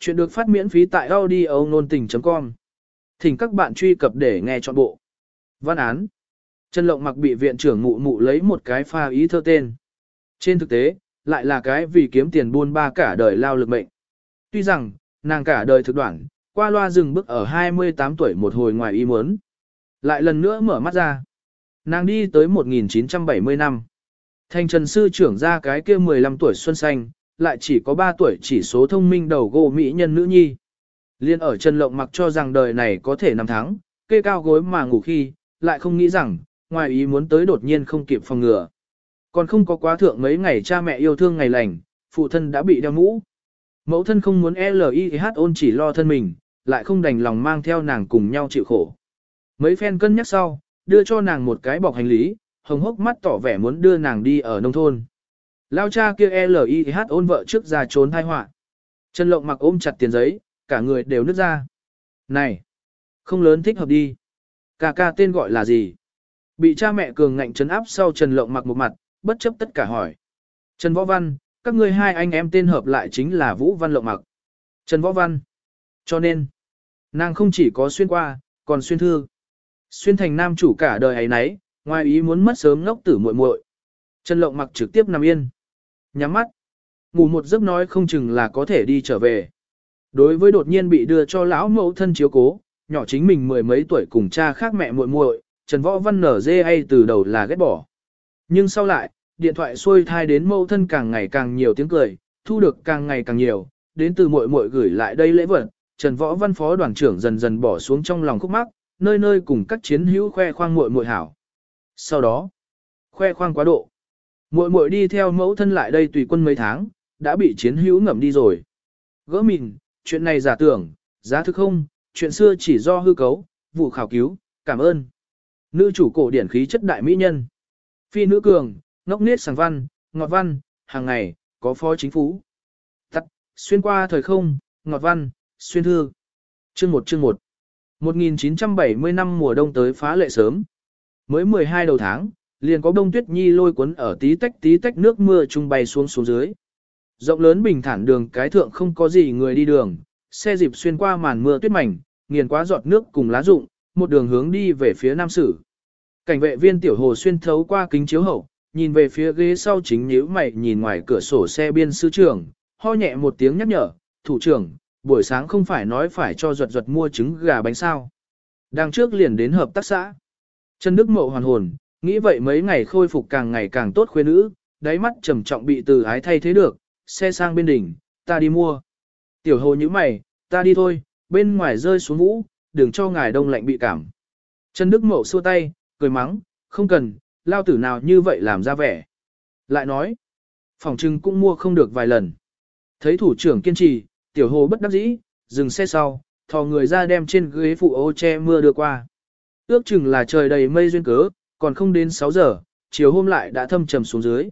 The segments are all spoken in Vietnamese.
Chuyện được phát miễn phí tại audio nôn tình.com. Thỉnh các bạn truy cập để nghe trọn bộ. Văn án. Trần Lộng mặc bị viện trưởng mụ mụ lấy một cái pha ý thơ tên. Trên thực tế, lại là cái vì kiếm tiền buôn ba cả đời lao lực mệnh. Tuy rằng, nàng cả đời thực đoạn, qua loa dừng bước ở 28 tuổi một hồi ngoài ý muốn. Lại lần nữa mở mắt ra. Nàng đi tới 1970 năm. Thành Trần Sư trưởng ra cái kia 15 tuổi xuân xanh, lại chỉ có 3 tuổi chỉ số thông minh đầu gỗ mỹ nhân nữ nhi. Liên ở Trần Lộng mặc cho rằng đời này có thể nằm tháng, kê cao gối mà ngủ khi, lại không nghĩ rằng, ngoài ý muốn tới đột nhiên không kịp phòng ngừa. Còn không có quá thượng mấy ngày cha mẹ yêu thương ngày lành, phụ thân đã bị đeo mũ. Mẫu thân không muốn LIH ôn chỉ lo thân mình, lại không đành lòng mang theo nàng cùng nhau chịu khổ. Mấy phen cân nhắc sau, đưa cho nàng một cái bọc hành lý, hồng hốc mắt tỏ vẻ muốn đưa nàng đi ở nông thôn. Lao cha kia LIH ôn vợ trước ra trốn thai họa Trần Lộng mặc ôm chặt tiền giấy, cả người đều nứt ra. Này, không lớn thích hợp đi. Cà ca tên gọi là gì? Bị cha mẹ cường ngạnh trấn áp sau Trần Lộng mặc một mặt, bất chấp tất cả hỏi. Trần Võ Văn, các ngươi hai anh em tên hợp lại chính là Vũ Văn Lộng mặc. Trần Võ Văn. Cho nên, nàng không chỉ có xuyên qua, còn xuyên thư. Xuyên thành nam chủ cả đời ấy nấy, ngoài ý muốn mất sớm ngốc tử muội muội. Trần Lộng mặc trực tiếp nằm yên. Nhắm mắt. Ngủ một giấc nói không chừng là có thể đi trở về. Đối với đột nhiên bị đưa cho lão mẫu thân chiếu cố, nhỏ chính mình mười mấy tuổi cùng cha khác mẹ muội muội, Trần Võ Văn nở dê hay từ đầu là ghét bỏ. Nhưng sau lại, điện thoại xuôi thai đến mẫu thân càng ngày càng nhiều tiếng cười, thu được càng ngày càng nhiều, đến từ muội muội gửi lại đây lễ vật, Trần Võ Văn phó đoàn trưởng dần dần bỏ xuống trong lòng khúc mắc, nơi nơi cùng các chiến hữu khoe khoang muội muội hảo. Sau đó, khoe khoang quá độ. Muội muội đi theo mẫu thân lại đây tùy quân mấy tháng, đã bị chiến hữu ngầm đi rồi. Gỡ mìn, chuyện này giả tưởng, giá thực không, chuyện xưa chỉ do hư cấu, vụ khảo cứu, cảm ơn. Nữ chủ cổ điển khí chất đại mỹ nhân. Phi nữ cường, ngốc niết sàng văn, ngọt văn, hàng ngày, có phó chính phủ. Tắt, xuyên qua thời không, ngọt văn, xuyên thư. Chương 1 chương 1 1970 năm mùa đông tới phá lệ sớm. Mới 12 đầu tháng, liền có đông tuyết nhi lôi cuốn ở tí tách tí tách nước mưa trung bay xuống xuống dưới. Rộng lớn bình thản đường cái thượng không có gì người đi đường, xe dịp xuyên qua màn mưa tuyết mảnh, nghiền quá giọt nước cùng lá rụng, một đường hướng đi về phía nam sử. Cảnh vệ viên tiểu hồ xuyên thấu qua kính chiếu hậu, nhìn về phía ghế sau chính nhíu mày nhìn ngoài cửa sổ xe biên sư trưởng, ho nhẹ một tiếng nhắc nhở, thủ trưởng, buổi sáng không phải nói phải cho ruột ruột mua trứng gà bánh sao. đang trước liền đến hợp tác xã. Trần Đức Mậu hoàn hồn, nghĩ vậy mấy ngày khôi phục càng ngày càng tốt khuê nữ, đáy mắt trầm trọng bị từ ái thay thế được, xe sang bên đỉnh, ta đi mua. Tiểu hồ như mày, ta đi thôi, bên ngoài rơi xuống vũ, đừng cho ngài đông lạnh bị cảm. Trần Đức Mậu xua tay, cười mắng, không cần, lao tử nào như vậy làm ra vẻ. Lại nói, phòng trưng cũng mua không được vài lần. Thấy thủ trưởng kiên trì, tiểu hồ bất đắc dĩ, dừng xe sau, thò người ra đem trên ghế phụ ô che mưa đưa qua. Ước chừng là trời đầy mây duyên cớ, còn không đến 6 giờ, chiều hôm lại đã thâm trầm xuống dưới.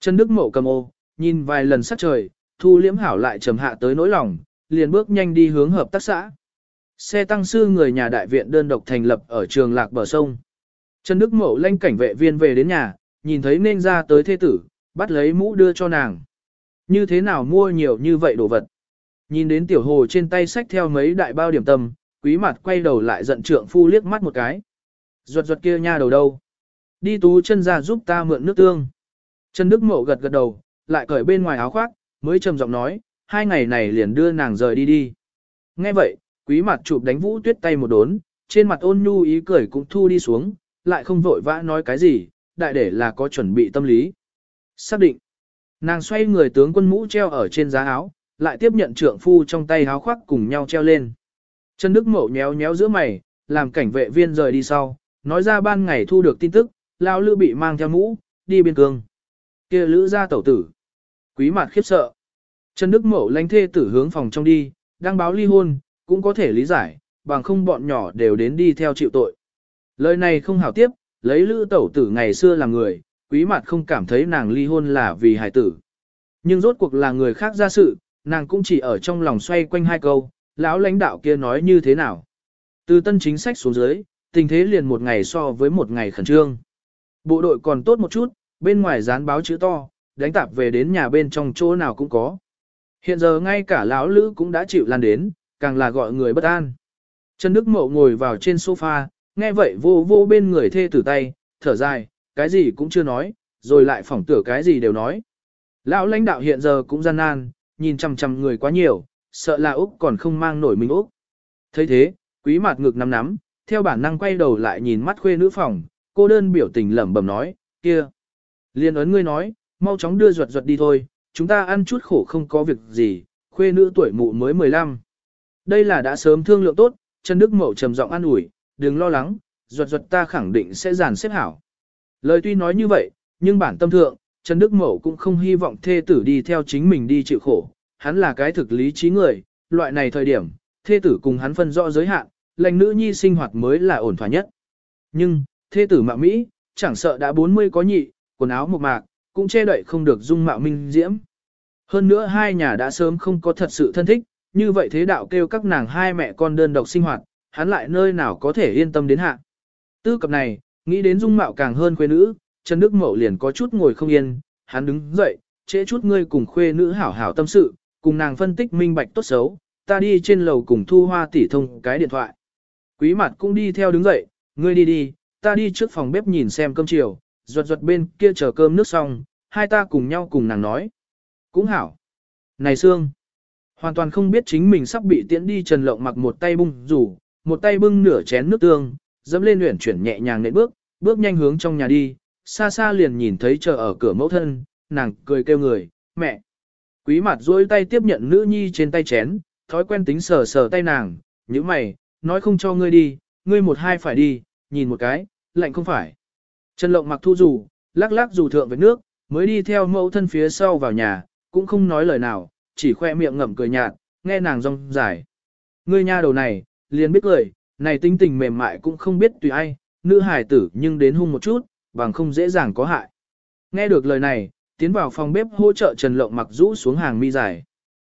Trần Đức Mậu cầm ô, nhìn vài lần sắc trời, thu liễm hảo lại trầm hạ tới nỗi lòng, liền bước nhanh đi hướng hợp tác xã. Xe tăng sư người nhà đại viện đơn độc thành lập ở trường lạc bờ sông. Trần Đức Mậu lanh cảnh vệ viên về đến nhà, nhìn thấy nên ra tới thế tử, bắt lấy mũ đưa cho nàng. Như thế nào mua nhiều như vậy đồ vật? Nhìn đến tiểu hồ trên tay sách theo mấy đại bao điểm tâm, quý mặt quay đầu lại giận trượng phu liếc mắt một cái. Ruột ruột kia nha đầu đâu? Đi tú chân ra giúp ta mượn nước tương. Trần Đức Mậu gật gật đầu, lại cởi bên ngoài áo khoác, mới trầm giọng nói, hai ngày này liền đưa nàng rời đi đi. Nghe vậy, quý mặt chụp đánh vũ tuyết tay một đốn, trên mặt ôn nhu ý cười cũng thu đi xuống, lại không vội vã nói cái gì, đại để là có chuẩn bị tâm lý. Xác định, nàng xoay người tướng quân mũ treo ở trên giá áo, lại tiếp nhận trượng phu trong tay áo khoác cùng nhau treo lên. Trần Đức Mậu nhéo nhéo giữa mày, làm cảnh vệ viên rời đi sau, nói ra ban ngày thu được tin tức, lão lữ bị mang theo mũ, đi biên cương. kia lữ ra tẩu tử. Quý mặt khiếp sợ. Trần Đức Mậu lánh thê tử hướng phòng trong đi, đang báo ly hôn, cũng có thể lý giải, bằng không bọn nhỏ đều đến đi theo chịu tội. Lời này không hảo tiếp, lấy lữ tẩu tử ngày xưa làm người, quý mặt không cảm thấy nàng ly hôn là vì hài tử. Nhưng rốt cuộc là người khác ra sự, nàng cũng chỉ ở trong lòng xoay quanh hai câu, lão lãnh đạo kia nói như thế nào. Từ tân chính sách xuống dưới, tình thế liền một ngày so với một ngày khẩn trương. Bộ đội còn tốt một chút, bên ngoài dán báo chữ to, đánh tạp về đến nhà bên trong chỗ nào cũng có. Hiện giờ ngay cả lão lữ cũng đã chịu lan đến, càng là gọi người bất an. Trần Đức Mậu ngồi vào trên sofa, nghe vậy vô vô bên người thê tử tay, thở dài, cái gì cũng chưa nói, rồi lại phỏng tửa cái gì đều nói. Lão lãnh đạo hiện giờ cũng gian nan, nhìn chằm chằm người quá nhiều, sợ là Úc còn không mang nổi mình Úc. thấy thế, quý mặt ngực nắm nắm, theo bản năng quay đầu lại nhìn mắt khuê nữ phòng, cô đơn biểu tình lẩm bẩm nói, kia. Liên ấn ngươi nói, mau chóng đưa ruột ruột đi thôi, chúng ta ăn chút khổ không có việc gì, khuê nữ tuổi mụ mới 15. Đây là đã sớm thương lượng tốt, Trần Đức Mậu trầm giọng an ủi, đừng lo lắng, ruột ruột ta khẳng định sẽ giàn xếp hảo. Lời tuy nói như vậy, nhưng bản tâm thượng, Trần Đức Mậu cũng không hy vọng thê tử đi theo chính mình đi chịu khổ, hắn là cái thực lý trí người, loại này thời điểm, thê tử cùng hắn phân rõ giới hạn, lệnh nữ nhi sinh hoạt mới là ổn thỏa nhất. Nhưng, thê tử mạo Mỹ, chẳng sợ đã 40 có nhị, quần áo một mạc, cũng che đậy không được dung mạo minh diễm. Hơn nữa hai nhà đã sớm không có thật sự thân thích, như vậy thế đạo kêu các nàng hai mẹ con đơn độc sinh hoạt, hắn lại nơi nào có thể yên tâm đến hạ. Tư cập này, nghĩ đến dung mạo càng hơn quê nữ, Trần Đức Mậu liền có chút ngồi không yên, hắn đứng dậy, trễ chút ngươi cùng khuê nữ hảo hảo tâm sự, cùng nàng phân tích minh bạch tốt xấu, ta đi trên lầu cùng thu hoa tỉ thông cái điện thoại. Quý mặt cũng đi theo đứng dậy, ngươi đi đi, ta đi trước phòng bếp nhìn xem cơm chiều, ruột ruột bên kia chờ cơm nước xong, hai ta cùng nhau cùng nàng nói. Cũng hảo. Này Sương, hoàn toàn không biết chính mình sắp bị tiễn đi Trần Lộng mặc một tay bung rủ, một tay bưng nửa chén nước tương, dẫm lên luyện chuyển nhẹ nhàng nện bước, bước nhanh hướng trong nhà đi, xa xa liền nhìn thấy chờ ở cửa mẫu thân, nàng cười kêu người, mẹ. Quý mặt duỗi tay tiếp nhận nữ nhi trên tay chén, thói quen tính sờ sờ tay nàng, như mày, nói không cho ngươi đi, ngươi một hai phải đi, nhìn một cái, lạnh không phải. Trần Lộng mặc thu dù, lắc lắc dù thượng với nước, mới đi theo mẫu thân phía sau vào nhà, cũng không nói lời nào, chỉ khoe miệng ngậm cười nhạt, nghe nàng rong dài. Ngươi nha đầu này, liền biết cười, này tính tình mềm mại cũng không biết tùy ai, nữ hài tử nhưng đến hung một chút, bằng không dễ dàng có hại. Nghe được lời này, tiến vào phòng bếp hỗ trợ Trần Lộng mặc rũ xuống hàng mi dài.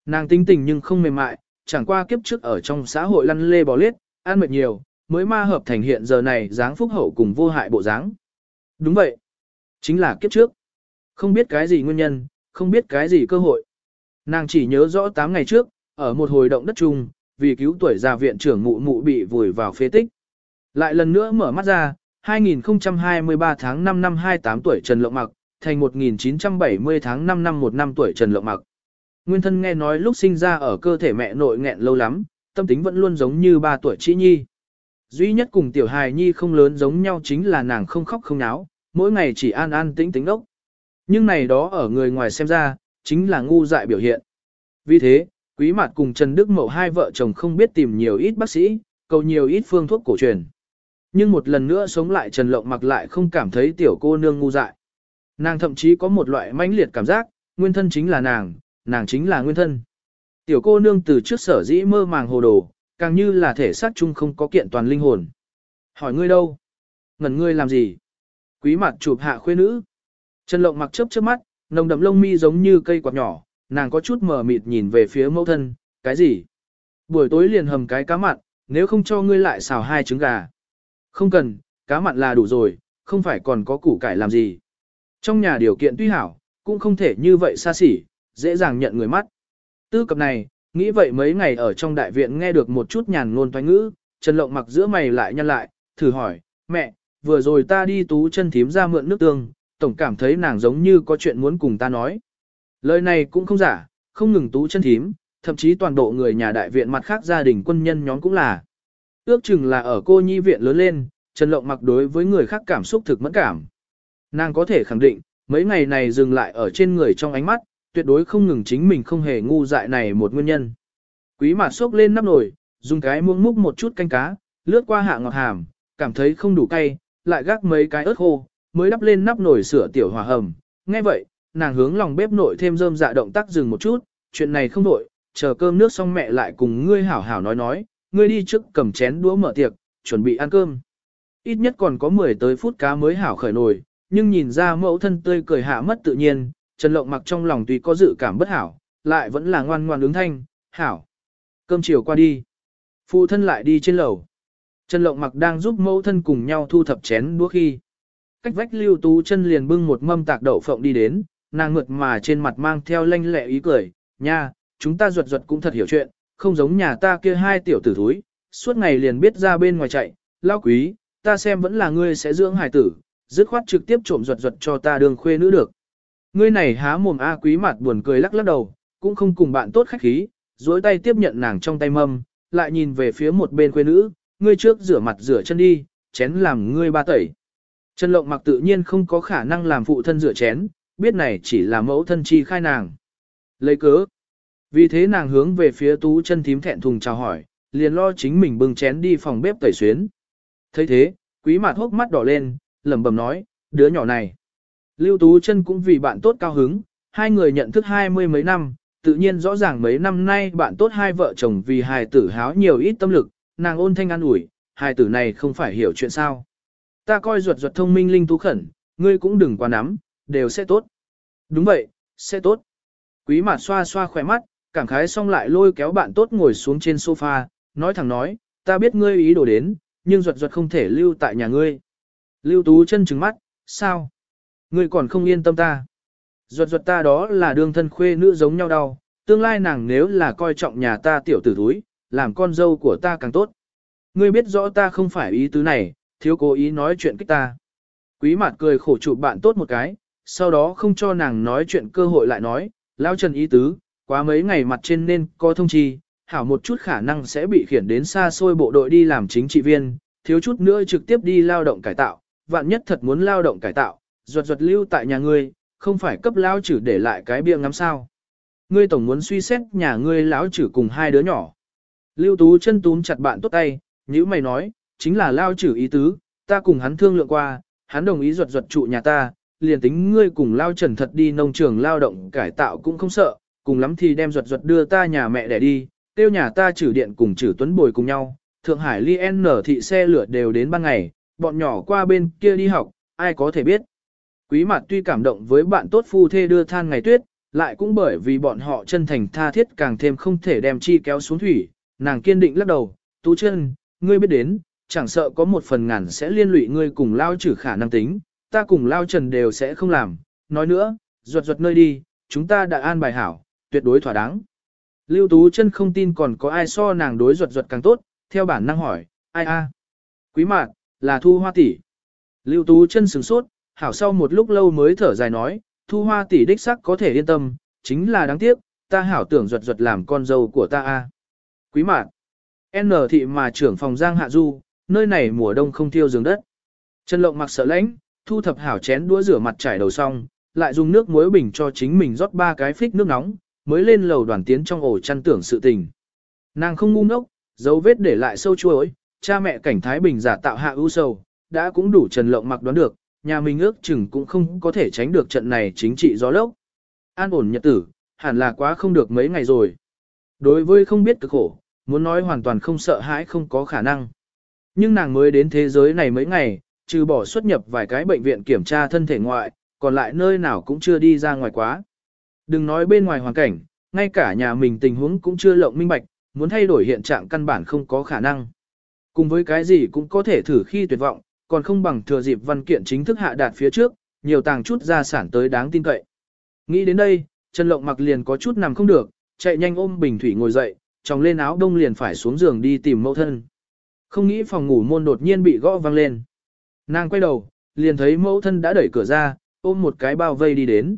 Nàng tính tình nhưng không mềm mại, chẳng qua kiếp trước ở trong xã hội lăn lê bò lết, ăn mệt nhiều, mới ma hợp thành hiện giờ này dáng phúc hậu cùng vô hại bộ dáng. Đúng vậy. Chính là kiếp trước. Không biết cái gì nguyên nhân, không biết cái gì cơ hội. Nàng chỉ nhớ rõ 8 ngày trước, ở một hồi động đất chung, vì cứu tuổi già viện trưởng mụ mụ bị vùi vào phế tích. Lại lần nữa mở mắt ra, 2023 tháng 5 năm 28 tuổi Trần Lộng Mặc, thành 1970 tháng 5 năm 1 năm tuổi Trần Lộng Mặc. Nguyên thân nghe nói lúc sinh ra ở cơ thể mẹ nội nghẹn lâu lắm, tâm tính vẫn luôn giống như 3 tuổi chị nhi. Duy nhất cùng tiểu hài nhi không lớn giống nhau chính là nàng không khóc không náo, mỗi ngày chỉ an an tĩnh tĩnh đốc. Nhưng này đó ở người ngoài xem ra, chính là ngu dại biểu hiện. Vì thế, Quý Mạt cùng Trần Đức Mậu hai vợ chồng không biết tìm nhiều ít bác sĩ, cầu nhiều ít phương thuốc cổ truyền. Nhưng một lần nữa sống lại Trần Lộng mặc lại không cảm thấy tiểu cô nương ngu dại. Nàng thậm chí có một loại mãnh liệt cảm giác, nguyên thân chính là nàng, nàng chính là nguyên thân. Tiểu cô nương từ trước sở dĩ mơ màng hồ đồ, càng như là thể xác chung không có kiện toàn linh hồn. Hỏi ngươi đâu? Ngẩn ngươi làm gì? Quý mặt chụp hạ khuê nữ. Trần Lộng mặc chớp chớp mắt, nồng đậm lông mi giống như cây quạt nhỏ, nàng có chút mờ mịt nhìn về phía mẫu thân, cái gì? Buổi tối liền hầm cái cá mặn, nếu không cho ngươi lại xào hai trứng gà. Không cần, cá mặn là đủ rồi, không phải còn có củ cải làm gì. Trong nhà điều kiện tuy hảo, cũng không thể như vậy xa xỉ, dễ dàng nhận người mắt. Tư cập này, nghĩ vậy mấy ngày ở trong đại viện nghe được một chút nhàn ngôn thoái ngữ, Trần Lộng mặc giữa mày lại nhăn lại, thử hỏi, mẹ, vừa rồi ta đi tú chân thím ra mượn nước tương, tổng cảm thấy nàng giống như có chuyện muốn cùng ta nói. Lời này cũng không giả, không ngừng tú chân thím, thậm chí toàn bộ người nhà đại viện mặt khác gia đình quân nhân nhóm cũng là. Ước chừng là ở cô nhi viện lớn lên, Trần Lộng mặc đối với người khác cảm xúc thực mẫn cảm. Nàng có thể khẳng định, mấy ngày này dừng lại ở trên người trong ánh mắt, tuyệt đối không ngừng chính mình không hề ngu dại này một nguyên nhân. Quý mạt xốc lên nắp nồi, dùng cái muỗng múc một chút canh cá, lướt qua hạ ngọt hàm, cảm thấy không đủ cay, lại gác mấy cái ớt khô, mới đắp lên nắp nồi sửa tiểu hòa hầm. Nghe vậy, nàng hướng lòng bếp nội thêm rơm dạ động tác dừng một chút, chuyện này không đổi, chờ cơm nước xong mẹ lại cùng ngươi hảo hảo nói nói, ngươi đi trước cầm chén đũa mở tiệc, chuẩn bị ăn cơm. Ít nhất còn có 10 tới phút cá mới hảo khởi nồi, nhưng nhìn ra mẫu thân tươi cười hạ mất tự nhiên, Trần Lộng mặc trong lòng tuy có dự cảm bất hảo, lại vẫn là ngoan ngoan ứng thanh, hảo. Cơm chiều qua đi. Phụ thân lại đi trên lầu. Trần Lộng mặc đang giúp mẫu thân cùng nhau thu thập chén đũa khi. Cách vách lưu tú chân liền bưng một mâm tạc đậu phộng đi đến, nàng ngượt mà trên mặt mang theo lanh lẹ ý cười, nha, chúng ta ruột ruột cũng thật hiểu chuyện, không giống nhà ta kia hai tiểu tử thúi, suốt ngày liền biết ra bên ngoài chạy, lao quý, ta xem vẫn là ngươi sẽ dưỡng hải tử, dứt khoát trực tiếp trộm ruột ruột cho ta đường khuê nữ được. Ngươi này há mồm A quý mặt buồn cười lắc lắc đầu, cũng không cùng bạn tốt khách khí, duỗi tay tiếp nhận nàng trong tay mâm, lại nhìn về phía một bên quê nữ, ngươi trước rửa mặt rửa chân đi, chén làm ngươi ba tẩy. Trần Lộng mặc tự nhiên không có khả năng làm phụ thân rửa chén, biết này chỉ là mẫu thân chi khai nàng. Lấy cớ. Vì thế nàng hướng về phía tú chân thím thẹn thùng chào hỏi, liền lo chính mình bưng chén đi phòng bếp tẩy xuyến. thấy thế, quý mặt hốc mắt đỏ lên, lẩm bẩm nói, đứa nhỏ này. Lưu tú chân cũng vì bạn tốt cao hứng, hai người nhận thức hai mươi mấy năm, tự nhiên rõ ràng mấy năm nay bạn tốt hai vợ chồng vì hài tử háo nhiều ít tâm lực, nàng ôn thanh an ủi, hài tử này không phải hiểu chuyện sao. Ta coi ruột ruột thông minh linh tú khẩn, ngươi cũng đừng quá nắm, đều sẽ tốt. Đúng vậy, sẽ tốt. Quý mặt xoa xoa khỏe mắt, cảm khái xong lại lôi kéo bạn tốt ngồi xuống trên sofa, nói thẳng nói, ta biết ngươi ý đồ đến, nhưng ruột ruột không thể lưu tại nhà ngươi. Lưu tú chân trừng mắt, sao? Ngươi còn không yên tâm ta. Ruột ruột ta đó là đương thân khuê nữ giống nhau đau, tương lai nàng nếu là coi trọng nhà ta tiểu tử thúi, làm con dâu của ta càng tốt. Ngươi biết rõ ta không phải ý tứ này, thiếu cố ý nói chuyện kích ta. Quý mặt cười khổ chụp bạn tốt một cái, sau đó không cho nàng nói chuyện cơ hội lại nói, lao trần ý tứ, quá mấy ngày mặt trên nên có thông chi, hảo một chút khả năng sẽ bị khiển đến xa xôi bộ đội đi làm chính trị viên, thiếu chút nữa trực tiếp đi lao động cải tạo, vạn nhất thật muốn lao động cải tạo, ruột ruột lưu tại nhà ngươi, không phải cấp lao chử để lại cái bia ngắm sao. Ngươi tổng muốn suy xét nhà ngươi lão chử cùng hai đứa nhỏ. Lưu Tú chân túm chặt bạn tốt tay, như mày nói, chính là lao chử ý tứ, ta cùng hắn thương lượng qua, hắn đồng ý ruột ruột trụ nhà ta, liền tính ngươi cùng lao trần thật đi nông trường lao động cải tạo cũng không sợ, cùng lắm thì đem ruột ruột đưa ta nhà mẹ để đi, tiêu nhà ta chử điện cùng chử tuấn bồi cùng nhau, Thượng Hải Li N thị xe lửa đều đến ban ngày, bọn nhỏ qua bên kia đi học, ai có thể biết. Quý mặt tuy cảm động với bạn tốt phu thê đưa than ngày tuyết, lại cũng bởi vì bọn họ chân thành tha thiết càng thêm không thể đem chi kéo xuống thủy, nàng kiên định lắc đầu, tú chân, ngươi biết đến, chẳng sợ có một phần ngàn sẽ liên lụy ngươi cùng lao trừ khả năng tính, ta cùng lao trần đều sẽ không làm, nói nữa, ruột ruột nơi đi, chúng ta đã an bài hảo, tuyệt đối thỏa đáng. Lưu Tú chân không tin còn có ai so nàng đối ruột ruột càng tốt, theo bản năng hỏi, ai a? Quý mạn, là thu hoa tỷ. Lưu Tú chân sửng sốt, hảo sau một lúc lâu mới thở dài nói, thu hoa tỷ đích sắc có thể yên tâm, chính là đáng tiếc, ta hảo tưởng ruột ruột làm con dâu của ta a. Quý mạn, N thị mà trưởng phòng Giang Hạ Du, nơi này mùa đông không thiêu giường đất. Trần Lộng mặc sợ lãnh, thu thập hảo chén đũa rửa mặt trải đầu xong, lại dùng nước muối bình cho chính mình rót ba cái phích nước nóng, mới lên lầu đoàn tiến trong ổ chăn tưởng sự tình. Nàng không ngu ngốc, dấu vết để lại sâu chuối, cha mẹ cảnh Thái Bình giả tạo hạ ưu sầu, đã cũng đủ Trần Lộng mặc đoán được, nhà mình ước chừng cũng không có thể tránh được trận này chính trị gió lốc. An ổn nhật tử, hẳn là quá không được mấy ngày rồi. Đối với không biết cực khổ, muốn nói hoàn toàn không sợ hãi không có khả năng. Nhưng nàng mới đến thế giới này mấy ngày, trừ bỏ xuất nhập vài cái bệnh viện kiểm tra thân thể ngoại, còn lại nơi nào cũng chưa đi ra ngoài quá. Đừng nói bên ngoài hoàn cảnh, ngay cả nhà mình tình huống cũng chưa lộng minh bạch, muốn thay đổi hiện trạng căn bản không có khả năng. Cùng với cái gì cũng có thể thử khi tuyệt vọng, còn không bằng thừa dịp văn kiện chính thức hạ đạt phía trước, nhiều tàng chút gia sản tới đáng tin cậy. Nghĩ đến đây, Trần Lộng mặc liền có chút nằm không được, chạy nhanh ôm bình thủy ngồi dậy, tròng lên áo đông liền phải xuống giường đi tìm mẫu thân. Không nghĩ phòng ngủ môn đột nhiên bị gõ vang lên. Nàng quay đầu, liền thấy mẫu thân đã đẩy cửa ra, ôm một cái bao vây đi đến.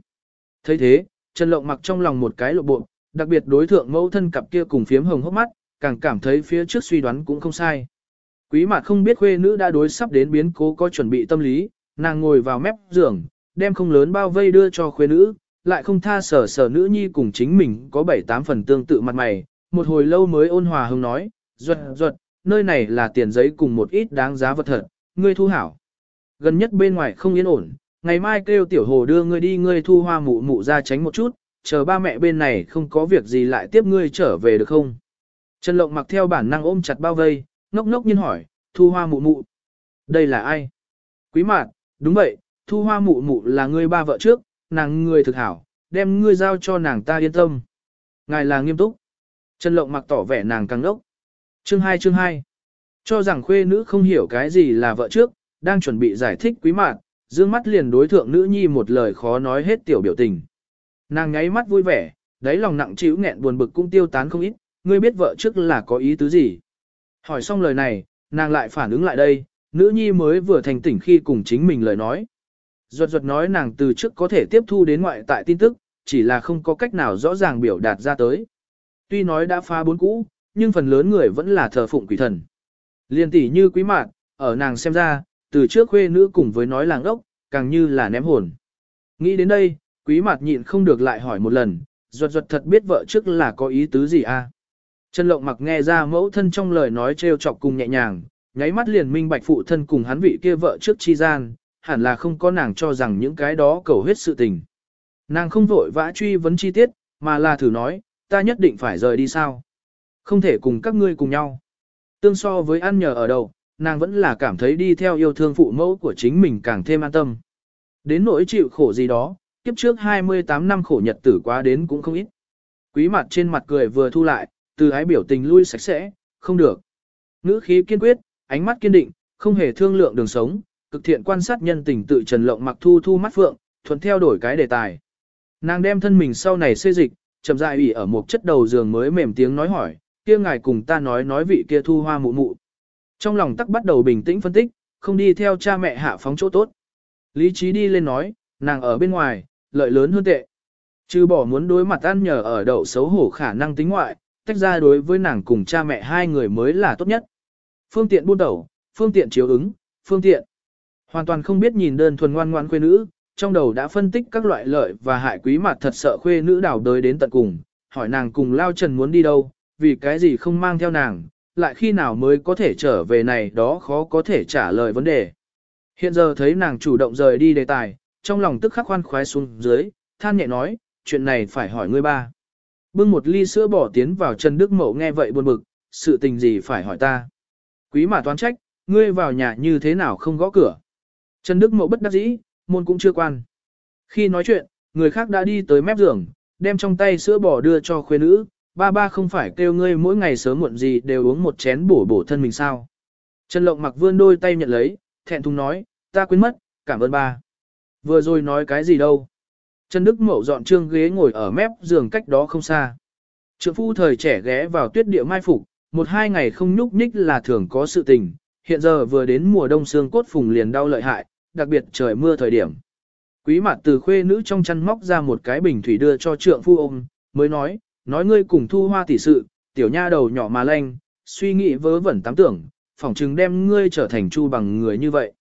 thấy thế, Trần Lộng mặc trong lòng một cái lộ bộ, đặc biệt đối thượng mẫu thân cặp kia cùng phiếm hồng hốc mắt, càng cảm thấy phía trước suy đoán cũng không sai. Quý mặt không biết khuê nữ đã đối sắp đến biến cố có chuẩn bị tâm lý, nàng ngồi vào mép giường, đem không lớn bao vây đưa cho khuê nữ, lại không tha sở sở nữ nhi cùng chính mình có bảy tám phần tương tự mặt mày, một hồi lâu mới ôn hòa hưng nói, ruột ruột, nơi này là tiền giấy cùng một ít đáng giá vật thật, ngươi thu hảo. Gần nhất bên ngoài không yên ổn, ngày mai kêu tiểu hồ đưa ngươi đi ngươi thu hoa mụ mụ ra tránh một chút, chờ ba mẹ bên này không có việc gì lại tiếp ngươi trở về được không? Trần Lộng mặc theo bản năng ôm chặt bao vây, ngốc ngốc nhiên hỏi, thu hoa mụ mụ. Đây là ai? Quý mạn đúng vậy, thu hoa mụ mụ là ngươi ba vợ trước, nàng người thực hảo, đem ngươi giao cho nàng ta yên tâm. Ngài là nghiêm túc. Trần Lộng mặc tỏ vẻ nàng càng ngốc. Chương 2 chương 2. Cho rằng khuê nữ không hiểu cái gì là vợ trước, đang chuẩn bị giải thích quý mạn dương mắt liền đối thượng nữ nhi một lời khó nói hết tiểu biểu tình. Nàng nháy mắt vui vẻ, đáy lòng nặng trĩu nghẹn buồn bực cũng tiêu tán không ít, ngươi biết vợ trước là có ý tứ gì. Hỏi xong lời này, nàng lại phản ứng lại đây, nữ nhi mới vừa thành tỉnh khi cùng chính mình lời nói. Duật duật nói nàng từ trước có thể tiếp thu đến ngoại tại tin tức, chỉ là không có cách nào rõ ràng biểu đạt ra tới. Tuy nói đã phá bốn cũ, nhưng phần lớn người vẫn là thờ phụng quỷ thần. Liên tỷ như quý mạn, ở nàng xem ra, từ trước khuê nữ cùng với nói làng ốc, càng như là ném hồn. Nghĩ đến đây, quý mạt nhịn không được lại hỏi một lần, ruột ruột thật biết vợ trước là có ý tứ gì a? À? Trần Lộng mặc nghe ra mẫu thân trong lời nói trêu chọc cùng nhẹ nhàng, nháy mắt liền minh bạch phụ thân cùng hắn vị kia vợ trước chi gian, hẳn là không có nàng cho rằng những cái đó cầu huyết sự tình. Nàng không vội vã truy vấn chi tiết, mà là thử nói, ta nhất định phải rời đi sao? Không thể cùng các ngươi cùng nhau. Tương so với ăn nhờ ở đầu, nàng vẫn là cảm thấy đi theo yêu thương phụ mẫu của chính mình càng thêm an tâm. Đến nỗi chịu khổ gì đó, kiếp trước 28 năm khổ nhật tử quá đến cũng không ít. Quý mặt trên mặt cười vừa thu lại, từ ái biểu tình lui sạch sẽ, không được. Ngữ khí kiên quyết, ánh mắt kiên định, không hề thương lượng đường sống, cực thiện quan sát nhân tình tự trần lộng mặc thu thu mắt phượng, thuận theo đổi cái đề tài. Nàng đem thân mình sau này xê dịch, chậm rãi ủy ở một chất đầu giường mới mềm tiếng nói hỏi, kia ngài cùng ta nói nói vị kia thu hoa mụ mụ. Trong lòng tắc bắt đầu bình tĩnh phân tích, không đi theo cha mẹ hạ phóng chỗ tốt. Lý trí đi lên nói, nàng ở bên ngoài, lợi lớn hơn tệ. Chứ bỏ muốn đối mặt ăn nhờ ở đậu xấu hổ khả năng tính ngoại, tách ra đối với nàng cùng cha mẹ hai người mới là tốt nhất. Phương tiện buôn đầu, phương tiện chiếu ứng, phương tiện. Hoàn toàn không biết nhìn đơn thuần ngoan ngoan khuê nữ, trong đầu đã phân tích các loại lợi và hại quý mặt thật sợ khuê nữ đảo đới đến tận cùng, hỏi nàng cùng lao trần muốn đi đâu, vì cái gì không mang theo nàng, lại khi nào mới có thể trở về này đó khó có thể trả lời vấn đề. Hiện giờ thấy nàng chủ động rời đi đề tài, trong lòng tức khắc khoan khoái xuống dưới, than nhẹ nói, chuyện này phải hỏi ngươi ba. Bưng một ly sữa bỏ tiến vào Trần Đức Mậu nghe vậy buồn bực, sự tình gì phải hỏi ta. Quý mà toán trách, ngươi vào nhà như thế nào không gõ cửa. Trần Đức Mậu bất đắc dĩ, môn cũng chưa quan. Khi nói chuyện, người khác đã đi tới mép giường, đem trong tay sữa bò đưa cho khuê nữ, ba ba không phải kêu ngươi mỗi ngày sớm muộn gì đều uống một chén bổ bổ thân mình sao. Trần Lộng mặc vươn đôi tay nhận lấy, thẹn thùng nói, ta quên mất, cảm ơn ba. Vừa rồi nói cái gì đâu. Trần Đức Mậu dọn trương ghế ngồi ở mép giường cách đó không xa. Trượng phu thời trẻ ghé vào tuyết địa mai phục, một hai ngày không nhúc nhích là thường có sự tình, hiện giờ vừa đến mùa đông xương cốt phùng liền đau lợi hại, đặc biệt trời mưa thời điểm. Quý mặt từ khuê nữ trong chăn móc ra một cái bình thủy đưa cho trượng phu ôm, mới nói, nói ngươi cùng thu hoa tỷ sự, tiểu nha đầu nhỏ mà lanh, suy nghĩ vớ vẩn tám tưởng, phỏng chừng đem ngươi trở thành chu bằng người như vậy.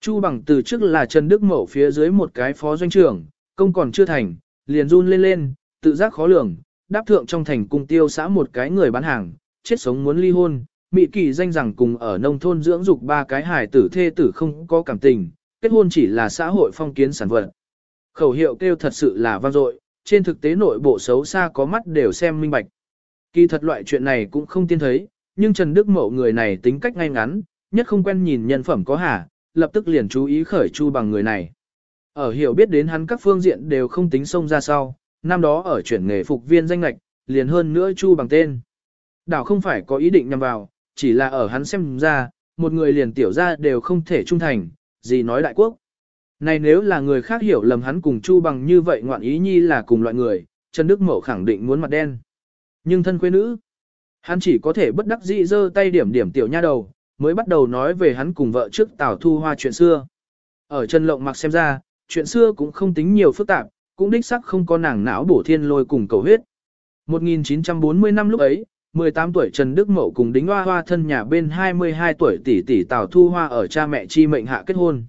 Chu bằng từ trước là Trần Đức Mậu phía dưới một cái phó doanh trưởng, công còn chưa thành, liền run lên lên, tự giác khó lường, đáp thượng trong thành cung tiêu xã một cái người bán hàng, chết sống muốn ly hôn, mị kỳ danh rằng cùng ở nông thôn dưỡng dục ba cái hài tử thê tử không có cảm tình, kết hôn chỉ là xã hội phong kiến sản vật. Khẩu hiệu kêu thật sự là vang dội, trên thực tế nội bộ xấu xa có mắt đều xem minh bạch. Kỳ thật loại chuyện này cũng không tiên thấy, nhưng Trần Đức Mậu người này tính cách ngay ngắn, nhất không quen nhìn nhân phẩm có hả, lập tức liền chú ý khởi chu bằng người này. Ở hiểu biết đến hắn các phương diện đều không tính xông ra sau, năm đó ở chuyển nghề phục viên danh lạch, liền hơn nữa chu bằng tên. Đảo không phải có ý định nhằm vào, chỉ là ở hắn xem ra, một người liền tiểu ra đều không thể trung thành, gì nói đại quốc. Này nếu là người khác hiểu lầm hắn cùng Chu bằng như vậy ngoạn ý nhi là cùng loại người, Trần Đức Mậu khẳng định muốn mặt đen. Nhưng thân quê nữ, hắn chỉ có thể bất đắc dĩ giơ tay điểm điểm tiểu nha đầu, mới bắt đầu nói về hắn cùng vợ trước Tào Thu Hoa chuyện xưa. Ở Trần Lộng mặc xem ra, chuyện xưa cũng không tính nhiều phức tạp, cũng đích sắc không có nàng não bổ thiên lôi cùng cầu huyết. 1940 năm lúc ấy, 18 tuổi Trần Đức Mậu cùng đính hoa hoa thân nhà bên 22 tuổi tỷ tỷ Tào Thu Hoa ở cha mẹ chi mệnh hạ kết hôn.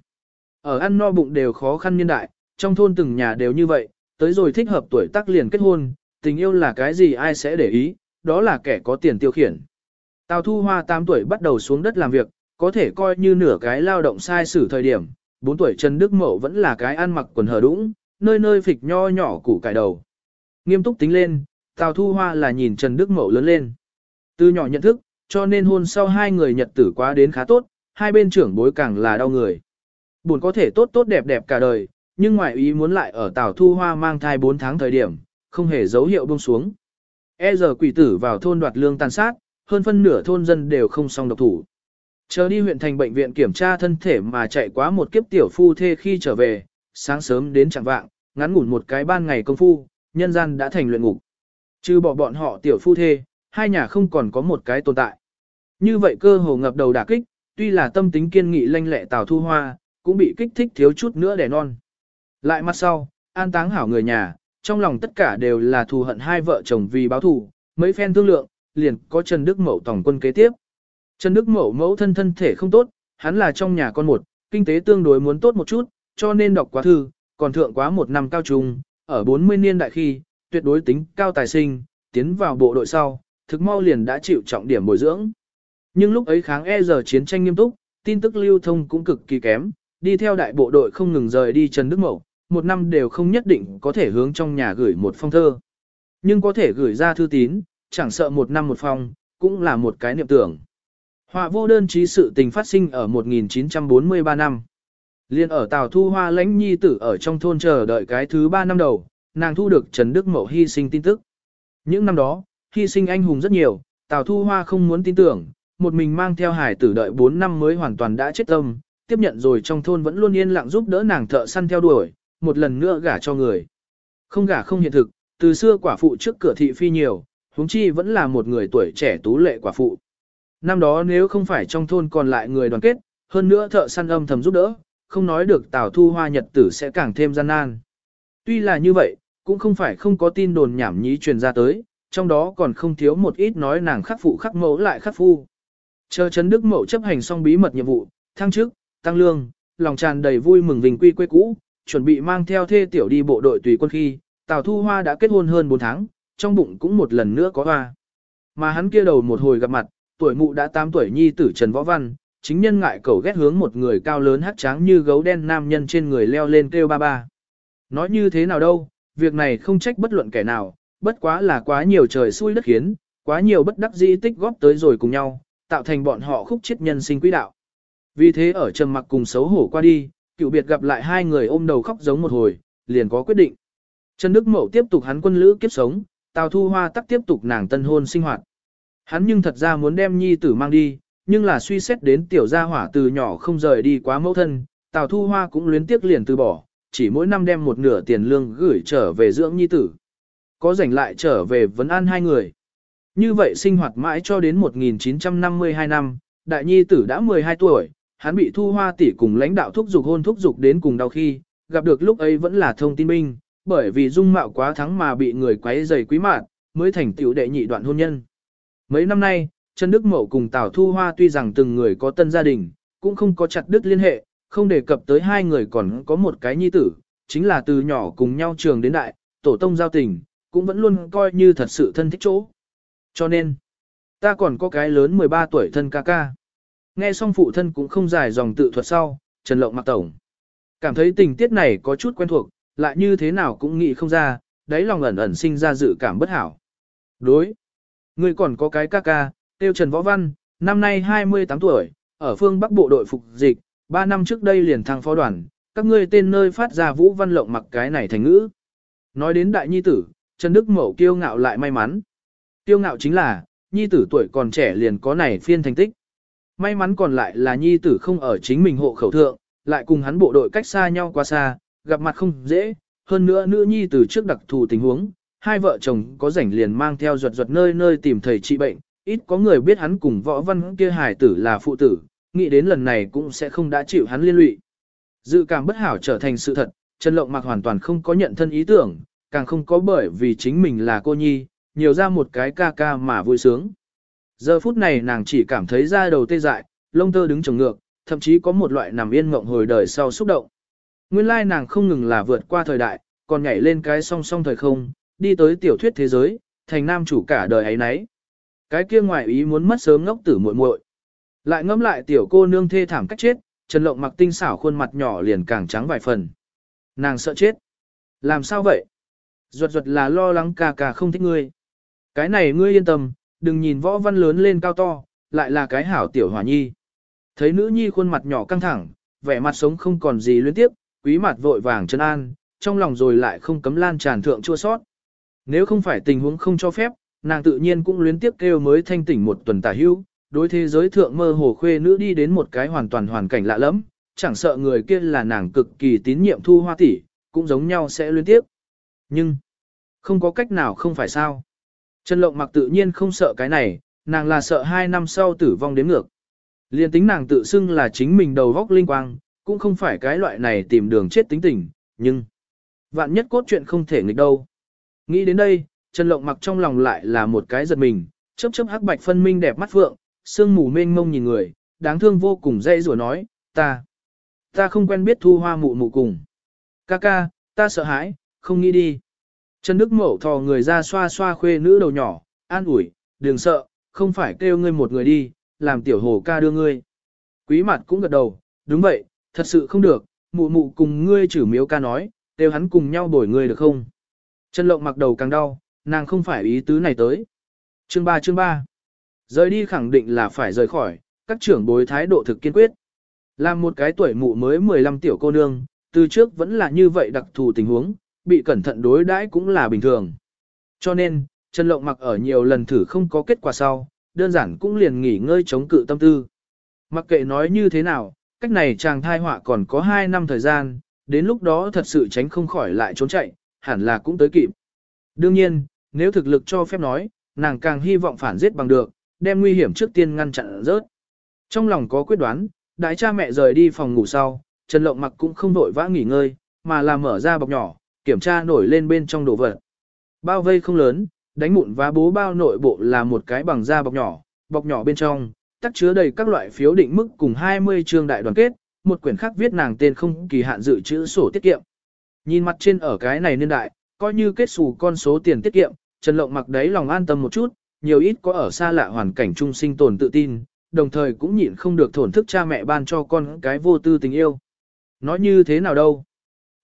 Ở ăn no bụng đều khó khăn niên đại, trong thôn từng nhà đều như vậy, tới rồi thích hợp tuổi tác liền kết hôn, tình yêu là cái gì ai sẽ để ý, đó là kẻ có tiền tiêu khiển. Tào Thu Hoa 8 tuổi bắt đầu xuống đất làm việc, có thể coi như nửa cái lao động sai sử thời điểm, 4 tuổi Trần Đức Mậu vẫn là cái ăn mặc quần hở đũng, nơi nơi phịch nho nhỏ củ cải đầu. Nghiêm túc tính lên, Tào Thu Hoa là nhìn Trần Đức Mậu lớn lên. Từ nhỏ nhận thức, cho nên hôn sau hai người nhật tử quá đến khá tốt, hai bên trưởng bối càng là đau người. Buồn có thể tốt tốt đẹp đẹp cả đời, nhưng ngoại ý muốn lại ở Tào Thu Hoa mang thai 4 tháng thời điểm, không hề dấu hiệu buông xuống. E giờ quỷ tử vào thôn đoạt lương tàn sát, hơn phân nửa thôn dân đều không xong độc thủ. Chờ đi huyện thành bệnh viện kiểm tra thân thể mà chạy quá một kiếp tiểu phu thê khi trở về, sáng sớm đến chẳng vạng, ngắn ngủn một cái ban ngày công phu, nhân gian đã thành luyện ngục. Trừ bỏ bọn họ tiểu phu thê, hai nhà không còn có một cái tồn tại. Như vậy cơ hồ ngập đầu đả kích, tuy là tâm tính kiên nghị lanh lẹ Tào Thu Hoa, cũng bị kích thích thiếu chút nữa đẻ non. Lại mặt sau, an táng hảo người nhà, trong lòng tất cả đều là thù hận hai vợ chồng vì báo thù, mấy phen thương lượng, liền có Trần Đức Mậu tổng quân kế tiếp. Trần Đức Mậu mẫu thân thân thể không tốt, hắn là trong nhà con một, kinh tế tương đối muốn tốt một chút, cho nên đọc quá thư, còn thượng quá một năm cao trung, ở 40 niên đại khi, tuyệt đối tính cao tài sinh, tiến vào bộ đội sau, thực mau liền đã chịu trọng điểm bồi dưỡng. Nhưng lúc ấy kháng e giờ chiến tranh nghiêm túc, tin tức lưu thông cũng cực kỳ kém, đi theo đại bộ đội không ngừng rời đi Trần Đức Mậu, một năm đều không nhất định có thể hướng trong nhà gửi một phong thơ. Nhưng có thể gửi ra thư tín, chẳng sợ một năm một phong, cũng là một cái niệm tưởng. Họa vô đơn trí sự tình phát sinh ở 1943 năm. Liên ở Tào Thu Hoa lãnh nhi tử ở trong thôn chờ đợi cái thứ ba năm đầu, nàng thu được Trần Đức Mậu hy sinh tin tức. Những năm đó, hy sinh anh hùng rất nhiều, Tào Thu Hoa không muốn tin tưởng, một mình mang theo hải tử đợi 4 năm mới hoàn toàn đã chết tâm, tiếp nhận rồi trong thôn vẫn luôn yên lặng giúp đỡ nàng thợ săn theo đuổi, một lần nữa gả cho người. Không gả không hiện thực, từ xưa quả phụ trước cửa thị phi nhiều, huống chi vẫn là một người tuổi trẻ tú lệ quả phụ. Năm đó nếu không phải trong thôn còn lại người đoàn kết, hơn nữa thợ săn âm thầm giúp đỡ, không nói được Tào Thu Hoa nhật tử sẽ càng thêm gian nan. Tuy là như vậy, cũng không phải không có tin đồn nhảm nhí truyền ra tới, trong đó còn không thiếu một ít nói nàng khắc phụ khắc mẫu lại khắc phu. Chờ Trấn Đức Mậu chấp hành xong bí mật nhiệm vụ, thăng chức, tăng lương, lòng tràn đầy vui mừng vinh quy quê cũ, chuẩn bị mang theo thê tiểu đi bộ đội tùy quân khi, Tào Thu Hoa đã kết hôn hơn 4 tháng, trong bụng cũng một lần nữa có hoa. Mà hắn kia đầu một hồi gặp mặt, tuổi mụ đã 8 tuổi nhi tử Trần Võ Văn, chính nhân ngại cầu ghét hướng một người cao lớn hắc tráng như gấu đen nam nhân trên người leo lên kêu ba ba. Nói như thế nào đâu, việc này không trách bất luận kẻ nào, bất quá là quá nhiều trời xui đất khiến, quá nhiều bất đắc dĩ tích góp tới rồi cùng nhau, tạo thành bọn họ khúc chết nhân sinh quỹ đạo. Vì thế ở trầm mặc cùng xấu hổ qua đi, cựu biệt gặp lại hai người ôm đầu khóc giống một hồi, liền có quyết định. Trần Đức Mậu tiếp tục hắn quân lữ kiếp sống, Tào Thu Hoa tắc tiếp tục nàng tân hôn sinh hoạt. Hắn nhưng thật ra muốn đem nhi tử mang đi, nhưng là suy xét đến tiểu gia hỏa từ nhỏ không rời đi quá mẫu thân, Tào Thu Hoa cũng luyến tiếc liền từ bỏ, chỉ mỗi năm đem một nửa tiền lương gửi trở về dưỡng nhi tử. Có rảnh lại trở về vấn an hai người. Như vậy sinh hoạt mãi cho đến 1952 năm, đại nhi tử đã 12 tuổi, hắn bị thu hoa tỷ cùng lãnh đạo thúc dục hôn thúc dục đến cùng đau khi, gặp được lúc ấy vẫn là thông tin binh, bởi vì dung mạo quá thắng mà bị người quấy rầy quý mạn, mới thành tiểu đệ nhị đoạn hôn nhân. Mấy năm nay, Trần Đức Mậu cùng Tào Thu Hoa tuy rằng từng người có tân gia đình, cũng không có chặt đứt liên hệ, không đề cập tới hai người còn có một cái nhi tử, chính là từ nhỏ cùng nhau trường đến đại, tổ tông giao tình, cũng vẫn luôn coi như thật sự thân thích chỗ. Cho nên, ta còn có cái lớn 13 tuổi thân ca ca. Nghe xong phụ thân cũng không dài dòng tự thuật sau, Trần Lộng mặc tổng. Cảm thấy tình tiết này có chút quen thuộc, lại như thế nào cũng nghĩ không ra, đáy lòng ẩn ẩn sinh ra dự cảm bất hảo. Đối. Người còn có cái ca ca, tiêu Trần Võ Văn, năm nay 28 tuổi, ở phương Bắc Bộ đội phục dịch, 3 năm trước đây liền thăng phó đoàn, các ngươi tên nơi phát ra Vũ Văn Lộng mặc cái này thành ngữ. Nói đến đại nhi tử, Trần Đức Mậu kiêu ngạo lại may mắn. Kiêu ngạo chính là, nhi tử tuổi còn trẻ liền có này phiên thành tích. May mắn còn lại là nhi tử không ở chính mình hộ khẩu thượng, lại cùng hắn bộ đội cách xa nhau quá xa, gặp mặt không dễ, hơn nữa nữ nhi tử trước đặc thù tình huống, hai vợ chồng có rảnh liền mang theo ruột ruột nơi nơi tìm thầy trị bệnh, ít có người biết hắn cùng võ văn kia hải tử là phụ tử, nghĩ đến lần này cũng sẽ không đã chịu hắn liên lụy. Dự cảm bất hảo trở thành sự thật, Trần Lộng Mặc hoàn toàn không có nhận thân ý tưởng, càng không có bởi vì chính mình là cô nhi, nhiều ra một cái ca ca mà vui sướng. Giờ phút này nàng chỉ cảm thấy da đầu tê dại, lông tơ đứng trồng ngược, thậm chí có một loại nằm yên mộng hồi đời sau xúc động. Nguyên lai nàng không ngừng là vượt qua thời đại, còn nhảy lên cái song song thời không, đi tới tiểu thuyết thế giới, thành nam chủ cả đời ấy nấy. Cái kia ngoài ý muốn mất sớm ngốc tử muội muội. Lại ngẫm lại tiểu cô nương thê thảm cách chết, Trần Lộng mặc tinh xảo khuôn mặt nhỏ liền càng trắng vài phần. Nàng sợ chết. Làm sao vậy? Ruột ruột là lo lắng ca ca không thích ngươi. Cái này ngươi yên tâm, đừng nhìn võ văn lớn lên cao to, lại là cái hảo tiểu hòa nhi. Thấy nữ nhi khuôn mặt nhỏ căng thẳng, vẻ mặt sống không còn gì luyến tiếp, quý mặt vội vàng chân an, trong lòng rồi lại không cấm lan tràn thượng chua sót. Nếu không phải tình huống không cho phép, nàng tự nhiên cũng luyến tiếp kêu mới thanh tỉnh một tuần tả hưu, đối thế giới thượng mơ hồ khuê nữ đi đến một cái hoàn toàn hoàn cảnh lạ lẫm, chẳng sợ người kia là nàng cực kỳ tín nhiệm thu hoa tỷ, cũng giống nhau sẽ luyến tiếp. Nhưng, Không có cách nào không phải sao. Trần Lộng mặc tự nhiên không sợ cái này, nàng là sợ hai năm sau tử vong đến ngược. Liên tính nàng tự xưng là chính mình đầu vóc linh quang, cũng không phải cái loại này tìm đường chết tính tình, nhưng vạn nhất cốt chuyện không thể nghịch đâu. Nghĩ đến đây, Trần Lộng mặc trong lòng lại là một cái giật mình, chớp chớp hắc bạch phân minh đẹp mắt phượng, sương mù mênh mông nhìn người, đáng thương vô cùng dây rủa nói, ta, ta không quen biết thu hoa mụ mụ cùng. Ca ca, ta sợ hãi, không nghĩ đi. Trần Đức Mậu thò người ra xoa xoa khuê nữ đầu nhỏ, an ủi, đừng sợ, không phải kêu ngươi một người đi, làm tiểu hồ ca đưa ngươi. Quý mặt cũng gật đầu, đúng vậy, thật sự không được, mụ mụ cùng ngươi chử miếu ca nói, kêu hắn cùng nhau đổi ngươi được không? Trần Lộng mặc đầu càng đau, nàng không phải ý tứ này tới. Chương 3 chương 3 Rời đi khẳng định là phải rời khỏi, các trưởng bối thái độ thực kiên quyết. Làm một cái tuổi mụ mới 15 tiểu cô nương, từ trước vẫn là như vậy đặc thù tình huống, bị cẩn thận đối đãi cũng là bình thường. Cho nên, Trần Lộng mặc ở nhiều lần thử không có kết quả sau, đơn giản cũng liền nghỉ ngơi chống cự tâm tư. Mặc kệ nói như thế nào, cách này chàng thai họa còn có 2 năm thời gian, đến lúc đó thật sự tránh không khỏi lại trốn chạy, hẳn là cũng tới kịp. Đương nhiên, nếu thực lực cho phép nói, nàng càng hy vọng phản giết bằng được, đem nguy hiểm trước tiên ngăn chặn rớt. Trong lòng có quyết đoán, đại cha mẹ rời đi phòng ngủ sau, Trần Lộng mặc cũng không vội vã nghỉ ngơi, mà là mở ra bọc nhỏ, kiểm tra nổi lên bên trong đồ vật. Bao vây không lớn, đánh mụn và bố bao nội bộ là một cái bằng da bọc nhỏ, bọc nhỏ bên trong, tắc chứa đầy các loại phiếu định mức cùng 20 chương đại đoàn kết, một quyển khác viết nàng tên không kỳ hạn dự trữ sổ tiết kiệm. Nhìn mặt trên ở cái này niên đại, coi như kết xù con số tiền tiết kiệm, Trần Lộng mặc đấy lòng an tâm một chút, nhiều ít có ở xa lạ hoàn cảnh trung sinh tồn tự tin, đồng thời cũng nhịn không được thổn thức cha mẹ ban cho con cái vô tư tình yêu. Nói như thế nào đâu?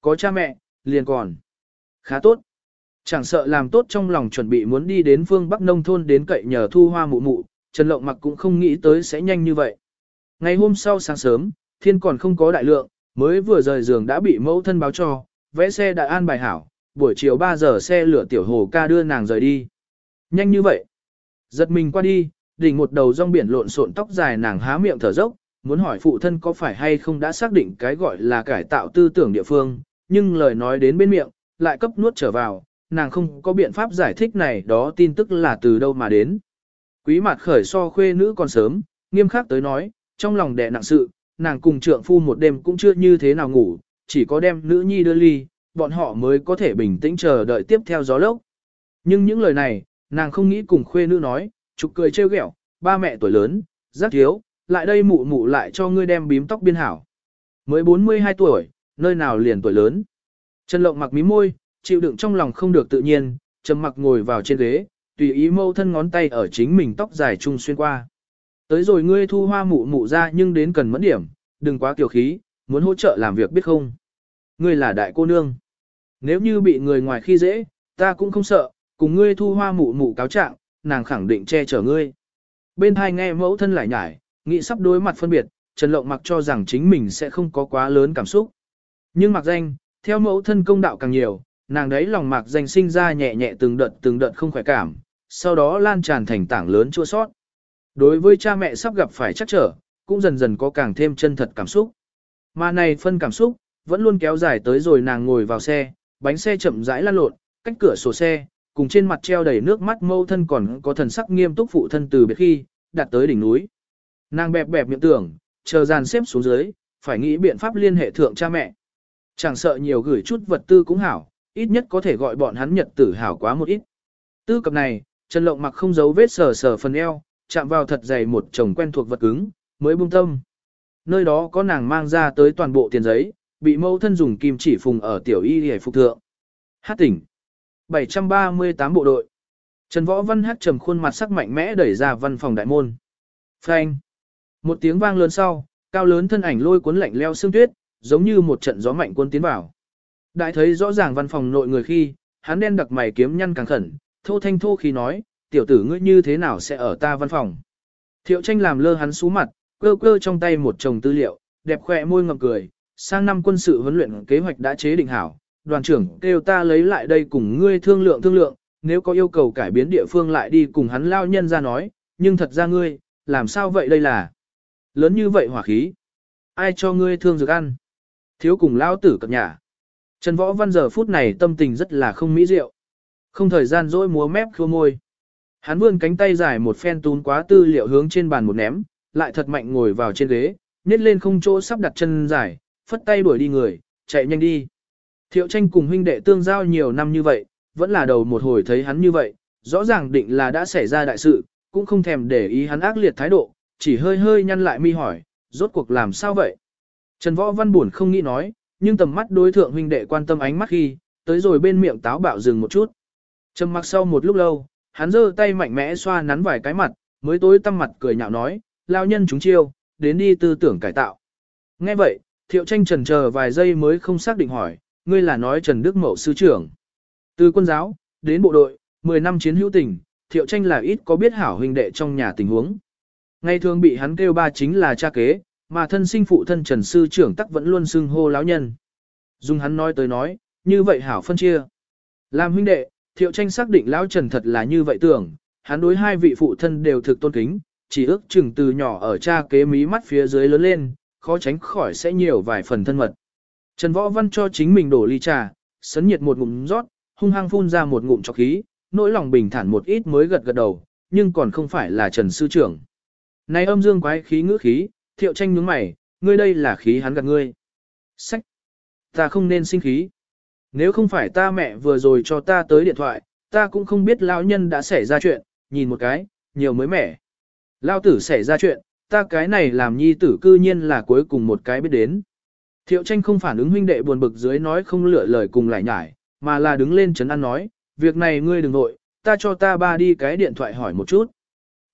Có cha mẹ, liền còn. Khá tốt. Chẳng sợ làm tốt trong lòng chuẩn bị muốn đi đến phương Bắc nông thôn đến cậy nhờ thu hoa mụ mụ, Trần Lộng mặc cũng không nghĩ tới sẽ nhanh như vậy. Ngày hôm sau sáng sớm, thiên còn không có đại lượng, mới vừa rời giường đã bị mẫu thân báo cho, vẽ xe đã an bài hảo, buổi chiều 3 giờ xe lửa tiểu hồ ca đưa nàng rời đi. Nhanh như vậy. Giật mình qua đi, đỉnh một đầu rong biển lộn xộn tóc dài nàng há miệng thở dốc, muốn hỏi phụ thân có phải hay không đã xác định cái gọi là cải tạo tư tưởng địa phương, nhưng lời nói đến bên miệng, lại cấp nuốt trở vào, nàng không có biện pháp giải thích này đó tin tức là từ đâu mà đến. Quý mặt khởi so khuê nữ còn sớm, nghiêm khắc tới nói, trong lòng đẻ nặng sự, nàng cùng trượng phu một đêm cũng chưa như thế nào ngủ, chỉ có đem nữ nhi đưa ly, bọn họ mới có thể bình tĩnh chờ đợi tiếp theo gió lốc. Nhưng những lời này, nàng không nghĩ cùng khuê nữ nói, chụp cười trêu ghẹo, ba mẹ tuổi lớn, rất thiếu, lại đây mụ mụ lại cho ngươi đem bím tóc biên hảo. Mới 42 tuổi, nơi nào liền tuổi lớn. Trần Lộng mặc mí môi, chịu đựng trong lòng không được tự nhiên, trầm mặc ngồi vào trên ghế, tùy ý mâu thân ngón tay ở chính mình tóc dài trung xuyên qua. Tới rồi ngươi thu hoa mụ mụ ra nhưng đến cần mẫn điểm, đừng quá kiều khí, muốn hỗ trợ làm việc biết không. Ngươi là đại cô nương. Nếu như bị người ngoài khi dễ, ta cũng không sợ, cùng ngươi thu hoa mụ mụ cáo trạng, nàng khẳng định che chở ngươi. Bên hai nghe mẫu thân lại nhải, nghĩ sắp đối mặt phân biệt, Trần Lộng mặc cho rằng chính mình sẽ không có quá lớn cảm xúc. Nhưng mặc danh, theo mẫu thân công đạo càng nhiều, nàng đấy lòng mặc danh sinh ra nhẹ nhẹ từng đợt từng đợt không khỏe cảm, sau đó lan tràn thành tảng lớn chua sót. Đối với cha mẹ sắp gặp phải chắc trở, cũng dần dần có càng thêm chân thật cảm xúc. Mà này phân cảm xúc, vẫn luôn kéo dài tới rồi nàng ngồi vào xe, bánh xe chậm rãi lăn lộn, cách cửa sổ xe, cùng trên mặt treo đầy nước mắt mâu thân còn có thần sắc nghiêm túc phụ thân từ biệt khi, đặt tới đỉnh núi. Nàng bẹp bẹp miệng tưởng, chờ dàn xếp xuống dưới, phải nghĩ biện pháp liên hệ thượng cha mẹ. Chẳng sợ nhiều gửi chút vật tư cũng hảo, ít nhất có thể gọi bọn hắn nhật tử hảo quá một ít. Tư cập này, Trần Lộng mặc không giấu vết sờ sờ phần eo, chạm vào thật dày một chồng quen thuộc vật cứng, mới buông tâm. Nơi đó có nàng mang ra tới toàn bộ tiền giấy, bị mâu thân dùng kim chỉ phùng ở tiểu y hề phục thượng. Hát tỉnh. 738 bộ đội. Trần Võ Văn hát trầm khuôn mặt sắc mạnh mẽ đẩy ra văn phòng đại môn. Phanh. Một tiếng vang lớn sau, cao lớn thân ảnh lôi cuốn lạnh leo xương tuyết, giống như một trận gió mạnh cuốn tiến vào. Đại thấy rõ ràng văn phòng nội người khi, hắn đen đặc mày kiếm nhăn càng khẩn, thô thanh thô khi nói, tiểu tử ngươi như thế nào sẽ ở ta văn phòng. Thiệu tranh làm lơ hắn xú mặt, cơ cơ trong tay một chồng tư liệu, đẹp khỏe môi ngậm cười, sang năm quân sự huấn luyện kế hoạch đã chế định hảo, đoàn trưởng kêu ta lấy lại đây cùng ngươi thương lượng thương lượng, nếu có yêu cầu cải biến địa phương lại đi cùng hắn lao nhân ra nói, nhưng thật ra ngươi, làm sao vậy đây là lớn như vậy hỏa khí. Ai cho ngươi thương dược ăn? Thiếu cùng lao tử cập nhà. Trần Võ Văn giờ phút này tâm tình rất là không mỹ diệu. Không thời gian dỗi múa mép khua môi. Hắn vươn cánh tay dài một phen tún quá tư liệu hướng trên bàn một ném, lại thật mạnh ngồi vào trên ghế, nhét lên không chỗ sắp đặt chân dài, phất tay đuổi đi người, chạy nhanh đi. Thiệu tranh cùng huynh đệ tương giao nhiều năm như vậy, vẫn là đầu một hồi thấy hắn như vậy, rõ ràng định là đã xảy ra đại sự, cũng không thèm để ý hắn ác liệt thái độ, chỉ hơi hơi nhăn lại mi hỏi, rốt cuộc làm sao vậy? Trần Võ Văn buồn không nghĩ nói, nhưng tầm mắt đối thượng huynh đệ quan tâm ánh mắt khi, tới rồi bên miệng táo bạo dừng một chút. Trầm mặc sau một lúc lâu, hắn giơ tay mạnh mẽ xoa nắn vài cái mặt, mới tối tăm mặt cười nhạo nói, lao nhân chúng chiêu, đến đi tư tưởng cải tạo. Nghe vậy, thiệu tranh trần chờ vài giây mới không xác định hỏi, ngươi là nói Trần Đức Mậu sư trưởng. Từ quân giáo, đến bộ đội, 10 năm chiến hữu tình, thiệu tranh là ít có biết hảo huynh đệ trong nhà tình huống. Ngày thường bị hắn kêu ba chính là cha kế, mà thân sinh phụ thân Trần sư trưởng tắc vẫn luôn xưng hô lão nhân. dùng hắn nói tới nói, như vậy hảo phân chia. Làm huynh đệ, thiệu tranh xác định lão Trần thật là như vậy tưởng, hắn đối hai vị phụ thân đều thực tôn kính, chỉ ước chừng từ nhỏ ở cha kế mí mắt phía dưới lớn lên, khó tránh khỏi sẽ nhiều vài phần thân mật. Trần Võ Văn cho chính mình đổ ly trà, sấn nhiệt một ngụm rót, hung hăng phun ra một ngụm cho khí, nỗi lòng bình thản một ít mới gật gật đầu, nhưng còn không phải là Trần Sư Trưởng. Này âm dương quái khí ngữ khí, thiệu tranh nhướng mày, ngươi đây là khí hắn gạt ngươi. Sách! Ta không nên sinh khí. Nếu không phải ta mẹ vừa rồi cho ta tới điện thoại, ta cũng không biết lão nhân đã xảy ra chuyện, nhìn một cái, nhiều mới mẻ. Lao tử xảy ra chuyện, ta cái này làm nhi tử cư nhiên là cuối cùng một cái biết đến. Thiệu tranh không phản ứng huynh đệ buồn bực dưới nói không lựa lời cùng lại nhải, mà là đứng lên chấn an nói, việc này ngươi đừng nội, ta cho ta ba đi cái điện thoại hỏi một chút.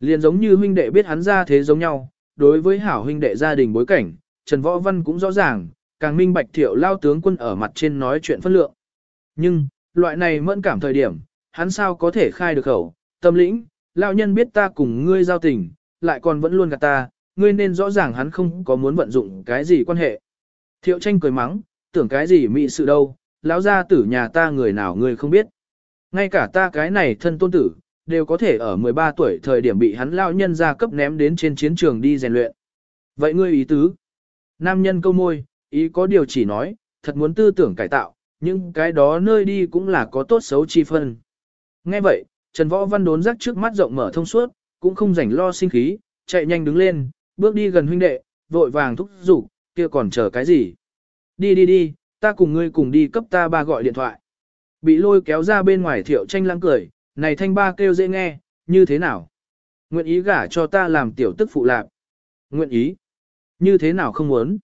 Liền giống như huynh đệ biết hắn ra thế giống nhau, đối với hảo huynh đệ gia đình bối cảnh, Trần Võ Văn cũng rõ ràng, càng minh bạch thiệu lao tướng quân ở mặt trên nói chuyện phân lượng. Nhưng, loại này mẫn cảm thời điểm, hắn sao có thể khai được khẩu, tâm lĩnh, Lão nhân biết ta cùng ngươi giao tình, lại còn vẫn luôn gạt ta, ngươi nên rõ ràng hắn không có muốn vận dụng cái gì quan hệ. Thiệu tranh cười mắng, tưởng cái gì mị sự đâu, lão gia tử nhà ta người nào ngươi không biết. Ngay cả ta cái này thân tôn tử, đều có thể ở 13 tuổi thời điểm bị hắn lão nhân ra cấp ném đến trên chiến trường đi rèn luyện. Vậy ngươi ý tứ? Nam nhân câu môi, ý có điều chỉ nói, thật muốn tư tưởng cải tạo, nhưng cái đó nơi đi cũng là có tốt xấu chi phân. Nghe vậy, Trần Võ Văn đốn rắc trước mắt rộng mở thông suốt, cũng không rảnh lo sinh khí, chạy nhanh đứng lên, bước đi gần huynh đệ, vội vàng thúc giục, kia còn chờ cái gì? Đi đi đi, ta cùng ngươi cùng đi cấp ta ba gọi điện thoại. Bị lôi kéo ra bên ngoài thiệu tranh lăng cười, này thanh ba kêu dễ nghe, như thế nào? Nguyện ý gả cho ta làm tiểu tức phụ lạc. Nguyện ý. Như thế nào không muốn?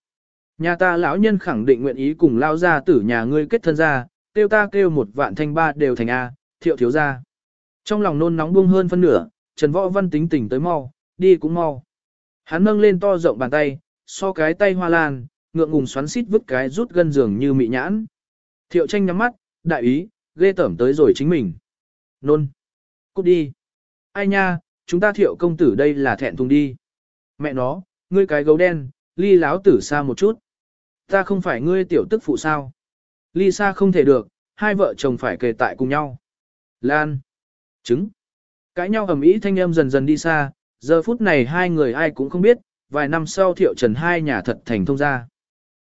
Nhà ta lão nhân khẳng định nguyện ý cùng lao ra tử nhà ngươi kết thân ra, kêu ta kêu một vạn thanh ba đều thành A, thiệu thiếu ra. Trong lòng nôn nóng buông hơn phân nửa, Trần Võ Văn tính tỉnh tới mau, đi cũng mau. Hắn nâng lên to rộng bàn tay, so cái tay hoa lan, ngượng ngùng xoắn xít vứt cái rút gân giường như mị nhãn. Thiệu tranh nhắm mắt, đại ý, ghê tởm tới rồi chính mình. Nôn. Cút đi. Ai nha, chúng ta thiệu công tử đây là thẹn thùng đi. Mẹ nó, ngươi cái gấu đen, ly láo tử xa một chút. Ta không phải ngươi tiểu tức phụ sao. Ly xa không thể được, hai vợ chồng phải kề tại cùng nhau. Lan. Trứng. Cãi nhau ầm ĩ thanh âm dần dần đi xa, giờ phút này hai người ai cũng không biết, vài năm sau thiệu trần hai nhà thật thành thông gia.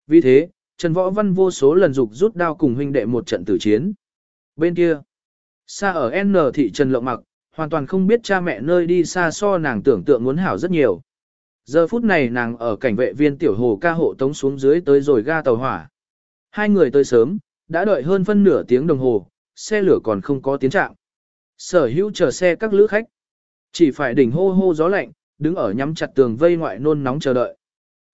Vì thế, Trần Võ Văn vô số lần dục rút đao cùng huynh đệ một trận tử chiến. Bên kia, xa ở N thị Trần Lộng Mặc, hoàn toàn không biết cha mẹ nơi đi xa so nàng tưởng tượng muốn hảo rất nhiều. Giờ phút này nàng ở cảnh vệ viên tiểu hồ ca hộ tống xuống dưới tới rồi ga tàu hỏa. Hai người tới sớm, đã đợi hơn phân nửa tiếng đồng hồ, xe lửa còn không có tiến trạng. Sở hữu chờ xe các lữ khách. Chỉ phải đỉnh hô hô gió lạnh, đứng ở nhắm chặt tường vây ngoại nôn nóng chờ đợi.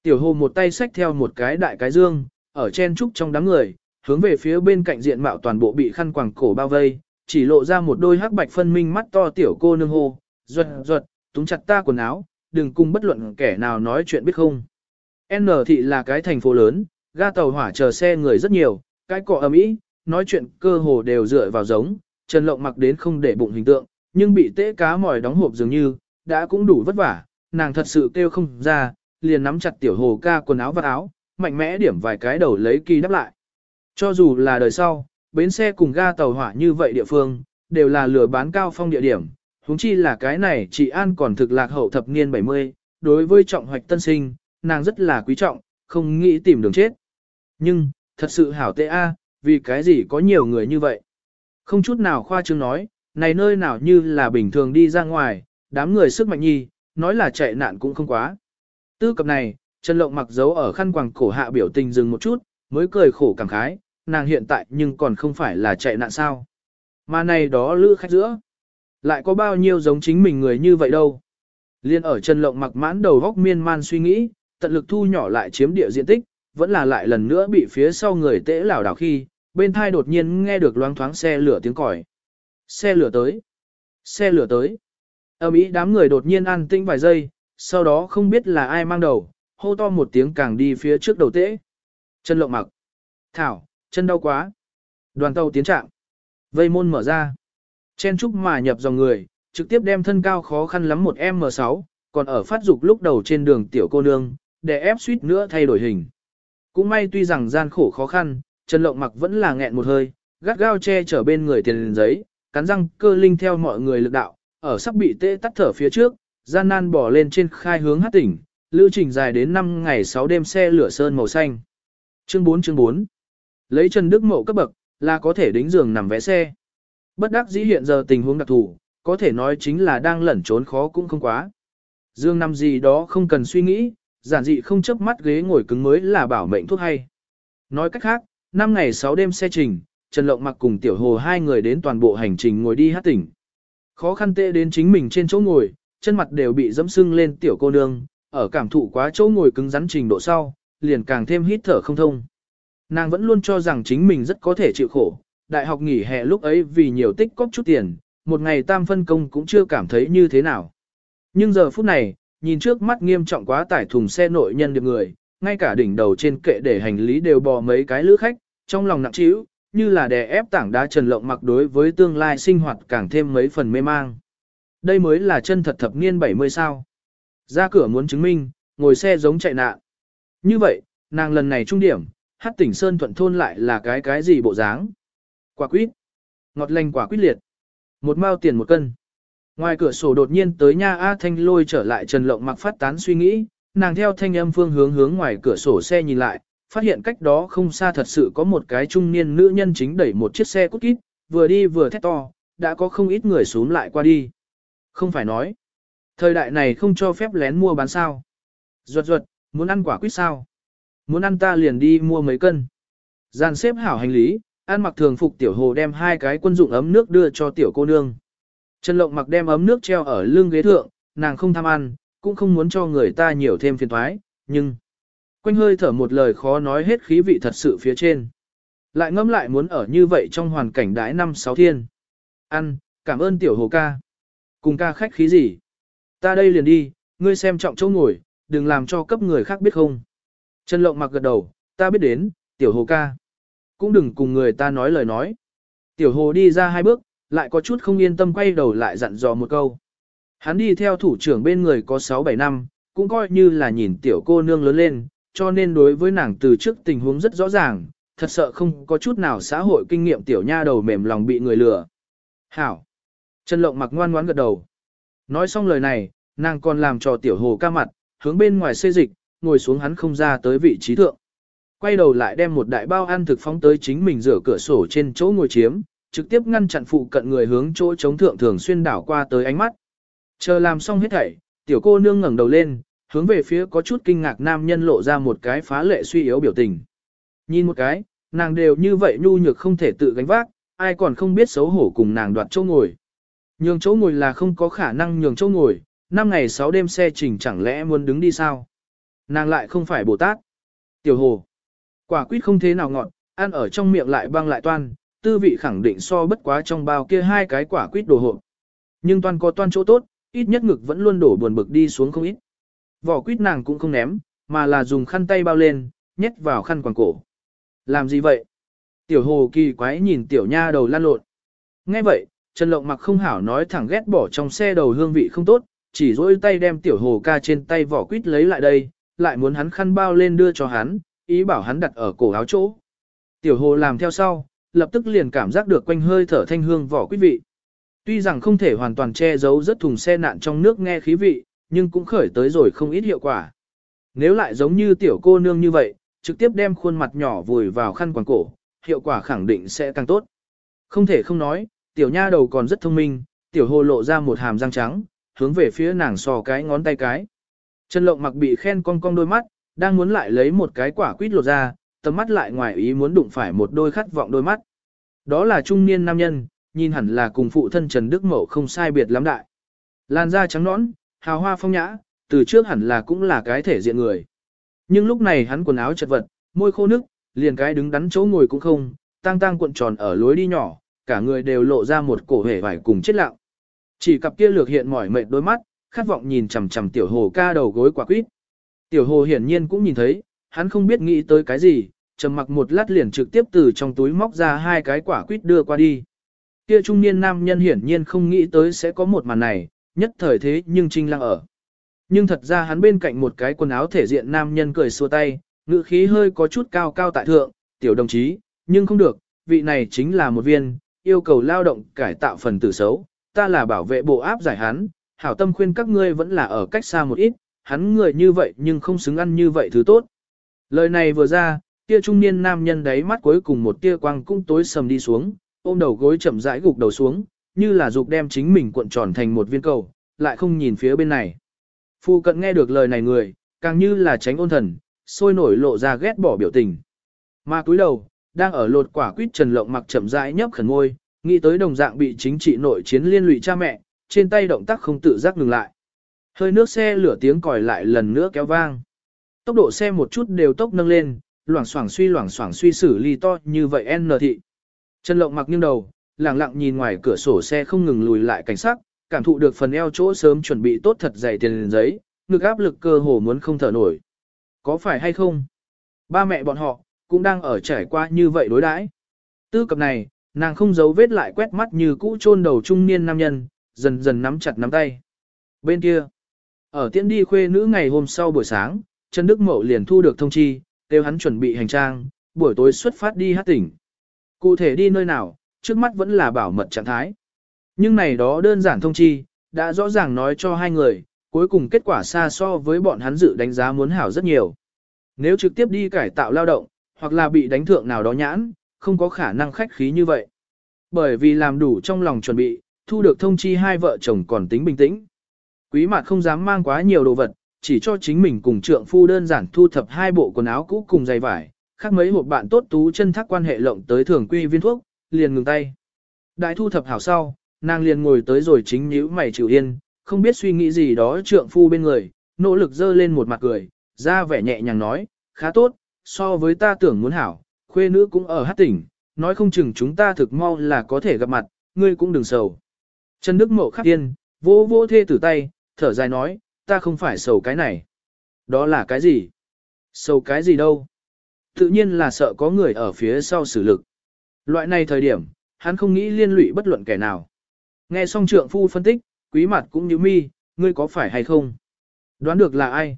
Tiểu hồ một tay xách theo một cái đại cái dương, ở chen trúc trong đám người, hướng về phía bên cạnh diện mạo toàn bộ bị khăn quàng cổ bao vây, chỉ lộ ra một đôi hắc bạch phân minh mắt to tiểu cô nương hô, ruột ruột, túng chặt ta quần áo, đừng cùng bất luận kẻ nào nói chuyện biết không. N thị là cái thành phố lớn, ga tàu hỏa chờ xe người rất nhiều, cái cọ ầm ĩ, nói chuyện cơ hồ đều dựa vào giống, Trần Lộng mặc đến không để bụng hình tượng, nhưng bị tế cá mỏi đóng hộp dường như, đã cũng đủ vất vả, nàng thật sự kêu không ra, liền nắm chặt tiểu hồ ca quần áo và áo, mạnh mẽ điểm vài cái đầu lấy kỳ đáp lại. Cho dù là đời sau, bến xe cùng ga tàu hỏa như vậy địa phương, đều là lừa bán cao phong địa điểm, huống chi là cái này chị An còn thực lạc hậu thập niên 70, đối với trọng hoạch tân sinh, nàng rất là quý trọng, không nghĩ tìm đường chết. Nhưng, thật sự hảo tệ a, vì cái gì có nhiều người như vậy? Không chút nào khoa trương nói, này nơi nào như là bình thường đi ra ngoài, đám người sức mạnh nhi, nói là chạy nạn cũng không quá. Tư cập này, Trần Lộng mặc dấu ở khăn quàng cổ hạ biểu tình dừng một chút, mới cười khổ cảm khái, nàng hiện tại nhưng còn không phải là chạy nạn sao. Mà này đó lữ khách giữa. Lại có bao nhiêu giống chính mình người như vậy đâu. Liên ở Trần Lộng mặc mãn đầu góc miên man suy nghĩ, tận lực thu nhỏ lại chiếm địa diện tích, vẫn là lại lần nữa bị phía sau người tễ lảo đảo khi, bên thai đột nhiên nghe được loáng thoáng xe lửa tiếng còi. Xe lửa tới. Xe lửa tới. Âm ý đám người đột nhiên an tĩnh vài giây, sau đó không biết là ai mang đầu, hô to một tiếng càng đi phía trước đầu tễ. Chân lộng mặc. Thảo, chân đau quá. Đoàn tàu tiến trạng. Vây môn mở ra. Chen trúc mà nhập dòng người, trực tiếp đem thân cao khó khăn lắm một M6, còn ở phát dục lúc đầu trên đường tiểu cô nương, để ép suýt nữa thay đổi hình. Cũng may tuy rằng gian khổ khó khăn, Trần Lộng mặc vẫn là nghẹn một hơi, gắt gao che chở bên người tiền giấy, cắn răng cơ linh theo mọi người lực đạo, ở sắp bị tê tắt thở phía trước, gian nan bỏ lên trên khai hướng hát tỉnh, lưu trình dài đến 5 ngày 6 đêm xe lửa sơn màu xanh. Chương 4 chương 4 Lấy Trần Đức Mậu cấp bậc, là có thể đính giường nằm vẽ xe. Bất đắc dĩ hiện giờ tình huống đặc thù, có thể nói chính là đang lẩn trốn khó cũng không quá. Dương nằm gì đó không cần suy nghĩ, giản dị không chấp mắt ghế ngồi cứng mới là bảo mệnh thuốc hay. Nói cách khác, 5 ngày 6 đêm xe trình, Trần Lộng mặc cùng Tiểu Hồ hai người đến toàn bộ hành trình ngồi đi hát tỉnh. Khó khăn tệ đến chính mình trên chỗ ngồi, chân mặt đều bị dẫm sưng lên Tiểu cô nương, ở cảm thụ quá chỗ ngồi cứng rắn trình độ sau, liền càng thêm hít thở không thông. Nàng vẫn luôn cho rằng chính mình rất có thể chịu khổ, đại học nghỉ hè lúc ấy vì nhiều tích cóp chút tiền, một ngày tam phân công cũng chưa cảm thấy như thế nào. Nhưng giờ phút này, nhìn trước mắt nghiêm trọng quá tải thùng xe nội nhân được người, ngay cả đỉnh đầu trên kệ để hành lý đều bò mấy cái lữ khách, trong lòng nặng trĩu, như là đè ép tảng đá trần lộng mặc đối với tương lai sinh hoạt càng thêm mấy phần mê mang. Đây mới là chân thật thập niên 70 sao. Ra cửa muốn chứng minh, ngồi xe giống chạy nạn. Như vậy, nàng lần này trung điểm, hát tỉnh Sơn Thuận Thôn lại là cái cái gì bộ dáng? Quả quýt. Ngọt lành quả quýt liệt. Một mao tiền một cân. Ngoài cửa sổ đột nhiên tới nha A Thanh lôi trở lại Trần Lộng mặc phát tán suy nghĩ, nàng theo thanh âm phương hướng hướng ngoài cửa sổ xe nhìn lại, phát hiện cách đó không xa thật sự có một cái trung niên nữ nhân chính đẩy một chiếc xe cút kít, vừa đi vừa thét to, đã có không ít người xuống lại qua đi. Không phải nói, thời đại này không cho phép lén mua bán sao. Ruột ruột, muốn ăn quả quýt sao? Muốn ăn ta liền đi mua mấy cân. Giàn xếp hảo hành lý, ăn mặc thường phục tiểu hồ đem hai cái quân dụng ấm nước đưa cho tiểu cô nương. Trần Lộng mặc đem ấm nước treo ở lưng ghế thượng, nàng không tham ăn, cũng không muốn cho người ta nhiều thêm phiền toái, nhưng quanh hơi thở một lời khó nói hết khí vị thật sự phía trên. Lại ngâm lại muốn ở như vậy trong hoàn cảnh đãi năm sáu thiên. Ăn, cảm ơn tiểu hồ ca. Cùng ca khách khí gì? Ta đây liền đi, ngươi xem trọng chỗ ngồi, đừng làm cho cấp người khác biết không. Trần Lộng mặc gật đầu, ta biết đến, tiểu hồ ca. Cũng đừng cùng người ta nói lời nói. Tiểu hồ đi ra hai bước, lại có chút không yên tâm quay đầu lại dặn dò một câu. Hắn đi theo thủ trưởng bên người có 6-7 năm, cũng coi như là nhìn tiểu cô nương lớn lên, cho nên đối với nàng từ trước tình huống rất rõ ràng, thật sợ không có chút nào xã hội kinh nghiệm tiểu nha đầu mềm lòng bị người lừa. Hảo! Trần Lộng mặc ngoan ngoãn gật đầu. Nói xong lời này, nàng còn làm cho tiểu hồ ca mặt, hướng bên ngoài xê dịch, ngồi xuống hắn không ra tới vị trí thượng. Quay đầu lại đem một đại bao ăn thực phóng tới chính mình rửa cửa sổ trên chỗ ngồi chiếm, trực tiếp ngăn chặn phụ cận người hướng chỗ chống thượng thường xuyên đảo qua tới ánh mắt. Chờ làm xong hết thảy, tiểu cô nương ngẩng đầu lên, hướng về phía có chút kinh ngạc nam nhân lộ ra một cái phá lệ suy yếu biểu tình. Nhìn một cái, nàng đều như vậy nhu nhược không thể tự gánh vác, ai còn không biết xấu hổ cùng nàng đoạt chỗ ngồi. Nhường chỗ ngồi là không có khả năng nhường chỗ ngồi, 5 ngày 6 đêm xe trình chẳng lẽ muốn đứng đi sao? Nàng lại không phải Bồ Tát. Tiểu hồ. Quả quýt không thế nào ngọt, ăn ở trong miệng lại băng lại toan, tư vị khẳng định so bất quá trong bao kia hai cái quả quýt đồ hộp. Nhưng toan có toan chỗ tốt, ít nhất ngực vẫn luôn đổ buồn bực đi xuống không ít. Vỏ quýt nàng cũng không ném, mà là dùng khăn tay bao lên, nhét vào khăn quàng cổ. Làm gì vậy? Tiểu hồ kỳ quái nhìn tiểu nha đầu lan lộn. Nghe vậy, Trần Lộng mặc không hảo nói thẳng ghét bỏ trong xe đầu hương vị không tốt, chỉ dỗi tay đem tiểu hồ ca trên tay vỏ quýt lấy lại đây, lại muốn hắn khăn bao lên đưa cho hắn, ý bảo hắn đặt ở cổ áo chỗ. Tiểu hồ làm theo sau, lập tức liền cảm giác được quanh hơi thở thanh hương vỏ quýt vị. Tuy rằng không thể hoàn toàn che giấu rất thùng xe nạn trong nước nghe khí vị, nhưng cũng khởi tới rồi không ít hiệu quả. Nếu lại giống như tiểu cô nương như vậy, trực tiếp đem khuôn mặt nhỏ vùi vào khăn quàng cổ, hiệu quả khẳng định sẽ càng tốt. Không thể không nói, tiểu nha đầu còn rất thông minh, tiểu hồ lộ ra một hàm răng trắng, hướng về phía nàng sò cái ngón tay cái. Trần Lộng mặc bị khen cong cong đôi mắt, đang muốn lại lấy một cái quả quýt lột ra, tầm mắt lại ngoài ý muốn đụng phải một đôi khát vọng đôi mắt. Đó là trung niên nam nhân, nhìn hẳn là cùng phụ thân Trần Đức Mậu không sai biệt lắm đại. Làn da trắng nõn, hào hoa phong nhã, từ trước hẳn là cũng là cái thể diện người. Nhưng lúc này hắn quần áo chật vật, môi khô nước, liền cái đứng đắn chỗ ngồi cũng không, tang tang cuộn tròn ở lối đi nhỏ, cả người đều lộ ra một cổ hề vải cùng chết lặng. Chỉ cặp kia lược hiện mỏi mệt đôi mắt, khát vọng nhìn chằm chằm tiểu hồ ca đầu gối quả quýt. Tiểu hồ hiển nhiên cũng nhìn thấy, hắn không biết nghĩ tới cái gì, trầm mặc một lát liền trực tiếp từ trong túi móc ra hai cái quả quýt đưa qua đi. Kia trung niên nam nhân hiển nhiên không nghĩ tới sẽ có một màn này, nhất thời thế nhưng trinh lăng ở. Nhưng thật ra hắn bên cạnh một cái quần áo thể diện nam nhân cười xua tay, ngữ khí hơi có chút cao cao tại thượng, tiểu đồng chí, nhưng không được, vị này chính là một viên, yêu cầu lao động cải tạo phần tử xấu, ta là bảo vệ bộ áp giải hắn, hảo tâm khuyên các ngươi vẫn là ở cách xa một ít, hắn người như vậy nhưng không xứng ăn như vậy thứ tốt. Lời này vừa ra, kia trung niên nam nhân đáy mắt cuối cùng một tia quang cũng tối sầm đi xuống, ôm đầu gối chậm rãi gục đầu xuống, như là dục đem chính mình cuộn tròn thành một viên cầu, lại không nhìn phía bên này. Phu cận nghe được lời này người, càng như là tránh ôn thần, sôi nổi lộ ra ghét bỏ biểu tình. Mà cúi đầu, đang ở lột quả quýt trần lộng mặc chậm rãi nhấp khẩn ngôi, nghĩ tới đồng dạng bị chính trị nội chiến liên lụy cha mẹ, trên tay động tác không tự giác ngừng lại. Hơi nước xe lửa tiếng còi lại lần nữa kéo vang. Tốc độ xe một chút đều tốc nâng lên, loảng xoảng suy loảng xoảng suy xử ly to như vậy N thị. Trần Lộng mặc nghiêng đầu, lặng lặng nhìn ngoài cửa sổ xe không ngừng lùi lại cảnh sắc, cảm thụ được phần eo chỗ sớm chuẩn bị tốt thật dày tiền giấy, ngực áp lực cơ hồ muốn không thở nổi. Có phải hay không? Ba mẹ bọn họ, cũng đang ở trải qua như vậy đối đãi. Tư cập này, nàng không giấu vết lại quét mắt như cũ chôn đầu trung niên nam nhân, dần dần nắm chặt nắm tay. Bên kia, ở tiễn đi khuê nữ ngày hôm sau buổi sáng, Trần Đức Mậu liền thu được thông chi, kêu hắn chuẩn bị hành trang, buổi tối xuất phát đi hát tỉnh. Cụ thể đi nơi nào, trước mắt vẫn là bảo mật trạng thái. Nhưng này đó đơn giản thông chi, đã rõ ràng nói cho hai người, cuối cùng kết quả xa so với bọn hắn dự đánh giá muốn hảo rất nhiều. Nếu trực tiếp đi cải tạo lao động, hoặc là bị đánh thượng nào đó nhãn, không có khả năng khách khí như vậy. Bởi vì làm đủ trong lòng chuẩn bị, thu được thông chi hai vợ chồng còn tính bình tĩnh. Quý mặt không dám mang quá nhiều đồ vật, chỉ cho chính mình cùng trượng phu đơn giản thu thập hai bộ quần áo cũ cùng giày vải, khác mấy hộp bạn tốt tú chân thác quan hệ lộng tới thường quy viên thuốc, liền ngừng tay. Đại thu thập hảo sau, nàng liền ngồi tới rồi chính nhíu mày chịu yên, không biết suy nghĩ gì đó trượng phu bên người, nỗ lực dơ lên một mặt cười, ra vẻ nhẹ nhàng nói, khá tốt, so với ta tưởng muốn hảo, khuê nữ cũng ở hát tỉnh, nói không chừng chúng ta thực mau là có thể gặp mặt, ngươi cũng đừng sầu. Trần Đức Mậu khắc yên, vỗ vỗ thê tử tay, thở dài nói, ta không phải sầu cái này. Đó là cái gì? Sầu cái gì đâu? Tự nhiên là sợ có người ở phía sau xử lực. Loại này thời điểm, hắn không nghĩ liên lụy bất luận kẻ nào. Nghe xong trượng phu phân tích, quý mặt cũng như mi, ngươi có phải hay không? Đoán được là ai?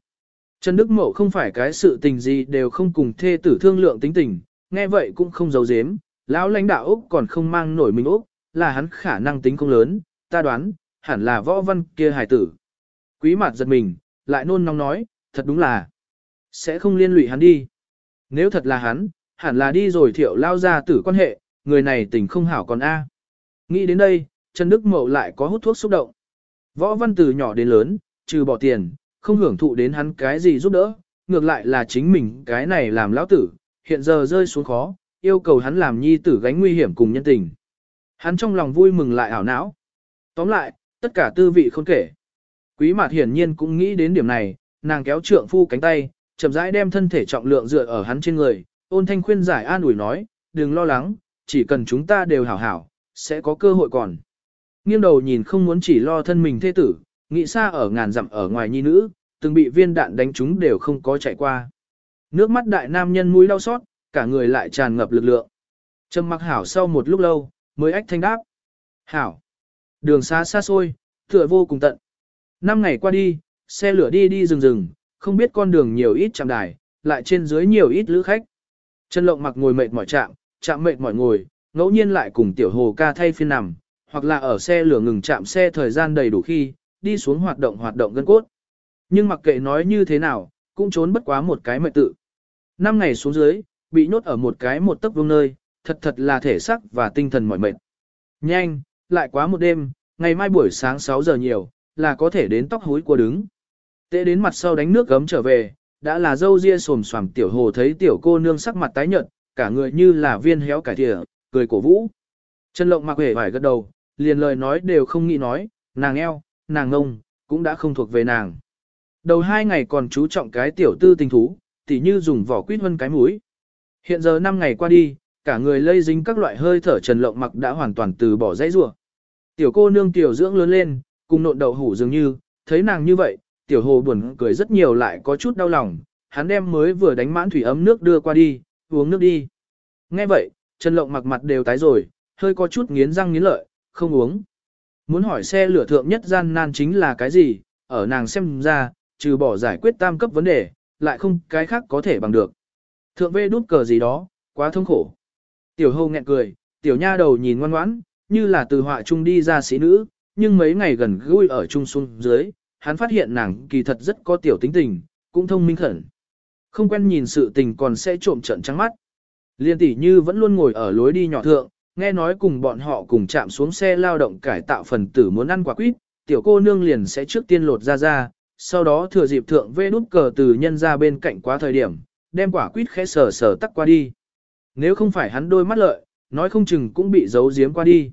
Trần Đức Mậu không phải cái sự tình gì đều không cùng thê tử thương lượng tính tình, nghe vậy cũng không giấu giếm, lão lãnh đạo Úc còn không mang nổi mình Úc, là hắn khả năng tính không lớn, ta đoán, hẳn là võ văn kia hài tử. Quý mặt giật mình, lại nôn nóng nói, thật đúng là, sẽ không liên lụy hắn đi. Nếu thật là hắn, hẳn là đi rồi thiệu lao ra tử quan hệ, người này tình không hảo còn A. Nghĩ đến đây, Trần Đức Mậu lại có hút thuốc xúc động. Võ văn từ nhỏ đến lớn, trừ bỏ tiền, không hưởng thụ đến hắn cái gì giúp đỡ, ngược lại là chính mình cái này làm lão tử, hiện giờ rơi xuống khó, yêu cầu hắn làm nhi tử gánh nguy hiểm cùng nhân tình. Hắn trong lòng vui mừng lại ảo não. Tóm lại, tất cả tư vị không kể. Quý mạt hiển nhiên cũng nghĩ đến điểm này, nàng kéo trượng phu cánh tay, chậm rãi đem thân thể trọng lượng dựa ở hắn trên người, ôn thanh khuyên giải an ủi nói, đừng lo lắng, chỉ cần chúng ta đều hảo hảo, sẽ có cơ hội còn. Nghiêng đầu nhìn không muốn chỉ lo thân mình thê tử, nghĩ xa ở ngàn dặm ở ngoài nhi nữ, từng bị viên đạn đánh chúng đều không có chạy qua. Nước mắt đại nam nhân mũi đau xót, cả người lại tràn ngập lực lượng. Trầm mặc hảo sau một lúc lâu, mới ách thanh đáp. Hảo. Đường xa xa xôi, tựa vô cùng tận. Năm ngày qua đi, xe lửa đi đi rừng rừng, không biết con đường nhiều ít chạm đài, lại trên dưới nhiều ít lữ khách. Trần Lộng mặc ngồi mệt mỏi chạm, chạm mệt mỏi ngồi, ngẫu nhiên lại cùng tiểu hồ ca thay phiên nằm, hoặc là ở xe lửa ngừng chạm xe thời gian đầy đủ khi, đi xuống hoạt động hoạt động gân cốt. Nhưng mặc kệ nói như thế nào, cũng trốn bất quá một cái mệt tự. Năm ngày xuống dưới, bị nhốt ở một cái một tấc vương nơi, thật thật là thể xác và tinh thần mỏi mệt. Nhanh, lại quá một đêm, ngày mai buổi sáng 6 giờ nhiều, là có thể đến tóc húi của đứng. Tệ đến mặt sau đánh nước gấm trở về, đã là dâu ria xồm xoàm tiểu hồ thấy tiểu cô nương sắc mặt tái nhợt, cả người như là viên héo cải thìa, cười cổ vũ. Trần Lộng mặc hề vải gật đầu, liền lời nói đều không nghĩ nói, nàng eo, nàng ngông, cũng đã không thuộc về nàng. Đầu hai ngày còn chú trọng cái tiểu tư tình thú, tỉ như dùng vỏ quýt hơn cái mũi. Hiện giờ năm ngày qua đi, cả người lây dính các loại hơi thở Trần Lộng mặc đã hoàn toàn từ bỏ dãy rủa. Tiểu cô nương tiểu dưỡng lớn lên, cùng nộn đậu hủ dường như, thấy nàng như vậy, tiểu hồ buồn cười rất nhiều lại có chút đau lòng, hắn đem mới vừa đánh mãn thủy ấm nước đưa qua đi, uống nước đi. Nghe vậy, Trần Lộng mặc mặt đều tái rồi, hơi có chút nghiến răng nghiến lợi, không uống. Muốn hỏi xe lửa thượng nhất gian nan chính là cái gì, ở nàng xem ra, trừ bỏ giải quyết tam cấp vấn đề, lại không cái khác có thể bằng được. Thượng vê đút cờ gì đó, quá thông khổ. Tiểu hầu nghẹn cười, tiểu nha đầu nhìn ngoan ngoãn, như là từ họa trung đi ra sĩ nữ, nhưng mấy ngày gần gũi ở trung xuống dưới, hắn phát hiện nàng kỳ thật rất có tiểu tính tình, cũng thông minh khẩn. Không quen nhìn sự tình còn sẽ trộm trận trắng mắt. Liên tỷ như vẫn luôn ngồi ở lối đi nhỏ thượng, nghe nói cùng bọn họ cùng chạm xuống xe lao động cải tạo phần tử muốn ăn quả quýt, tiểu cô nương liền sẽ trước tiên lột ra ra, sau đó thừa dịp thượng vê nút cờ từ nhân ra bên cạnh quá thời điểm, đem quả quýt khẽ sờ sờ tắc qua đi. Nếu không phải hắn đôi mắt lợi, nói không chừng cũng bị giấu giếm qua đi.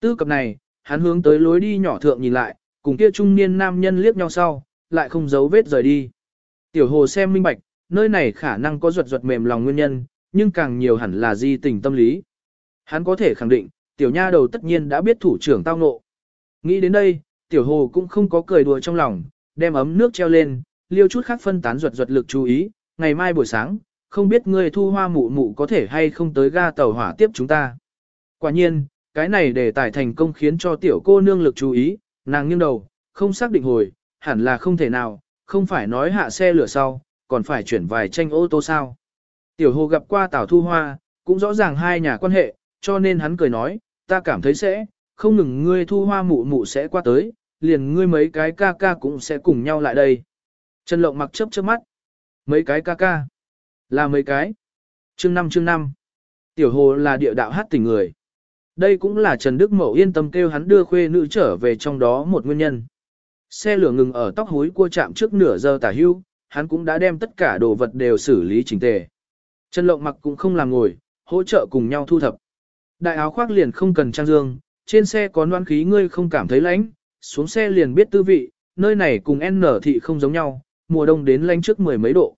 Tư cập này, hắn hướng tới lối đi nhỏ thượng nhìn lại, cùng kia trung niên nam nhân liếc nhau sau, lại không giấu vết rời đi. Tiểu hồ xem minh bạch, nơi này khả năng có ruột ruột mềm lòng nguyên nhân, nhưng càng nhiều hẳn là di tình tâm lý. Hắn có thể khẳng định, tiểu nha đầu tất nhiên đã biết thủ trưởng tao ngộ. Nghĩ đến đây, tiểu hồ cũng không có cười đùa trong lòng, đem ấm nước treo lên, liêu chút khác phân tán ruột ruột lực chú ý, ngày mai buổi sáng, không biết người thu hoa mụ mụ có thể hay không tới ga tàu hỏa tiếp chúng ta. Quả nhiên, cái này để tài thành công khiến cho tiểu cô nương lực chú ý, nàng nghiêng đầu, không xác định hồi, hẳn là không thể nào, không phải nói hạ xe lửa sau, còn phải chuyển vài tranh ô tô sao. Tiểu hồ gặp qua Tào Thu Hoa, cũng rõ ràng hai nhà quan hệ, cho nên hắn cười nói, ta cảm thấy sẽ, không ngừng ngươi Thu Hoa mụ mụ sẽ qua tới, liền ngươi mấy cái ca ca cũng sẽ cùng nhau lại đây. Trần Lộng mặc chớp chớp mắt. Mấy cái ca ca. Là mấy cái. Chương năm chương năm. Tiểu hồ là địa đạo hát tình người. Đây cũng là Trần Đức Mậu yên tâm kêu hắn đưa khuê nữ trở về trong đó một nguyên nhân. Xe lửa ngừng ở tóc hối cua chạm trước nửa giờ tả hưu, hắn cũng đã đem tất cả đồ vật đều xử lý chỉnh tề. Trần Lộng mặc cũng không làm ngồi, hỗ trợ cùng nhau thu thập. Đại áo khoác liền không cần trang dương, trên xe có noan khí ngươi không cảm thấy lạnh, xuống xe liền biết tư vị, nơi này cùng N thị không giống nhau, mùa đông đến lạnh trước mười mấy độ.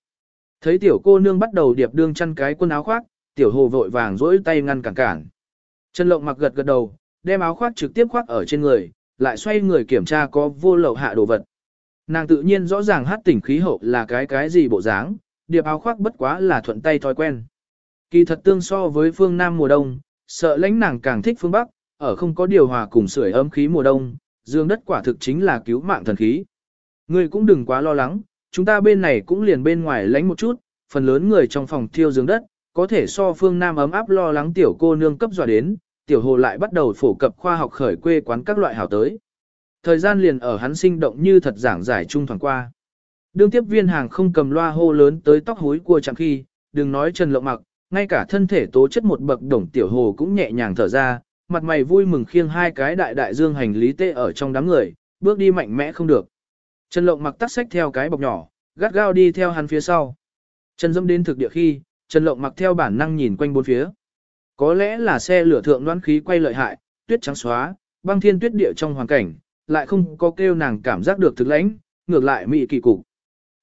Thấy tiểu cô nương bắt đầu điệp đương chăn cái quần áo khoác, tiểu hồ vội vàng rỗi tay ngăn cản cản. Trần Lộng mặc gật gật đầu, đem áo khoác trực tiếp khoác ở trên người, lại xoay người kiểm tra có vô lậu hạ đồ vật. Nàng tự nhiên rõ ràng hát tỉnh khí hậu là cái cái gì bộ dáng, điệp áo khoác bất quá là thuận tay thói quen. Kỳ thật tương so với phương Nam mùa đông, sợ lãnh nàng càng thích phương Bắc, ở không có điều hòa cùng sưởi ấm khí mùa đông, dương đất quả thực chính là cứu mạng thần khí. Ngươi cũng đừng quá lo lắng, chúng ta bên này cũng liền bên ngoài lánh một chút, phần lớn người trong phòng thiêu dương đất, có thể so phương Nam ấm áp lo lắng tiểu cô nương cấp dọa đến, tiểu hồ lại bắt đầu phổ cập khoa học khởi quê quán các loại hảo tới. Thời gian liền ở hắn sinh động như thật giảng giải trung thoảng qua. Đương tiếp viên hàng không cầm loa hô lớn tới tóc hối cua chẳng khi, đừng nói Trần Lộng Mặc, ngay cả thân thể tố chất một bậc đồng tiểu hồ cũng nhẹ nhàng thở ra, mặt mày vui mừng khiêng hai cái đại đại dương hành lý tê ở trong đám người, bước đi mạnh mẽ không được. Trần Lộng Mặc tắt sách theo cái bọc nhỏ, gắt gao đi theo hắn phía sau. Trần dâm đến thực địa khi, Trần Lộng Mặc theo bản năng nhìn quanh bốn phía. Có lẽ là xe lửa thượng đoán khí quay lợi hại, tuyết trắng xóa, băng thiên tuyết địa trong hoàn cảnh, lại không có kêu nàng cảm giác được thực lãnh, ngược lại mị kỳ cục.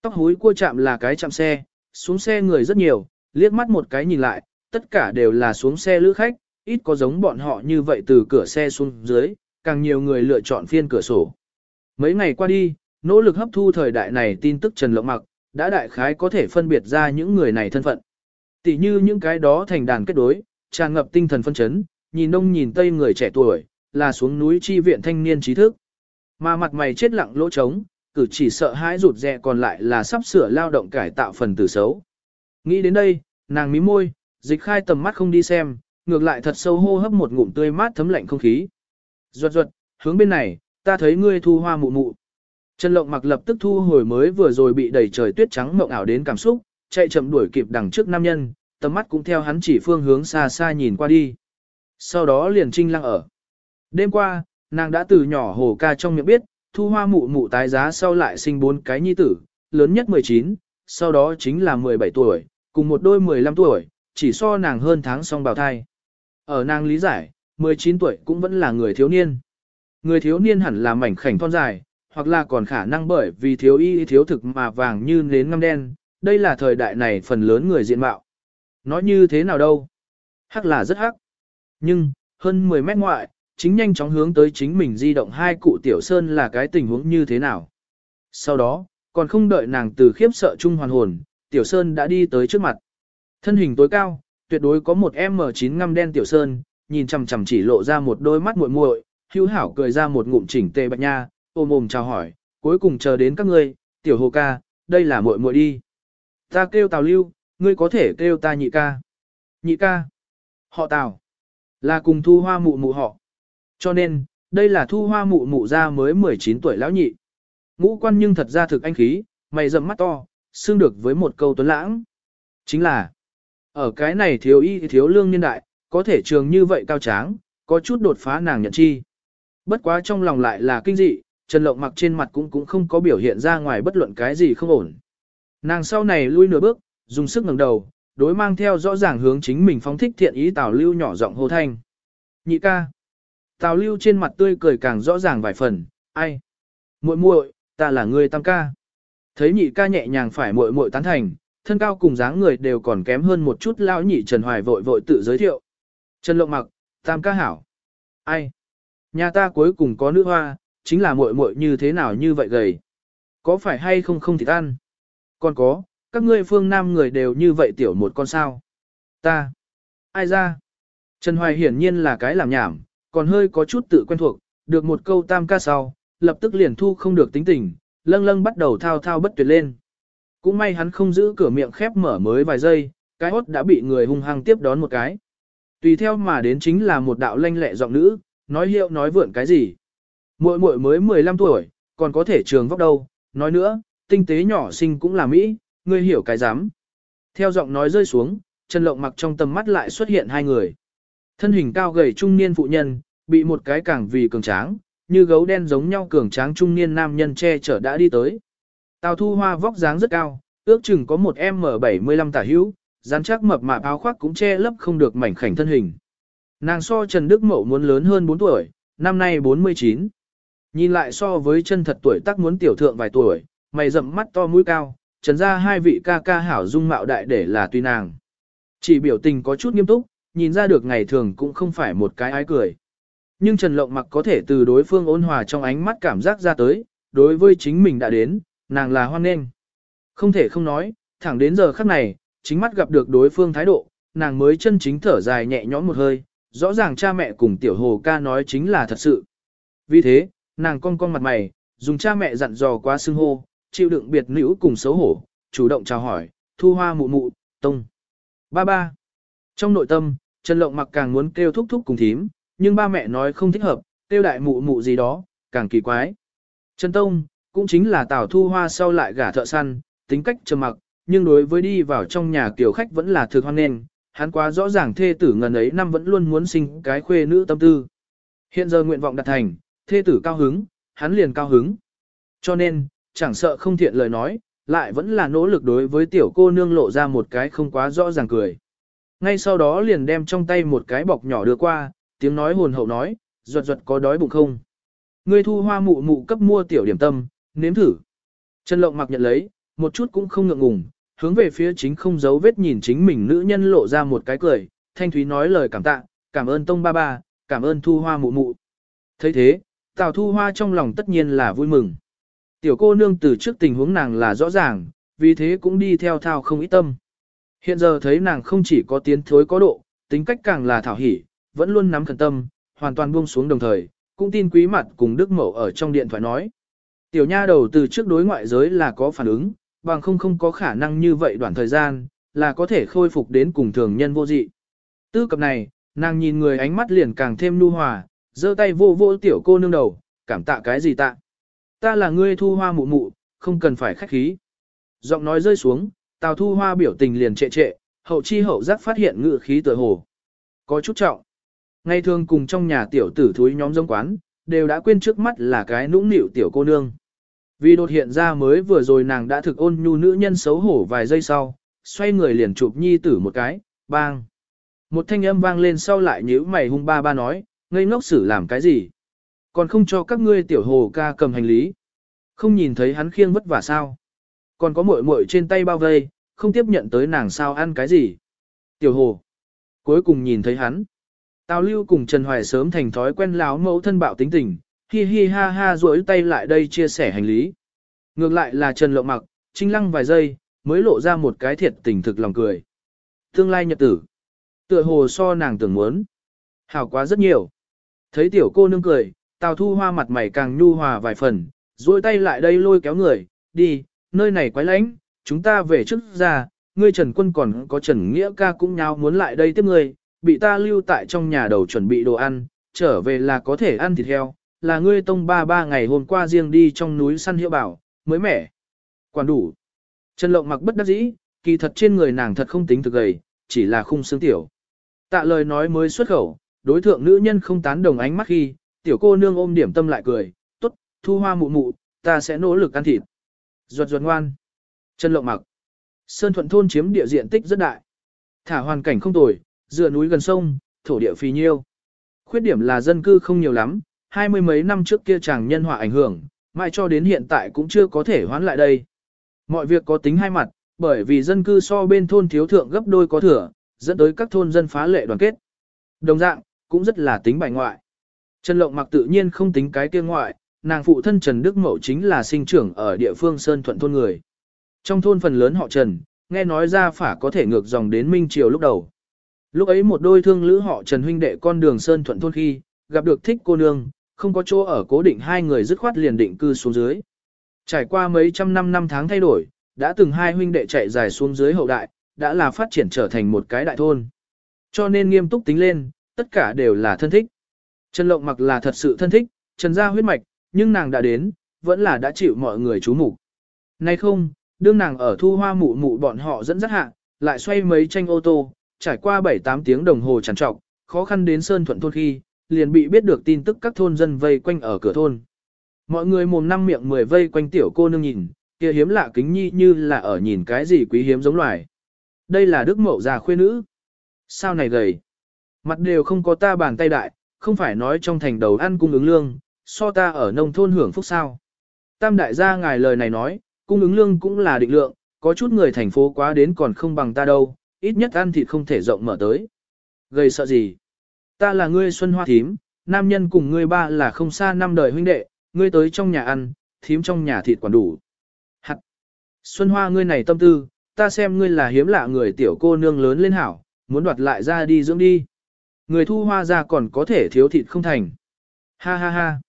Tóc hối cua chạm là cái chạm xe, xuống xe người rất nhiều, liếc mắt một cái nhìn lại, tất cả đều là xuống xe lữ khách, ít có giống bọn họ như vậy từ cửa xe xuống dưới, càng nhiều người lựa chọn phiên cửa sổ. Mấy ngày qua đi, nỗ lực hấp thu thời đại này tin tức Trần Lộng Mặc, đã đại khái có thể phân biệt ra những người này thân phận. Tỷ như những cái đó thành đàn kết đối, tràn ngập tinh thần phân chấn, nhìn đông nhìn tây người trẻ tuổi, là xuống núi chi viện thanh niên trí thức. Mà mặt mày chết lặng lỗ trống, cử chỉ sợ hãi rụt rè còn lại là sắp sửa lao động cải tạo phần tử xấu. Nghĩ đến đây, nàng mí môi, dịch khai tầm mắt không đi xem, ngược lại thật sâu hô hấp một ngụm tươi mát thấm lạnh không khí. Ruột ruột, hướng bên này, ta thấy ngươi thu hoa mụ mụ. Trần Lộng mặc lập tức thu hồi mới vừa rồi bị đầy trời tuyết trắng mộng ảo đến cảm xúc, chạy chậm đuổi kịp đằng trước nam nhân, tầm mắt cũng theo hắn chỉ phương hướng xa xa nhìn qua đi. Sau đó liền trinh lăng ở. Đêm qua, nàng đã từ nhỏ hồ ca trong miệng biết, thu hoa mụ mụ tái giá sau lại sinh bốn cái nhi tử, lớn nhất 19, sau đó chính là 17 tuổi, cùng một đôi 15 tuổi, chỉ so nàng hơn tháng song bào thai. Ở nàng lý giải, 19 tuổi cũng vẫn là người thiếu niên. Người thiếu niên hẳn là mảnh khảnh thon dài, hoặc là còn khả năng bởi vì thiếu y thiếu thực mà vàng như nến ngăm đen, đây là thời đại này phần lớn người diện mạo. Nói như thế nào đâu? Hắc là rất hắc. Nhưng, hơn 10 mét ngoại, chính nhanh chóng hướng tới chính mình di động hai cụ tiểu sơn là cái tình huống như thế nào. Sau đó, còn không đợi nàng từ khiếp sợ chung hoàn hồn, tiểu sơn đã đi tới trước mặt. Thân hình tối cao, tuyệt đối có một M9 ngăm đen tiểu sơn, nhìn chằm chằm chỉ lộ ra một đôi mắt muội muội, hữu hảo cười ra một ngụm chỉnh tề bạch nha, ôm ôm chào hỏi, cuối cùng chờ đến các ngươi, tiểu hồ ca, đây là muội muội đi. Ta kêu Tào Lưu, ngươi có thể kêu ta nhị ca. Nhị ca. Họ Tào. Là cùng thu hoa mụ mụ họ. Cho nên, đây là thu hoa mụ mụ ra mới 19 tuổi lão nhị. Ngũ quan nhưng thật ra thực anh khí, mày rậm mắt to, xương được với một câu tuấn lãng. Chính là, ở cái này thiếu y thiếu lương niên đại, có thể trường như vậy cao tráng, có chút đột phá nàng nhận chi. Bất quá trong lòng lại là kinh dị, Trần Lộng mặc trên mặt cũng cũng không có biểu hiện ra ngoài bất luận cái gì không ổn. Nàng sau này lui nửa bước, dùng sức ngẩng đầu, đối mang theo rõ ràng hướng chính mình phóng thích thiện ý Tào Lưu nhỏ giọng hô thanh. Nhị ca. Tào Lưu trên mặt tươi cười càng rõ ràng vài phần, ai? muội muội, ta là người tam ca. Thấy nhị ca nhẹ nhàng phải muội muội tán thành, thân cao cùng dáng người đều còn kém hơn một chút lão nhị Trần Hoài vội vội tự giới thiệu. Trần Lộng mặc, tam ca hảo. Ai? Nhà ta cuối cùng có nữ hoa, chính là muội muội như thế nào như vậy gầy. Có phải hay không không thịt ăn? Còn có, các ngươi phương nam người đều như vậy tiểu một con sao. Ta. Ai ra? Trần Hoài hiển nhiên là cái làm nhảm, còn hơi có chút tự quen thuộc, được một câu tam ca sau, lập tức liền thu không được tính tình, lâng lâng bắt đầu thao thao bất tuyệt lên. Cũng may hắn không giữ cửa miệng khép mở mới vài giây, cái hốt đã bị người hung hăng tiếp đón một cái. Tùy theo mà đến chính là một đạo lanh lẹ giọng nữ, nói hiệu nói vượn cái gì. Muội muội mới 15 tuổi, còn có thể trường vóc đâu, nói nữa, tinh tế nhỏ xinh cũng là Mỹ, ngươi hiểu cái dám. Theo giọng nói rơi xuống, Trần Lộng mặc trong tầm mắt lại xuất hiện hai người. Thân hình cao gầy trung niên phụ nhân, bị một cái càng vì cường tráng, như gấu đen giống nhau cường tráng trung niên nam nhân che chở đã đi tới. Tào thu hoa vóc dáng rất cao, ước chừng có một M75 tả hữu, rắn chắc mập mạp áo khoác cũng che lấp không được mảnh khảnh thân hình. Nàng so Trần Đức Mậu muốn lớn hơn 4 tuổi, năm nay 49. Nhìn lại so với chân thật tuổi tác muốn tiểu thượng vài tuổi, mày rậm mắt to mũi cao, trần ra hai vị ca ca hảo dung mạo đại để là tuy nàng. Chỉ biểu tình có chút nghiêm túc, nhìn ra được ngày thường cũng không phải một cái ái cười. Nhưng Trần Lộng mặc có thể từ đối phương ôn hòa trong ánh mắt cảm giác ra tới, đối với chính mình đã đến, nàng là hoan nghênh. Không thể không nói, thẳng đến giờ khắc này, chính mắt gặp được đối phương thái độ, nàng mới chân chính thở dài nhẹ nhõm một hơi, rõ ràng cha mẹ cùng tiểu hồ ca nói chính là thật sự. Vì thế, nàng cong cong mặt mày, dùng cha mẹ dặn dò qua xưng hô, chịu đựng biệt nữ cùng xấu hổ, chủ động chào hỏi, thu hoa mụ mụ, tông. Ba ba. Trong nội tâm, Trần Lộng mặc càng muốn kêu thúc thúc cùng thím, nhưng ba mẹ nói không thích hợp, kêu đại mụ mụ gì đó, càng kỳ quái. Trần Tông, cũng chính là Tào Thu Hoa sau lại gả thợ săn, tính cách trầm mặc, nhưng đối với đi vào trong nhà tiểu khách vẫn là thực hoan nghênh, hắn quá rõ ràng thê tử ngần ấy năm vẫn luôn muốn sinh cái khuê nữ tâm tư. Hiện giờ nguyện vọng đạt thành, thê tử cao hứng, hắn liền cao hứng. Cho nên, chẳng sợ không thiện lời nói, lại vẫn là nỗ lực đối với tiểu cô nương lộ ra một cái không quá rõ ràng cười. Ngay sau đó liền đem trong tay một cái bọc nhỏ đưa qua, tiếng nói hồn hậu nói, ruột ruột có đói bụng không? Ngươi thu hoa mụ mụ cấp mua tiểu điểm tâm, nếm thử. Trần Lộng mặc nhận lấy, một chút cũng không ngượng ngùng, hướng về phía chính không giấu vết nhìn chính mình nữ nhân lộ ra một cái cười, thanh thúy nói lời cảm tạ, cảm ơn tông ba ba, cảm ơn thu hoa mụ mụ. thấy thế, Tào thu hoa trong lòng tất nhiên là vui mừng. Tiểu cô nương từ trước tình huống nàng là rõ ràng, vì thế cũng đi theo thao không ít tâm. Hiện giờ thấy nàng không chỉ có tiến thối có độ, tính cách càng là thảo hỉ, vẫn luôn nắm khẩn tâm, hoàn toàn buông xuống đồng thời, cũng tin quý mặt cùng Đức Mậu ở trong điện thoại nói. Tiểu nha đầu từ trước đối ngoại giới là có phản ứng, bằng không không có khả năng như vậy đoạn thời gian, là có thể khôi phục đến cùng thường nhân vô dị. Tư cập này, nàng nhìn người ánh mắt liền càng thêm nu hòa, giơ tay vô vô tiểu cô nương đầu, cảm tạ cái gì tạ. Ta là ngươi thu hoa mụ mụ, không cần phải khách khí. Giọng nói rơi xuống, tào thu hoa biểu tình liền trệ trệ, hậu chi hậu giác phát hiện ngự khí tựa hồ. Có chút trọng. Ngày thường cùng trong nhà tiểu tử thúi nhóm giống quán, đều đã quên trước mắt là cái nũng nịu tiểu cô nương. Vì đột hiện ra mới vừa rồi nàng đã thực ôn nhu nữ nhân xấu hổ vài giây sau, xoay người liền chụp nhi tử một cái, bang. Một thanh âm vang lên sau lại nhíu mày hung ba ba nói, ngây ngốc xử làm cái gì? Còn không cho các ngươi tiểu hồ ca cầm hành lý. Không nhìn thấy hắn khiêng vất vả sao? Còn có muội muội trên tay bao vây, không tiếp nhận tới nàng sao ăn cái gì? Tiểu hồ. Cuối cùng nhìn thấy hắn. Tào lưu cùng Trần Hoài sớm thành thói quen láo mẫu thân bạo tính tình, hi hi ha ha duỗi tay lại đây chia sẻ hành lý. Ngược lại là Trần Lộng mặc, trinh lăng vài giây, mới lộ ra một cái thiệt tình thực lòng cười. Tương lai nhật tử. Tựa hồ so nàng tưởng muốn. Hảo quá rất nhiều. Thấy tiểu cô nương cười, Tào thu hoa mặt mày càng nhu hòa vài phần, duỗi tay lại đây lôi kéo người, đi, nơi này quái lánh, chúng ta về trước ra, ngươi Trần Quân còn có Trần Nghĩa ca cũng nhau muốn lại đây tiếp ngươi, bị ta lưu tại trong nhà đầu chuẩn bị đồ ăn, trở về là có thể ăn thịt heo, là ngươi tông ba ba ngày hôm qua riêng đi trong núi săn hiệu bảo, mới mẻ. Quản đủ. Trần Lộng mặc bất đắc dĩ, kỳ thật trên người nàng thật không tính thực gầy, chỉ là khung xương tiểu. Tạ lời nói mới xuất khẩu, đối thượng nữ nhân không tán đồng ánh mắt khi, tiểu cô nương ôm điểm tâm lại cười, tốt, thu hoa mụ mụ, ta sẽ nỗ lực ăn thịt. Ruột ruột ngoan. chân Lộng mặc. Sơn Thuận thôn chiếm địa diện tích rất đại. Thả hoàn cảnh không tồi, dựa núi gần sông, thổ địa phì nhiêu. Khuyết điểm là dân cư không nhiều lắm, hai mươi mấy năm trước kia chàng nhân họa ảnh hưởng, mãi cho đến hiện tại cũng chưa có thể hoán lại đây. Mọi việc có tính hai mặt, bởi vì dân cư so bên thôn thiếu thượng gấp đôi có thừa, dẫn tới các thôn dân phá lệ đoàn kết. Đồng dạng, cũng rất là tính bài ngoại. Trần Lộng mặc tự nhiên không tính cái kia ngoại, nàng phụ thân Trần Đức Mậu chính là sinh trưởng ở địa phương Sơn Thuận thôn người. Trong thôn phần lớn họ Trần, nghe nói ra phả có thể ngược dòng đến Minh Triều lúc đầu. Lúc ấy một đôi thương lữ họ Trần huynh đệ con đường Sơn Thuận thôn khi, gặp được thích cô nương, không có chỗ ở cố định hai người dứt khoát liền định cư xuống dưới. Trải qua mấy trăm năm năm tháng thay đổi, đã từng hai huynh đệ chạy dài xuống dưới hậu đại, đã là phát triển trở thành một cái đại thôn. Cho nên nghiêm túc tính lên, tất cả đều là thân thích. Trần Lộng mặc là thật sự thân thích, Trần gia huyết mạch, nhưng nàng đã đến, vẫn là đã chịu mọi người chú mục. Nay không, đương nàng ở thu hoa mụ mụ bọn họ dẫn dắt hạ, lại xoay mấy tranh ô tô, trải qua 7-8 tiếng đồng hồ trằn trọc, khó khăn đến Sơn Thuận thôn khi, liền bị biết được tin tức các thôn dân vây quanh ở cửa thôn. Mọi người mồm năm miệng mười vây quanh tiểu cô nương nhìn, kia hiếm lạ kính nhi như là ở nhìn cái gì quý hiếm giống loài. Đây là đức mậu già khuê nữ. Sao này gầy? Mặt đều không có ta bàn tay đại, không phải nói trong thành đầu ăn cung ứng lương, so ta ở nông thôn hưởng phúc sao. Tam đại gia ngài lời này nói, cung ứng lương cũng là định lượng, có chút người thành phố quá đến còn không bằng ta đâu, ít nhất ăn thịt không thể rộng mở tới. Gây sợ gì? Ta là ngươi Xuân Hoa thím, nam nhân cùng ngươi ba là không xa năm đời huynh đệ, ngươi tới trong nhà ăn, thím trong nhà thịt quản đủ. Hạt! Xuân Hoa ngươi này tâm tư, ta xem ngươi là hiếm lạ người tiểu cô nương lớn lên hảo, muốn đoạt lại ra đi dưỡng đi. Người thu hoa ra còn có thể thiếu thịt không thành. Ha ha ha!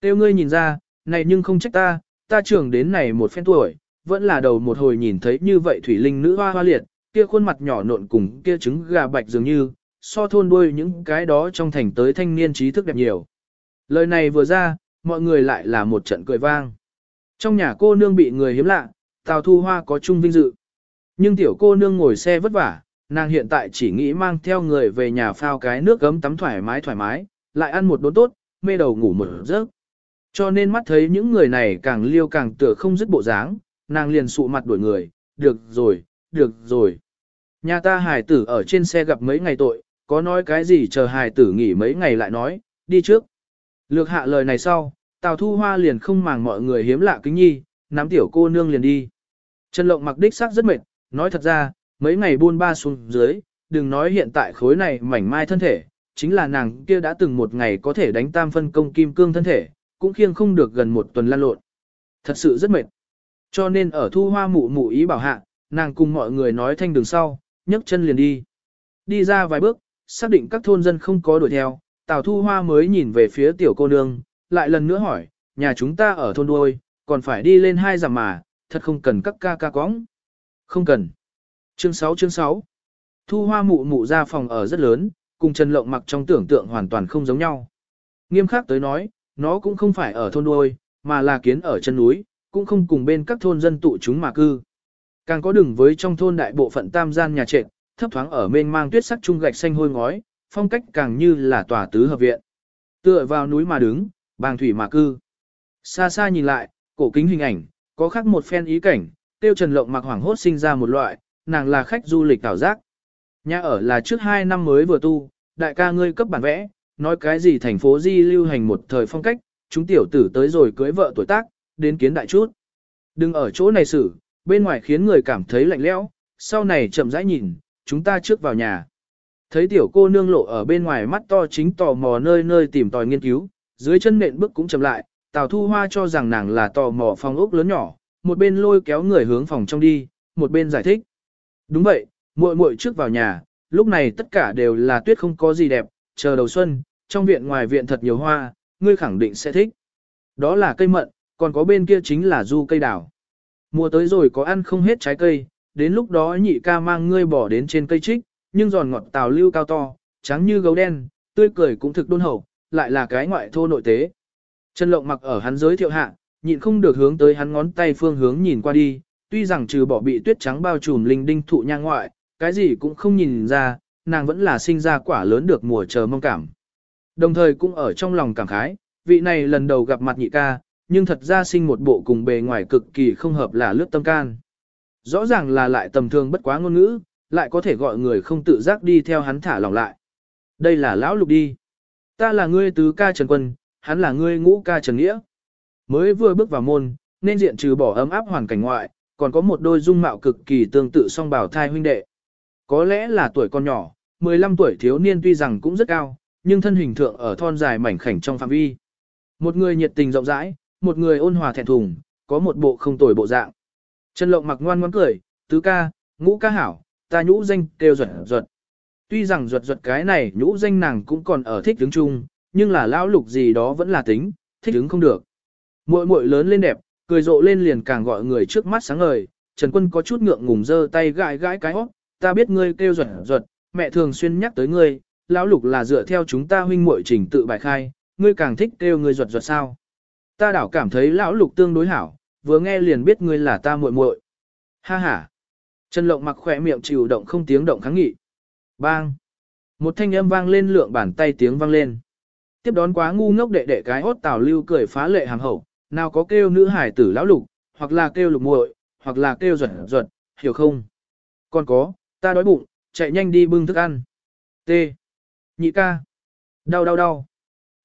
Tiêu ngươi nhìn ra, này nhưng không trách ta, ta trưởng đến này một phen tuổi, vẫn là đầu một hồi nhìn thấy như vậy thủy linh nữ hoa hoa liệt, kia khuôn mặt nhỏ nộn cùng kia trứng gà bạch dường như, so thôn đuôi những cái đó trong thành tới thanh niên trí thức đẹp nhiều. Lời này vừa ra, mọi người lại là một trận cười vang. Trong nhà cô nương bị người hiếm lạ, Tào Thu Hoa có chung vinh dự. Nhưng tiểu cô nương ngồi xe vất vả, nàng hiện tại chỉ nghĩ mang theo người về nhà phao cái nước gấm tắm thoải mái thoải mái, lại ăn một đốn tốt, mê đầu ngủ một giấc. Cho nên mắt thấy những người này càng liêu càng tựa không dứt bộ dáng, nàng liền sụ mặt đuổi người, được rồi, được rồi. Nhà ta hài tử ở trên xe gặp mấy ngày tội, có nói cái gì chờ hài tử nghỉ mấy ngày lại nói, đi trước. Lược hạ lời này sau, Tào Thu Hoa liền không màng mọi người hiếm lạ kính nhi, nắm tiểu cô nương liền đi. Trần Lộng mặc đích xác rất mệt, nói thật ra, mấy ngày buôn ba xuống dưới, đừng nói hiện tại khối này mảnh mai thân thể, chính là nàng kia đã từng một ngày có thể đánh tam phân công kim cương thân thể, cũng khiêng không được gần một tuần lan lộn. Thật sự rất mệt. Cho nên ở thu hoa mụ mụ ý bảo hạ, nàng cùng mọi người nói thanh đường sau, nhấc chân liền đi. Đi ra vài bước, xác định các thôn dân không có đuổi theo, Tào Thu Hoa mới nhìn về phía tiểu cô nương, lại lần nữa hỏi, nhà chúng ta ở thôn đuôi, còn phải đi lên hai dặm mà, thật không cần các ca ca cóng. Không cần. Chương 6 chương 6 Thu Hoa mụ mụ ra phòng ở rất lớn, cùng Trần Lộng mặc trong tưởng tượng hoàn toàn không giống nhau. Nghiêm khắc tới nói, nó cũng không phải ở thôn đuôi, mà là kiến ở chân núi, cũng không cùng bên các thôn dân tụ chúng mà cư. Càng có đừng với trong thôn đại bộ phận tam gian nhà trệt, thấp thoáng ở mênh mang tuyết sắc trung gạch xanh hôi ngói, phong cách càng như là tòa tứ hợp viện. Tựa vào núi mà đứng, bàng thủy mà cư. Xa xa nhìn lại, cổ kính hình ảnh, có khác một phen ý cảnh, tiêu trần lộng mặc hoảng hốt sinh ra một loại, nàng là khách du lịch tảo giác. Nhà ở là trước hai năm mới vừa tu, đại ca ngươi cấp bản vẽ, nói cái gì thành phố di lưu hành một thời phong cách, chúng tiểu tử tới rồi cưới vợ tuổi tác, đến kiến đại chút. Đừng ở chỗ này xử, bên ngoài khiến người cảm thấy lạnh lẽo, sau này chậm rãi nhìn, chúng ta trước vào nhà. Thấy tiểu cô nương lộ ở bên ngoài mắt to chính tò mò nơi nơi tìm tòi nghiên cứu, dưới chân nện bước cũng chậm lại, Tào Thu Hoa cho rằng nàng là tò mò phòng ốc lớn nhỏ, một bên lôi kéo người hướng phòng trong đi, một bên giải thích. Đúng vậy, muội muội trước vào nhà, lúc này tất cả đều là tuyết không có gì đẹp, chờ đầu xuân, trong viện ngoài viện thật nhiều hoa, ngươi khẳng định sẽ thích. Đó là cây mận, còn có bên kia chính là du cây đào. Mùa tới rồi có ăn không hết trái cây, đến lúc đó nhị ca mang ngươi bỏ đến trên cây trích, nhưng giòn ngọt tào lưu cao to, trắng như gấu đen, tươi cười cũng thực đôn hậu, lại là cái ngoại thô nội tế. Trần Lộng mặc ở hắn giới thiệu hạ, nhịn không được hướng tới hắn ngón tay phương hướng nhìn qua đi, tuy rằng trừ bỏ bị tuyết trắng bao trùm linh đinh thụ nha ngoại, cái gì cũng không nhìn ra, nàng vẫn là sinh ra quả lớn được mùa chờ mong cảm. Đồng thời cũng ở trong lòng cảm khái, vị này lần đầu gặp mặt nhị ca, nhưng thật ra sinh một bộ cùng bề ngoài cực kỳ không hợp là lướt tâm can. Rõ ràng là lại tầm thường bất quá ngôn ngữ, lại có thể gọi người không tự giác đi theo hắn thả lòng lại. Đây là lão lục đi. Ta là ngươi tứ ca Trần Quân, hắn là ngươi ngũ ca Trần Nghĩa. Mới vừa bước vào môn, nên diện trừ bỏ ấm áp hoàn cảnh ngoại, còn có một đôi dung mạo cực kỳ tương tự song bảo thai huynh đệ. Có lẽ là tuổi con nhỏ, 15 tuổi thiếu niên tuy rằng cũng rất cao, nhưng thân hình thượng ở thon dài mảnh khảnh trong phạm vi. Một người nhiệt tình rộng rãi, một người ôn hòa thẹn thùng, có một bộ không tồi bộ dạng. Trần Lộng mặc ngoan ngoãn cười, tứ ca, ngũ ca hảo, ta nhũ danh kêu ruột ruột. Tuy rằng ruột ruột cái này nhũ danh nàng cũng còn ở thích đứng chung, nhưng là lão lục gì đó vẫn là tính, thích đứng không được. Muội muội lớn lên đẹp, cười rộ lên liền càng gọi người trước mắt sáng ngời, Trần Quân có chút ngượng ngùng giơ tay gãi gãi cái hót, ta biết ngươi kêu ruột ruột, mẹ thường xuyên nhắc tới ngươi, lão lục là dựa theo chúng ta huynh muội trình tự bài khai, ngươi càng thích kêu ngươi ruột ruột sao? Ta đảo cảm thấy lão lục tương đối hảo, vừa nghe liền biết ngươi là ta muội muội. Ha ha. Trần Lộng mặc khỏe miệng chịu động không tiếng động kháng nghị. Bang. Một thanh âm vang lên lượng bàn tay tiếng vang lên. Tiếp đón quá ngu ngốc đệ đệ cái hốt tào lưu cười phá lệ hàng hậu, nào có kêu nữ hải tử lão lục, hoặc là kêu lục muội, hoặc là kêu ruột ruột, hiểu không? Còn có, ta đói bụng, chạy nhanh đi bưng thức ăn. T. Nhị ca. Đau đau đau.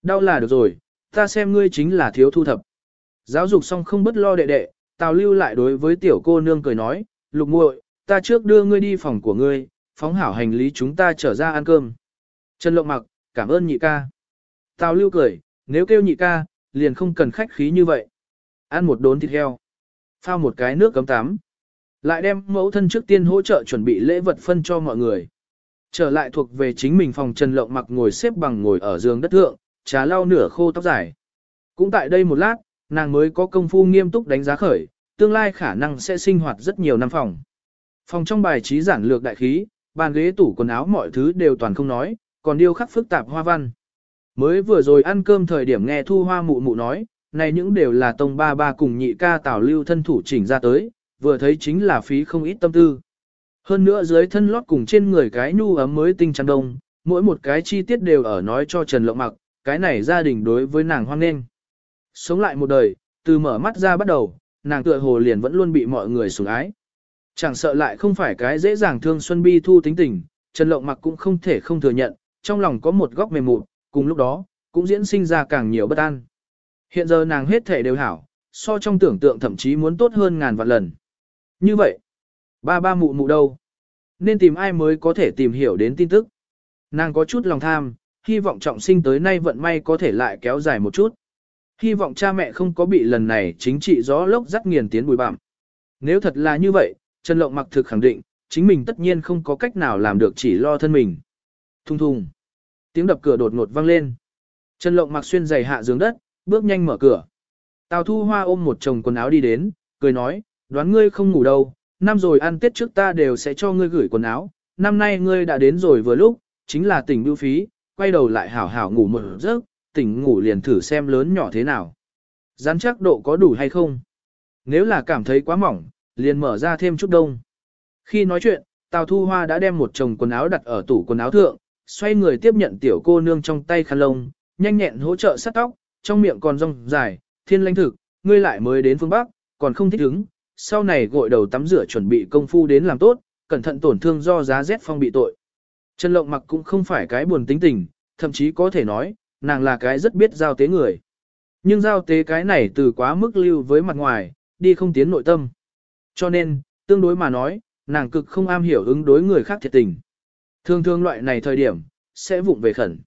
Đau là được rồi, ta xem ngươi chính là thiếu thu thập. Giáo dục xong không bất lo đệ đệ, Tào Lưu lại đối với tiểu cô nương cười nói, lục muội, ta trước đưa ngươi đi phòng của ngươi, phóng hảo hành lý chúng ta trở ra ăn cơm. Trần Lộng mặc, cảm ơn nhị ca. Tào Lưu cười, nếu kêu nhị ca, liền không cần khách khí như vậy. Ăn một đốn thịt heo, phao một cái nước cấm tắm. Lại đem mẫu thân trước tiên hỗ trợ chuẩn bị lễ vật phân cho mọi người. Trở lại thuộc về chính mình phòng Trần Lộng mặc ngồi xếp bằng ngồi ở giường đất thượng, trà lau nửa khô tóc dài. Cũng tại đây một lát, nàng mới có công phu nghiêm túc đánh giá khởi, tương lai khả năng sẽ sinh hoạt rất nhiều năm phòng. Phòng trong bài trí giản lược đại khí, bàn ghế tủ quần áo mọi thứ đều toàn không nói, còn điêu khắc phức tạp hoa văn. Mới vừa rồi ăn cơm thời điểm nghe thu hoa mụ mụ nói, này những đều là tông ba ba cùng nhị ca tảo lưu thân thủ chỉnh ra tới, vừa thấy chính là phí không ít tâm tư. Hơn nữa dưới thân lót cùng trên người cái nhu ấm mới tinh trắng đông, mỗi một cái chi tiết đều ở nói cho Trần Lộng mặc, cái này gia đình đối với nàng hoan nghênh. Sống lại một đời, từ mở mắt ra bắt đầu, nàng tựa hồ liền vẫn luôn bị mọi người sủng ái. Chẳng sợ lại không phải cái dễ dàng thương Xuân Bi thu tính tình, Trần Lộng mặc cũng không thể không thừa nhận, trong lòng có một góc mềm mụn, cùng lúc đó, cũng diễn sinh ra càng nhiều bất an. Hiện giờ nàng hết thể đều hảo, so trong tưởng tượng thậm chí muốn tốt hơn ngàn vạn lần. Như vậy, ba ba mụ mụ đâu? Nên tìm ai mới có thể tìm hiểu đến tin tức? Nàng có chút lòng tham, hy vọng trọng sinh tới nay vận may có thể lại kéo dài một chút. Hy vọng cha mẹ không có bị lần này chính trị gió lốc dắt nghiền tiến bùi bạm. Nếu thật là như vậy, Trần Lộng mặc thực khẳng định, chính mình tất nhiên không có cách nào làm được chỉ lo thân mình. Thung thùng. Tiếng đập cửa đột ngột vang lên. Trần Lộng mặc xuyên giày hạ giường đất, bước nhanh mở cửa. Tào Thu Hoa ôm một chồng quần áo đi đến, cười nói, đoán ngươi không ngủ đâu, năm rồi ăn tết trước ta đều sẽ cho ngươi gửi quần áo, năm nay ngươi đã đến rồi vừa lúc, chính là tỉnh bưu phí, quay đầu lại hảo hảo ngủ một giấc, tỉnh ngủ liền thử xem lớn nhỏ thế nào. Rắn chắc độ có đủ hay không? Nếu là cảm thấy quá mỏng, liền mở ra thêm chút đông. Khi nói chuyện, Tào Thu Hoa đã đem một chồng quần áo đặt ở tủ quần áo thượng, xoay người tiếp nhận tiểu cô nương trong tay khăn lông, nhanh nhẹn hỗ trợ sát tóc, trong miệng còn rong dài, thiên lãnh thực, ngươi lại mới đến phương Bắc, còn không thích ứng, sau này gội đầu tắm rửa chuẩn bị công phu đến làm tốt, cẩn thận tổn thương do giá rét phong bị tội. Trần Lộng mặc cũng không phải cái buồn tính tình, thậm chí có thể nói, nàng là cái rất biết giao tế người. Nhưng giao tế cái này từ quá mức lưu với mặt ngoài, đi không tiến nội tâm. Cho nên, tương đối mà nói, nàng cực không am hiểu ứng đối người khác thiệt tình. Thường thường loại này thời điểm, sẽ vụng về khẩn.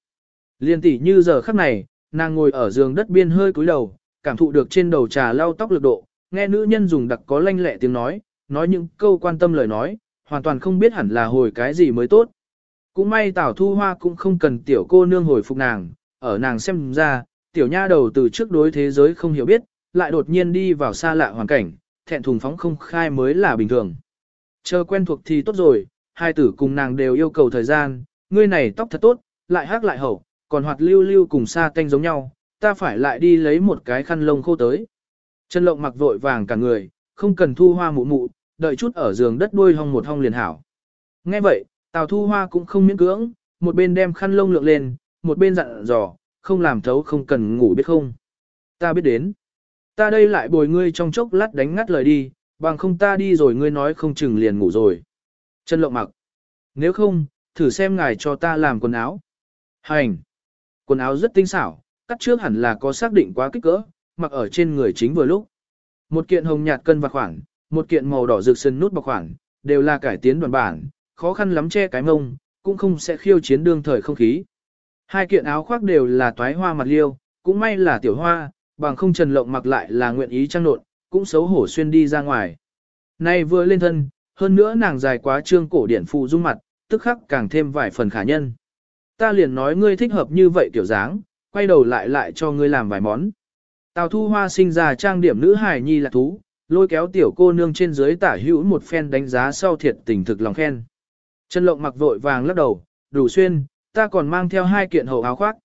Liên tỷ như giờ khắc này, nàng ngồi ở giường đất biên hơi cúi đầu, cảm thụ được trên đầu trà lau tóc lực độ, nghe nữ nhân dùng đặc có lanh lẹ tiếng nói, nói những câu quan tâm lời nói, hoàn toàn không biết hẳn là hồi cái gì mới tốt. Cũng may Tảo Thu Hoa cũng không cần tiểu cô nương hồi phục nàng, ở nàng xem ra, tiểu nha đầu từ trước đối thế giới không hiểu biết, lại đột nhiên đi vào xa lạ hoàn cảnh, thẹn thùng phóng không khai mới là bình thường. Chờ quen thuộc thì tốt rồi, hai tử cùng nàng đều yêu cầu thời gian, ngươi này tóc thật tốt, lại hát lại hậu, còn hoạt lưu lưu cùng xa tanh giống nhau, ta phải lại đi lấy một cái khăn lông khô tới. Trần Lộng mặc vội vàng cả người, không cần thu hoa mụ mụ, đợi chút ở giường đất đuôi hong một hong liền hảo. Nghe vậy, Tào Thu Hoa cũng không miễn cưỡng, một bên đem khăn lông lượng lên, một bên dặn dò, không làm thấu không cần ngủ biết không. Ta biết đến. Ta đây lại bồi ngươi trong chốc lát đánh ngắt lời đi, bằng không ta đi rồi ngươi nói không chừng liền ngủ rồi. Trần Lộng mặc. Nếu không, thử xem ngài cho ta làm quần áo. Hành. Quần áo rất tinh xảo, cắt trước hẳn là có xác định quá kích cỡ, mặc ở trên người chính vừa lúc. Một kiện hồng nhạt cân và khoảng, một kiện màu đỏ rực sân nút bọc khoảng, đều là cải tiến đoàn bản, khó khăn lắm che cái mông, cũng không sẽ khiêu chiến đương thời không khí. Hai kiện áo khoác đều là toái hoa mặt liêu, cũng may là tiểu hoa, bằng không trần lộng mặc lại là nguyện ý trang nộn, cũng xấu hổ xuyên đi ra ngoài. Nay vừa lên thân, hơn nữa nàng dài quá trương cổ điển phụ dung mặt, tức khắc càng thêm vài phần khả nhân. Ta liền nói ngươi thích hợp như vậy kiểu dáng, quay đầu lại lại cho ngươi làm vài món. Tào thu hoa sinh ra trang điểm nữ hài nhi là thú, lôi kéo tiểu cô nương trên dưới tả hữu một phen đánh giá sau thiệt tình thực lòng khen. Trần lộng mặc vội vàng lắc đầu, đủ xuyên, ta còn mang theo hai kiện hậu áo khoác.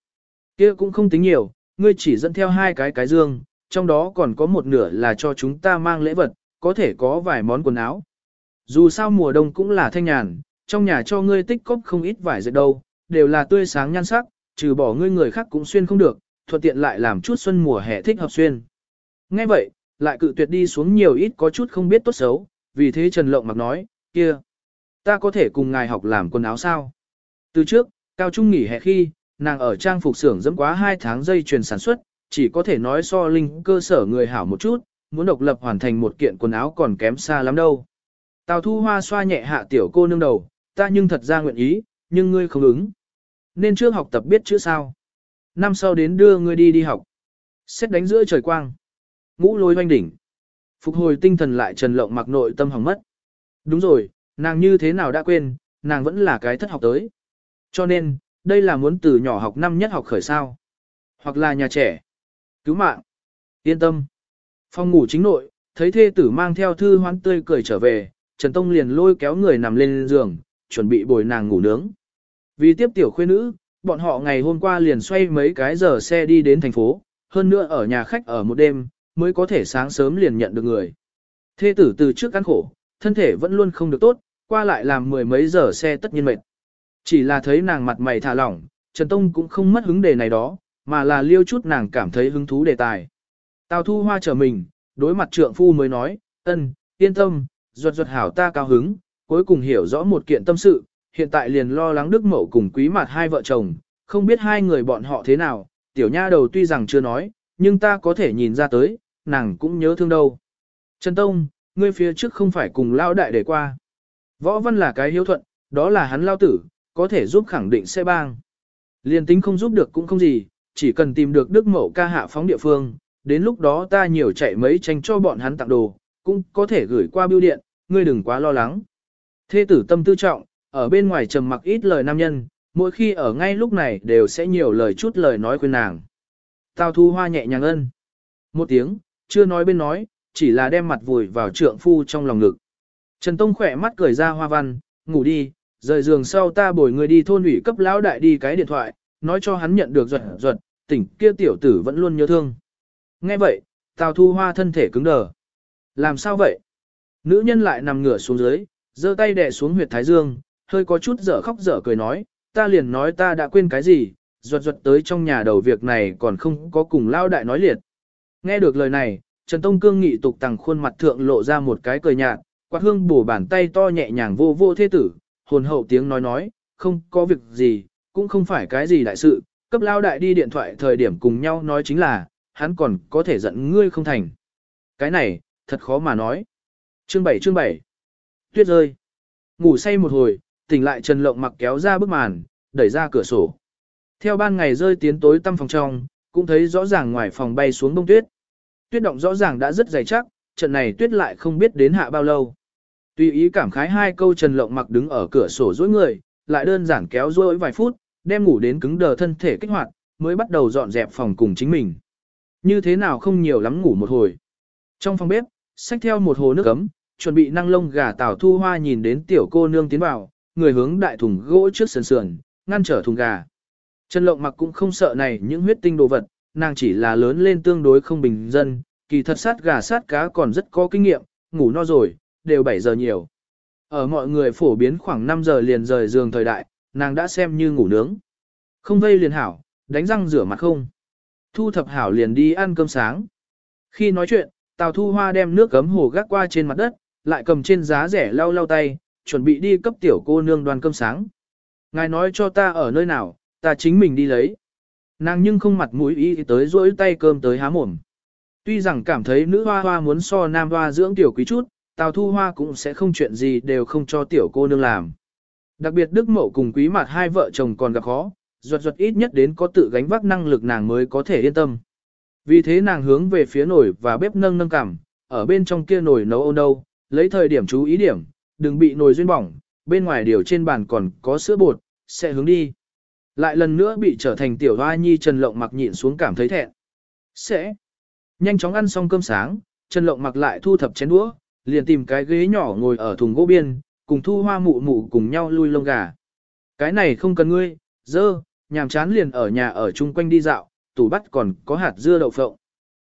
kia cũng không tính nhiều, ngươi chỉ dẫn theo hai cái cái dương, trong đó còn có một nửa là cho chúng ta mang lễ vật, có thể có vài món quần áo. Dù sao mùa đông cũng là thanh nhàn, trong nhà cho ngươi tích cóp không ít vải dệt đâu, đều là tươi sáng nhan sắc, trừ bỏ ngươi người khác cũng xuyên không được, thuận tiện lại làm chút xuân mùa hè thích hợp xuyên. Nghe vậy, lại cự tuyệt đi xuống nhiều ít có chút không biết tốt xấu, vì thế Trần Lộng mặc nói, kia, ta có thể cùng ngài học làm quần áo sao? Từ trước, cao trung nghỉ hè khi, nàng ở trang phục xưởng dẫm quá 2 tháng dây chuyền sản xuất, chỉ có thể nói so linh cơ sở người hảo một chút, muốn độc lập hoàn thành một kiện quần áo còn kém xa lắm đâu. Tào thu hoa xoa nhẹ hạ tiểu cô nương đầu, ta nhưng thật ra nguyện ý, nhưng ngươi không ứng. Nên trước học tập biết chữ sao. Năm sau đến đưa ngươi đi đi học. Xét đánh giữa trời quang. Ngũ lôi hoanh đỉnh. Phục hồi tinh thần lại trần lộng mặc nội tâm hỏng mất. Đúng rồi, nàng như thế nào đã quên, nàng vẫn là cái thất học tới. Cho nên, đây là muốn từ nhỏ học năm nhất học khởi sao. Hoặc là nhà trẻ. Cứu mạng. Yên tâm. Phòng ngủ chính nội, thấy thê tử mang theo thư hoán tươi cười trở về, Trần Tông liền lôi kéo người nằm lên giường, chuẩn bị bồi nàng ngủ nướng. Vì tiếp tiểu khuê nữ, bọn họ ngày hôm qua liền xoay mấy cái giờ xe đi đến thành phố, hơn nữa ở nhà khách ở một đêm, mới có thể sáng sớm liền nhận được người. Thê tử từ trước ăn khổ, thân thể vẫn luôn không được tốt, qua lại làm mười mấy giờ xe tất nhiên mệt. Chỉ là thấy nàng mặt mày thả lỏng, Trần Tông cũng không mất hứng đề này đó, mà là liêu chút nàng cảm thấy hứng thú đề tài. Tào thu hoa trở mình, đối mặt trượng phu mới nói, ân, yên tâm, ruột ruột hảo ta cao hứng, cuối cùng hiểu rõ một kiện tâm sự, hiện tại liền lo lắng đức mẫu cùng quý mặt hai vợ chồng, không biết hai người bọn họ thế nào, tiểu nha đầu tuy rằng chưa nói, nhưng ta có thể nhìn ra tới, nàng cũng nhớ thương đâu. Trần Tông, ngươi phía trước không phải cùng lao đại để qua. Võ văn là cái hiếu thuận, đó là hắn lao tử, có thể giúp khẳng định sẽ bang. Liên tính không giúp được cũng không gì, chỉ cần tìm được đức mẫu ca hạ phóng địa phương, đến lúc đó ta nhiều chạy mấy tranh cho bọn hắn tặng đồ, cũng có thể gửi qua bưu điện, ngươi đừng quá lo lắng. Thê tử tâm tư trọng, ở bên ngoài trầm mặc ít lời nam nhân, mỗi khi ở ngay lúc này đều sẽ nhiều lời chút lời nói khuyên nàng. Tào thu hoa nhẹ nhàng ân. Một tiếng, chưa nói bên nói, chỉ là đem mặt vùi vào trượng phu trong lòng ngực. Trần Tông khỏe mắt cười ra hoa văn, ngủ đi, rời giường sau ta bồi người đi thôn ủy cấp lão đại đi cái điện thoại, nói cho hắn nhận được ruột ruột, tỉnh kia tiểu tử vẫn luôn nhớ thương. Nghe vậy, Tào Thu Hoa thân thể cứng đờ. Làm sao vậy? Nữ nhân lại nằm ngửa xuống dưới, giơ tay đè xuống huyệt thái dương, hơi có chút dở khóc dở cười nói, ta liền nói ta đã quên cái gì, ruột ruột tới trong nhà đầu việc này còn không có cùng lao đại nói liệt. Nghe được lời này, Trần Tông Cương nghị tục tằng khuôn mặt thượng lộ ra một cái cười nhạt, quạt hương bổ bàn tay to nhẹ nhàng vô vô thế tử, hồn hậu tiếng nói nói, không có việc gì, cũng không phải cái gì đại sự, cấp lao đại đi điện thoại thời điểm cùng nhau nói chính là, hắn còn có thể giận ngươi không thành. Cái này, thật khó mà nói. Chương 7 chương 7 Tuyết rơi. Ngủ say một hồi, tỉnh lại Trần Lộng mặc kéo ra bức màn, đẩy ra cửa sổ. Theo ban ngày rơi tiến tối tăm phòng trong, cũng thấy rõ ràng ngoài phòng bay xuống bông tuyết. Tuyết động rõ ràng đã rất dày chắc, trận này tuyết lại không biết đến hạ bao lâu. Tùy ý cảm khái hai câu Trần Lộng mặc đứng ở cửa sổ dối người, lại đơn giản kéo dối vài phút, đem ngủ đến cứng đờ thân thể kích hoạt, mới bắt đầu dọn dẹp phòng cùng chính mình. Như thế nào không nhiều lắm ngủ một hồi. Trong phòng bếp, xách theo một hồ nước ấm, chuẩn bị năng lông gà tảo thu hoa nhìn đến tiểu cô nương tiến vào, người hướng đại thùng gỗ trước sườn sườn, ngăn trở thùng gà. Trần Lộng mặc cũng không sợ này những huyết tinh đồ vật, nàng chỉ là lớn lên tương đối không bình dân, kỳ thật sát gà sát cá còn rất có kinh nghiệm, ngủ no rồi, đều 7 giờ nhiều. Ở mọi người phổ biến khoảng 5 giờ liền rời giường thời đại, nàng đã xem như ngủ nướng. Không vây liền hảo, đánh răng rửa mặt không. Thu thập hảo liền đi ăn cơm sáng. Khi nói chuyện, Tào Thu Hoa đem nước gấm hồ gác qua trên mặt đất, lại cầm trên giá rẻ lau lau tay, chuẩn bị đi cấp tiểu cô nương đoàn cơm sáng. Ngài nói cho ta ở nơi nào, ta chính mình đi lấy. Nàng nhưng không mặt mũi ý tới rỗi tay cơm tới há mồm. Tuy rằng cảm thấy nữ hoa hoa muốn so nam hoa dưỡng tiểu quý chút, Tào Thu Hoa cũng sẽ không chuyện gì đều không cho tiểu cô nương làm. Đặc biệt Đức Mậu cùng quý mặt hai vợ chồng còn gặp khó, ruột ruột ít nhất đến có tự gánh vác năng lực nàng mới có thể yên tâm. Vì thế nàng hướng về phía nồi và bếp nâng nâng cảm, ở bên trong kia nồi nấu ôn đâu, lấy thời điểm chú ý điểm, đừng bị nồi duyên bỏng, bên ngoài điều trên bàn còn có sữa bột, sẽ hướng đi. Lại lần nữa bị trở thành tiểu hoa nhi Trần Lộng mặc nhịn xuống cảm thấy thẹn. Sẽ. Nhanh chóng ăn xong cơm sáng, Trần Lộng mặc lại thu thập chén đũa, liền tìm cái ghế nhỏ ngồi ở thùng gỗ biên, cùng thu hoa mụ mụ cùng nhau lui lông gà. Cái này không cần ngươi, dơ, nhàm chán liền ở nhà ở chung quanh đi dạo, tủ bắt còn có hạt dưa đậu phộng.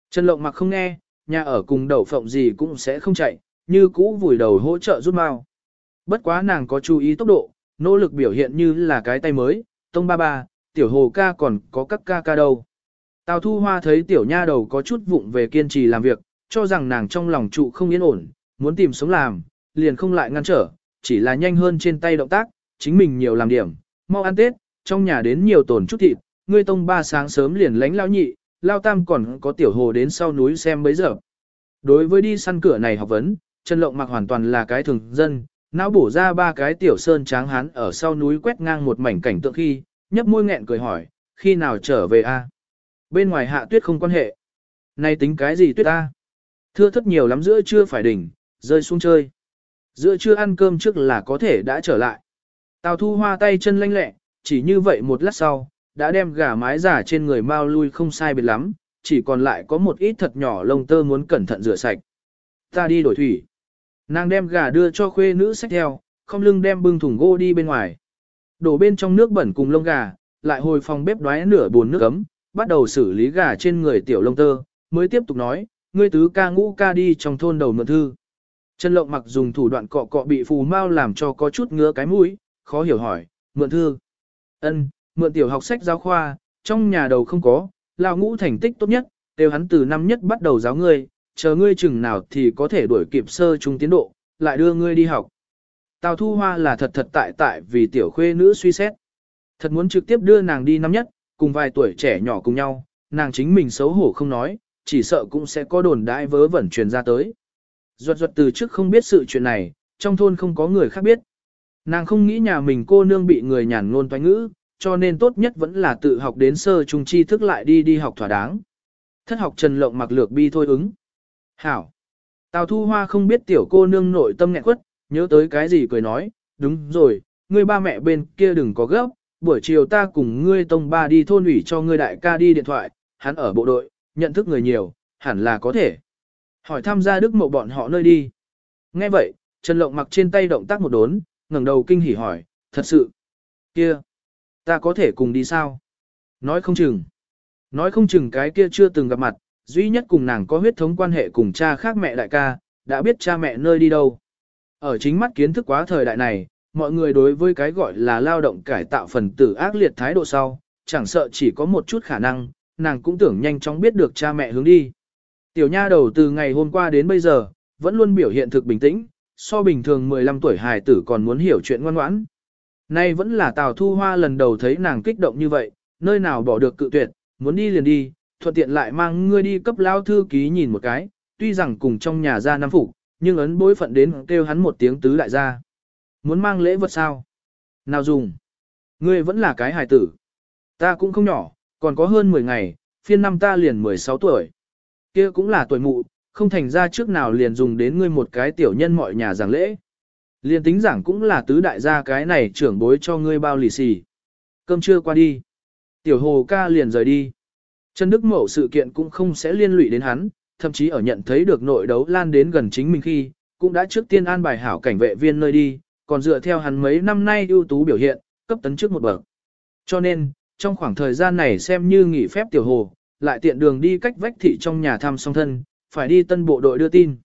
Trần Lộng mặc không nghe, nhà ở cùng đậu phộng gì cũng sẽ không chạy, như cũ vùi đầu hỗ trợ rút mau. Bất quá nàng có chú ý tốc độ, nỗ lực biểu hiện như là cái tay mới, tông ba ba, tiểu hồ ca còn có các ca ca đâu. Tào thu hoa thấy tiểu nha đầu có chút vụng về kiên trì làm việc, cho rằng nàng trong lòng trụ không yên ổn, muốn tìm sống làm, liền không lại ngăn trở, chỉ là nhanh hơn trên tay động tác, chính mình nhiều làm điểm, mau ăn tết, trong nhà đến nhiều tổn chút thịt, ngươi tông ba sáng sớm liền lánh lao nhị, lao tam còn có tiểu hồ đến sau núi xem bấy giờ. Đối với đi săn cửa này học vấn, Trần Lộng mặc hoàn toàn là cái thường dân, não bổ ra ba cái tiểu sơn tráng hán ở sau núi quét ngang một mảnh cảnh tượng khi, nhấp môi nghẹn cười hỏi, khi nào trở về a? Bên ngoài hạ tuyết không quan hệ. nay tính cái gì tuyết a? Thưa thất nhiều lắm giữa chưa phải đỉnh, rơi xuống chơi. Giữa chưa ăn cơm trước là có thể đã trở lại. Tào thu hoa tay chân lanh lẹ, chỉ như vậy một lát sau, đã đem gà mái giả trên người mau lui không sai biệt lắm, chỉ còn lại có một ít thật nhỏ lông tơ muốn cẩn thận rửa sạch. Ta đi đổi thủy. Nàng đem gà đưa cho khuê nữ sách theo, không lưng đem bưng thùng gỗ đi bên ngoài. Đổ bên trong nước bẩn cùng lông gà, lại hồi phòng bếp đoái nửa bồn nước ấm, bắt đầu xử lý gà trên người tiểu lông tơ, mới tiếp tục nói, ngươi tứ ca ngũ ca đi trong thôn đầu mượn thư. Trần Lộng mặc dùng thủ đoạn cọ cọ bị phù mau làm cho có chút ngứa cái mũi, khó hiểu hỏi, mượn thư. Ân, mượn tiểu học sách giáo khoa, trong nhà đầu không có, lao ngũ thành tích tốt nhất, đều hắn từ năm nhất bắt đầu giáo ngươi, chờ ngươi chừng nào thì có thể đuổi kịp sơ trung tiến độ, lại đưa ngươi đi học. Tào Thu Hoa là thật thật tại tại vì tiểu khuê nữ suy xét. Thật muốn trực tiếp đưa nàng đi năm nhất, cùng vài tuổi trẻ nhỏ cùng nhau, nàng chính mình xấu hổ không nói, chỉ sợ cũng sẽ có đồn đại vớ vẩn truyền ra tới. Ruột ruột từ trước không biết sự chuyện này, trong thôn không có người khác biết. Nàng không nghĩ nhà mình cô nương bị người nhàn ngôn toanh ngữ, cho nên tốt nhất vẫn là tự học đến sơ trung tri thức lại đi đi học thỏa đáng. Thất học Trần Lộng mặc lược bi thôi ứng. Hảo. Tào Thu Hoa không biết tiểu cô nương nội tâm nghẹn quất, nhớ tới cái gì cười nói, đúng rồi, ngươi ba mẹ bên kia đừng có gấp, buổi chiều ta cùng ngươi tông ba đi thôn ủy cho ngươi đại ca đi điện thoại, hắn ở bộ đội, nhận thức người nhiều, hẳn là có thể. Hỏi tham gia đức mộ bọn họ nơi đi. Nghe vậy, Trần Lộng mặc trên tay động tác một đốn, ngẩng đầu kinh hỉ hỏi, thật sự. Kia, ta có thể cùng đi sao? Nói không chừng. Nói không chừng cái kia chưa từng gặp mặt, duy nhất cùng nàng có huyết thống quan hệ cùng cha khác mẹ đại ca, đã biết cha mẹ nơi đi đâu. Ở chính mắt kiến thức quá thời đại này, mọi người đối với cái gọi là lao động cải tạo phần tử ác liệt thái độ sau, chẳng sợ chỉ có một chút khả năng, nàng cũng tưởng nhanh chóng biết được cha mẹ hướng đi. Tiểu nha đầu từ ngày hôm qua đến bây giờ, vẫn luôn biểu hiện thực bình tĩnh, so bình thường 15 tuổi hài tử còn muốn hiểu chuyện ngoan ngoãn. Nay vẫn là Tào Thu Hoa lần đầu thấy nàng kích động như vậy, nơi nào bỏ được cự tuyệt, muốn đi liền đi, thuận tiện lại mang ngươi đi cấp lao thư ký nhìn một cái, tuy rằng cùng trong nhà ra năm phủ, nhưng ấn bối phận đến kêu hắn một tiếng tứ đại gia. Muốn mang lễ vật sao? Nào dùng? Ngươi vẫn là cái hài tử. Ta cũng không nhỏ, còn có hơn 10 ngày, phiên năm ta liền 16 tuổi. kia cũng là tuổi mụ, không thành ra trước nào liền dùng đến ngươi một cái tiểu nhân mọi nhà giảng lễ liên tính giảng cũng là tứ đại gia cái này trưởng bối cho ngươi bao lì xì. Cơm trưa qua đi. Tiểu hồ ca liền rời đi. Trần Đức Mậu sự kiện cũng không sẽ liên lụy đến hắn, thậm chí ở nhận thấy được nội đấu lan đến gần chính mình khi, cũng đã trước tiên an bài hảo cảnh vệ viên nơi đi, còn dựa theo hắn mấy năm nay ưu tú biểu hiện, cấp tấn trước một bậc. Cho nên, trong khoảng thời gian này xem như nghỉ phép tiểu hồ, lại tiện đường đi cách vách thị trong nhà thăm song thân, phải đi tân bộ đội đưa tin.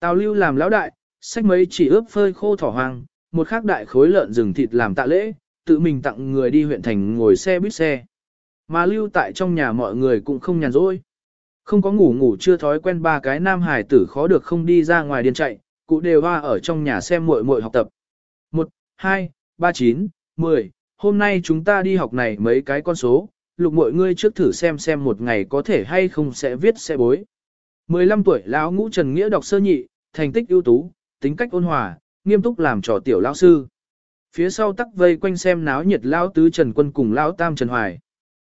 Tào lưu làm lão đại, sách mấy chỉ ướp phơi khô thỏ hoang, một khác đại khối lợn rừng thịt làm tạ lễ, tự mình tặng người đi huyện thành ngồi xe buýt xe. Mà lưu tại trong nhà mọi người cũng không nhàn rỗi. Không có ngủ ngủ chưa thói quen ba cái nam hải tử khó được không đi ra ngoài điên chạy, cụ đều hoa ở trong nhà xem muội muội học tập. 1, 2, 3, 9, 10, hôm nay chúng ta đi học này mấy cái con số, lục mọi ngươi trước thử xem xem một ngày có thể hay không sẽ viết sẽ bối. 15 tuổi lão ngũ Trần Nghĩa đọc sơ nhị, thành tích ưu tú, tính cách ôn hòa, nghiêm túc làm trò tiểu lão sư. Phía sau tắc vây quanh xem náo nhiệt lão tứ Trần Quân cùng lão tam Trần Hoài.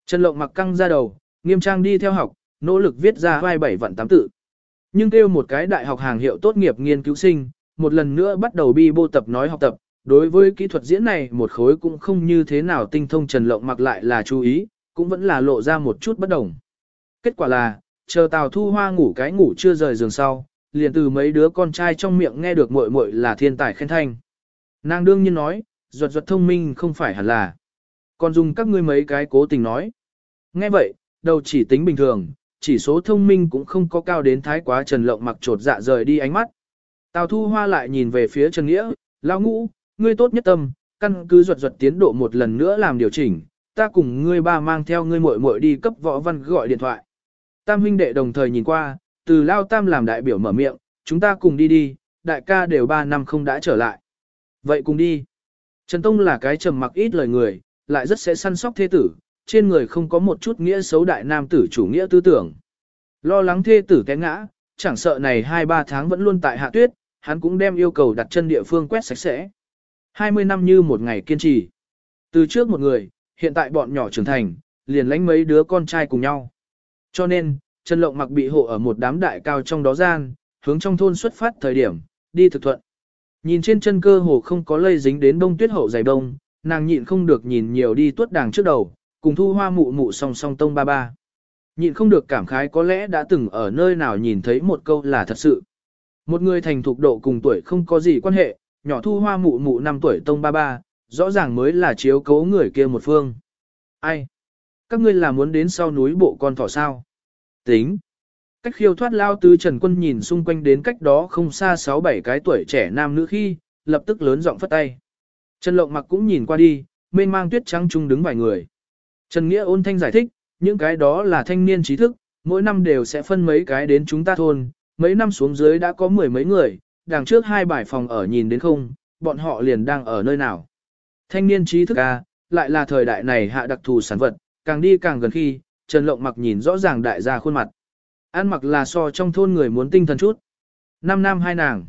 Trần Lộng mặc căng ra đầu, nghiêm trang đi theo học, nỗ lực viết ra vai bảy vạn tám tự. Nhưng kêu một cái đại học hàng hiệu tốt nghiệp nghiên cứu sinh, một lần nữa bắt đầu bi bô tập nói học tập, đối với kỹ thuật diễn này một khối cũng không như thế nào tinh thông Trần Lộng mặc lại là chú ý, cũng vẫn là lộ ra một chút bất đồng. Kết quả là, chờ Tào Thu Hoa ngủ cái ngủ chưa rời giường sau, liền từ mấy đứa con trai trong miệng nghe được muội muội là thiên tài khen thanh. Nàng đương nhiên nói, ruột ruột thông minh không phải hẳn là. Còn dùng các ngươi mấy cái cố tình nói. Nghe vậy, đầu chỉ tính bình thường, chỉ số thông minh cũng không có cao đến thái quá Trần Lộng mặc trột dạ rời đi ánh mắt. Tào Thu Hoa lại nhìn về phía Trần Nghĩa, lão ngũ, ngươi tốt nhất tâm, căn cứ ruột ruột tiến độ một lần nữa làm điều chỉnh, ta cùng ngươi ba mang theo ngươi muội muội đi cấp võ văn gọi điện thoại. Tam huynh đệ đồng thời nhìn qua, từ Lao Tam làm đại biểu mở miệng, chúng ta cùng đi đi, đại ca đều ba năm không đã trở lại. Vậy cùng đi. Trần Tông là cái trầm mặc ít lời người, lại rất sẽ săn sóc thế tử, trên người không có một chút nghĩa xấu đại nam tử chủ nghĩa tư tưởng. Lo lắng thê tử té ngã, chẳng sợ này 2-3 tháng vẫn luôn tại hạ tuyết, hắn cũng đem yêu cầu đặt chân địa phương quét sạch sẽ. 20 năm như một ngày kiên trì. Từ trước một người, hiện tại bọn nhỏ trưởng thành, liền lánh mấy đứa con trai cùng nhau. Cho nên, Trần Lộng mặc bị hộ ở một đám đại cao trong đó gian, hướng trong thôn xuất phát thời điểm, đi thực thuận. Nhìn trên chân cơ hồ không có lây dính đến đông tuyết hậu dày đông, nàng nhịn không được nhìn nhiều đi tuốt đàng trước đầu, cùng thu hoa mụ mụ song song tông ba ba. Nhịn không được cảm khái có lẽ đã từng ở nơi nào nhìn thấy một câu là thật sự. Một người thành thục độ cùng tuổi không có gì quan hệ, nhỏ thu hoa mụ mụ năm tuổi tông ba ba, rõ ràng mới là chiếu cấu người kia một phương. Ai? Các ngươi là muốn đến sau núi bộ con thỏ sao? Tính. Cách khiêu thoát lao tứ Trần Quân nhìn xung quanh đến cách đó không xa sáu bảy cái tuổi trẻ nam nữ khi, lập tức lớn giọng phất tay. Trần Lộng mặc cũng nhìn qua đi, mênh mang tuyết trắng trung đứng vài người. Trần Nghĩa ôn thanh giải thích, những cái đó là thanh niên trí thức, mỗi năm đều sẽ phân mấy cái đến chúng ta thôn, mấy năm xuống dưới đã có mười mấy người, đằng trước hai bài phòng ở nhìn đến không, bọn họ liền đang ở nơi nào. Thanh niên trí thức à, lại là thời đại này hạ đặc thù sản vật, càng đi càng gần khi, Trần Lộng mặc nhìn rõ ràng đại gia khuôn mặt. Ăn mặc là so trong thôn người muốn tinh thần chút. Năm nam hai nàng.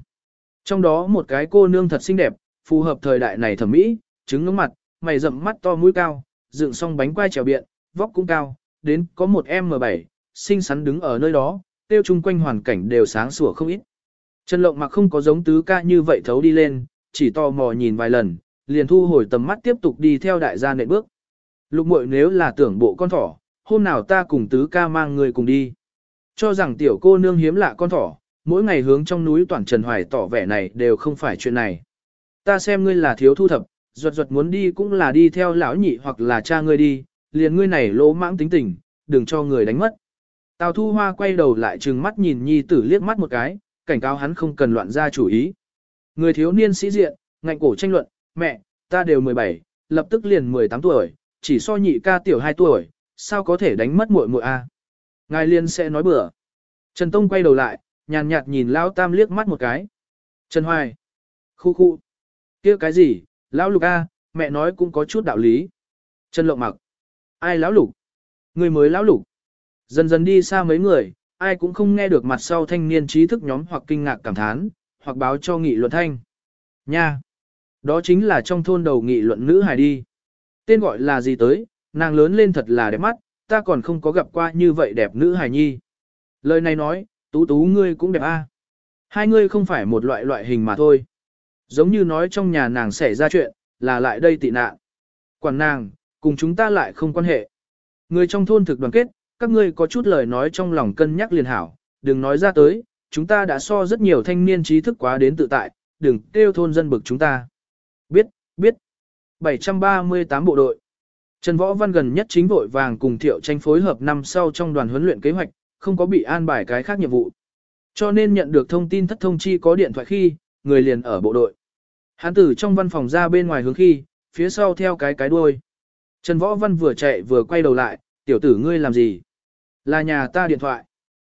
Trong đó một cái cô nương thật xinh đẹp, phù hợp thời đại này thẩm mỹ, trứng ngưỡng mặt, mày rậm mắt to mũi cao, dựng xong bánh quai trèo biện, vóc cũng cao, đến có một M7, xinh xắn đứng ở nơi đó, tiêu chung quanh hoàn cảnh đều sáng sủa không ít. Trần Lộng mặc không có giống tứ ca như vậy thấu đi lên, chỉ tò mò nhìn vài lần, liền thu hồi tầm mắt tiếp tục đi theo đại gia nệ bước. Lục muội nếu là tưởng bộ con thỏ, hôm nào ta cùng tứ ca mang người cùng đi. Cho rằng tiểu cô nương hiếm lạ con thỏ, mỗi ngày hướng trong núi toàn Trần Hoài tỏ vẻ này đều không phải chuyện này. Ta xem ngươi là thiếu thu thập, ruột ruột muốn đi cũng là đi theo lão nhị hoặc là cha ngươi đi, liền ngươi này lỗ mãng tính tình, đừng cho người đánh mất. Tào Thu Hoa quay đầu lại trừng mắt nhìn nhi tử liếc mắt một cái, cảnh cáo hắn không cần loạn ra chủ ý. Người thiếu niên sĩ diện, ngạnh cổ tranh luận, mẹ, ta đều 17, lập tức liền 18 tuổi, chỉ so nhị ca tiểu 2 tuổi, sao có thể đánh mất muội muội a? Ngài liên sẽ nói bừa. Trần Tông quay đầu lại, nhàn nhạt nhìn Lão Tam liếc mắt một cái. Trần Hoài. Khu khu. kia cái gì, Lão Lục a, mẹ nói cũng có chút đạo lý. Trần Lộng mặc. Ai Lão Lục? Người mới Lão Lục. Dần dần đi xa mấy người, ai cũng không nghe được mặt sau thanh niên trí thức nhóm hoặc kinh ngạc cảm thán, hoặc báo cho nghị luận thanh. Nha! Đó chính là trong thôn đầu nghị luận nữ hài đi. Tên gọi là gì tới, nàng lớn lên thật là đẹp mắt, ta còn không có gặp qua như vậy đẹp nữ hài nhi. Lời này nói, tú tú ngươi cũng đẹp a. Hai ngươi không phải một loại loại hình mà thôi. Giống như nói trong nhà nàng xảy ra chuyện, là lại đây tị nạn. Quản nàng, cùng chúng ta lại không quan hệ. Người trong thôn thực đoàn kết, các ngươi có chút lời nói trong lòng cân nhắc liền hảo, đừng nói ra tới, chúng ta đã so rất nhiều thanh niên trí thức quá đến tự tại, đừng kêu thôn dân bực chúng ta. Biết, biết. 738 bộ đội. Trần Võ Văn gần nhất chính vội vàng cùng Thiệu Tranh phối hợp năm sau trong đoàn huấn luyện kế hoạch, không có bị an bài cái khác nhiệm vụ. Cho nên nhận được thông tin thất thông chi có điện thoại khi, người liền ở bộ đội. Hán tử trong văn phòng ra bên ngoài hướng khi, phía sau theo cái cái đuôi. Trần Võ Văn vừa chạy vừa quay đầu lại, tiểu tử ngươi làm gì? Là nhà ta điện thoại.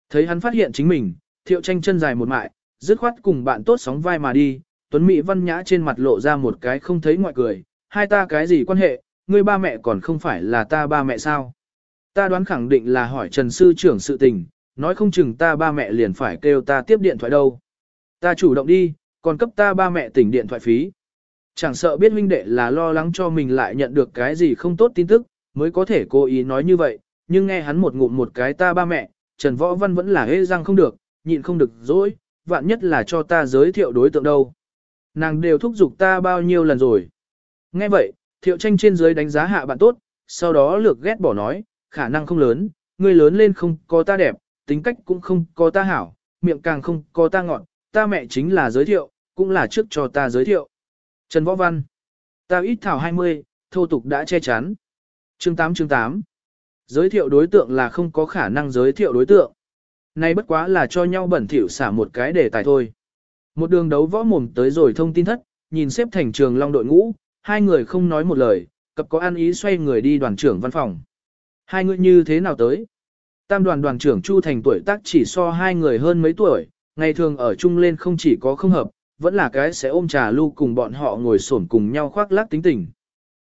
Thấy hắn phát hiện chính mình, thiệu tranh chân dài một mại, dứt khoát cùng bạn tốt sóng vai mà đi, Tuấn Mỹ văn nhã trên mặt lộ ra một cái không thấy ngoại cười, hai ta cái gì quan hệ, ngươi ba mẹ còn không phải là ta ba mẹ sao. Ta đoán khẳng định là hỏi Trần Sư trưởng sự tình, nói không chừng ta ba mẹ liền phải kêu ta tiếp điện thoại đâu. Ta chủ động đi, còn cấp ta ba mẹ tỉnh điện thoại phí. Chẳng sợ biết huynh đệ là lo lắng cho mình lại nhận được cái gì không tốt tin tức, mới có thể cố ý nói như vậy, nhưng nghe hắn một ngụm một cái ta ba mẹ, Trần Võ Văn vẫn là hê răng không được, nhịn không được dỗi, vạn nhất là cho ta giới thiệu đối tượng đâu. Nàng đều thúc giục ta bao nhiêu lần rồi. Nghe vậy, thiệu tranh trên dưới đánh giá hạ bạn tốt, sau đó lược ghét bỏ nói, khả năng không lớn, người lớn lên không có ta đẹp, tính cách cũng không có ta hảo, miệng càng không có ta ngọn, ta mẹ chính là giới thiệu, cũng là trước cho ta giới thiệu. Trần Võ Văn, ta ít thảo 20, thô tục đã che chắn. Chương 8 chương 8 Giới thiệu đối tượng là không có khả năng giới thiệu đối tượng. Nay bất quá là cho nhau bẩn thỉu xả một cái đề tài thôi. Một đường đấu võ mồm tới rồi thông tin thất, nhìn xếp thành trường long đội ngũ, hai người không nói một lời, cập có ăn ý xoay người đi đoàn trưởng văn phòng. Hai người như thế nào tới? Tam đoàn đoàn trưởng Chu Thành tuổi tác chỉ so hai người hơn mấy tuổi, ngày thường ở chung lên không chỉ có không hợp, vẫn là cái sẽ ôm trà lưu cùng bọn họ ngồi xổm cùng nhau khoác lác tính tình.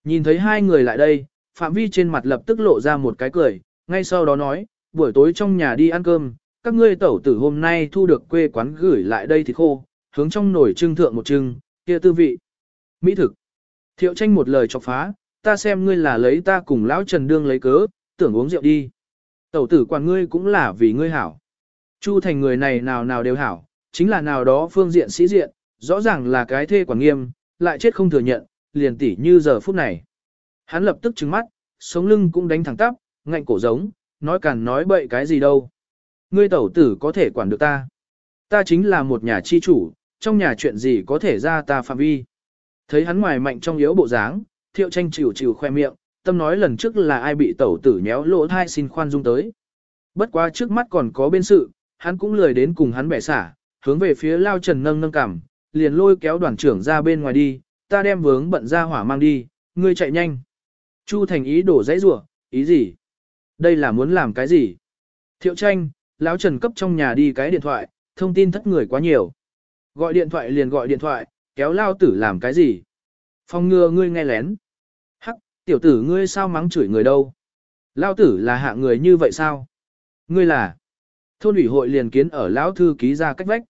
Nhìn thấy hai người lại đây, Phạm Vi trên mặt lập tức lộ ra một cái cười, ngay sau đó nói, buổi tối trong nhà đi ăn cơm, các ngươi tẩu tử hôm nay thu được quê quán gửi lại đây thì khô, hướng trong nồi trưng thượng một trưng, kia tư vị. Mỹ thực. Thiệu tranh một lời chọc phá, ta xem ngươi là lấy ta cùng lão Trần Đương lấy cớ, tưởng uống rượu đi. Tẩu tử quản ngươi cũng là vì ngươi hảo. Chu thành người này nào nào đều hảo, chính là nào đó phương diện sĩ diện, rõ ràng là cái thê quản nghiêm, lại chết không thừa nhận, liền tỉ như giờ phút này. Hắn lập tức trừng mắt, sống lưng cũng đánh thẳng tắp, ngạnh cổ giống, nói càn nói bậy cái gì đâu. Ngươi tẩu tử có thể quản được ta. Ta chính là một nhà chi chủ, trong nhà chuyện gì có thể ra ta phạm vi. Thấy hắn ngoài mạnh trong yếu bộ dáng, thiệu tranh chịu chịu khoe miệng, tâm nói lần trước là ai bị tẩu tử nhéo lỗ thai xin khoan dung tới. Bất quá trước mắt còn có bên sự, hắn cũng lười đến cùng hắn bẻ xả, hướng về phía lao trần nâng nâng cảm, liền lôi kéo đoàn trưởng ra bên ngoài đi, ta đem vướng bận ra hỏa mang đi, ngươi chạy nhanh. Chu thành ý đổ dãy rủa ý gì? Đây là muốn làm cái gì? Thiệu tranh, lão trần cấp trong nhà đi cái điện thoại, thông tin thất người quá nhiều. Gọi điện thoại liền gọi điện thoại, kéo lao tử làm cái gì? Phong ngừa ngươi nghe lén. Hắc, tiểu tử ngươi sao mắng chửi người đâu? Lao tử là hạ người như vậy sao? Ngươi là... Thôn ủy hội liền kiến ở lão thư ký ra cách vách.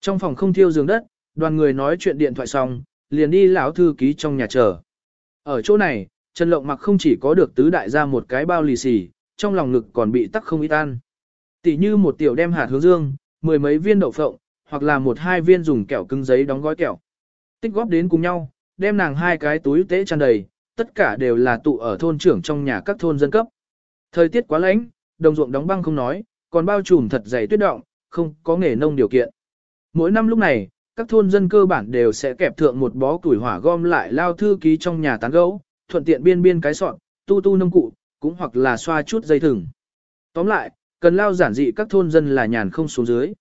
Trong phòng không thiêu giường đất, đoàn người nói chuyện điện thoại xong, liền đi lão thư ký trong nhà chờ. Ở chỗ này, Trần Lộng mặc không chỉ có được tứ đại ra một cái bao lì xì, trong lòng ngực còn bị tắc không ít ăn. Tỷ như một tiểu đem hạt hướng dương, mười mấy viên đậu phộng, hoặc là một hai viên dùng kẹo cứng giấy đóng gói kẹo. Tích góp đến cùng nhau, đem nàng hai cái túi tế tràn đầy, tất cả đều là tụ ở thôn trưởng trong nhà các thôn dân cấp. Thời tiết quá lạnh, đồng ruộng đóng băng không nói, còn bao trùm thật dày tuyết động, không có nghề nông điều kiện. Mỗi năm lúc này, các thôn dân cơ bản đều sẽ kẹp thượng một bó củi hỏa gom lại lao thư ký trong nhà tán gấu, thuận tiện biên biên cái sọn, tu tu nông cụ, cũng hoặc là xoa chút dây thừng. Tóm lại, cần lao giản dị các thôn dân là nhàn không xuống dưới.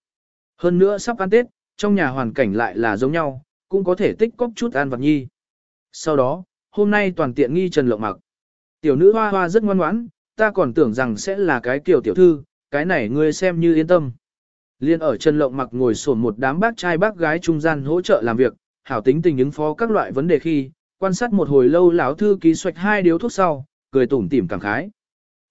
Hơn nữa sắp ăn Tết, trong nhà hoàn cảnh lại là giống nhau, cũng có thể tích cóp chút ăn vật nhi. Sau đó, hôm nay toàn tiện nghi Trần Lộng mặc. Tiểu nữ hoa hoa rất ngoan ngoãn, ta còn tưởng rằng sẽ là cái kiểu tiểu thư, cái này ngươi xem như yên tâm. Liên ở Trần Lộng mặc ngồi sổn một đám bác trai bác gái trung gian hỗ trợ làm việc, hảo tính tình ứng phó các loại vấn đề khi, quan sát một hồi lâu lão thư ký xoạch hai điếu thuốc sau, cười tủm tỉm cảm khái.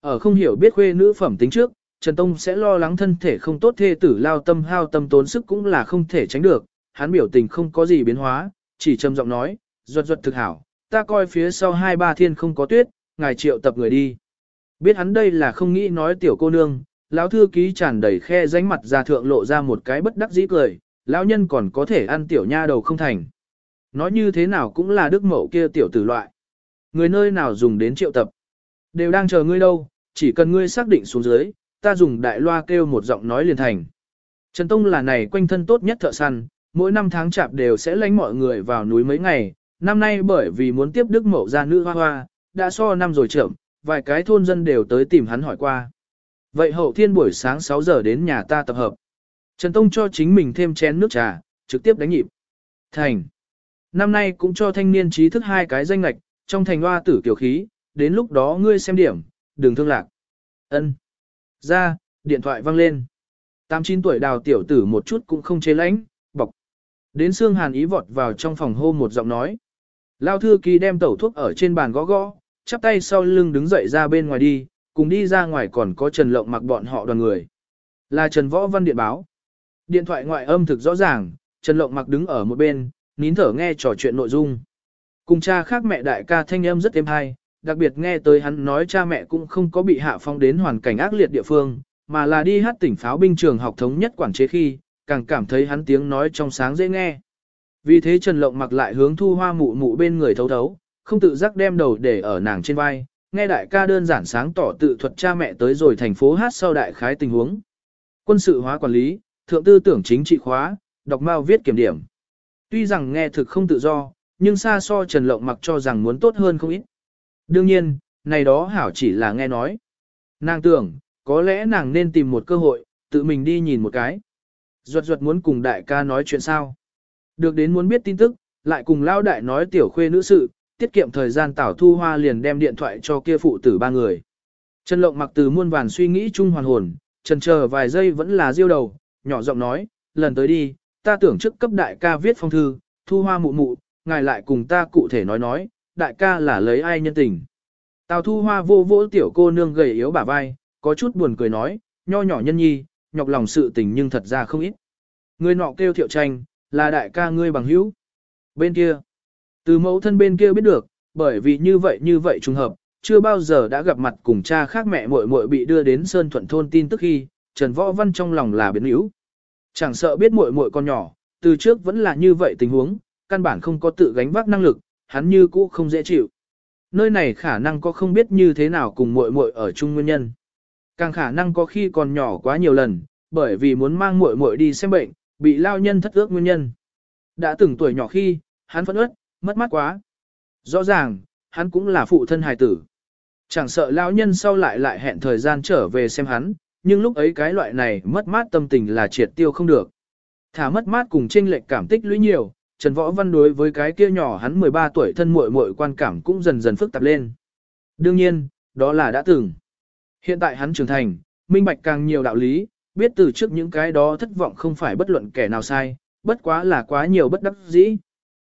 Ở không hiểu biết khuê nữ phẩm tính trước, Trần Tông sẽ lo lắng thân thể không tốt thê tử lao tâm hao tâm tốn sức cũng là không thể tránh được, hắn biểu tình không có gì biến hóa, chỉ trầm giọng nói, ruột ruột thực hảo, ta coi phía sau hai ba thiên không có tuyết, ngài triệu tập người đi. Biết hắn đây là không nghĩ nói tiểu cô nương, lão thư ký tràn đầy khe ránh mặt ra thượng lộ ra một cái bất đắc dĩ cười, lão nhân còn có thể ăn tiểu nha đầu không thành. Nói như thế nào cũng là đức mẫu kia tiểu tử loại. Người nơi nào dùng đến triệu tập. Đều đang chờ ngươi đâu, chỉ cần ngươi xác định xuống dưới, ta dùng đại loa kêu một giọng nói liền thành. Trần Tông là này quanh thân tốt nhất thợ săn, mỗi năm tháng chạp đều sẽ lánh mọi người vào núi mấy ngày, năm nay bởi vì muốn tiếp đức mậu ra nữ hoa hoa, đã so năm rồi trưởng, vài cái thôn dân đều tới tìm hắn hỏi qua. Vậy hậu thiên buổi sáng 6 giờ đến nhà ta tập hợp. Trần Tông cho chính mình thêm chén nước trà, trực tiếp đánh nhịp. Thành. Năm nay cũng cho thanh niên trí thức hai cái danh lạch, trong thành hoa tử kiểu khí, đến lúc đó ngươi xem điểm, đừng thương lạc. Ân. Ra, điện thoại vang lên. Tám chín tuổi đào tiểu tử một chút cũng không chế lãnh. Đến xương hàn ý vọt vào trong phòng hô một giọng nói. Lao thư ký đem tẩu thuốc ở trên bàn gõ gõ, chắp tay sau lưng đứng dậy ra bên ngoài đi, cùng đi ra ngoài còn có Trần Lộng mặc bọn họ đoàn người. Là Trần Võ Văn điện báo. Điện thoại ngoại âm thực rõ ràng, Trần Lộng mặc đứng ở một bên, nín thở nghe trò chuyện nội dung. Cùng cha khác mẹ đại ca thanh âm rất êm hay, đặc biệt nghe tới hắn nói cha mẹ cũng không có bị hạ phong đến hoàn cảnh ác liệt địa phương, mà là đi hát tỉnh pháo binh trường học thống nhất quản chế khi, càng cảm thấy hắn tiếng nói trong sáng dễ nghe. Vì thế Trần Lộng mặc lại hướng thu hoa mụ mụ bên người thấu thấu, không tự giác đem đầu để ở nàng trên vai, nghe đại ca đơn giản sáng tỏ tự thuật cha mẹ tới rồi thành phố hát sau đại khái tình huống. Quân sự hóa quản lý, thượng tư tưởng chính trị khóa, đọc mao viết kiểm điểm. Tuy rằng nghe thực không tự do, nhưng xa so Trần Lộng mặc cho rằng muốn tốt hơn không ít. Đương nhiên, này đó hảo chỉ là nghe nói. Nàng tưởng, có lẽ nàng nên tìm một cơ hội, tự mình đi nhìn một cái ruột ruột muốn cùng đại ca nói chuyện sao. Được đến muốn biết tin tức, lại cùng lao đại nói tiểu khuê nữ sự, tiết kiệm thời gian tảo thu hoa liền đem điện thoại cho kia phụ tử ba người. Trần Lộng mặc từ muôn vàn suy nghĩ chung hoàn hồn, trần chờ vài giây vẫn là diêu đầu, nhỏ giọng nói, lần tới đi, ta tưởng trước cấp đại ca viết phong thư, thu hoa mụ mụ, ngài lại cùng ta cụ thể nói nói, đại ca là lấy ai nhân tình. Tào thu hoa vô vỗ tiểu cô nương gầy yếu bả vai, có chút buồn cười nói, nho nhỏ nhân nhi, nhọc lòng sự tình nhưng thật ra không ít. Người nọ kêu thiệu tranh, là đại ca ngươi bằng hữu. Bên kia, từ mẫu thân bên kia biết được, bởi vì như vậy như vậy trùng hợp, chưa bao giờ đã gặp mặt cùng cha khác mẹ muội muội bị đưa đến Sơn Thuận thôn tin tức khi, Trần Võ Văn trong lòng là biến yếu. Chẳng sợ biết muội muội con nhỏ, từ trước vẫn là như vậy tình huống, căn bản không có tự gánh vác năng lực, hắn như cũ không dễ chịu. Nơi này khả năng có không biết như thế nào cùng muội muội ở chung nguyên nhân. Càng khả năng có khi còn nhỏ quá nhiều lần, bởi vì muốn mang muội muội đi xem bệnh, bị lao nhân thất ước nguyên nhân. Đã từng tuổi nhỏ khi, hắn phẫn ướt, mất mát quá. Rõ ràng, hắn cũng là phụ thân hài tử. Chẳng sợ lão nhân sau lại lại hẹn thời gian trở về xem hắn, nhưng lúc ấy cái loại này mất mát tâm tình là triệt tiêu không được. Thả mất mát cùng tranh lệch cảm tích lũy nhiều, Trần Võ Văn đối với cái kia nhỏ hắn 13 tuổi thân muội muội quan cảm cũng dần dần phức tạp lên. Đương nhiên, đó là đã từng. Hiện tại hắn trưởng thành, minh bạch càng nhiều đạo lý, biết từ trước những cái đó thất vọng không phải bất luận kẻ nào sai, bất quá là quá nhiều bất đắc dĩ.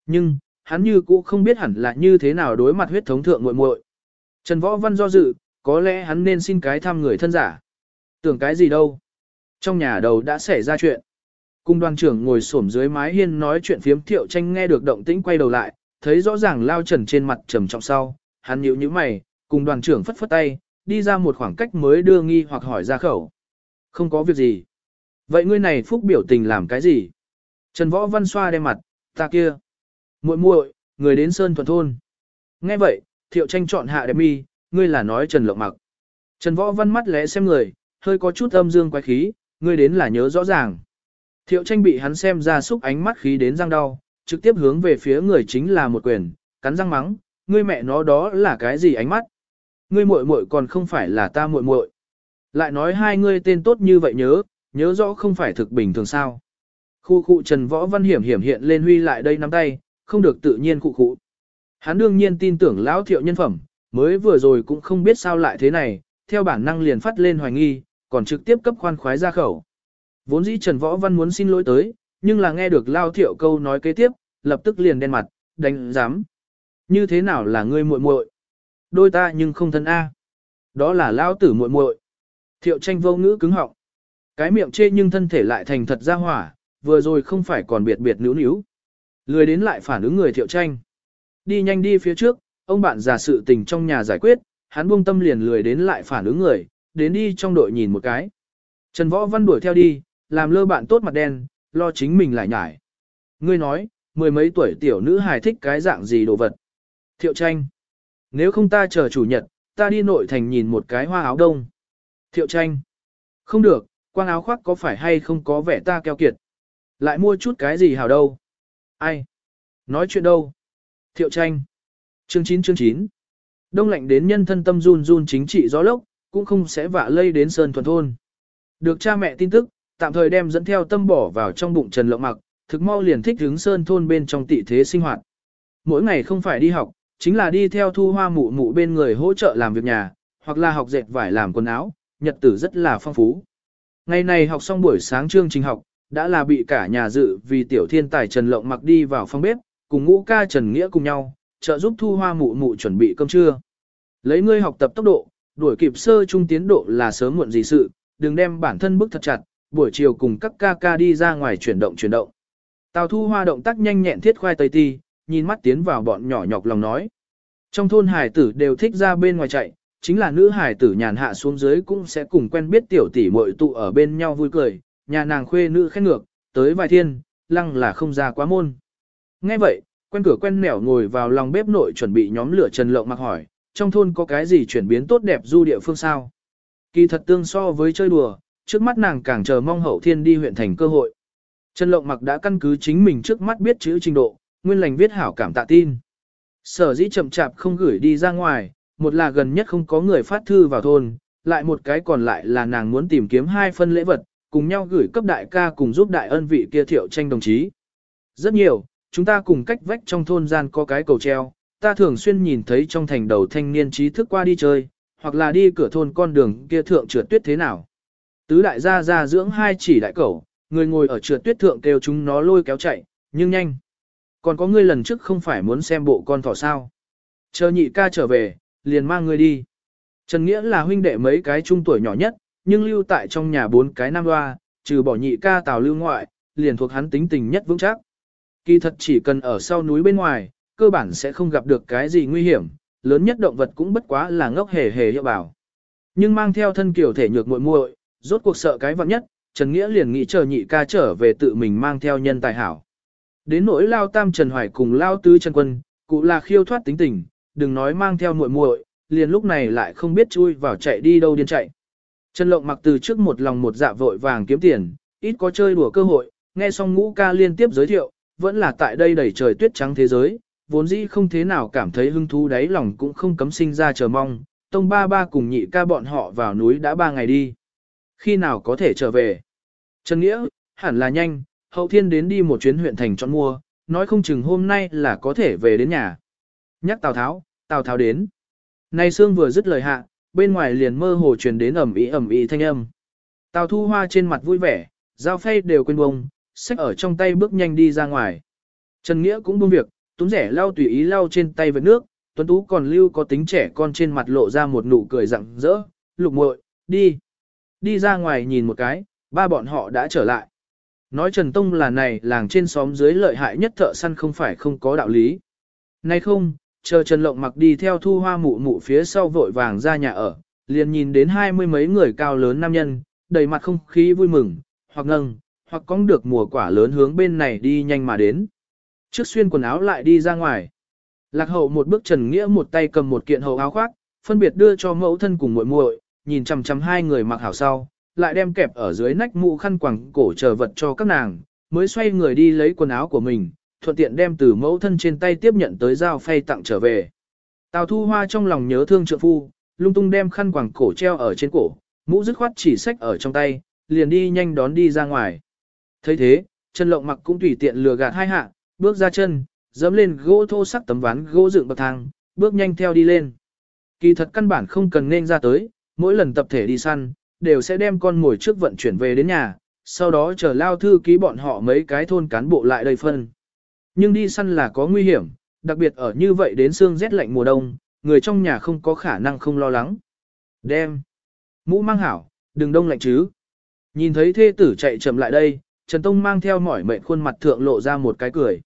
Nhưng, hắn như cũ không biết hẳn là như thế nào đối mặt huyết thống thượng muội muội. Trần Võ Văn do dự, có lẽ hắn nên xin cái thăm người thân giả. Tưởng cái gì đâu. Trong nhà đầu đã xảy ra chuyện. Cung đoàn trưởng ngồi xổm dưới mái hiên nói chuyện phiếm thiệu tranh nghe được động tĩnh quay đầu lại, thấy rõ ràng lao trần trên mặt trầm trọng sau, hắn nhíu nhíu mày, cùng đoàn trưởng phất phất tay, đi ra một khoảng cách mới đưa nghi hoặc hỏi ra khẩu. Không có việc gì. Vậy ngươi này phúc biểu tình làm cái gì? Trần Võ Văn xoa đem mặt, ta kia. muội muội, người đến Sơn Thuận Thôn. Nghe vậy, thiệu tranh chọn hạ đẹp mi, ngươi là nói Trần Lộng Mặc. Trần Võ Văn mắt lẽ xem người, hơi có chút âm dương quái khí, ngươi đến là nhớ rõ ràng. Thiệu tranh bị hắn xem ra xúc ánh mắt khí đến răng đau, trực tiếp hướng về phía người chính là một quyền, cắn răng mắng, ngươi mẹ nó đó là cái gì ánh mắt? Ngươi muội muội còn không phải là ta muội muội. Lại nói hai ngươi tên tốt như vậy nhớ, nhớ rõ không phải thực bình thường sao. Khu khu Trần Võ Văn hiểm hiểm hiện lên huy lại đây nắm tay, không được tự nhiên khu khu. Hắn đương nhiên tin tưởng lão thiệu nhân phẩm, mới vừa rồi cũng không biết sao lại thế này, theo bản năng liền phát lên hoài nghi, còn trực tiếp cấp khoan khoái ra khẩu. Vốn dĩ Trần Võ Văn muốn xin lỗi tới, nhưng là nghe được Lao Thiệu câu nói kế tiếp, lập tức liền đen mặt, đánh giám. Như thế nào là ngươi muội muội? Đôi ta nhưng không thân A. Đó là Lao tử muội muội. Thiệu tranh vô ngữ cứng họng. Cái miệng chê nhưng thân thể lại thành thật ra hỏa, vừa rồi không phải còn biệt biệt níu níu. Lười đến lại phản ứng người thiệu tranh. Đi nhanh đi phía trước, ông bạn giả sự tình trong nhà giải quyết, hắn buông tâm liền lười đến lại phản ứng người, đến đi trong đội nhìn một cái. Trần Võ Văn đuổi theo đi, làm lơ bạn tốt mặt đen, lo chính mình lại nhải. Ngươi nói, mười mấy tuổi tiểu nữ hài thích cái dạng gì đồ vật. Thiệu tranh. Nếu không ta chờ chủ nhật, ta đi nội thành nhìn một cái hoa áo đông. Thiệu tranh. Không được, quang áo khoác có phải hay không có vẻ ta keo kiệt. Lại mua chút cái gì hào đâu. Ai? Nói chuyện đâu? Thiệu tranh. Chương 9 chương 9. Đông lạnh đến nhân thân tâm run run chính trị gió lốc, cũng không sẽ vạ lây đến Sơn Thuần Thôn. Được cha mẹ tin tức, tạm thời đem dẫn theo tâm bỏ vào trong bụng Trần Lộng Mặc, thực mau liền thích hướng Sơn Thôn bên trong tị thế sinh hoạt. Mỗi ngày không phải đi học, chính là đi theo thu hoa mụ mụ bên người hỗ trợ làm việc nhà, hoặc là học dệt vải làm quần áo, nhật tử rất là phong phú. Ngày này học xong buổi sáng chương trình học, đã là bị cả nhà dự vì tiểu thiên tài Trần Lộng Mặc đi vào phòng bếp, cùng ngũ ca Trần Nghĩa cùng nhau, trợ giúp thu hoa mụ mụ chuẩn bị cơm trưa. Lấy ngươi học tập tốc độ, đuổi kịp sơ trung tiến độ là sớm muộn gì sự, đừng đem bản thân bức thật chặt, buổi chiều cùng các ca ca đi ra ngoài chuyển động chuyển động. Tào thu hoa động tác nhanh nhẹn thiết khoai tây ti, nhìn mắt tiến vào bọn nhỏ nhọc lòng nói. Trong thôn hải tử đều thích ra bên ngoài chạy, chính là nữ hải tử nhàn hạ xuống dưới cũng sẽ cùng quen biết tiểu tỷ muội tụ ở bên nhau vui cười, nhà nàng khuê nữ khen ngược, tới vài thiên, lăng là không ra quá môn. Nghe vậy, quen cửa quen nẻo ngồi vào lòng bếp nội chuẩn bị nhóm lửa trần lộng mặc hỏi, trong thôn có cái gì chuyển biến tốt đẹp du địa phương sao? Kỳ thật tương so với chơi đùa, trước mắt nàng càng chờ mong hậu thiên đi huyện thành cơ hội. Trần Lộng Mặc đã căn cứ chính mình trước mắt biết chữ trình độ, nguyên lành viết hảo cảm tạ tin. Sở dĩ chậm chạp không gửi đi ra ngoài, một là gần nhất không có người phát thư vào thôn, lại một cái còn lại là nàng muốn tìm kiếm hai phân lễ vật, cùng nhau gửi cấp đại ca cùng giúp đại ân vị kia thiệu tranh đồng chí. Rất nhiều, chúng ta cùng cách vách trong thôn gian có cái cầu treo, ta thường xuyên nhìn thấy trong thành đầu thanh niên trí thức qua đi chơi, hoặc là đi cửa thôn con đường kia thượng trượt tuyết thế nào. Tứ đại gia gia dưỡng hai chỉ đại cẩu, người ngồi ở trượt tuyết thượng kêu chúng nó lôi kéo chạy, nhưng nhanh. Còn có ngươi lần trước không phải muốn xem bộ con thỏ sao. Chờ nhị ca trở về, liền mang ngươi đi. Trần Nghĩa là huynh đệ mấy cái trung tuổi nhỏ nhất, nhưng lưu tại trong nhà bốn cái nam hoa, trừ bỏ nhị ca tào lưu ngoại, liền thuộc hắn tính tình nhất vững chắc. Kỳ thật chỉ cần ở sau núi bên ngoài, cơ bản sẽ không gặp được cái gì nguy hiểm, lớn nhất động vật cũng bất quá là ngốc hề hề hiệu bảo. Nhưng mang theo thân kiểu thể nhược muội muội, rốt cuộc sợ cái vặn nhất, Trần Nghĩa liền nghĩ chờ nhị ca trở về tự mình mang theo nhân tài hảo. Đến nỗi lao tam Trần Hoài cùng lao tứ Trần Quân, cụ là khiêu thoát tính tình, đừng nói mang theo muội muội, liền lúc này lại không biết chui vào chạy đi đâu điên chạy. Trần Lộng mặc từ trước một lòng một dạ vội vàng kiếm tiền, ít có chơi đùa cơ hội, nghe xong ngũ ca liên tiếp giới thiệu, vẫn là tại đây đầy trời tuyết trắng thế giới, vốn dĩ không thế nào cảm thấy hứng thú đáy lòng cũng không cấm sinh ra chờ mong, tông ba ba cùng nhị ca bọn họ vào núi đã ba ngày đi. Khi nào có thể trở về? Trần Nghĩa, hẳn là nhanh, hậu thiên đến đi một chuyến huyện thành chọn mua, nói không chừng hôm nay là có thể về đến nhà. Nhắc Tào Tháo, Tào Tháo đến. Nay Sương vừa dứt lời hạ, bên ngoài liền mơ hồ truyền đến ẩm ý ẩm ý thanh âm. Tào Thu Hoa trên mặt vui vẻ, giao phay đều quên bông, sách ở trong tay bước nhanh đi ra ngoài. Trần Nghĩa cũng buông việc, túm rẻ lau tùy ý lau trên tay vệt nước, Tuấn Tú còn lưu có tính trẻ con trên mặt lộ ra một nụ cười rặng rỡ, lục muội, đi. Đi ra ngoài nhìn một cái, ba bọn họ đã trở lại. Nói Trần Tông là này làng trên xóm dưới lợi hại nhất thợ săn không phải không có đạo lý. Nay không, chờ Trần Lộng mặc đi theo thu hoa mụ mụ phía sau vội vàng ra nhà ở, liền nhìn đến hai mươi mấy người cao lớn nam nhân, đầy mặt không khí vui mừng, hoặc ngâng, hoặc cong được mùa quả lớn hướng bên này đi nhanh mà đến. Trước xuyên quần áo lại đi ra ngoài. Lạc hậu một bước Trần Nghĩa một tay cầm một kiện hậu áo khoác, phân biệt đưa cho mẫu thân cùng muội muội, nhìn chằm chằm hai người mặc hảo sau, lại đem kẹp ở dưới nách mũ khăn quàng cổ chờ vật cho các nàng, mới xoay người đi lấy quần áo của mình, thuận tiện đem từ mẫu thân trên tay tiếp nhận tới dao phay tặng trở về. Tào Thu Hoa trong lòng nhớ thương trượng phu, lung tung đem khăn quàng cổ treo ở trên cổ, mũ dứt khoát chỉ sách ở trong tay, liền đi nhanh đón đi ra ngoài. thấy thế, Trần Lộng mặc cũng tùy tiện lừa gạt hai hạ, bước ra chân, dẫm lên gỗ thô sắc tấm ván gỗ dựng bậc thang, bước nhanh theo đi lên. Kỳ thật căn bản không cần nên ra tới, mỗi lần tập thể đi săn, đều sẽ đem con ngồi trước vận chuyển về đến nhà, sau đó chờ lao thư ký bọn họ mấy cái thôn cán bộ lại đây phân. Nhưng đi săn là có nguy hiểm, đặc biệt ở như vậy đến xương rét lạnh mùa đông, người trong nhà không có khả năng không lo lắng. Đem. Mũ mang hảo, đừng đông lạnh chứ. Nhìn thấy thê tử chạy chậm lại đây, Trần Tông mang theo mỏi mệt khuôn mặt thượng lộ ra một cái cười.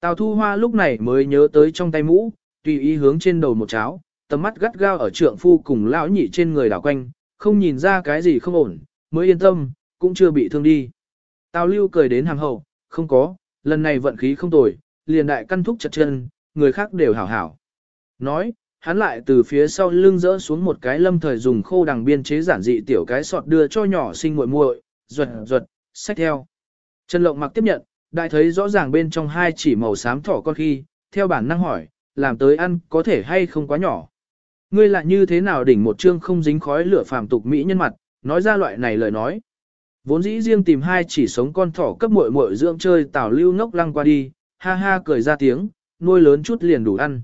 Tào Thu Hoa lúc này mới nhớ tới trong tay mũ, tùy ý hướng trên đầu một cháo, tầm mắt gắt gao ở trượng phu cùng lão nhị trên người đảo quanh, không nhìn ra cái gì không ổn, mới yên tâm, cũng chưa bị thương đi. Tào Lưu cười đến hàng hậu, không có, lần này vận khí không tồi, liền đại căn thúc chặt chân, người khác đều hảo hảo. Nói, hắn lại từ phía sau lưng rỡ xuống một cái lâm thời dùng khô đằng biên chế giản dị tiểu cái sọt đưa cho nhỏ sinh muội muội, ruột ruột, xách theo. Trần Lộng mặc tiếp nhận, đại thấy rõ ràng bên trong hai chỉ màu xám thỏ con khi, theo bản năng hỏi, làm tới ăn có thể hay không quá nhỏ. Ngươi lại như thế nào đỉnh một chương không dính khói lửa phàm tục mỹ nhân mặt, nói ra loại này lời nói. Vốn dĩ riêng tìm hai chỉ sống con thỏ cấp muội muội dưỡng chơi tảo lưu ngốc lăng qua đi, ha ha cười ra tiếng, nuôi lớn chút liền đủ ăn.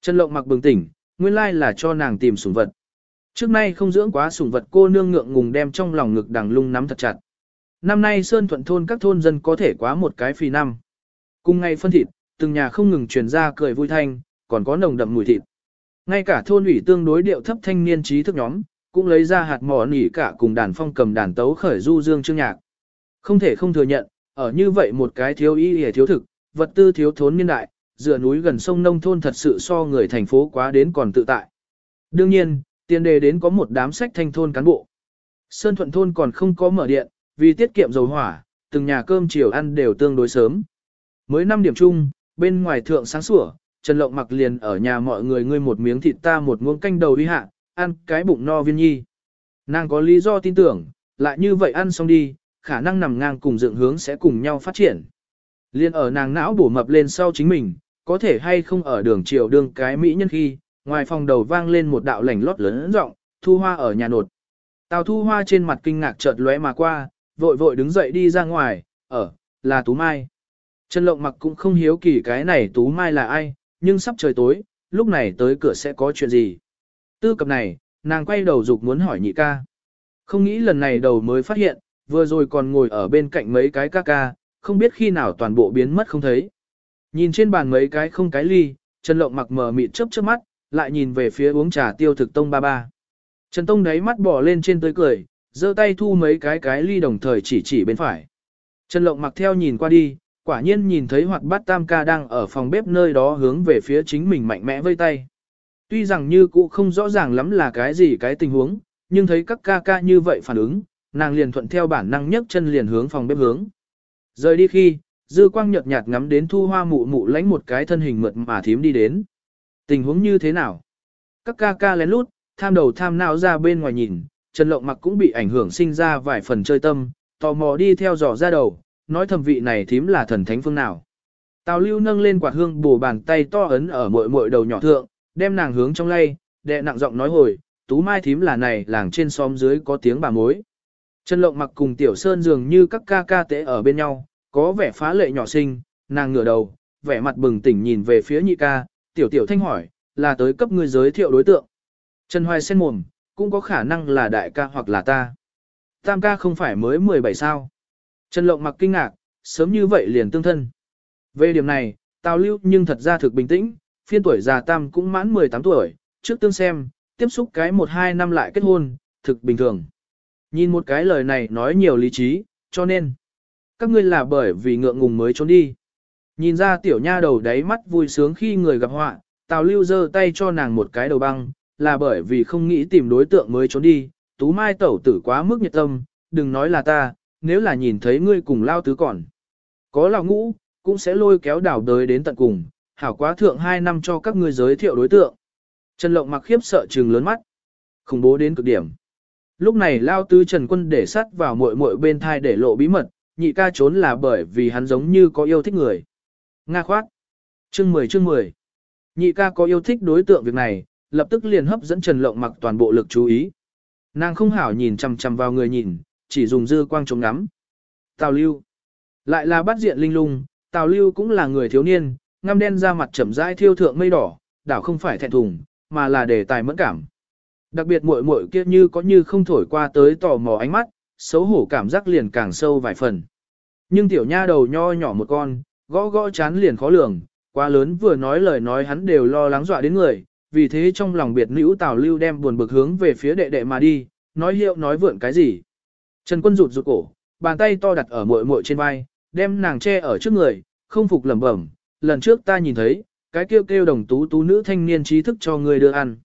Trần Lộng mặc bừng tỉnh, nguyên lai là cho nàng tìm sủng vật. Trước nay không dưỡng quá sủng vật cô nương ngượng ngùng đem trong lòng ngực đằng lung nắm thật chặt. Năm nay Sơn Thuận thôn các thôn dân có thể quá một cái phì năm. Cùng ngày phân thịt, từng nhà không ngừng truyền ra cười vui thanh, còn có nồng đậm mùi thịt. Ngay cả thôn ủy tương đối điệu thấp thanh niên trí thức nhóm, cũng lấy ra hạt mỏ nỉ cả cùng đàn phong cầm đàn tấu khởi du dương chương nhạc. Không thể không thừa nhận, ở như vậy một cái thiếu y hề thiếu thực, vật tư thiếu thốn niên đại, dựa núi gần sông nông thôn thật sự so người thành phố quá đến còn tự tại. Đương nhiên, tiền đề đến có một đám sách thanh thôn cán bộ. Sơn Thuận thôn còn không có mở điện, vì tiết kiệm dầu hỏa, từng nhà cơm chiều ăn đều tương đối sớm. Mới 5 điểm chung, bên ngoài thượng sáng sủa, Trần Lộng mặc liền ở nhà mọi người ngươi một miếng thịt ta một muỗng canh đầu đi hạ, ăn cái bụng no viên nhi. Nàng có lý do tin tưởng, lại như vậy ăn xong đi, khả năng nằm ngang cùng dựng hướng sẽ cùng nhau phát triển. Liên ở nàng não bổ mập lên sau chính mình, có thể hay không ở đường chiều đường cái mỹ nhân khi, ngoài phòng đầu vang lên một đạo lảnh lót lớn rộng, thu hoa ở nhà nột. Tào thu hoa trên mặt kinh ngạc chợt lóe mà qua, vội vội đứng dậy đi ra ngoài, ở, là Tú Mai. Trần Lộng mặc cũng không hiếu kỳ cái này Tú Mai là ai, nhưng sắp trời tối, lúc này tới cửa sẽ có chuyện gì. Tư cập này, nàng quay đầu dục muốn hỏi nhị ca. Không nghĩ lần này đầu mới phát hiện, vừa rồi còn ngồi ở bên cạnh mấy cái ca ca, không biết khi nào toàn bộ biến mất không thấy. Nhìn trên bàn mấy cái không cái ly, Trần Lộng mặc mờ mịt chớp chớp mắt, lại nhìn về phía uống trà tiêu thực tông ba ba. Trần Tông đáy mắt bỏ lên trên tươi cười, giơ tay thu mấy cái cái ly đồng thời chỉ chỉ bên phải. Trần Lộng mặc theo nhìn qua đi, quả nhiên nhìn thấy hoạt bát tam ca đang ở phòng bếp nơi đó hướng về phía chính mình mạnh mẽ vây tay. Tuy rằng như cũ không rõ ràng lắm là cái gì cái tình huống, nhưng thấy các ca ca như vậy phản ứng, nàng liền thuận theo bản năng nhấc chân liền hướng phòng bếp hướng. Rời đi khi, dư quang nhợt nhạt ngắm đến thu hoa mụ mụ lãnh một cái thân hình mượt mà thím đi đến. Tình huống như thế nào? Các ca ca lén lút, tham đầu tham não ra bên ngoài nhìn, Trần Lộng mặc cũng bị ảnh hưởng sinh ra vài phần chơi tâm, tò mò đi theo dò ra đầu, nói thầm vị này thím là thần thánh phương nào. Tào lưu nâng lên quạt hương bổ bàn tay to ấn ở mội mội đầu nhỏ thượng, đem nàng hướng trong lay, đệ nặng giọng nói hồi, tú mai thím là này làng trên xóm dưới có tiếng bà mối. Trần Lộng mặc cùng Tiểu Sơn dường như các ca ca tễ ở bên nhau, có vẻ phá lệ nhỏ xinh, nàng ngửa đầu, vẻ mặt bừng tỉnh nhìn về phía nhị ca, Tiểu Tiểu Thanh hỏi, là tới cấp người giới thiệu đối tượng. Trần Hoài sen mồm, cũng có khả năng là đại ca hoặc là ta. Tam ca không phải mới 17 sao. Trần Lộng mặc kinh ngạc, sớm như vậy liền tương thân. Về điểm này, Tào Lưu nhưng thật ra thực bình tĩnh, phiên tuổi già Tam cũng mãn 18 tuổi, trước tương xem, tiếp xúc cái 1-2 năm lại kết hôn, thực bình thường. Nhìn một cái lời này nói nhiều lý trí, cho nên, các ngươi là bởi vì ngượng ngùng mới trốn đi. Nhìn ra tiểu nha đầu đáy mắt vui sướng khi người gặp họa, Tào Lưu giơ tay cho nàng một cái đầu băng, là bởi vì không nghĩ tìm đối tượng mới trốn đi, Tú Mai tẩu tử quá mức nhiệt tâm, đừng nói là ta, nếu là nhìn thấy ngươi cùng lao tứ còn. Có lão ngũ, cũng sẽ lôi kéo đảo đời đến tận cùng, hảo quá thượng hai năm cho các ngươi giới thiệu đối tượng. Trần Lộng mặc khiếp sợ trừng lớn mắt. Khủng bố đến cực điểm. Lúc này lao tứ Trần Quân để sắt vào muội muội bên thai để lộ bí mật, nhị ca trốn là bởi vì hắn giống như có yêu thích người. Nga khoát. Chương 10 chương 10. Nhị ca có yêu thích đối tượng việc này, lập tức liền hấp dẫn Trần Lộng mặc toàn bộ lực chú ý. Nàng không hảo nhìn chằm chằm vào người nhìn, chỉ dùng dư quang chống ngắm. Tào lưu. Lại là bắt diện linh lung, Tào lưu cũng là người thiếu niên, ngăm đen ra mặt chậm rãi thiêu thượng mây đỏ, đảo không phải thẹn thùng, mà là đề tài mẫn cảm. Đặc biệt muội muội kia như có như không thổi qua tới tò mò ánh mắt, xấu hổ cảm giác liền càng sâu vài phần. Nhưng tiểu nha đầu nho nhỏ một con, gõ gõ chán liền khó lường, quá lớn vừa nói lời nói hắn đều lo lắng dọa đến người, vì thế trong lòng biệt nữ Tào Lưu đem buồn bực hướng về phía đệ đệ mà đi, nói hiệu nói vượn cái gì. Trần Quân rụt rụt cổ, bàn tay to đặt ở muội muội trên vai, đem nàng che ở trước người, không phục lẩm bẩm, lần trước ta nhìn thấy, cái kêu kêu đồng tú tú nữ thanh niên trí thức cho người đưa ăn.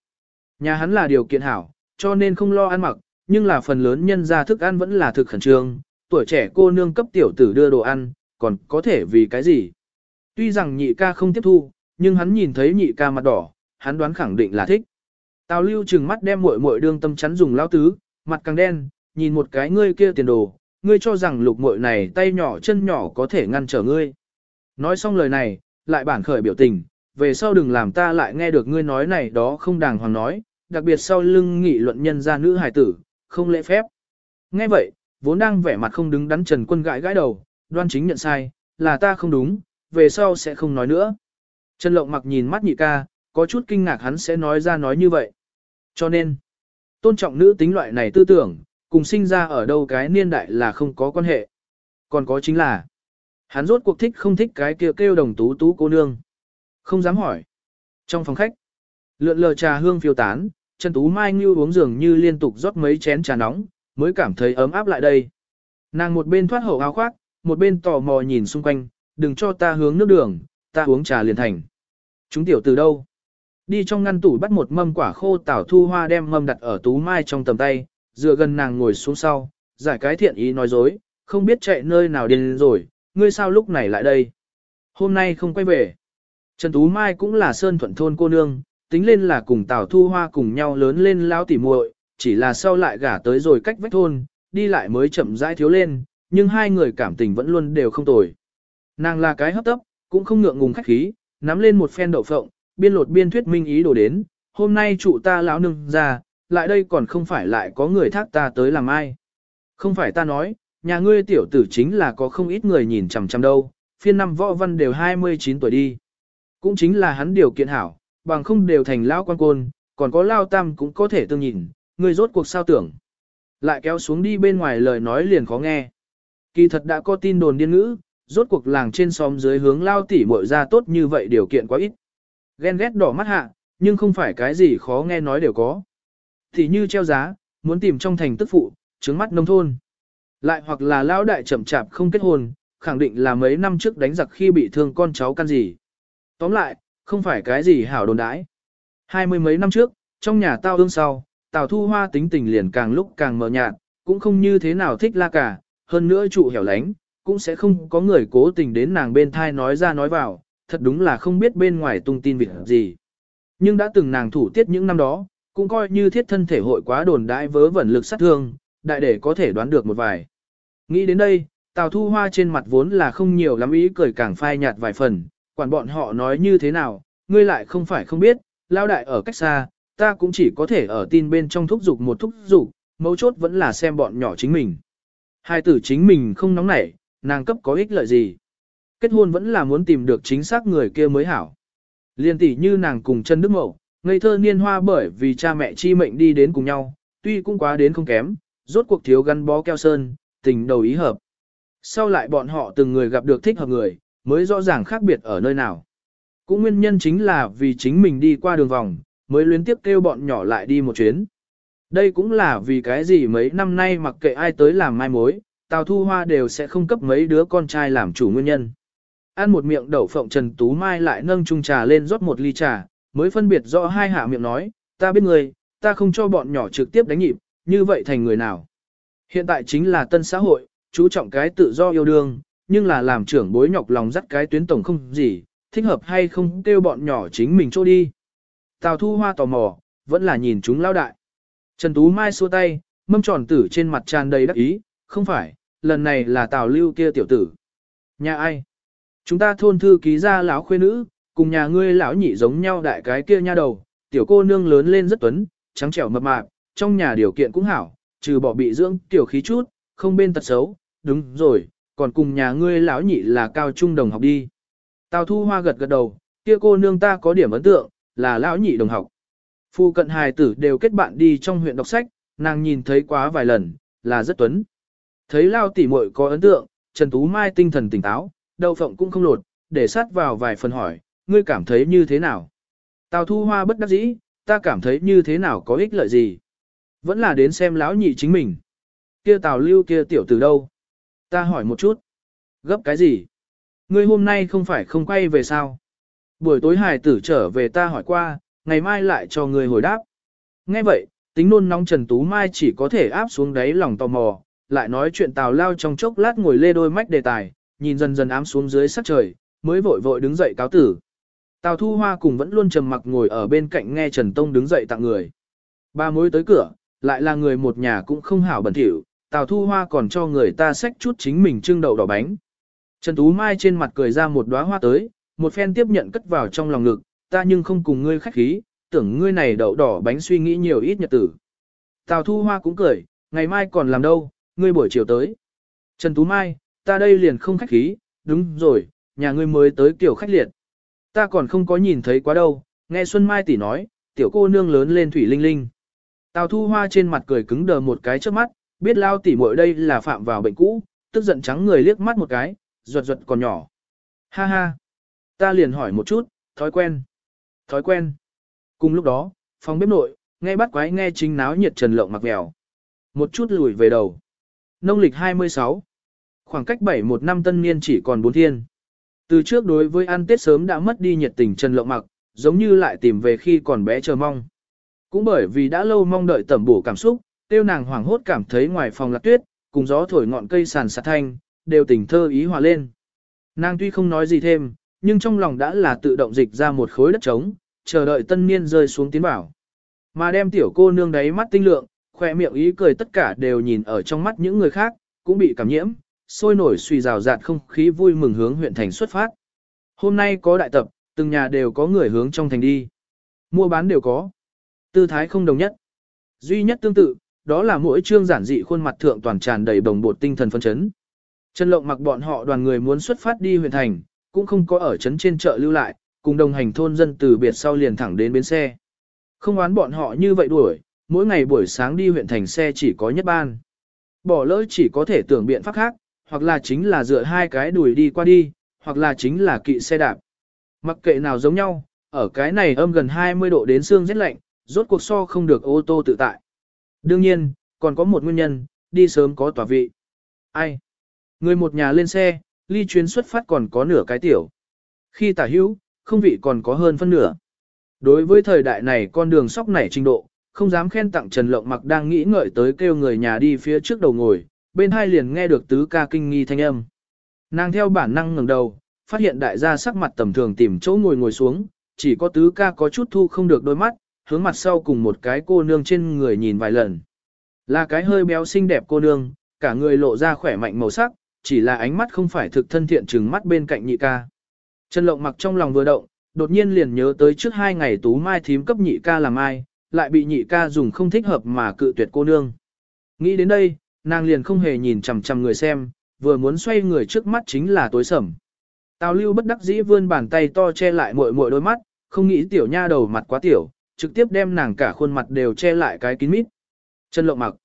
Nhà hắn là điều kiện hảo, cho nên không lo ăn mặc, nhưng là phần lớn nhân ra thức ăn vẫn là thực khẩn trương, tuổi trẻ cô nương cấp tiểu tử đưa đồ ăn, còn có thể vì cái gì. Tuy rằng nhị ca không tiếp thu, nhưng hắn nhìn thấy nhị ca mặt đỏ, hắn đoán khẳng định là thích. Tào lưu trừng mắt đem muội muội đương tâm chắn dùng lao tứ, mặt càng đen, nhìn một cái ngươi kia tiền đồ, ngươi cho rằng lục muội này tay nhỏ chân nhỏ có thể ngăn trở ngươi. Nói xong lời này, lại bản khởi biểu tình, về sau đừng làm ta lại nghe được ngươi nói này đó không đàng hoàng nói, đặc biệt sau lưng nghị luận nhân gia nữ hài tử, không lễ phép. Nghe vậy, vốn đang vẻ mặt không đứng đắn Trần Quân gãi gãi đầu, đoan chính nhận sai, là ta không đúng, về sau sẽ không nói nữa. Trần Lộng mặc nhìn mắt nhị ca, có chút kinh ngạc hắn sẽ nói ra nói như vậy. Cho nên, tôn trọng nữ tính loại này tư tưởng, cùng sinh ra ở đâu cái niên đại là không có quan hệ. Còn có chính là, hắn rốt cuộc thích không thích cái kia kêu, kêu đồng tú tú cô nương. Không dám hỏi. Trong phòng khách, lượn lờ trà hương phiêu tán, Trần Tú Mai như uống dường như liên tục rót mấy chén trà nóng, mới cảm thấy ấm áp lại đây. Nàng một bên thoát hậu áo khoác, một bên tò mò nhìn xung quanh, đừng cho ta hướng nước đường, ta uống trà liền thành. Chúng tiểu từ đâu? Đi trong ngăn tủ bắt một mâm quả khô tảo thu hoa đem mâm đặt ở Tú Mai trong tầm tay, dựa gần nàng ngồi xuống sau, giải cái thiện ý nói dối, không biết chạy nơi nào điên rồi, ngươi sao lúc này lại đây? Hôm nay không quay về. Trần Tú Mai cũng là sơn thuận thôn cô nương, tính lên là cùng Tào Thu Hoa cùng nhau lớn lên lao tỉ muội, chỉ là sau lại gả tới rồi cách vách thôn, đi lại mới chậm rãi thiếu lên, nhưng hai người cảm tình vẫn luôn đều không tồi. Nàng là cái hấp tấp, cũng không ngượng ngùng khách khí, nắm lên một phen đậu phộng, biên lột biên thuyết minh ý đồ đến, hôm nay trụ ta lão nương ra, lại đây còn không phải lại có người thác ta tới làm ai. Không phải ta nói, nhà ngươi tiểu tử chính là có không ít người nhìn chằm chằm đâu, phiên năm võ văn đều 29 tuổi đi. Cũng chính là hắn điều kiện hảo, bằng không đều thành lão quan côn, còn có lao tam cũng có thể tương nhìn, ngươi rốt cuộc sao tưởng. Lại kéo xuống đi bên ngoài lời nói liền khó nghe. Kỳ thật đã có tin đồn điên ngữ, rốt cuộc làng trên xóm dưới hướng lao tỉ muội ra tốt như vậy điều kiện quá ít. Ghen ghét đỏ mắt hạ, nhưng không phải cái gì khó nghe nói đều có. Thì như treo giá, muốn tìm trong thành tức phụ, trứng mắt nông thôn. Lại hoặc là lão đại chậm chạp không kết hôn, khẳng định là mấy năm trước đánh giặc khi bị thương con cháu căn gì. Tóm lại, không phải cái gì hảo đồn đãi. Hai mươi mấy năm trước, trong nhà tao ương sau, Tào Thu Hoa tính tình liền càng lúc càng mờ nhạt, cũng không như thế nào thích la cả, hơn nữa trụ hẻo lánh, cũng sẽ không có người cố tình đến nàng bên thai nói ra nói vào, thật đúng là không biết bên ngoài tung tin việc gì. Nhưng đã từng nàng thủ tiết những năm đó, cũng coi như thiết thân thể hội quá đồn đãi vớ vẩn lực sát thương, đại để có thể đoán được một vài. Nghĩ đến đây, Tào Thu Hoa trên mặt vốn là không nhiều lắm ý cười càng phai nhạt vài phần, quản bọn họ nói như thế nào, ngươi lại không phải không biết, lao đại ở cách xa, ta cũng chỉ có thể ở tin bên trong thúc dục một thúc dục, mấu chốt vẫn là xem bọn nhỏ chính mình. Hai tử chính mình không nóng nảy, nàng cấp có ích lợi gì. Kết hôn vẫn là muốn tìm được chính xác người kia mới hảo. Liên tỷ như nàng cùng chân đức mậu, ngây thơ niên hoa bởi vì cha mẹ chi mệnh đi đến cùng nhau, tuy cũng quá đến không kém, rốt cuộc thiếu gắn bó keo sơn, tình đầu ý hợp. Sau lại bọn họ từng người gặp được thích hợp người, mới rõ ràng khác biệt ở nơi nào. Cũng nguyên nhân chính là vì chính mình đi qua đường vòng, mới luyến tiếp kêu bọn nhỏ lại đi một chuyến. Đây cũng là vì cái gì mấy năm nay mặc kệ ai tới làm mai mối, Tào Thu Hoa đều sẽ không cấp mấy đứa con trai làm chủ nguyên nhân. Ăn một miệng đậu phộng Trần Tú Mai lại nâng chung trà lên rót một ly trà, mới phân biệt rõ hai hạ miệng nói, ta biết người, ta không cho bọn nhỏ trực tiếp đánh nhịp, như vậy thành người nào. Hiện tại chính là tân xã hội, chú trọng cái tự do yêu đương, nhưng là làm trưởng bối nhọc lòng dắt cái tuyến tổng không gì, thích hợp hay không kêu bọn nhỏ chính mình chỗ đi. Tào thu hoa tò mò, vẫn là nhìn chúng lao đại. Trần Tú Mai xua tay, mâm tròn tử trên mặt tràn đầy đắc ý, không phải, lần này là tào lưu kia tiểu tử. Nhà ai? Chúng ta thôn thư ký ra lão khuê nữ, cùng nhà ngươi lão nhị giống nhau đại cái kia nha đầu, tiểu cô nương lớn lên rất tuấn, trắng trẻo mập mạp, trong nhà điều kiện cũng hảo, trừ bỏ bị dưỡng tiểu khí chút, không bên tật xấu, đúng rồi, còn cùng nhà ngươi lão nhị là cao trung đồng học đi. Tào Thu Hoa gật gật đầu, kia cô nương ta có điểm ấn tượng, là lão nhị đồng học. Phu cận hài tử đều kết bạn đi trong huyện đọc sách, nàng nhìn thấy quá vài lần, là rất tuấn. Thấy lao tỉ muội có ấn tượng, Trần Tú Mai tinh thần tỉnh táo, đầu phộng cũng không lột, để sát vào vài phần hỏi, ngươi cảm thấy như thế nào? Tào Thu Hoa bất đắc dĩ, ta cảm thấy như thế nào có ích lợi gì? Vẫn là đến xem lão nhị chính mình. Kia Tào Lưu kia tiểu từ đâu? Ta hỏi một chút. Gấp cái gì? Ngươi hôm nay không phải không quay về sao? Buổi tối hài tử trở về ta hỏi qua, ngày mai lại cho ngươi hồi đáp. Nghe vậy, tính nôn nóng Trần Tú Mai chỉ có thể áp xuống đáy lòng tò mò, lại nói chuyện Tào Lao trong chốc lát ngồi lê đôi mách đề tài, nhìn dần dần ám xuống dưới sắc trời, mới vội vội đứng dậy cáo tử. Tào Thu Hoa cùng vẫn luôn trầm mặc ngồi ở bên cạnh nghe Trần Tông đứng dậy tặng người. Ba mối tới cửa, lại là người một nhà cũng không hảo bẩn thỉu, Tào Thu Hoa còn cho người ta xách chút chính mình trưng đậu đỏ bánh. Trần Tú Mai trên mặt cười ra một đóa hoa tới, một phen tiếp nhận cất vào trong lòng ngực, ta nhưng không cùng ngươi khách khí, tưởng ngươi này đậu đỏ bánh suy nghĩ nhiều ít nhật tử. Tào Thu Hoa cũng cười, ngày mai còn làm đâu, ngươi buổi chiều tới. Trần Tú Mai, ta đây liền không khách khí, đúng rồi, nhà ngươi mới tới kiểu khách liệt. Ta còn không có nhìn thấy quá đâu, nghe Xuân Mai tỷ nói, tiểu cô nương lớn lên thủy linh linh. Tào Thu Hoa trên mặt cười cứng đờ một cái trước mắt, biết lao tỷ muội đây là phạm vào bệnh cũ, tức giận trắng người liếc mắt một cái, ruột ruột còn nhỏ. Ha ha, ta liền hỏi một chút, thói quen. Thói quen. Cùng lúc đó, phòng bếp nội, nghe bắt quái nghe chính náo nhiệt trần lộng mặc mèo. Một chút lùi về đầu. Nông lịch 26. Khoảng cách 7 một năm tân niên chỉ còn 4 thiên. Từ trước đối với ăn Tết sớm đã mất đi nhiệt tình Trần Lộng Mặc, giống như lại tìm về khi còn bé chờ mong. Cũng bởi vì đã lâu mong đợi tẩm bổ cảm xúc, tiêu nàng hoảng hốt cảm thấy ngoài phòng lạc tuyết, cùng gió thổi ngọn cây sàn sạt thanh, đều tình thơ ý hòa lên. Nàng tuy không nói gì thêm, nhưng trong lòng đã là tự động dịch ra một khối đất trống, chờ đợi tân niên rơi xuống tiến bảo. Mà đem tiểu cô nương đáy mắt tinh lượng, khỏe miệng ý cười tất cả đều nhìn ở trong mắt những người khác, cũng bị cảm nhiễm, sôi nổi suy rào rạt không khí vui mừng hướng huyện thành xuất phát. Hôm nay có đại tập, từng nhà đều có người hướng trong thành đi. Mua bán đều có. Tư thái không đồng nhất. Duy nhất tương tự, đó là mỗi trương giản dị khuôn mặt thượng toàn tràn đầy bồng bột tinh thần phân chấn. Trần Lộng mặc bọn họ đoàn người muốn xuất phát đi huyện thành, cũng không có ở trấn trên chợ lưu lại, cùng đồng hành thôn dân từ biệt sau liền thẳng đến bến xe. Không oán bọn họ như vậy đuổi, mỗi ngày buổi sáng đi huyện thành xe chỉ có nhất ban. Bỏ lỡ chỉ có thể tưởng biện pháp khác, hoặc là chính là dựa hai cái đuổi đi qua đi, hoặc là chính là kỵ xe đạp. Mặc kệ nào giống nhau, ở cái này âm gần 20 độ đến xương rất lạnh, rốt cuộc so không được ô tô tự tại. Đương nhiên, còn có một nguyên nhân, đi sớm có tòa vị. Ai? Người một nhà lên xe, ly chuyến xuất phát còn có nửa cái tiểu. Khi tả hữu, không vị còn có hơn phân nửa. Đối với thời đại này con đường sóc nảy trình độ, không dám khen tặng Trần Lộng Mặc đang nghĩ ngợi tới kêu người nhà đi phía trước đầu ngồi, bên hai liền nghe được tứ ca kinh nghi thanh âm. Nàng theo bản năng ngẩng đầu, phát hiện đại gia sắc mặt tầm thường tìm chỗ ngồi ngồi xuống, chỉ có tứ ca có chút thu không được đôi mắt, hướng mặt sau cùng một cái cô nương trên người nhìn vài lần. Là cái hơi béo xinh đẹp cô nương, cả người lộ ra khỏe mạnh màu sắc, chỉ là ánh mắt không phải thực thân thiện trừng mắt bên cạnh nhị ca. Trần Lộng mặc trong lòng vừa động, đột nhiên liền nhớ tới trước hai ngày tú mai thím cấp nhị ca làm ai, lại bị nhị ca dùng không thích hợp mà cự tuyệt cô nương. Nghĩ đến đây, nàng liền không hề nhìn chằm chằm người xem, vừa muốn xoay người trước mắt chính là tối sầm. Tào lưu bất đắc dĩ vươn bàn tay to che lại muội muội đôi mắt, không nghĩ tiểu nha đầu mặt quá tiểu, trực tiếp đem nàng cả khuôn mặt đều che lại cái kín mít. Chân lộng mặc.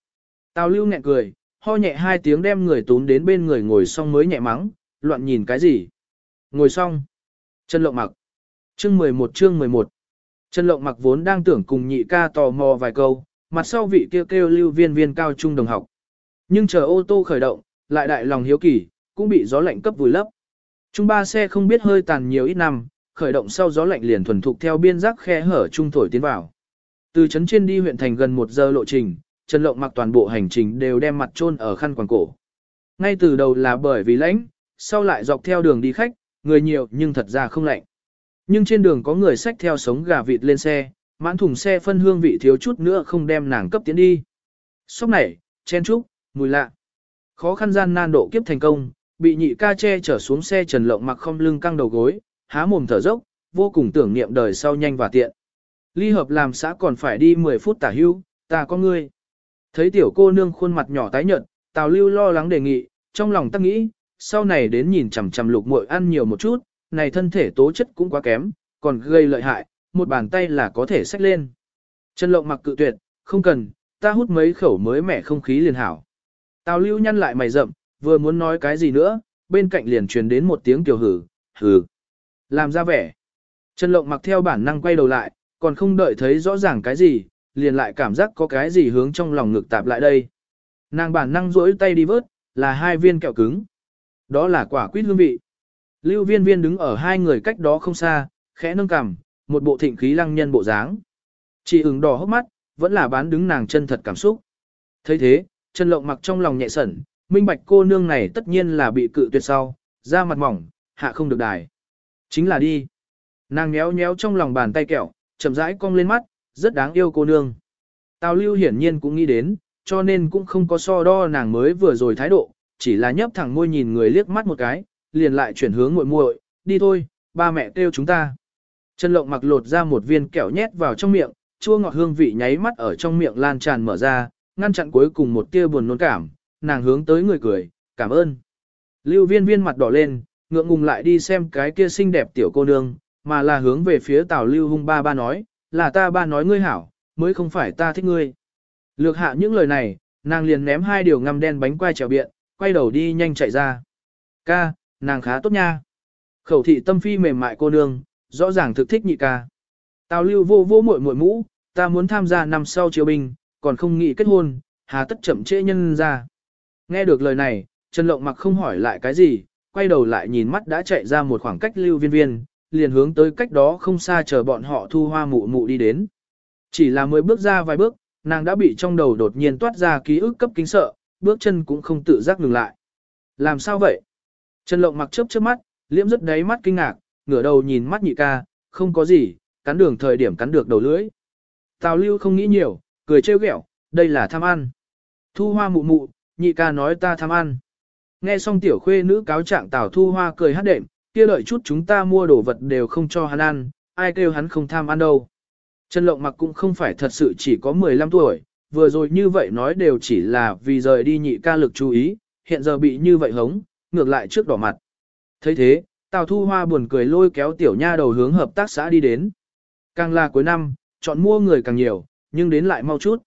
Tào lưu nhẹ cười, ho nhẹ hai tiếng đem người tún đến bên người ngồi xong mới nhẹ mắng, loạn nhìn cái gì. Ngồi xong. Chân lộng mặc. Chương 11 chương 11. Trần Lộng mặc vốn đang tưởng cùng nhị ca tò mò vài câu, mặt sau vị kêu kêu lưu viên viên cao trung đồng học. Nhưng chờ ô tô khởi động, lại đại lòng hiếu kỳ, cũng bị gió lạnh cấp vùi lấp. Trung ba xe không biết hơi tàn nhiều ít năm, khởi động sau gió lạnh liền thuần thục theo biên giác khe hở trung thổi tiến vào. Từ trấn trên đi huyện thành gần một giờ lộ trình, Trần Lộng mặc toàn bộ hành trình đều đem mặt chôn ở khăn quàng cổ. Ngay từ đầu là bởi vì lạnh, sau lại dọc theo đường đi khách, người nhiều nhưng thật ra không lạnh. Nhưng trên đường có người xách theo sống gà vịt lên xe, mãn thùng xe phân hương vị thiếu chút nữa không đem nàng cấp tiến đi. sốc này, chen trúc, mùi lạ. Khó khăn gian nan độ kiếp thành công, bị nhị ca che trở xuống xe trần lộng mặc không lưng căng đầu gối, há mồm thở dốc, vô cùng tưởng niệm đời sau nhanh và tiện. Ly hợp làm xã còn phải đi 10 phút tả hưu, ta có ngươi. Thấy tiểu cô nương khuôn mặt nhỏ tái nhợt, Tào Lưu lo lắng đề nghị, trong lòng ta nghĩ, sau này đến nhìn chằm chằm lục muội ăn nhiều một chút, này thân thể tố chất cũng quá kém, còn gây lợi hại, một bàn tay là có thể xách lên. Trần Lộng mặc cự tuyệt, không cần, ta hút mấy khẩu mới mẻ không khí liền hảo. Tào lưu nhăn lại mày rậm, vừa muốn nói cái gì nữa, bên cạnh liền truyền đến một tiếng kiểu hử, hử. Làm ra vẻ. Trần Lộng mặc theo bản năng quay đầu lại, còn không đợi thấy rõ ràng cái gì, liền lại cảm giác có cái gì hướng trong lòng ngực tạp lại đây. Nàng bản năng rỗi tay đi vớt, là hai viên kẹo cứng. Đó là quả quýt hương vị. Lưu viên viên đứng ở hai người cách đó không xa, khẽ nâng cằm, một bộ thịnh khí lăng nhân bộ dáng. Chỉ ửng đỏ hốc mắt, vẫn là bán đứng nàng chân thật cảm xúc. thấy thế, Trần Lộng mặc trong lòng nhẹ sẩn, minh bạch cô nương này tất nhiên là bị cự tuyệt sau, da mặt mỏng, hạ không được đài. Chính là đi. Nàng nhéo nhéo trong lòng bàn tay kẹo, chậm rãi cong lên mắt, rất đáng yêu cô nương. Tào lưu hiển nhiên cũng nghĩ đến, cho nên cũng không có so đo nàng mới vừa rồi thái độ, chỉ là nhấp thẳng môi nhìn người liếc mắt một cái, liền lại chuyển hướng muội muội, đi thôi, ba mẹ kêu chúng ta. Trần Lộng mặc lột ra một viên kẹo nhét vào trong miệng, chua ngọt hương vị nháy mắt ở trong miệng lan tràn mở ra, ngăn chặn cuối cùng một tia buồn nôn cảm, nàng hướng tới người cười, cảm ơn. Lưu viên viên mặt đỏ lên, ngượng ngùng lại đi xem cái kia xinh đẹp tiểu cô nương, mà là hướng về phía tào lưu hung ba ba nói, là ta ba nói ngươi hảo, mới không phải ta thích ngươi. Lược hạ những lời này, nàng liền ném hai điều ngăm đen bánh quai trèo biện, quay đầu đi nhanh chạy ra. Ca, nàng khá tốt nha. Khẩu thị tâm phi mềm mại cô nương, rõ ràng thực thích nhị ca. Tào lưu vô vô muội muội mũ, ta muốn tham gia năm sau triều binh, còn không nghĩ kết hôn, hà tất chậm trễ nhân ra. Nghe được lời này, Trần Lộng mặc không hỏi lại cái gì, quay đầu lại nhìn mắt đã chạy ra một khoảng cách lưu viên viên, liền hướng tới cách đó không xa chờ bọn họ thu hoa mụ mụ đi đến. Chỉ là mới bước ra vài bước, nàng đã bị trong đầu đột nhiên toát ra ký ức cấp kính sợ, bước chân cũng không tự giác ngừng lại. Làm sao vậy? Trần Lộng mặc chớp chớp mắt, liễm rất đáy mắt kinh ngạc, ngửa đầu nhìn mắt nhị ca, không có gì, cắn đường thời điểm cắn được đầu lưỡi. Tào lưu không nghĩ nhiều, cười trêu ghẹo, đây là tham ăn. Thu hoa mụ mụ, nhị ca nói ta tham ăn. Nghe xong tiểu khuê nữ cáo trạng Tào thu hoa cười hát đệm, kia đợi chút chúng ta mua đồ vật đều không cho hắn ăn, ai kêu hắn không tham ăn đâu. Trần Lộng mặc cũng không phải thật sự chỉ có 15 tuổi, vừa rồi như vậy nói đều chỉ là vì rời đi nhị ca lực chú ý, hiện giờ bị như vậy hống, ngược lại trước đỏ mặt. thấy thế, Tào Thu Hoa buồn cười lôi kéo tiểu nha đầu hướng hợp tác xã đi đến. Càng là cuối năm, chọn mua người càng nhiều, nhưng đến lại mau chút.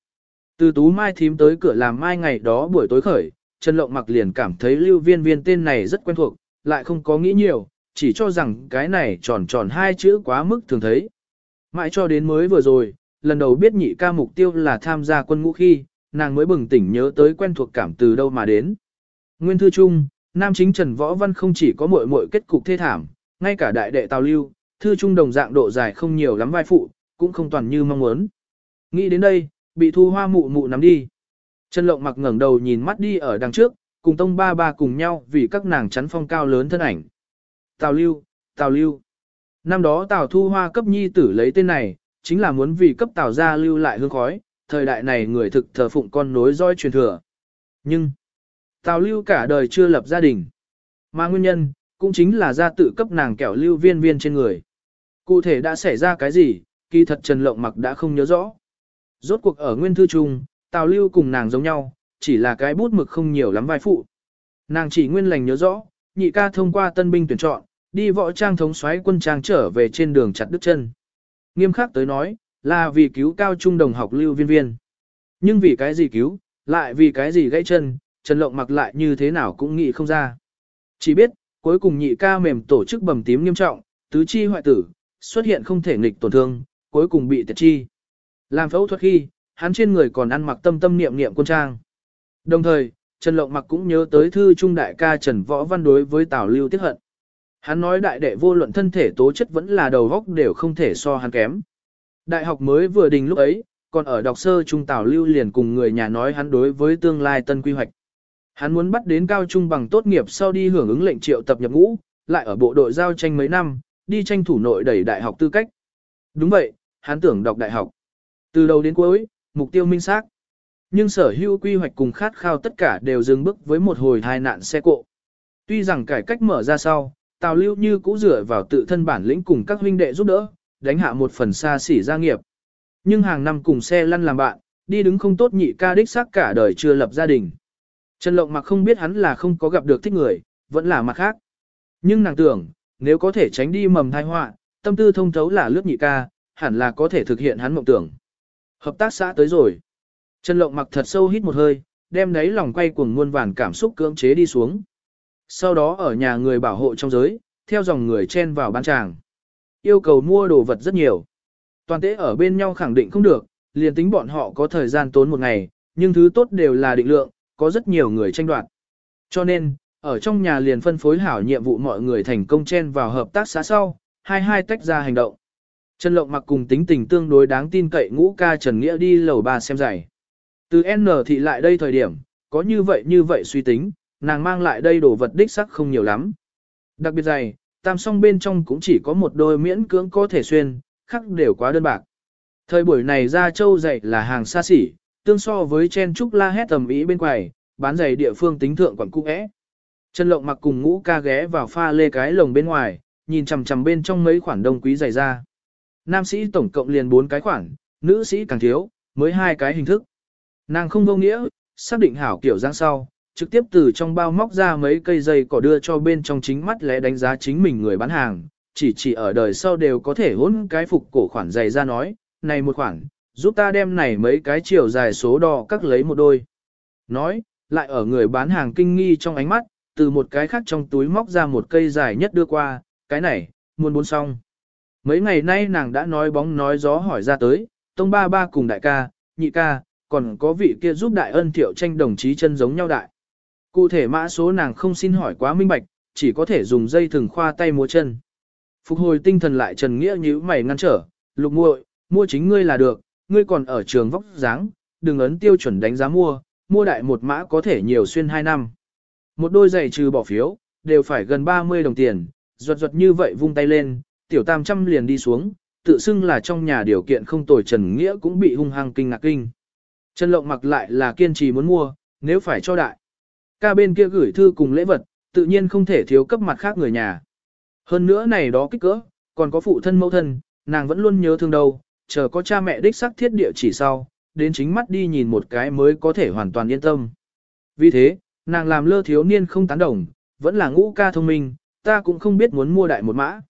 Từ tú mai thím tới cửa làm mai ngày đó buổi tối khởi, Trần Lộng mặc liền cảm thấy lưu viên viên tên này rất quen thuộc, lại không có nghĩ nhiều, chỉ cho rằng cái này tròn tròn hai chữ quá mức thường thấy. Mãi cho đến mới vừa rồi, lần đầu biết nhị ca mục tiêu là tham gia quân ngũ khi, nàng mới bừng tỉnh nhớ tới quen thuộc cảm từ đâu mà đến. Nguyên thư chung, nam chính Trần Võ Văn không chỉ có muội muội kết cục thê thảm, ngay cả đại đệ Tào Lưu, thư trung đồng dạng độ dài không nhiều lắm vai phụ, cũng không toàn như mong muốn. Nghĩ đến đây, bị thu hoa mụ mụ nắm đi. Trần Lộng mặc ngẩng đầu nhìn mắt đi ở đằng trước, cùng tông ba ba cùng nhau vì các nàng chắn phong cao lớn thân ảnh. Tào Lưu, Tào Lưu. Năm đó Tào Thu Hoa cấp nhi tử lấy tên này, chính là muốn vì cấp Tào gia lưu lại hương khói, thời đại này người thực thờ phụng con nối roi truyền thừa. Nhưng, Tào Lưu cả đời chưa lập gia đình. Mà nguyên nhân, cũng chính là gia tự cấp nàng kẹo lưu viên viên trên người. Cụ thể đã xảy ra cái gì, kỳ thật Trần Lộng mặc đã không nhớ rõ. Rốt cuộc ở nguyên thư trung, Tào Lưu cùng nàng giống nhau, chỉ là cái bút mực không nhiều lắm vai phụ. Nàng chỉ nguyên lành nhớ rõ, nhị ca thông qua tân binh tuyển chọn, đi võ trang thống soái quân trang trở về trên đường chặt đứt chân. Nghiêm khắc tới nói, là vì cứu cao trung đồng học lưu viên viên. Nhưng vì cái gì cứu, lại vì cái gì gãy chân, Trần Lộng mặc lại như thế nào cũng nghĩ không ra. Chỉ biết, cuối cùng nhị ca mềm tổ chức bầm tím nghiêm trọng, tứ chi hoại tử, xuất hiện không thể nghịch tổn thương, cuối cùng bị tiệt chi. Làm phẫu thuật khi, hắn trên người còn ăn mặc tâm tâm niệm niệm quân trang. Đồng thời, Trần Lộng mặc cũng nhớ tới thư trung đại ca Trần Võ Văn đối với Tào Lưu tiếc hận. Hắn nói đại đệ vô luận thân thể tố chất vẫn là đầu góc đều không thể so hắn kém. Đại học mới vừa đình lúc ấy, còn ở đọc sơ trung Tào Lưu liền cùng người nhà nói hắn đối với tương lai tân quy hoạch. Hắn muốn bắt đến cao trung bằng tốt nghiệp sau đi hưởng ứng lệnh triệu tập nhập ngũ, lại ở bộ đội giao tranh mấy năm, đi tranh thủ nội đẩy đại học tư cách. Đúng vậy, hắn tưởng đọc đại học. Từ đầu đến cuối, mục tiêu minh xác. Nhưng sở hữu quy hoạch cùng khát khao tất cả đều dừng bước với một hồi hai nạn xe cộ. Tuy rằng cải cách mở ra sau, Tào Lưu như cũ dựa vào tự thân bản lĩnh cùng các huynh đệ giúp đỡ, đánh hạ một phần xa xỉ gia nghiệp. Nhưng hàng năm cùng xe lăn làm bạn, đi đứng không tốt nhị ca đích xác cả đời chưa lập gia đình. Trần Lộng mặc không biết hắn là không có gặp được thích người, vẫn là mặt khác. Nhưng nàng tưởng, nếu có thể tránh đi mầm thai họa, tâm tư thông thấu là lướt nhị ca, hẳn là có thể thực hiện hắn mộng tưởng. Hợp tác xã tới rồi. Trần Lộng mặc thật sâu hít một hơi, đem đấy lòng quay cuồng muôn vàn cảm xúc cưỡng chế đi xuống. Sau đó ở nhà người bảo hộ trong giới, theo dòng người chen vào bán tràng. Yêu cầu mua đồ vật rất nhiều. Toàn tế ở bên nhau khẳng định không được, liền tính bọn họ có thời gian tốn một ngày, nhưng thứ tốt đều là định lượng, có rất nhiều người tranh đoạt. Cho nên, ở trong nhà liền phân phối hảo nhiệm vụ mọi người thành công chen vào hợp tác xã sau, hai hai tách ra hành động. Trần Lộng mặc cùng tính tình tương đối đáng tin cậy ngũ ca Trần Nghĩa đi lầu ba xem giày. Từ N thị lại đây thời điểm, có như vậy như vậy suy tính, nàng mang lại đây đồ vật đích sắc không nhiều lắm. Đặc biệt giày tam song bên trong cũng chỉ có một đôi miễn cưỡng có thể xuyên, khác đều quá đơn bạc. Thời buổi này ra châu giày là hàng xa xỉ, tương so với chen trúc la hét tầm ý bên quầy, bán giày địa phương tính thượng quảng cung ế. Trần Lộng mặc cùng ngũ ca ghé vào pha lê cái lồng bên ngoài, nhìn chằm chằm bên trong mấy khoản đông quý giày ra. Nam sĩ tổng cộng liền 4 cái khoản, nữ sĩ càng thiếu, mới hai cái hình thức. Nàng không vô nghĩa, xác định hảo kiểu dáng sau, trực tiếp từ trong bao móc ra mấy cây dây cỏ đưa cho bên trong chính mắt lẽ đánh giá chính mình người bán hàng, chỉ chỉ ở đời sau đều có thể hỗn cái phục cổ khoản dày ra nói, này một khoản, giúp ta đem này mấy cái chiều dài số đo cắt lấy một đôi. Nói, lại ở người bán hàng kinh nghi trong ánh mắt, từ một cái khác trong túi móc ra một cây dài nhất đưa qua, cái này, muốn bốn xong. Mấy ngày nay nàng đã nói bóng nói gió hỏi ra tới, tông ba ba cùng đại ca, nhị ca, còn có vị kia giúp đại ân thiệu tranh đồng chí chân giống nhau đại. Cụ thể mã số nàng không xin hỏi quá minh bạch, chỉ có thể dùng dây thừng khoa tay múa chân. Phục hồi tinh thần lại Trần Nghĩa nhíu mày ngăn trở, lục muội, mua chính ngươi là được, ngươi còn ở trường vóc dáng, đừng ấn tiêu chuẩn đánh giá mua, mua đại một mã có thể nhiều xuyên 2 năm. Một đôi giày trừ bỏ phiếu, đều phải gần 30 đồng tiền, ruột ruột như vậy vung tay lên, tiểu tam trăm liền đi xuống, tự xưng là trong nhà điều kiện không tồi Trần Nghĩa cũng bị hung hăng kinh ngạc kinh. Trần Lộng mặc lại là kiên trì muốn mua, nếu phải cho đại. Ca bên kia gửi thư cùng lễ vật, tự nhiên không thể thiếu cấp mặt khác người nhà. Hơn nữa này đó kích cỡ, còn có phụ thân mẫu thân, nàng vẫn luôn nhớ thương đâu, chờ có cha mẹ đích xác thiết địa chỉ sau, đến chính mắt đi nhìn một cái mới có thể hoàn toàn yên tâm. Vì thế, nàng làm lơ thiếu niên không tán đồng, vẫn là ngũ ca thông minh, ta cũng không biết muốn mua đại một mã.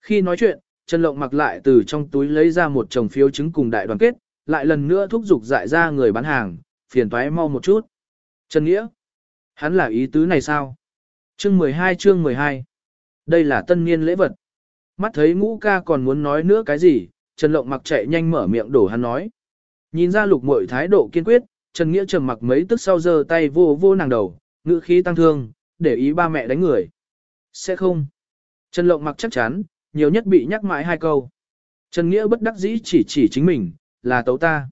Khi nói chuyện, Trần Lộng mặc lại từ trong túi lấy ra một chồng phiếu chứng cùng đại đoàn kết, lại lần nữa thúc giục dại ra người bán hàng, phiền toái mau một chút. Trần Nghĩa, hắn là ý tứ này sao? Chương 12 chương 12 Đây là tân niên lễ vật. Mắt thấy ngũ ca còn muốn nói nữa cái gì, Trần Lộng mặc chạy nhanh mở miệng đổ hắn nói. Nhìn ra lục muội thái độ kiên quyết, Trần Nghĩa trầm mặc mấy tức sau giơ tay vô vô nàng đầu, ngữ khí tăng thương, để ý ba mẹ đánh người. Sẽ không. Trần Lộng mặc chắc chắn, nhiều nhất bị nhắc mãi hai câu. Trần Nghĩa bất đắc dĩ chỉ chỉ chính mình, là tấu ta.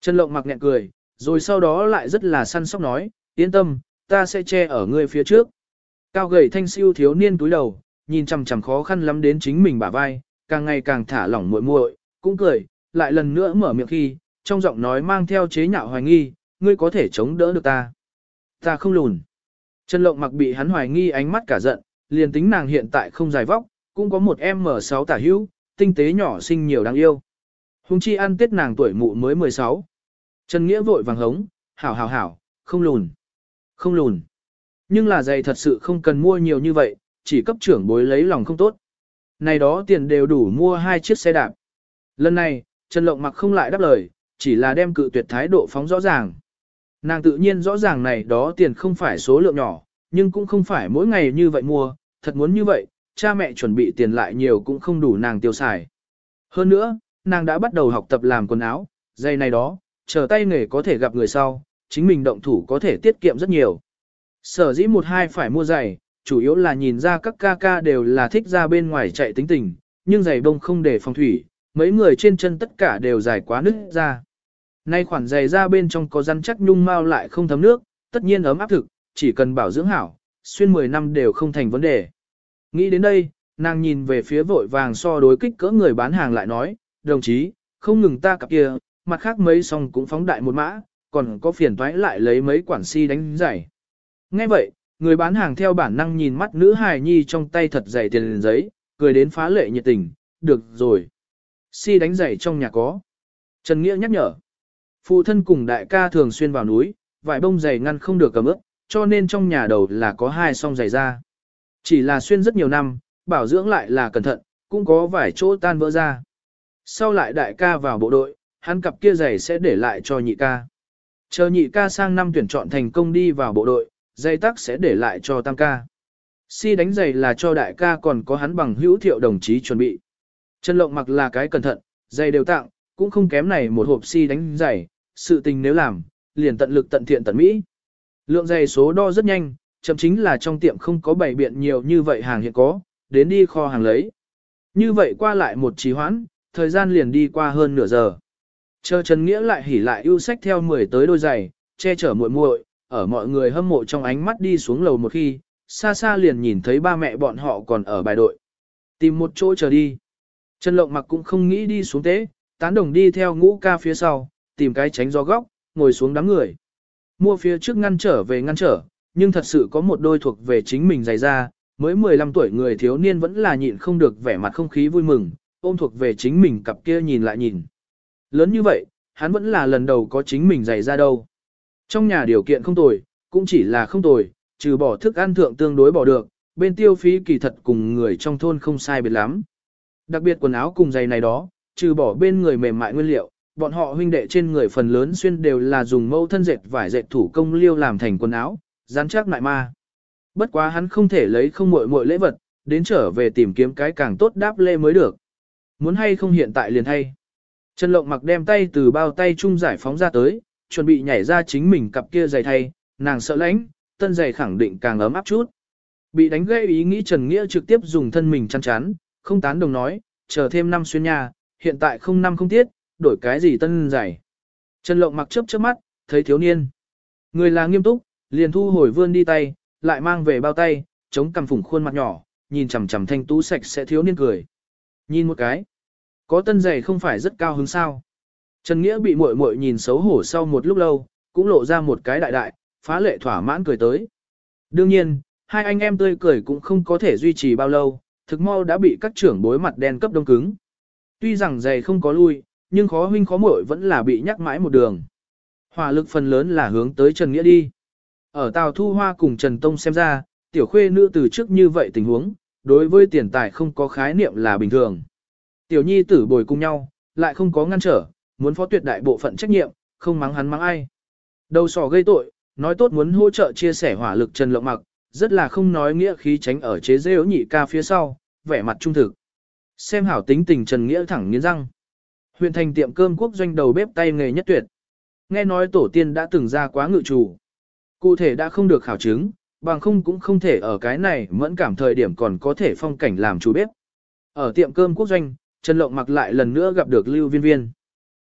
Trần Lộng mặc nhẹn cười, rồi sau đó lại rất là săn sóc nói, yên tâm, ta sẽ che ở ngươi phía trước. Cao gầy thanh siêu thiếu niên túi đầu, nhìn chằm chằm khó khăn lắm đến chính mình bả vai, càng ngày càng thả lỏng muội muội, cũng cười, lại lần nữa mở miệng khi, trong giọng nói mang theo chế nhạo hoài nghi, ngươi có thể chống đỡ được ta. Ta không lùn. Trần Lộng mặc bị hắn hoài nghi ánh mắt cả giận, liền tính nàng hiện tại không dài vóc, cũng có một em M6 tả hữu, tinh tế nhỏ xinh nhiều đáng yêu. Hùng chi ăn tết nàng tuổi mụ mới 16. Trần Nghĩa vội vàng hống, hảo hảo hảo, không lùn. Không lùn. Nhưng là giày thật sự không cần mua nhiều như vậy, chỉ cấp trưởng bối lấy lòng không tốt. Này đó tiền đều đủ mua hai chiếc xe đạp. Lần này, Trần Lộng mặc không lại đáp lời, chỉ là đem cự tuyệt thái độ phóng rõ ràng. Nàng tự nhiên rõ ràng này đó tiền không phải số lượng nhỏ, nhưng cũng không phải mỗi ngày như vậy mua, thật muốn như vậy, cha mẹ chuẩn bị tiền lại nhiều cũng không đủ nàng tiêu xài. Hơn nữa, nàng đã bắt đầu học tập làm quần áo, dây này đó, chờ tay nghề có thể gặp người sau, chính mình động thủ có thể tiết kiệm rất nhiều. Sở dĩ một hai phải mua giày, chủ yếu là nhìn ra các ca ca đều là thích ra bên ngoài chạy tính tình, nhưng giày bông không để phòng thủy, mấy người trên chân tất cả đều dài quá nứt ra. Nay khoản giày ra bên trong có rắn chắc nhung mau lại không thấm nước, tất nhiên ấm áp thực, chỉ cần bảo dưỡng hảo, xuyên 10 năm đều không thành vấn đề. Nghĩ đến đây, nàng nhìn về phía vội vàng so đối kích cỡ người bán hàng lại nói, đồng chí, không ngừng ta cặp kia, mặt khác mấy song cũng phóng đại một mã, còn có phiền toái lại lấy mấy quản si đánh giải. Nghe vậy, người bán hàng theo bản năng nhìn mắt nữ hài nhi trong tay thật dày tiền giấy, cười đến phá lệ nhiệt tình, được rồi. Si đánh giày trong nhà có. Trần Nghĩa nhắc nhở. Phụ thân cùng đại ca thường xuyên vào núi, vải bông giày ngăn không được cầm ướp, cho nên trong nhà đầu là có hai song giày ra. Chỉ là xuyên rất nhiều năm, bảo dưỡng lại là cẩn thận, cũng có vài chỗ tan vỡ ra. Sau lại đại ca vào bộ đội, hắn cặp kia giày sẽ để lại cho nhị ca. Chờ nhị ca sang năm tuyển chọn thành công đi vào bộ đội, giày tắc sẽ để lại cho tam ca. Si đánh giày là cho đại ca còn có hắn bằng hữu thiệu đồng chí chuẩn bị. Trần Lộng mặc là cái cẩn thận, giày đều tặng, cũng không kém này một hộp si đánh giày, sự tình nếu làm, liền tận lực tận thiện tận mỹ. Lượng giày số đo rất nhanh, chậm chính là trong tiệm không có bày biện nhiều như vậy hàng hiện có, đến đi kho hàng lấy. Như vậy qua lại một trí hoãn, thời gian liền đi qua hơn nửa giờ. Chờ Trần Nghĩa lại hỉ lại ưu sách theo 10 tới đôi giày, che chở muội muội, ở mọi người hâm mộ trong ánh mắt đi xuống lầu một khi, xa xa liền nhìn thấy ba mẹ bọn họ còn ở bài đội. Tìm một chỗ chờ đi. Trần Lộng mặc cũng không nghĩ đi xuống tế, tán đồng đi theo ngũ ca phía sau, tìm cái tránh gió góc, ngồi xuống đám người. Mua phía trước ngăn trở về ngăn trở, nhưng thật sự có một đôi thuộc về chính mình giày ra, mới 15 tuổi người thiếu niên vẫn là nhịn không được vẻ mặt không khí vui mừng, ôm thuộc về chính mình cặp kia nhìn lại nhìn. Lớn như vậy, hắn vẫn là lần đầu có chính mình giày ra đâu. Trong nhà điều kiện không tồi, cũng chỉ là không tồi, trừ bỏ thức ăn thượng tương đối bỏ được, bên tiêu phí kỳ thật cùng người trong thôn không sai biệt lắm. Đặc biệt quần áo cùng giày này đó, trừ bỏ bên người mềm mại nguyên liệu, bọn họ huynh đệ trên người phần lớn xuyên đều là dùng mẫu thân dệt vải dệt thủ công liêu làm thành quần áo, rắn chắc lại ma. Bất quá hắn không thể lấy không muội muội lễ vật, đến trở về tìm kiếm cái càng tốt đáp lê mới được. Muốn hay không hiện tại liền hay. Trần Lộng mặc đem tay từ bao tay chung giải phóng ra tới, chuẩn bị nhảy ra chính mình cặp kia giày thay, nàng sợ lãnh, tân giày khẳng định càng ấm áp chút. Bị đánh gây ý nghĩ Trần Nghĩa trực tiếp dùng thân mình chăn chán, không tán đồng nói, chờ thêm năm xuyên nhà, hiện tại không năm không tiết, đổi cái gì tân giày. Trần Lộng mặc chớp chớp mắt, thấy thiếu niên. Người là nghiêm túc, liền thu hồi vươn đi tay, lại mang về bao tay, chống cằm phủng khuôn mặt nhỏ, nhìn chằm chằm thanh tú sạch sẽ thiếu niên cười. Nhìn một cái. Có tân giày không phải rất cao hứng sao. Trần Nghĩa bị muội muội nhìn xấu hổ sau một lúc lâu, cũng lộ ra một cái đại đại, phá lệ thỏa mãn cười tới. Đương nhiên, hai anh em tươi cười cũng không có thể duy trì bao lâu, thực mau đã bị các trưởng bối mặt đen cấp đông cứng. Tuy rằng giày không có lui, nhưng khó huynh khó muội vẫn là bị nhắc mãi một đường. Hỏa lực phần lớn là hướng tới Trần Nghĩa đi. Ở Tàu Thu Hoa cùng Trần Tông xem ra, tiểu khuê nữ từ trước như vậy tình huống, đối với tiền tài không có khái niệm là bình thường. Tiểu nhi tử bồi cùng nhau, lại không có ngăn trở, muốn phó tuyệt đại bộ phận trách nhiệm, không mắng hắn mắng ai. Đầu sỏ gây tội, nói tốt muốn hỗ trợ chia sẻ hỏa lực Trần Lộng Mặc, rất là không nói nghĩa khí tránh ở chế rêu nhị ca phía sau, vẻ mặt trung thực. Xem hảo tính tình Trần Nghĩa thẳng nghiến răng. Huyện thành tiệm cơm quốc doanh đầu bếp tay nghề nhất tuyệt. Nghe nói tổ tiên đã từng ra quá ngự chủ. Cụ thể đã không được khảo chứng, bằng không cũng không thể ở cái này mẫn cảm thời điểm còn có thể phong cảnh làm chủ bếp. Ở tiệm cơm quốc doanh, Trần Lộng mặc lại lần nữa gặp được Lưu Viên Viên.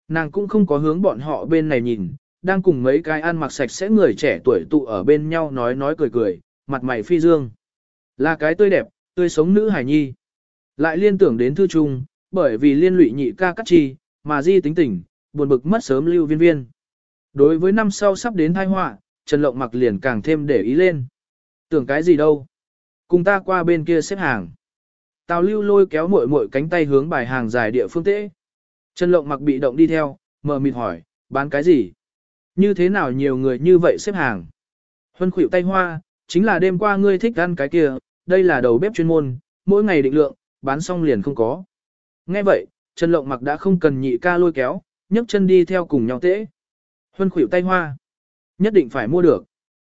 Nàng cũng không có hướng bọn họ bên này nhìn, đang cùng mấy cái ăn mặc sạch sẽ người trẻ tuổi tụ ở bên nhau nói nói cười cười, mặt mày phi dương. Là cái tươi đẹp, tươi sống nữ hải nhi. Lại liên tưởng đến thư trung, bởi vì liên lụy nhị ca cắt chi, mà di tính tình, buồn bực mất sớm lưu viên viên. Đối với năm sau sắp đến thai họa, Trần Lộng mặc liền càng thêm để ý lên. Tưởng cái gì đâu. Cùng ta qua bên kia xếp hàng. Tào lưu lôi kéo muội muội cánh tay hướng bài hàng dài địa phương tễ. Trần Lộng mặc bị động đi theo, mờ mịt hỏi, bán cái gì? Như thế nào nhiều người như vậy xếp hàng? Huân khủy tay hoa, chính là đêm qua ngươi thích ăn cái kia, đây là đầu bếp chuyên môn, mỗi ngày định lượng, bán xong liền không có. Nghe vậy, Trần Lộng mặc đã không cần nhị ca lôi kéo, nhấc chân đi theo cùng nhau tễ. Huân khủy tay hoa. Nhất định phải mua được.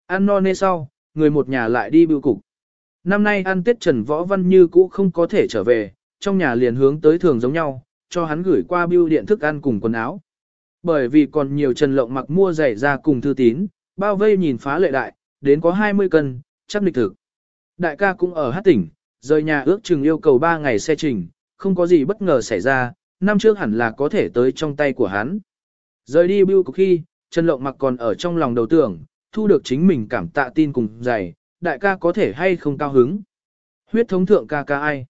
Ăn no nê sau, người một nhà lại đi bưu cục. Năm nay ăn Tết Trần Võ Văn như cũ không có thể trở về, trong nhà liền hướng tới thường giống nhau, cho hắn gửi qua bưu điện thức ăn cùng quần áo. Bởi vì còn nhiều Trần Lộng mặc mua giày ra cùng thư tín, bao vây nhìn phá lệ đại, đến có 20 cân, chắc lịch thực. Đại ca cũng ở hát tỉnh, rời nhà ước chừng yêu cầu 3 ngày xe trình, không có gì bất ngờ xảy ra, năm trước hẳn là có thể tới trong tay của hắn. Rời đi bưu cục khi, Trần Lộng mặc còn ở trong lòng đầu tưởng, thu được chính mình cảm tạ tin cùng dày, đại ca có thể hay không cao hứng. Huyết thống thượng ca ca ai?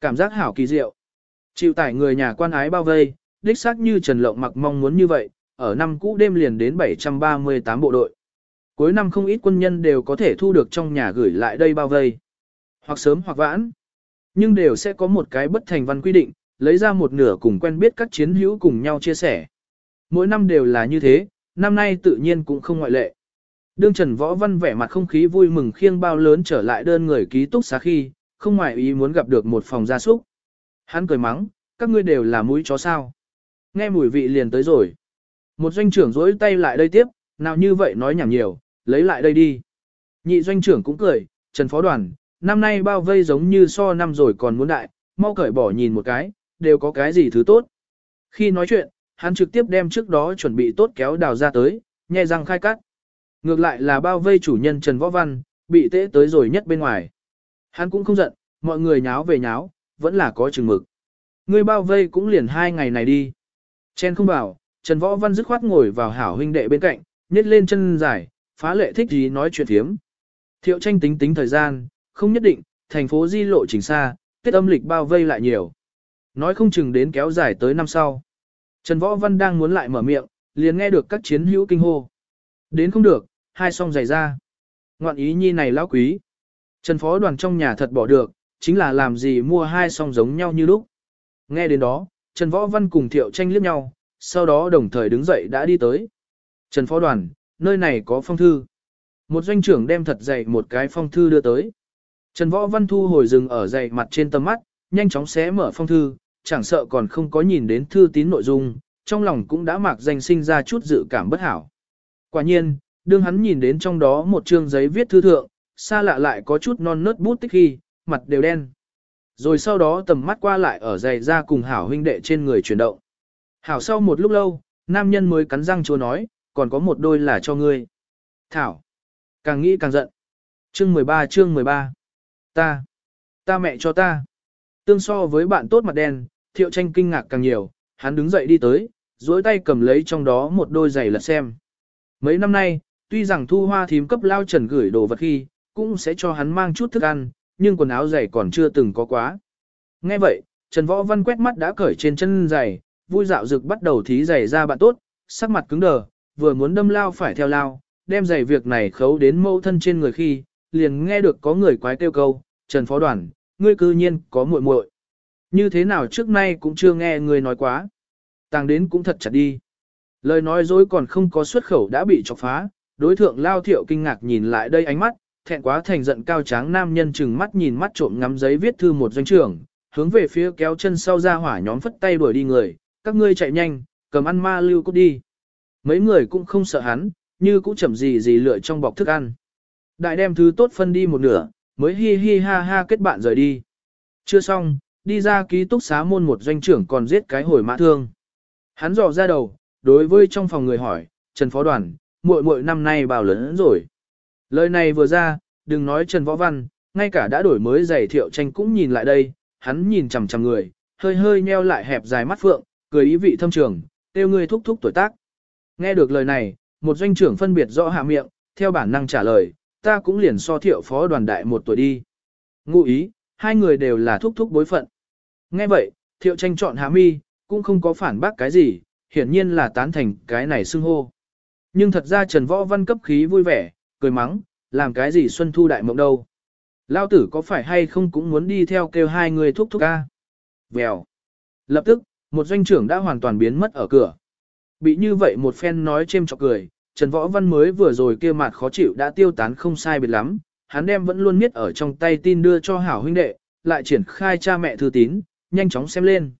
Cảm giác hảo kỳ diệu. Chịu tải người nhà quan ái bao vây, đích xác như Trần Lộng mặc mong muốn như vậy, ở năm cũ đêm liền đến 738 bộ đội. Cuối năm không ít quân nhân đều có thể thu được trong nhà gửi lại đây bao vây. Hoặc sớm hoặc vãn. Nhưng đều sẽ có một cái bất thành văn quy định, lấy ra một nửa cùng quen biết các chiến hữu cùng nhau chia sẻ. Mỗi năm đều là như thế, năm nay tự nhiên cũng không ngoại lệ. Đương Trần Võ Văn vẻ mặt không khí vui mừng khiêng bao lớn trở lại đơn người ký túc xá khi, không ngoài ý muốn gặp được một phòng gia súc. Hắn cười mắng, các ngươi đều là mũi chó sao. Nghe mùi vị liền tới rồi. Một doanh trưởng rỗi tay lại đây tiếp, nào như vậy nói nhảm nhiều, lấy lại đây đi. Nhị doanh trưởng cũng cười, Trần Phó Đoàn, năm nay bao vây giống như so năm rồi còn muốn đại, mau cởi bỏ nhìn một cái, đều có cái gì thứ tốt. Khi nói chuyện, hắn trực tiếp đem trước đó chuẩn bị tốt kéo đào ra tới, nhẹ răng khai cắt. Ngược lại là bao vây chủ nhân Trần Võ Văn, bị tế tới rồi nhất bên ngoài. Hắn cũng không giận, mọi người nháo về nháo, vẫn là có chừng mực. Người bao vây cũng liền hai ngày này đi. Chen không bảo, Trần Võ Văn dứt khoát ngồi vào hảo huynh đệ bên cạnh, nhét lên chân dài, phá lệ thích gì nói chuyện thiếm. Thiệu tranh tính tính thời gian, không nhất định, thành phố di lộ trình xa, tiết âm lịch bao vây lại nhiều. Nói không chừng đến kéo dài tới năm sau. Trần Võ Văn đang muốn lại mở miệng, liền nghe được các chiến hữu kinh hô. Đến không được, hai song giày ra. Ngoạn ý nhi này lão quý. Trần Phó đoàn trong nhà thật bỏ được, chính là làm gì mua hai song giống nhau như lúc. Nghe đến đó, Trần Võ Văn cùng Thiệu tranh liếc nhau, sau đó đồng thời đứng dậy đã đi tới. Trần Phó đoàn, nơi này có phong thư. Một doanh trưởng đem thật dày một cái phong thư đưa tới. Trần Võ Văn thu hồi rừng ở dày mặt trên tầm mắt, nhanh chóng xé mở phong thư, chẳng sợ còn không có nhìn đến thư tín nội dung, trong lòng cũng đã mạc danh sinh ra chút dự cảm bất hảo. Quả nhiên, đương hắn nhìn đến trong đó một chương giấy viết thư thượng, xa lạ lại có chút non nớt bút tích khi, mặt đều đen. Rồi sau đó tầm mắt qua lại ở giày ra cùng hảo huynh đệ trên người chuyển động. Hảo sau một lúc lâu, nam nhân mới cắn răng chua nói, còn có một đôi là cho ngươi. Thảo. Càng nghĩ càng giận. Chương 13 chương 13. Ta. Ta mẹ cho ta. Tương so với bạn tốt mặt đen, thiệu tranh kinh ngạc càng nhiều, hắn đứng dậy đi tới, duỗi tay cầm lấy trong đó một đôi giày lật xem. Mấy năm nay, tuy rằng thu hoa thím cấp lao trần gửi đồ vật khi, cũng sẽ cho hắn mang chút thức ăn, nhưng quần áo giày còn chưa từng có quá. Nghe vậy, Trần Võ Văn quét mắt đã cởi trên chân giày, vui dạo dực bắt đầu thí giày ra bạn tốt, sắc mặt cứng đờ, vừa muốn đâm lao phải theo lao, đem giày việc này khấu đến mâu thân trên người khi, liền nghe được có người quái kêu câu, Trần Phó Đoàn, ngươi cư nhiên có muội muội như thế nào trước nay cũng chưa nghe người nói quá. Tàng đến cũng thật chặt đi. Lời nói dối còn không có xuất khẩu đã bị chọc phá, đối thượng lao thiệu kinh ngạc nhìn lại đây ánh mắt, thẹn quá thành giận cao tráng nam nhân chừng mắt nhìn mắt trộm ngắm giấy viết thư một doanh trưởng, hướng về phía kéo chân sau ra hỏa nhóm phất tay đuổi đi người, các ngươi chạy nhanh, cầm ăn ma lưu cút đi. Mấy người cũng không sợ hắn, như cũng chậm gì gì lựa trong bọc thức ăn. Đại đem thứ tốt phân đi một nửa, mới hi hi ha ha kết bạn rời đi. Chưa xong, đi ra ký túc xá môn một doanh trưởng còn giết cái hồi mã thương. Hắn dò ra đầu, đối với trong phòng người hỏi, Trần Phó Đoàn, muội muội năm nay bao lớn rồi. Lời này vừa ra, đừng nói Trần Võ Văn, ngay cả đã đổi mới giày thiệu tranh cũng nhìn lại đây, hắn nhìn chằm chằm người, hơi hơi nheo lại hẹp dài mắt phượng, cười ý vị thâm trường, tiêu người thúc thúc tuổi tác. Nghe được lời này, một doanh trưởng phân biệt rõ hạ miệng, theo bản năng trả lời, ta cũng liền so thiệu phó đoàn đại một tuổi đi. Ngụ ý, hai người đều là thúc thúc bối phận. Nghe vậy, thiệu tranh chọn hạ mi, cũng không có phản bác cái gì, hiển nhiên là tán thành cái này xưng hô. Nhưng thật ra Trần Võ Văn cấp khí vui vẻ, cười mắng, làm cái gì xuân thu đại mộng đâu. Lao tử có phải hay không cũng muốn đi theo kêu hai người thúc thúc ca. Vèo. Lập tức, một doanh trưởng đã hoàn toàn biến mất ở cửa. Bị như vậy một phen nói chêm chọc cười, Trần Võ Văn mới vừa rồi kia mặt khó chịu đã tiêu tán không sai biệt lắm, hắn đem vẫn luôn miết ở trong tay tin đưa cho hảo huynh đệ, lại triển khai cha mẹ thư tín, nhanh chóng xem lên.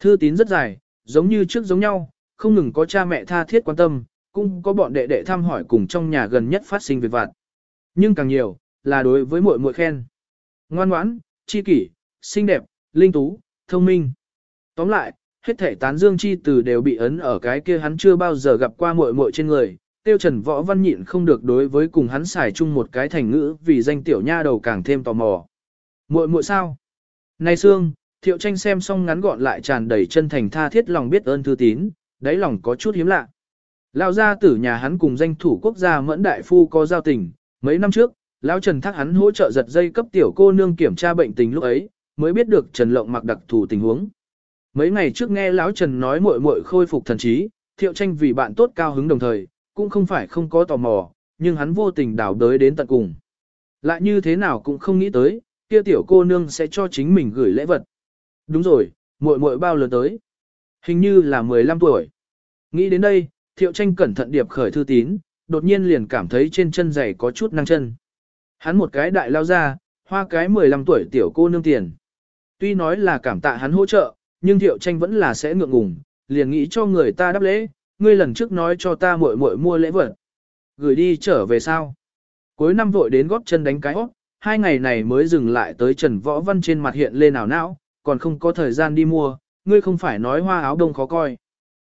Thư tín rất dài, giống như trước giống nhau, không ngừng có cha mẹ tha thiết quan tâm, cũng có bọn đệ đệ thăm hỏi cùng trong nhà gần nhất phát sinh việc vặt. Nhưng càng nhiều, là đối với muội muội khen. Ngoan ngoãn, chi kỷ, xinh đẹp, linh tú, thông minh. Tóm lại, hết thể tán dương chi từ đều bị ấn ở cái kia hắn chưa bao giờ gặp qua muội muội trên người. Tiêu Trần Võ Văn nhịn không được đối với cùng hắn xài chung một cái thành ngữ vì danh tiểu nha đầu càng thêm tò mò. Muội muội sao? Này Sương, Thiệu Tranh xem xong ngắn gọn lại tràn đầy chân thành tha thiết lòng biết ơn thư tín, đáy lòng có chút hiếm lạ. Lão gia tử nhà hắn cùng danh thủ quốc gia Mẫn đại phu có giao tình, mấy năm trước, lão Trần thác hắn hỗ trợ giật dây cấp tiểu cô nương kiểm tra bệnh tình lúc ấy, mới biết được Trần Lộng mặc đặc thù tình huống. Mấy ngày trước nghe lão Trần nói muội muội khôi phục thần trí, Thiệu Tranh vì bạn tốt cao hứng đồng thời, cũng không phải không có tò mò, nhưng hắn vô tình đảo đới đến tận cùng. Lại như thế nào cũng không nghĩ tới, kia tiểu cô nương sẽ cho chính mình gửi lễ vật. Đúng rồi, muội muội bao lớn tới? Hình như là 15 tuổi. Nghĩ đến đây, Thiệu Tranh cẩn thận điệp khởi thư tín, đột nhiên liền cảm thấy trên chân giày có chút năng chân. Hắn một cái đại lao ra, hoa cái 15 tuổi tiểu cô nương tiền. Tuy nói là cảm tạ hắn hỗ trợ, nhưng Thiệu Tranh vẫn là sẽ ngượng ngùng, liền nghĩ cho người ta đáp lễ, ngươi lần trước nói cho ta muội muội mua lễ vật. Gửi đi trở về sao? Cuối năm vội đến góp chân đánh cái hót, hai ngày này mới dừng lại tới Trần Võ Văn trên mặt hiện lên nào não, còn không có thời gian đi mua, ngươi không phải nói hoa áo đông khó coi.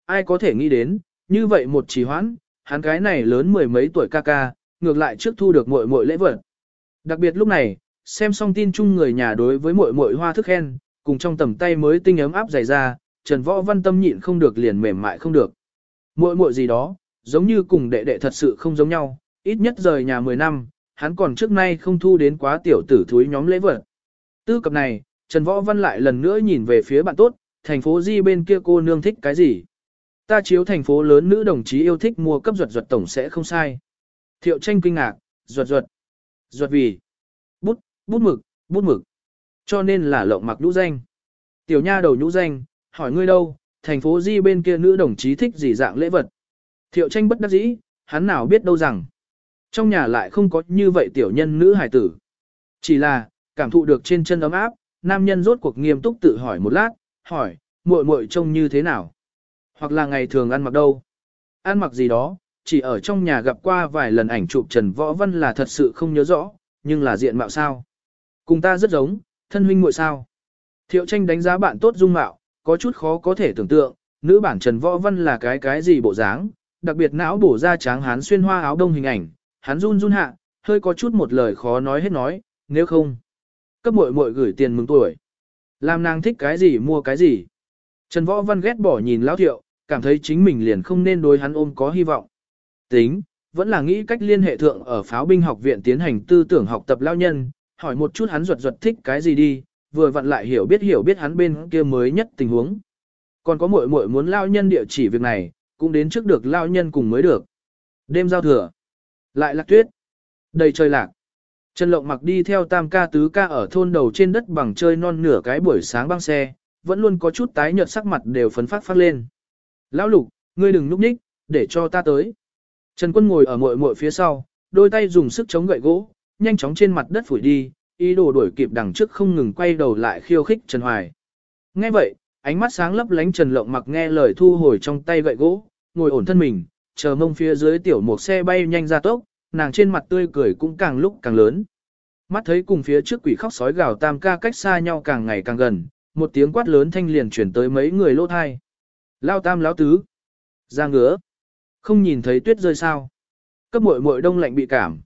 Ai có thể nghĩ đến, như vậy một trì hoãn, hắn cái này lớn mười mấy tuổi ca ca, ngược lại trước thu được muội muội lễ vật. Đặc biệt lúc này, xem xong tin chung người nhà đối với muội muội hoa thức khen, cùng trong tầm tay mới tinh ấm áp dày ra, Trần Võ Văn tâm nhịn không được liền mềm mại không được. Muội muội gì đó, giống như cùng đệ đệ thật sự không giống nhau, ít nhất rời nhà 10 năm, hắn còn trước nay không thu đến quá tiểu tử thúi nhóm lễ vật. Tư cập này, Trần Võ Văn lại lần nữa nhìn về phía bạn tốt, thành phố Di bên kia cô nương thích cái gì? Ta chiếu thành phố lớn nữ đồng chí yêu thích mua cấp ruột ruột tổng sẽ không sai. Thiệu tranh kinh ngạc, ruột ruột. Ruột vì. Bút, bút mực, bút mực. Cho nên là lộng mặc nhũ danh. Tiểu nha đầu nhũ danh, hỏi ngươi đâu, thành phố Di bên kia nữ đồng chí thích gì dạng lễ vật. Thiệu tranh bất đắc dĩ, hắn nào biết đâu rằng. Trong nhà lại không có như vậy tiểu nhân nữ hài tử. Chỉ là, cảm thụ được trên chân ấm áp, nam nhân rốt cuộc nghiêm túc tự hỏi một lát, hỏi, muội muội trông như thế nào? Hoặc là ngày thường ăn mặc đâu? Ăn mặc gì đó, chỉ ở trong nhà gặp qua vài lần ảnh chụp Trần Võ Văn là thật sự không nhớ rõ, nhưng là diện mạo sao? Cùng ta rất giống, thân huynh muội sao? Thiệu tranh đánh giá bạn tốt dung mạo, có chút khó có thể tưởng tượng, nữ bản Trần Võ Văn là cái cái gì bộ dáng, đặc biệt não bổ ra tráng hán xuyên hoa áo đông hình ảnh, hắn run run hạ, hơi có chút một lời khó nói hết nói, nếu không, cấp muội muội gửi tiền mừng tuổi. Làm nàng thích cái gì mua cái gì. Trần Võ Văn ghét bỏ nhìn Lão Thiệu, cảm thấy chính mình liền không nên đối hắn ôm có hy vọng. Tính, vẫn là nghĩ cách liên hệ thượng ở pháo binh học viện tiến hành tư tưởng học tập lao nhân, hỏi một chút hắn ruột ruột thích cái gì đi, vừa vặn lại hiểu biết hiểu biết hắn bên kia mới nhất tình huống. Còn có muội muội muốn lao nhân địa chỉ việc này, cũng đến trước được lao nhân cùng mới được. Đêm giao thừa, lại lạc tuyết, đầy trời lạc. Trần Lộng mặc đi theo tam ca tứ ca ở thôn đầu trên đất bằng chơi non nửa cái buổi sáng băng xe, vẫn luôn có chút tái nhợt sắc mặt đều phấn phát phát lên. Lão lục, ngươi đừng núp ních, để cho ta tới. Trần quân ngồi ở muội muội phía sau, đôi tay dùng sức chống gậy gỗ, nhanh chóng trên mặt đất phủi đi, ý đồ đuổi kịp đằng trước không ngừng quay đầu lại khiêu khích Trần Hoài. Nghe vậy, ánh mắt sáng lấp lánh Trần Lộng mặc nghe lời thu hồi trong tay gậy gỗ, ngồi ổn thân mình, chờ mông phía dưới tiểu một xe bay nhanh ra tốc, nàng trên mặt tươi cười cũng càng lúc càng lớn. Mắt thấy cùng phía trước quỷ khóc sói gào tam ca cách xa nhau càng ngày càng gần, một tiếng quát lớn thanh liền chuyển tới mấy người lỗ thai. Lao tam lão tứ. Ra ngứa. Không nhìn thấy tuyết rơi sao. Cấp muội muội đông lạnh bị cảm.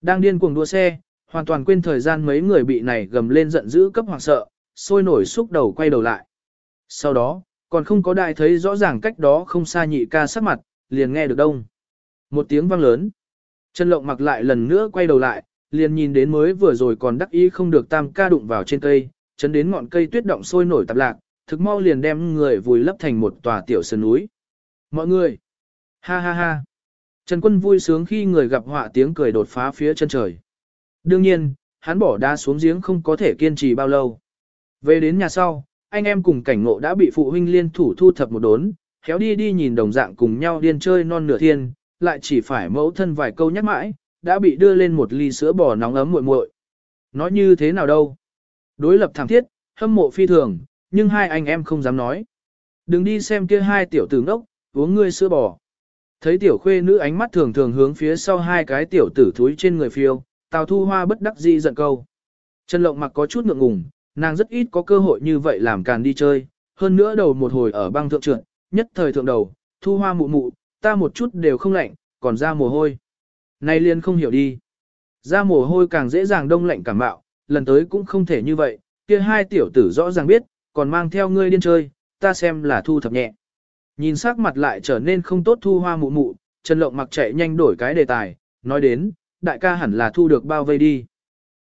Đang điên cuồng đua xe, hoàn toàn quên thời gian mấy người bị này gầm lên giận dữ cấp hoảng sợ, sôi nổi xúc đầu quay đầu lại. Sau đó, còn không có đại thấy rõ ràng cách đó không xa nhị ca sắc mặt, liền nghe được đông. Một tiếng vang lớn. Trần Lộng mặc lại lần nữa quay đầu lại, liền nhìn đến mới vừa rồi còn đắc ý không được tam ca đụng vào trên cây, chấn đến ngọn cây tuyết động sôi nổi tạp lạc, thực mau liền đem người vùi lấp thành một tòa tiểu sơn núi. Mọi người! Ha ha ha! Trần Quân vui sướng khi người gặp họa tiếng cười đột phá phía chân trời. Đương nhiên, hắn bỏ đá xuống giếng không có thể kiên trì bao lâu. Về đến nhà sau, anh em cùng cảnh ngộ đã bị phụ huynh liên thủ thu thập một đốn, khéo đi đi nhìn đồng dạng cùng nhau điên chơi non nửa thiên, lại chỉ phải mẫu thân vài câu nhắc mãi, đã bị đưa lên một ly sữa bò nóng ấm muội muội. Nói như thế nào đâu? Đối lập thẳng thiết, hâm mộ phi thường, nhưng hai anh em không dám nói. Đừng đi xem kia hai tiểu tử ngốc, uống ngươi sữa bò. Thấy tiểu khuê nữ ánh mắt thường thường hướng phía sau hai cái tiểu tử thúi trên người phiêu, Tào Thu Hoa bất đắc dĩ giận câu. Trần Lộng mặc có chút ngượng ngùng, nàng rất ít có cơ hội như vậy làm càn đi chơi, hơn nữa đầu một hồi ở băng thượng trượt, nhất thời thượng đầu, Thu Hoa mụ mụ, ta một chút đều không lạnh, còn ra mồ hôi. Nay liền không hiểu đi. Ra mồ hôi càng dễ dàng đông lạnh cảm bạo, lần tới cũng không thể như vậy, kia hai tiểu tử rõ ràng biết, còn mang theo ngươi điên chơi, ta xem là thu thập nhẹ. Nhìn sắc mặt lại trở nên không tốt thu hoa mụ mụ, Trần Lộng mặc chạy nhanh đổi cái đề tài, nói đến, đại ca hẳn là thu được bao vây đi.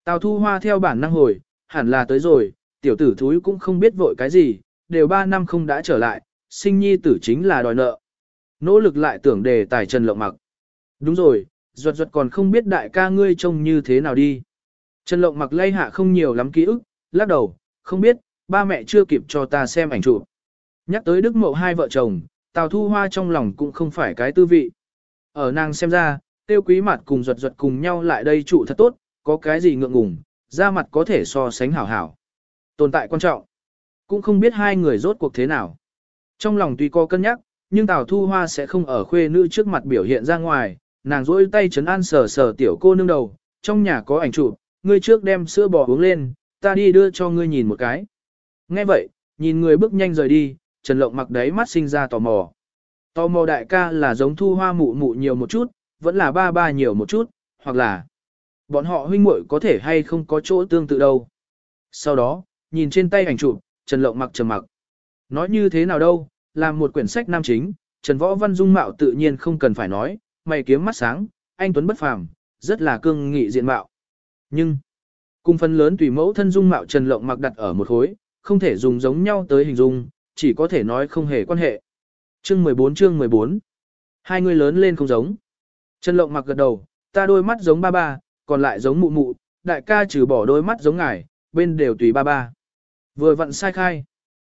Tào thu hoa theo bản năng hồi, hẳn là tới rồi, tiểu tử thúi cũng không biết vội cái gì, đều ba năm không đã trở lại, sinh nhi tử chính là đòi nợ. Nỗ lực lại tưởng đề tài Trần Lộng mặc. Đúng rồi, ruột ruột còn không biết đại ca ngươi trông như thế nào đi. Trần Lộng mặc lay hạ không nhiều lắm ký ức, lắc đầu, không biết, ba mẹ chưa kịp cho ta xem ảnh chụp. Nhắc tới Đức Mậu hai vợ chồng, Tào Thu Hoa trong lòng cũng không phải cái tư vị. Ở nàng xem ra, tiêu quý mặt cùng ruột ruột cùng nhau lại đây trụ thật tốt, có cái gì ngượng ngùng, da mặt có thể so sánh hảo hảo. Tồn tại quan trọng. Cũng không biết hai người rốt cuộc thế nào. Trong lòng tuy có cân nhắc, nhưng Tào Thu Hoa sẽ không ở khuê nữ trước mặt biểu hiện ra ngoài, nàng rỗi tay chấn an sờ sờ tiểu cô nương đầu, trong nhà có ảnh chụp, ngươi trước đem sữa bò uống lên, ta đi đưa cho ngươi nhìn một cái. Nghe vậy, nhìn người bước nhanh rời đi, Trần Lộng mặc đấy mắt sinh ra tò mò. Tò mò đại ca là giống thu hoa mụ mụ nhiều một chút, vẫn là ba ba nhiều một chút, hoặc là bọn họ huynh muội có thể hay không có chỗ tương tự đâu. Sau đó, nhìn trên tay ảnh chụp, Trần Lộng mặc trầm mặc. Nói như thế nào đâu, làm một quyển sách nam chính, Trần Võ Văn dung mạo tự nhiên không cần phải nói, mày kiếm mắt sáng, anh tuấn bất phàm, rất là cương nghị diện mạo. Nhưng, cùng phần lớn tùy mẫu thân dung mạo Trần Lộng mặc đặt ở một khối, không thể dùng giống nhau tới hình dung, chỉ có thể nói không hề quan hệ. Chương 14 chương 14 Hai người lớn lên không giống. Trần Lộng mặc gật đầu, ta đôi mắt giống ba ba, còn lại giống mụ mụ, đại ca trừ bỏ đôi mắt giống ngài, bên đều tùy ba ba. Vừa vặn sai khai.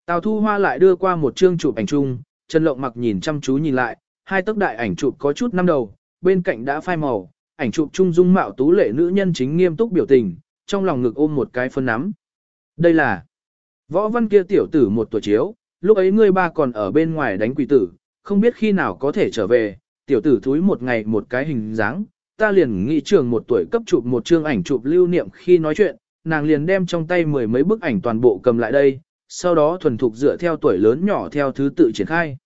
Tào Thu Hoa lại đưa qua một chương chụp ảnh chung, Trần Lộng mặc nhìn chăm chú nhìn lại, hai tấc đại ảnh chụp có chút năm đầu, bên cạnh đã phai màu, ảnh chụp trung dung mạo tú lệ nữ nhân chính nghiêm túc biểu tình, trong lòng ngực ôm một cái phân nắm. Đây là võ văn kia tiểu tử một tuổi chiếu, lúc ấy ngươi ba còn ở bên ngoài đánh quỷ tử, không biết khi nào có thể trở về, tiểu tử thúi một ngày một cái hình dáng, ta liền nghĩ trường một tuổi cấp chụp một chương ảnh chụp lưu niệm khi nói chuyện, nàng liền đem trong tay mười mấy bức ảnh toàn bộ cầm lại đây, sau đó thuần thục dựa theo tuổi lớn nhỏ theo thứ tự triển khai.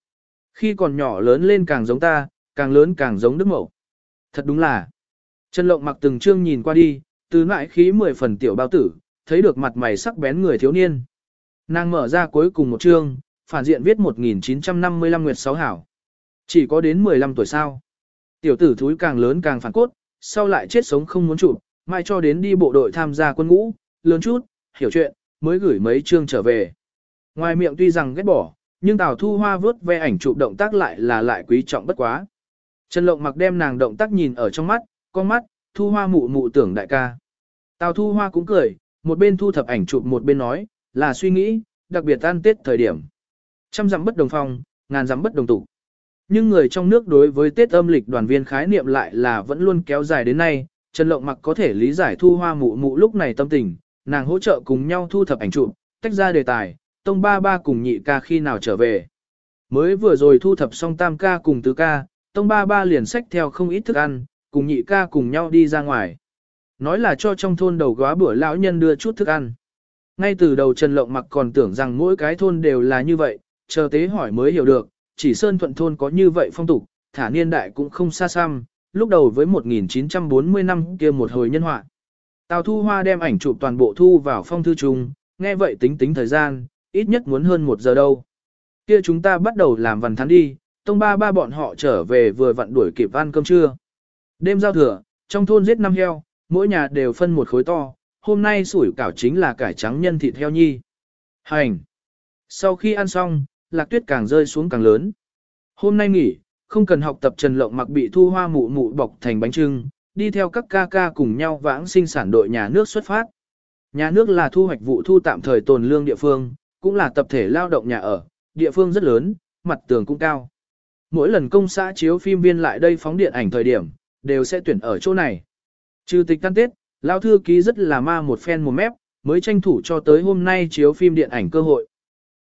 Khi còn nhỏ lớn lên càng giống ta, càng lớn càng giống Đức Mậu. Thật đúng là. Trần Lộng mặc từng chương nhìn qua đi, từ nại khí mười phần tiểu bao tử, thấy được mặt mày sắc bén người thiếu niên. Nàng mở ra cuối cùng một chương, phản diện viết 1955 Nguyệt sáu hảo. Chỉ có đến 15 tuổi sao. Tiểu tử thúi càng lớn càng phản cốt, sau lại chết sống không muốn chụp, mai cho đến đi bộ đội tham gia quân ngũ, lớn chút, hiểu chuyện, mới gửi mấy chương trở về. Ngoài miệng tuy rằng ghét bỏ, nhưng Tào Thu Hoa vớt ve ảnh chụp động tác lại là lại quý trọng bất quá. Trần Lộng mặc đem nàng động tác nhìn ở trong mắt, con mắt, Thu Hoa mụ mụ tưởng đại ca. Tào Thu Hoa cũng cười, một bên thu thập ảnh chụp một bên nói, là suy nghĩ, đặc biệt tan Tết thời điểm. Trăm dặm bất đồng phong, ngàn dặm bất đồng tụ. Nhưng người trong nước đối với Tết âm lịch đoàn viên khái niệm lại là vẫn luôn kéo dài đến nay, Trần Lộng mặc có thể lý giải thu hoa mụ mụ lúc này tâm tình, nàng hỗ trợ cùng nhau thu thập ảnh chụp, tách ra đề tài, tông ba ba cùng nhị ca khi nào trở về. Mới vừa rồi thu thập xong tam ca cùng tứ ca, tông ba ba liền xách theo không ít thức ăn, cùng nhị ca cùng nhau đi ra ngoài. Nói là cho trong thôn đầu góa bữa lão nhân đưa chút thức ăn. Ngay từ đầu Trần Lộng mặc còn tưởng rằng mỗi cái thôn đều là như vậy, chờ tế hỏi mới hiểu được, chỉ Sơn Thuận thôn có như vậy phong tục, thả niên đại cũng không xa xăm, lúc đầu với 1940 năm kia một hồi nhân họa. Tào Thu Hoa đem ảnh chụp toàn bộ thu vào phong thư chung, nghe vậy tính tính thời gian, ít nhất muốn hơn một giờ đâu. Kia chúng ta bắt đầu làm văn thán đi, tông ba ba bọn họ trở về vừa vặn đuổi kịp ăn cơm trưa. Đêm giao thừa, trong thôn giết năm heo, mỗi nhà đều phân một khối to, hôm nay sủi cảo chính là cải trắng nhân thịt heo nhi. Hành! Sau khi ăn xong, lạc tuyết càng rơi xuống càng lớn. Hôm nay nghỉ, không cần học tập trần lộng mặc bị thu hoa mụ mụ bọc thành bánh trưng, đi theo các ca ca cùng nhau vãng sinh sản đội nhà nước xuất phát. Nhà nước là thu hoạch vụ thu tạm thời tồn lương địa phương, cũng là tập thể lao động nhà ở, địa phương rất lớn, mặt tường cũng cao. Mỗi lần công xã chiếu phim viên lại đây phóng điện ảnh thời điểm, đều sẽ tuyển ở chỗ này. Trừ tịch tan tết, lao thư ký rất là ma một phen một mép, mới tranh thủ cho tới hôm nay chiếu phim điện ảnh cơ hội.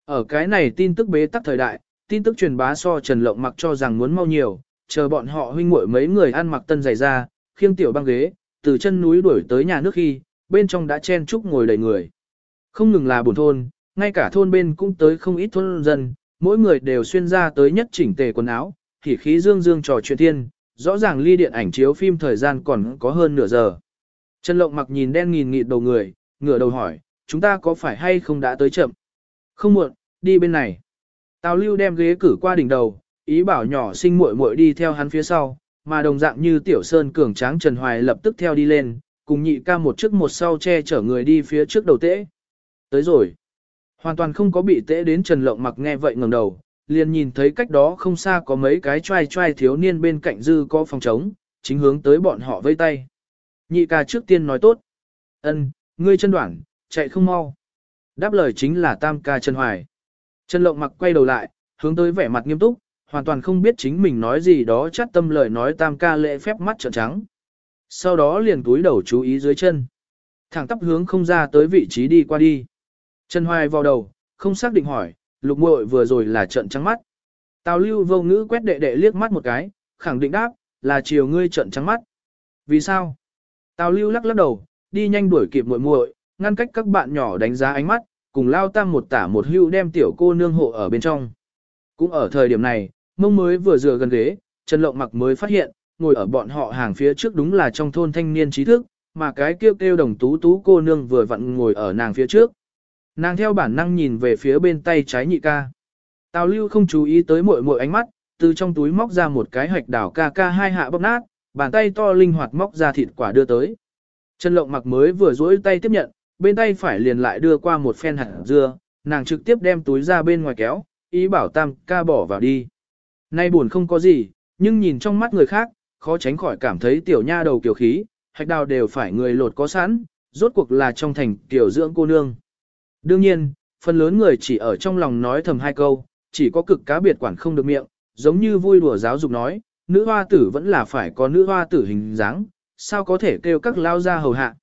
Ở cái này tin tức bế tắc thời đại, tin tức truyền bá so Trần Lộng mặc cho rằng muốn mau nhiều, chờ bọn họ huynh muội mấy người ăn mặc tân giày ra, khiêng tiểu băng ghế, từ chân núi đuổi tới nhà nước khi, bên trong đã chen chúc ngồi đầy người. Không ngừng là buồn thôn, ngay cả thôn bên cũng tới không ít thôn dân, mỗi người đều xuyên ra tới nhất chỉnh tề quần áo, thì khí dương dương trò chuyện thiên, rõ ràng ly điện ảnh chiếu phim thời gian còn có hơn nửa giờ. Trần Lộng mặc nhìn đen nghìn nghịt đầu người, ngửa đầu hỏi, chúng ta có phải hay không đã tới chậm? Không muộn, đi bên này. Tào lưu đem ghế cử qua đỉnh đầu, ý bảo nhỏ sinh muội muội đi theo hắn phía sau, mà đồng dạng như tiểu sơn cường tráng Trần Hoài lập tức theo đi lên, cùng nhị ca một trước một sau che chở người đi phía trước đầu tễ. Tới rồi. Hoàn toàn không có bị tễ đến Trần Lộng mặc nghe vậy ngẩng đầu, liền nhìn thấy cách đó không xa có mấy cái trai trai thiếu niên bên cạnh dư có phòng trống, chính hướng tới bọn họ vây tay. Nhị ca trước tiên nói tốt. ân, ngươi chân đoạn, chạy không mau. Đáp lời chính là tam ca Trần Hoài. Trần Lộng mặc quay đầu lại, hướng tới vẻ mặt nghiêm túc, hoàn toàn không biết chính mình nói gì đó chắt tâm lời nói tam ca lễ phép mắt trợn trắng. Sau đó liền túi đầu chú ý dưới chân. thẳng tắp hướng không ra tới vị trí đi qua đi. Trần Hoài vào đầu, không xác định hỏi, lục muội vừa rồi là trận trắng mắt. Tào lưu vô ngữ quét đệ đệ liếc mắt một cái, khẳng định đáp, là chiều ngươi trận trắng mắt. Vì sao? Tào lưu lắc lắc đầu, đi nhanh đuổi kịp muội muội, ngăn cách các bạn nhỏ đánh giá ánh mắt, cùng lao tam một tả một hưu đem tiểu cô nương hộ ở bên trong. Cũng ở thời điểm này, mông mới vừa dựa gần ghế, Trần Lộng mặc mới phát hiện, ngồi ở bọn họ hàng phía trước đúng là trong thôn thanh niên trí thức, mà cái kêu kêu đồng tú tú cô nương vừa vặn ngồi ở nàng phía trước. Nàng theo bản năng nhìn về phía bên tay trái nhị ca. Tào lưu không chú ý tới mội mội ánh mắt, từ trong túi móc ra một cái hạch đảo ca ca hai hạ bóp nát, bàn tay to linh hoạt móc ra thịt quả đưa tới. Trần Lộng mặc mới vừa duỗi tay tiếp nhận, bên tay phải liền lại đưa qua một phen hạt dưa, nàng trực tiếp đem túi ra bên ngoài kéo, ý bảo tam ca bỏ vào đi. Nay buồn không có gì, nhưng nhìn trong mắt người khác, khó tránh khỏi cảm thấy tiểu nha đầu kiều khí, hạch đào đều phải người lột có sẵn, rốt cuộc là trong thành tiểu dưỡng cô nương. Đương nhiên, phần lớn người chỉ ở trong lòng nói thầm hai câu, chỉ có cực cá biệt quản không được miệng, giống như vui đùa giáo dục nói, nữ hoa tử vẫn là phải có nữ hoa tử hình dáng, sao có thể kêu các lao ra hầu hạ.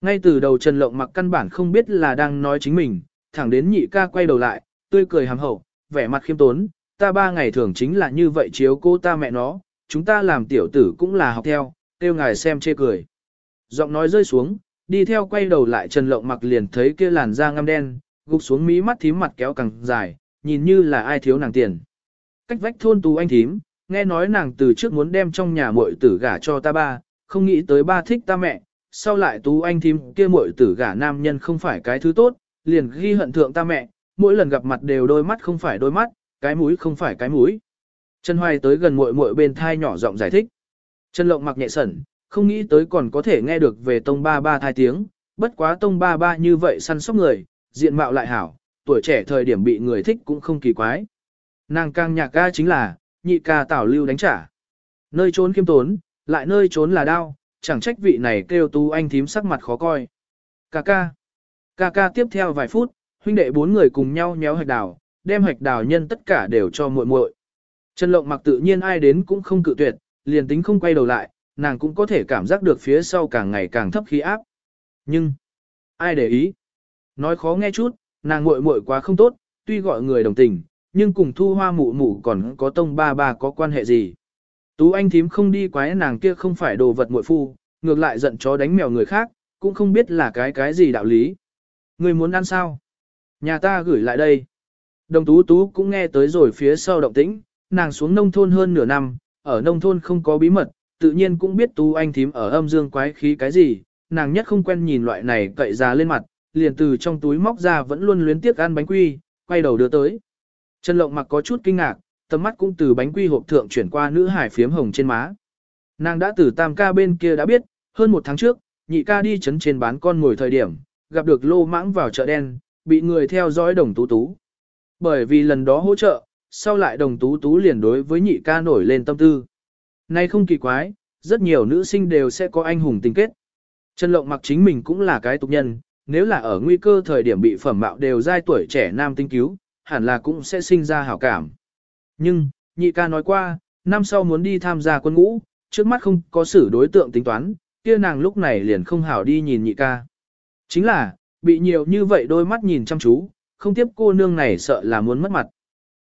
Ngay từ đầu Trần Lộng mặc căn bản không biết là đang nói chính mình, thẳng đến nhị ca quay đầu lại, tươi cười hàm hậu, vẻ mặt khiêm tốn, ta ba ngày thường chính là như vậy chiếu cô ta mẹ nó, chúng ta làm tiểu tử cũng là học theo, kêu ngài xem chê cười. Giọng nói rơi xuống, đi theo quay đầu lại Trần Lộng mặc liền thấy kia làn da ngăm đen, gục xuống mí mắt thím mặt kéo càng dài, nhìn như là ai thiếu nàng tiền. Cách vách thôn tú anh thím, nghe nói nàng từ trước muốn đem trong nhà muội tử gả cho ta ba, không nghĩ tới ba thích ta mẹ, sau lại tú anh thím kia muội tử gả nam nhân không phải cái thứ tốt, liền ghi hận thượng ta mẹ, mỗi lần gặp mặt đều đôi mắt không phải đôi mắt, cái mũi không phải cái mũi. Trần Hoài tới gần muội muội bên thai nhỏ giọng giải thích. Trần Lộng mặc nhẹ sẩn, không nghĩ tới còn có thể nghe được về tông ba ba thai tiếng, bất quá tông ba ba như vậy săn sóc người, diện mạo lại hảo, tuổi trẻ thời điểm bị người thích cũng không kỳ quái. Nàng càng nhạc ca chính là, nhị ca tảo lưu đánh trả. Nơi trốn khiêm tốn, lại nơi trốn là đau, chẳng trách vị này kêu tú anh thím sắc mặt khó coi. Ca ca. Ca ca tiếp theo vài phút, huynh đệ bốn người cùng nhau nhéo hạch đào, đem hạch đào nhân tất cả đều cho muội muội. Trần Lộng mặc tự nhiên ai đến cũng không cự tuyệt, liền tính không quay đầu lại, nàng cũng có thể cảm giác được phía sau càng ngày càng thấp khí áp. Nhưng, ai để ý? Nói khó nghe chút, nàng muội muội quá không tốt, tuy gọi người đồng tình, nhưng cùng thu hoa mụ mụ còn có tông ba ba có quan hệ gì. Tú anh thím không đi quái nàng kia không phải đồ vật muội phu, ngược lại giận chó đánh mèo người khác, cũng không biết là cái cái gì đạo lý. Người muốn ăn sao? Nhà ta gửi lại đây. Đồng tú tú cũng nghe tới rồi phía sau động tĩnh, nàng xuống nông thôn hơn nửa năm, ở nông thôn không có bí mật, tự nhiên cũng biết tú anh thím ở âm dương quái khí cái gì, nàng nhất không quen nhìn loại này cậy ra lên mặt, liền từ trong túi móc ra vẫn luôn luyến tiếc ăn bánh quy, quay đầu đưa tới. Trần Lộng mặc có chút kinh ngạc, tầm mắt cũng từ bánh quy hộp thượng chuyển qua nữ hải phiếm hồng trên má. Nàng đã từ tam ca bên kia đã biết, hơn một tháng trước, nhị ca đi chấn trên bán con ngồi thời điểm, gặp được lô mãng vào chợ đen, bị người theo dõi đồng tú tú. Bởi vì lần đó hỗ trợ, sau lại đồng tú tú liền đối với nhị ca nổi lên tâm tư. Nay không kỳ quái, rất nhiều nữ sinh đều sẽ có anh hùng tình kết. Trần Lộng mặc chính mình cũng là cái tục nhân, nếu là ở nguy cơ thời điểm bị phẩm mạo đều giai tuổi trẻ nam tinh cứu, hẳn là cũng sẽ sinh ra hảo cảm. Nhưng, nhị ca nói qua, năm sau muốn đi tham gia quân ngũ, trước mắt không có xử đối tượng tính toán, kia nàng lúc này liền không hảo đi nhìn nhị ca. Chính là, bị nhiều như vậy đôi mắt nhìn chăm chú, không tiếp cô nương này sợ là muốn mất mặt.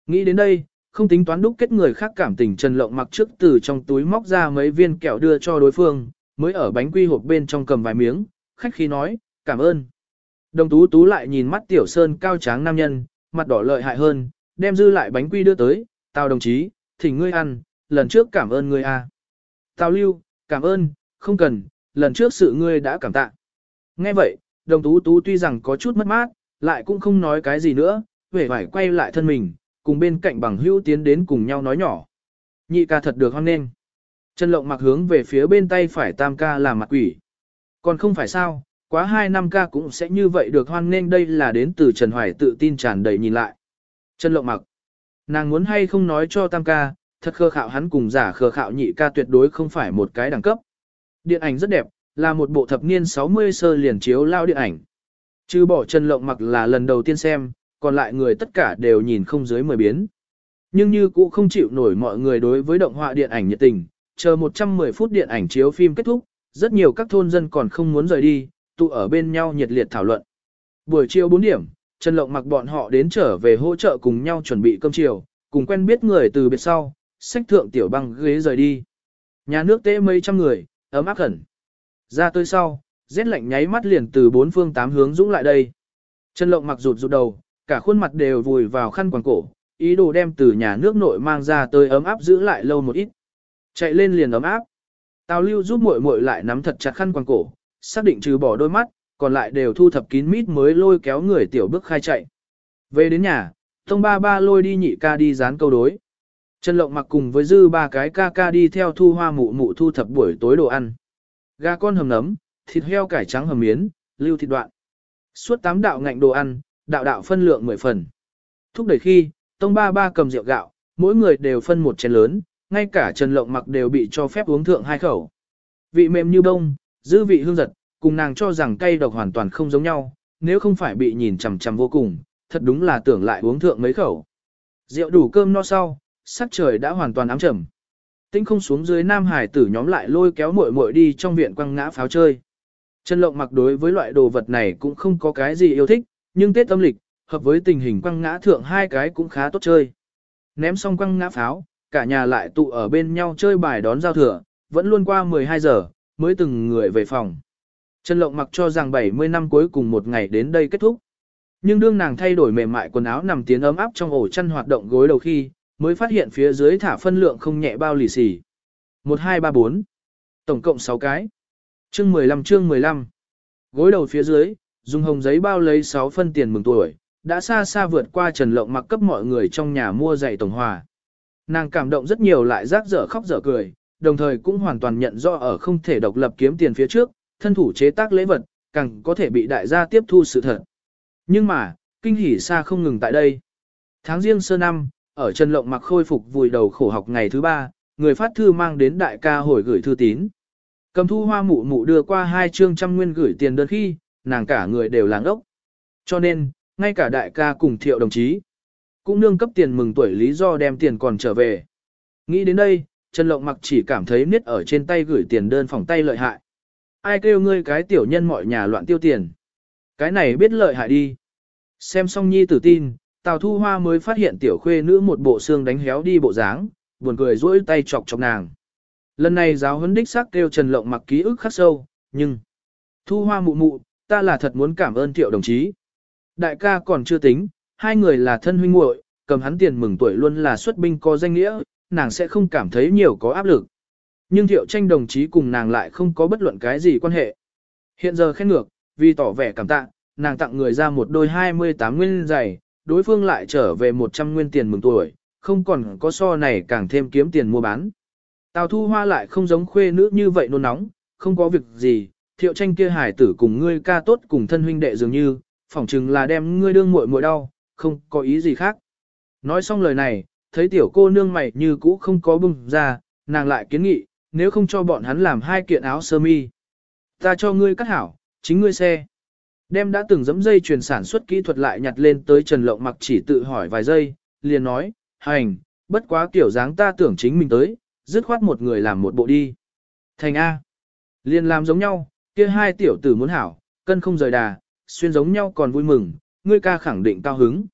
Nghĩ đến đây, không tính toán đúc kết người khác cảm tình Trần Lộng mặc trước từ trong túi móc ra mấy viên kẹo đưa cho đối phương, mới ở bánh quy hộp bên trong cầm vài miếng, khách khí nói, cảm ơn. Đồng tú tú lại nhìn mắt tiểu sơn cao tráng nam nhân, mặt đỏ lợi hại hơn, đem dư lại bánh quy đưa tới, tào đồng chí, thỉnh ngươi ăn, lần trước cảm ơn ngươi a. À. Tào lưu, cảm ơn, không cần, lần trước sự ngươi đã cảm tạ. Nghe vậy, đồng tú tú tuy rằng có chút mất mát, lại cũng không nói cái gì nữa, vẻ vải quay lại thân mình, cùng bên cạnh bằng hữu tiến đến cùng nhau nói nhỏ. Nhị ca thật được hoan nghênh. Trần Lộng mặc hướng về phía bên tay phải tam ca làm mặt quỷ. Còn không phải sao, quá hai năm ca cũng sẽ như vậy được hoan nghênh đây là đến từ Trần Hoài tự tin tràn đầy nhìn lại. Trần Lộng mặc. Nàng muốn hay không nói cho tam ca, thật khờ khạo hắn cùng giả khờ khạo nhị ca tuyệt đối không phải một cái đẳng cấp. Điện ảnh rất đẹp, là một bộ thập niên 60 sơ liền chiếu lao điện ảnh. Chứ bỏ Trần Lộng mặc là lần đầu tiên xem, còn lại người tất cả đều nhìn không dưới mười biến. Nhưng như cũ không chịu nổi mọi người đối với động họa điện ảnh nhiệt tình, chờ 110 phút điện ảnh chiếu phim kết thúc, rất nhiều các thôn dân còn không muốn rời đi, tụ ở bên nhau nhiệt liệt thảo luận. Buổi chiều 4 điểm, Trần Lộng mặc bọn họ đến trở về hỗ trợ cùng nhau chuẩn bị cơm chiều, cùng quen biết người từ biệt sau, sách thượng tiểu băng ghế rời đi. Nhà nước tế mấy trăm người, ấm áp khẩn. Ra tới sau, rét lạnh nháy mắt liền từ bốn phương tám hướng dũng lại đây. Trần Lộng mặc rụt rụt đầu, cả khuôn mặt đều vùi vào khăn quàng cổ, ý đồ đem từ nhà nước nội mang ra tới ấm áp giữ lại lâu một ít. Chạy lên liền ấm áp. Tào lưu giúp muội muội lại nắm thật chặt khăn quàng cổ, xác định trừ bỏ đôi mắt, còn lại đều thu thập kín mít mới lôi kéo người tiểu bước khai chạy. Về đến nhà, Tông ba ba lôi đi nhị ca đi dán câu đối. Trần Lộng mặc cùng với dư ba cái ca ca đi theo thu hoa mụ mụ thu thập buổi tối đồ ăn. Gà con hầm nấm, thịt heo cải trắng hầm miến, lưu thịt đoạn. Suốt tám đạo ngạnh đồ ăn, đạo đạo phân lượng 10 phần. Thúc đẩy khi, Tông ba ba cầm rượu gạo, mỗi người đều phân một chén lớn, ngay cả Trần Lộng mặc đều bị cho phép uống thượng hai khẩu. Vị mềm như bông, dư vị hương giật, cùng nàng cho rằng cay độc hoàn toàn không giống nhau, nếu không phải bị nhìn chằm chằm vô cùng, thật đúng là tưởng lại uống thượng mấy khẩu. Rượu đủ cơm no sau, sắc trời đã hoàn toàn ám trầm. Tinh không xuống dưới Nam Hải tử nhóm lại lôi kéo muội muội đi trong viện quăng ngã pháo chơi. Trần Lộng mặc đối với loại đồ vật này cũng không có cái gì yêu thích, nhưng Tết âm lịch, hợp với tình hình quăng ngã thượng hai cái cũng khá tốt chơi. Ném xong quăng ngã pháo, cả nhà lại tụ ở bên nhau chơi bài đón giao thừa, vẫn luôn qua 12 giờ, mới từng người về phòng. Trần Lộng mặc cho rằng 70 năm cuối cùng một ngày đến đây kết thúc. Nhưng đương nàng thay đổi mềm mại quần áo nằm tiến ấm áp trong ổ chăn hoạt động gối đầu khi, mới phát hiện phía dưới thả phân lượng không nhẹ bao lì xì. 1, 2, 3, 4. Tổng cộng 6 cái. Chương 15 chương 15. Gối đầu phía dưới, dùng hồng giấy bao lấy 6 phân tiền mừng tuổi, đã xa xa vượt qua Trần Lộng mặc cấp mọi người trong nhà mua giày tổng hòa. Nàng cảm động rất nhiều lại rác dở khóc dở cười, đồng thời cũng hoàn toàn nhận rõ ở không thể độc lập kiếm tiền phía trước, thân thủ chế tác lễ vật, càng có thể bị đại gia tiếp thu sự thật. Nhưng mà, kinh hỉ xa không ngừng tại đây. Tháng riêng sơ năm, ở Trần Lộng mặc khôi phục vùi đầu khổ học ngày thứ ba, người phát thư mang đến đại ca hồi gửi thư tín. Cầm thu hoa mụ mụ đưa qua hai chương trăm nguyên gửi tiền đơn khi, nàng cả người đều làng ốc. Cho nên, ngay cả đại ca cùng thiệu đồng chí, cũng nương cấp tiền mừng tuổi lý do đem tiền còn trở về. Nghĩ đến đây, Trần Lộng mặc chỉ cảm thấy niết ở trên tay gửi tiền đơn phòng tay lợi hại. Ai kêu ngươi cái tiểu nhân mọi nhà loạn tiêu tiền. Cái này biết lợi hại đi. Xem xong nhi tử tin, Tào Thu Hoa mới phát hiện tiểu khuê nữ một bộ xương đánh héo đi bộ dáng, buồn cười duỗi tay chọc chọc nàng. Lần này giáo huấn đích xác kêu Trần Lộng mặc ký ức khắc sâu, nhưng... Thu Hoa mụ mụ, ta là thật muốn cảm ơn thiệu đồng chí. Đại ca còn chưa tính, hai người là thân huynh muội, cầm hắn tiền mừng tuổi luôn là xuất binh có danh nghĩa, nàng sẽ không cảm thấy nhiều có áp lực. Nhưng thiệu tranh đồng chí cùng nàng lại không có bất luận cái gì quan hệ. Hiện giờ khen ngược, vì tỏ vẻ cảm tạ, nàng tặng người ra một đôi 28 nguyên giày, đối phương lại trở về 100 nguyên tiền mừng tuổi, không còn có so này càng thêm kiếm tiền mua bán. Tào thu hoa lại không giống khuê nữ như vậy nôn nóng, không có việc gì, thiệu tranh kia hải tử cùng ngươi ca tốt cùng thân huynh đệ dường như, phỏng chừng là đem ngươi đương muội muội đau, không có ý gì khác. Nói xong lời này, thấy tiểu cô nương mày như cũ không có bưng ra, nàng lại kiến nghị, nếu không cho bọn hắn làm hai kiện áo sơ mi. Ta cho ngươi cắt hảo, chính ngươi xe. Đem đã từng dẫm dây truyền sản xuất kỹ thuật lại nhặt lên tới Trần Lộng mặc chỉ tự hỏi vài giây, liền nói, hành, bất quá kiểu dáng ta tưởng chính mình tới, dứt khoát một người làm một bộ đi. Thành A. Liền làm giống nhau, kia hai tiểu tử muốn hảo, cân không rời đà, xuyên giống nhau còn vui mừng, ngươi ca khẳng định cao hứng.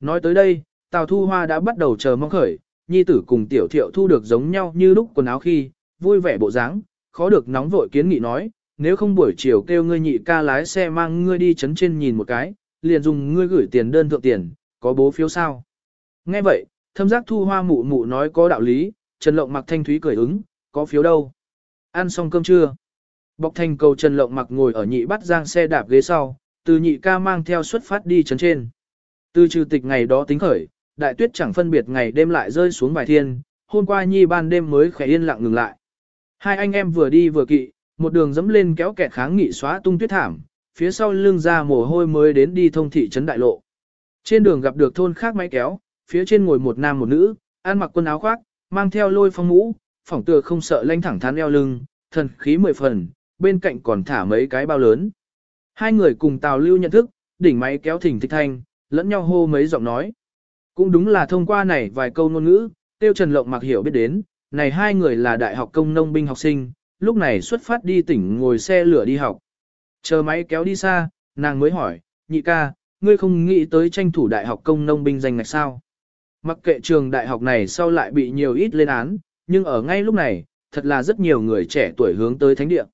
Nói tới đây, Tào Thu Hoa đã bắt đầu chờ mong khởi, nhi tử cùng tiểu thiệu thu được giống nhau như lúc quần áo khi, vui vẻ bộ dáng, khó được nóng vội kiến nghị nói, nếu không buổi chiều kêu ngươi nhị ca lái xe mang ngươi đi chấn trên nhìn một cái, liền dùng ngươi gửi tiền đơn thượng tiền, có bố phiếu sao. Nghe vậy, thâm giác thu hoa mụ mụ nói có đạo lý, Trần Lộng mặc thanh thúy cười ứng, có phiếu đâu. Ăn xong cơm trưa. Bọc thành cầu Trần Lộng mặc ngồi ở nhị bắt giang xe đạp ghế sau, từ nhị ca mang theo xuất phát đi chấn trên. Từ trừ tịch ngày đó tính khởi, đại tuyết chẳng phân biệt ngày đêm lại rơi xuống vài thiên, hôm qua nhi ban đêm mới khỏe yên lặng ngừng lại. Hai anh em vừa đi vừa kỵ, một đường dẫm lên kéo kẹt kháng nghị xóa tung tuyết thảm, phía sau lưng ra mồ hôi mới đến đi thông thị trấn đại lộ. Trên đường gặp được thôn khác máy kéo, phía trên ngồi một nam một nữ, ăn mặc quần áo khoác, mang theo lôi phong mũ, phỏng tựa không sợ lanh thẳng thắn eo lưng, thần khí mười phần, bên cạnh còn thả mấy cái bao lớn. Hai người cùng Tào Lưu nhận thức, đỉnh máy kéo thỉnh thích thanh, lẫn nhau hô mấy giọng nói. Cũng đúng là thông qua này vài câu ngôn ngữ, Tiêu Trần Lộng mặc hiểu biết đến, này hai người là đại học công nông binh học sinh, lúc này xuất phát đi tỉnh ngồi xe lửa đi học. Chờ máy kéo đi xa, nàng mới hỏi, nhị ca, ngươi không nghĩ tới tranh thủ đại học công nông binh danh ngạch sao? Mặc kệ trường đại học này sau lại bị nhiều ít lên án, nhưng ở ngay lúc này, thật là rất nhiều người trẻ tuổi hướng tới thánh địa.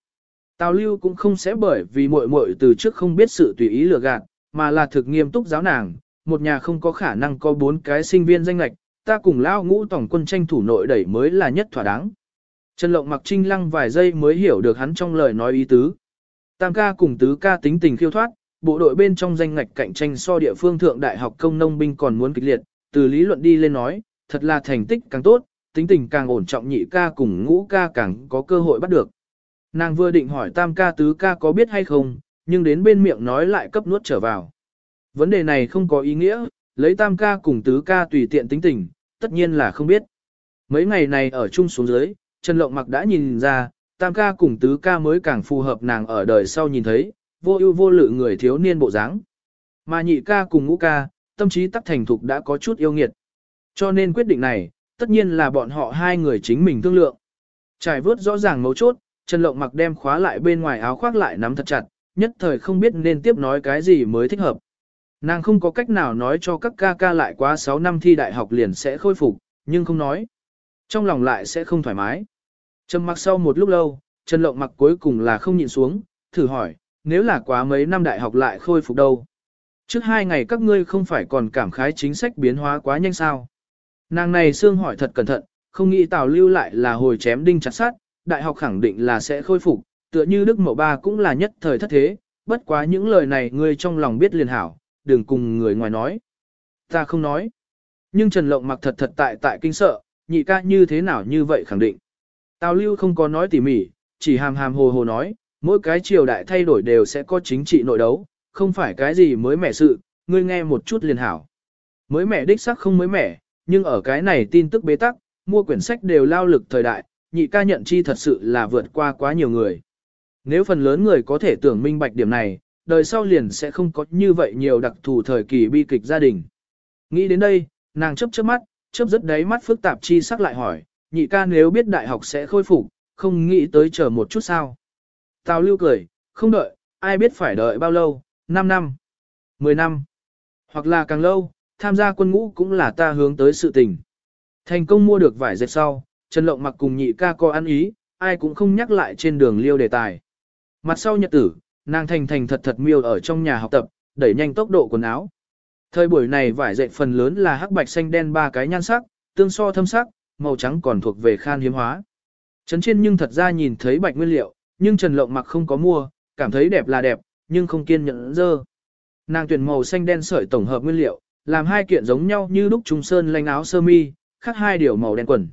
Tào lưu cũng không sẽ bởi vì muội muội từ trước không biết sự tùy ý lừa gạt, mà là thực nghiêm túc giáo nàng, một nhà không có khả năng có bốn cái sinh viên danh lạch, ta cùng lao ngũ tổng quân tranh thủ nội đẩy mới là nhất thỏa đáng. Trần Lộng mặc trinh lăng vài giây mới hiểu được hắn trong lời nói ý tứ. Tam ca cùng tứ ca tính tình khiêu thoát, bộ đội bên trong danh ngạch cạnh tranh so địa phương thượng đại học công nông binh còn muốn kịch liệt, từ lý luận đi lên nói, thật là thành tích càng tốt, tính tình càng ổn trọng nhị ca cùng ngũ ca càng có cơ hội bắt được. Nàng vừa định hỏi tam ca tứ ca có biết hay không, nhưng đến bên miệng nói lại cấp nuốt trở vào. Vấn đề này không có ý nghĩa, lấy tam ca cùng tứ ca tùy tiện tính tình, tất nhiên là không biết. Mấy ngày này ở chung xuống dưới, Trần Lộng Mặc đã nhìn ra, tam ca cùng tứ ca mới càng phù hợp nàng ở đời sau nhìn thấy, vô ưu vô lự người thiếu niên bộ dáng. Mà nhị ca cùng ngũ ca, tâm trí tắc thành thục đã có chút yêu nghiệt. Cho nên quyết định này, tất nhiên là bọn họ hai người chính mình thương lượng. Trải vớt rõ ràng mấu chốt, Trần Lộng mặc đem khóa lại bên ngoài áo khoác lại nắm thật chặt, nhất thời không biết nên tiếp nói cái gì mới thích hợp. Nàng không có cách nào nói cho các ca ca lại quá 6 năm thi đại học liền sẽ khôi phục, nhưng không nói. Trong lòng lại sẽ không thoải mái. Trầm mặc sau một lúc lâu, Trần Lộng mặc cuối cùng là không nhịn xuống, thử hỏi, nếu là quá mấy năm đại học lại khôi phục đâu. Trước hai ngày các ngươi không phải còn cảm khái chính sách biến hóa quá nhanh sao. Nàng này xương hỏi thật cẩn thận, không nghĩ Tào lưu lại là hồi chém đinh chặt sát, đại học khẳng định là sẽ khôi phục, tựa như Đức Mậu Ba cũng là nhất thời thất thế, bất quá những lời này ngươi trong lòng biết liền hảo, đừng cùng người ngoài nói. Ta không nói. Nhưng Trần Lộng mặc thật thật tại tại kinh sợ, nhị ca như thế nào như vậy khẳng định. Tào lưu không có nói tỉ mỉ, chỉ hàm hàm hồ hồ nói, mỗi cái triều đại thay đổi đều sẽ có chính trị nội đấu, không phải cái gì mới mẻ sự, ngươi nghe một chút liền hảo. Mới mẻ đích sắc không mới mẻ, nhưng ở cái này tin tức bế tắc, mua quyển sách đều lao lực thời đại, nhị ca nhận chi thật sự là vượt qua quá nhiều người. Nếu phần lớn người có thể tưởng minh bạch điểm này, đời sau liền sẽ không có như vậy nhiều đặc thù thời kỳ bi kịch gia đình. Nghĩ đến đây, nàng chấp chớp mắt, chớp rất đáy mắt phức tạp chi sắc lại hỏi, nhị ca nếu biết đại học sẽ khôi phục, không nghĩ tới chờ một chút sao. Tào lưu cười, không đợi, ai biết phải đợi bao lâu, 5 năm, 10 năm, hoặc là càng lâu, tham gia quân ngũ cũng là ta hướng tới sự tình. Thành công mua được vải dệt sau, Trần Lộng mặc cùng nhị ca co ăn ý, ai cũng không nhắc lại trên đường liêu đề tài. Mặt sau nhật tử, nàng thành thành thật thật miêu ở trong nhà học tập, đẩy nhanh tốc độ quần áo. Thời buổi này vải dệt phần lớn là hắc bạch xanh đen ba cái nhan sắc, tương so thâm sắc, màu trắng còn thuộc về khan hiếm hóa. Trấn trên nhưng thật ra nhìn thấy bạch nguyên liệu, nhưng Trần Lộng mặc không có mua, cảm thấy đẹp là đẹp, nhưng không kiên nhẫn dơ. Nàng tuyển màu xanh đen sợi tổng hợp nguyên liệu, làm hai kiện giống nhau như lúc trung sơn lanh áo sơ mi, khác hai điều màu đen quần.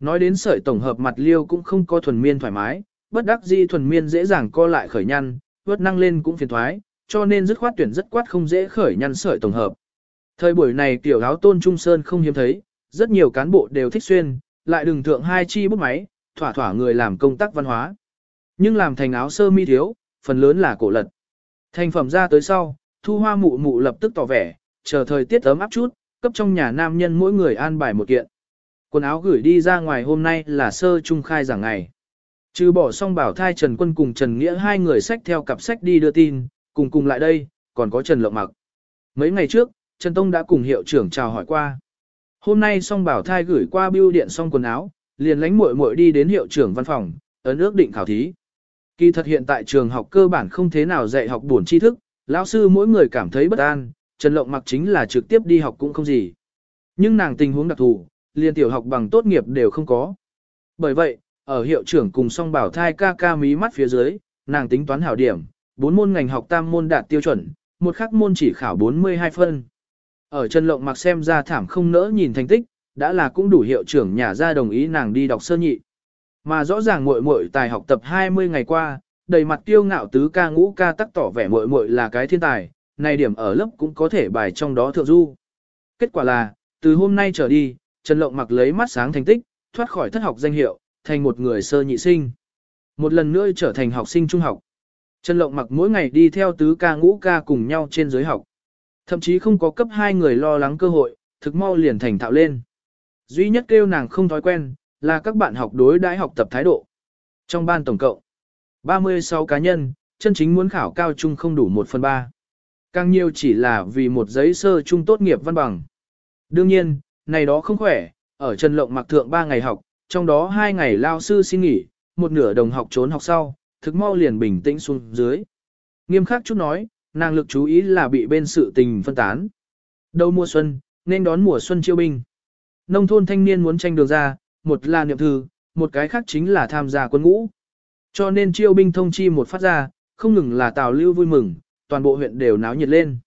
Nói đến sợi tổng hợp mặt liêu cũng không có thuần miên thoải mái, bất đắc dĩ thuần miên dễ dàng co lại khởi nhăn, vớt năng lên cũng phiền thoái, cho nên dứt khoát tuyển rất quát không dễ khởi nhăn sợi tổng hợp. Thời buổi này tiểu áo tôn trung sơn không hiếm thấy, rất nhiều cán bộ đều thích xuyên, lại đừng thượng hai chi bút máy, thỏa thỏa người làm công tác văn hóa. Nhưng làm thành áo sơ mi thiếu, phần lớn là cổ lật. Thành phẩm ra tới sau, thu hoa mụ mụ lập tức tỏ vẻ, chờ thời tiết ấm áp chút, cấp trong nhà nam nhân mỗi người an bài một kiện. Quần áo gửi đi ra ngoài hôm nay là sơ trung khai giảng ngày. Trừ bỏ xong bảo thai Trần Quân cùng Trần Nghĩa hai người sách theo cặp sách đi đưa tin, cùng cùng lại đây, còn có Trần Lộng Mặc. Mấy ngày trước, Trần Tông đã cùng hiệu trưởng chào hỏi qua. Hôm nay xong bảo thai gửi qua bưu điện xong quần áo, liền lánh muội muội đi đến hiệu trưởng văn phòng, ấn ước định khảo thí. Kỳ thật hiện tại trường học cơ bản không thế nào dạy học buồn tri thức, lão sư mỗi người cảm thấy bất an, Trần Lộng mặc chính là trực tiếp đi học cũng không gì. Nhưng nàng tình huống đặc thù, liền tiểu học bằng tốt nghiệp đều không có. Bởi vậy, ở hiệu trưởng cùng song bảo thai ca ca mí mắt phía dưới, nàng tính toán hảo điểm, bốn môn ngành học tam môn đạt tiêu chuẩn, một khắc môn chỉ khảo 42 phân. Ở Trần Lộng mặc xem ra thảm không nỡ nhìn thành tích, đã là cũng đủ hiệu trưởng nhà ra đồng ý nàng đi đọc sơ nhị. Mà rõ ràng muội muội tài học tập 20 ngày qua, đầy mặt tiêu ngạo tứ ca ngũ ca tắc tỏ vẻ muội muội là cái thiên tài, này điểm ở lớp cũng có thể bài trong đó thượng du. Kết quả là, từ hôm nay trở đi, Trần Lộng mặc lấy mắt sáng thành tích, thoát khỏi thất học danh hiệu, thành một người sơ nhị sinh. Một lần nữa trở thành học sinh trung học. Trần Lộng mặc mỗi ngày đi theo tứ ca ngũ ca cùng nhau trên giới học. Thậm chí không có cấp hai người lo lắng cơ hội, thực mau liền thành thạo lên. Duy nhất kêu nàng không thói quen, là các bạn học đối đãi học tập thái độ. Trong ban tổng cộng, 36 cá nhân, chân chính muốn khảo cao trung không đủ 1 phần 3. Càng nhiều chỉ là vì một giấy sơ trung tốt nghiệp văn bằng. Đương nhiên, này đó không khỏe, ở Trần Lộng mặc thượng 3 ngày học, trong đó 2 ngày lao sư xin nghỉ, một nửa đồng học trốn học sau, thực mau liền bình tĩnh xuống dưới. Nghiêm khắc chút nói, nàng lực chú ý là bị bên sự tình phân tán. Đầu mùa xuân, nên đón mùa xuân chiêu binh. Nông thôn thanh niên muốn tranh đường ra, một là niệm thư, một cái khác chính là tham gia quân ngũ. Cho nên chiêu binh thông chi một phát ra, không ngừng là tào lưu vui mừng, toàn bộ huyện đều náo nhiệt lên.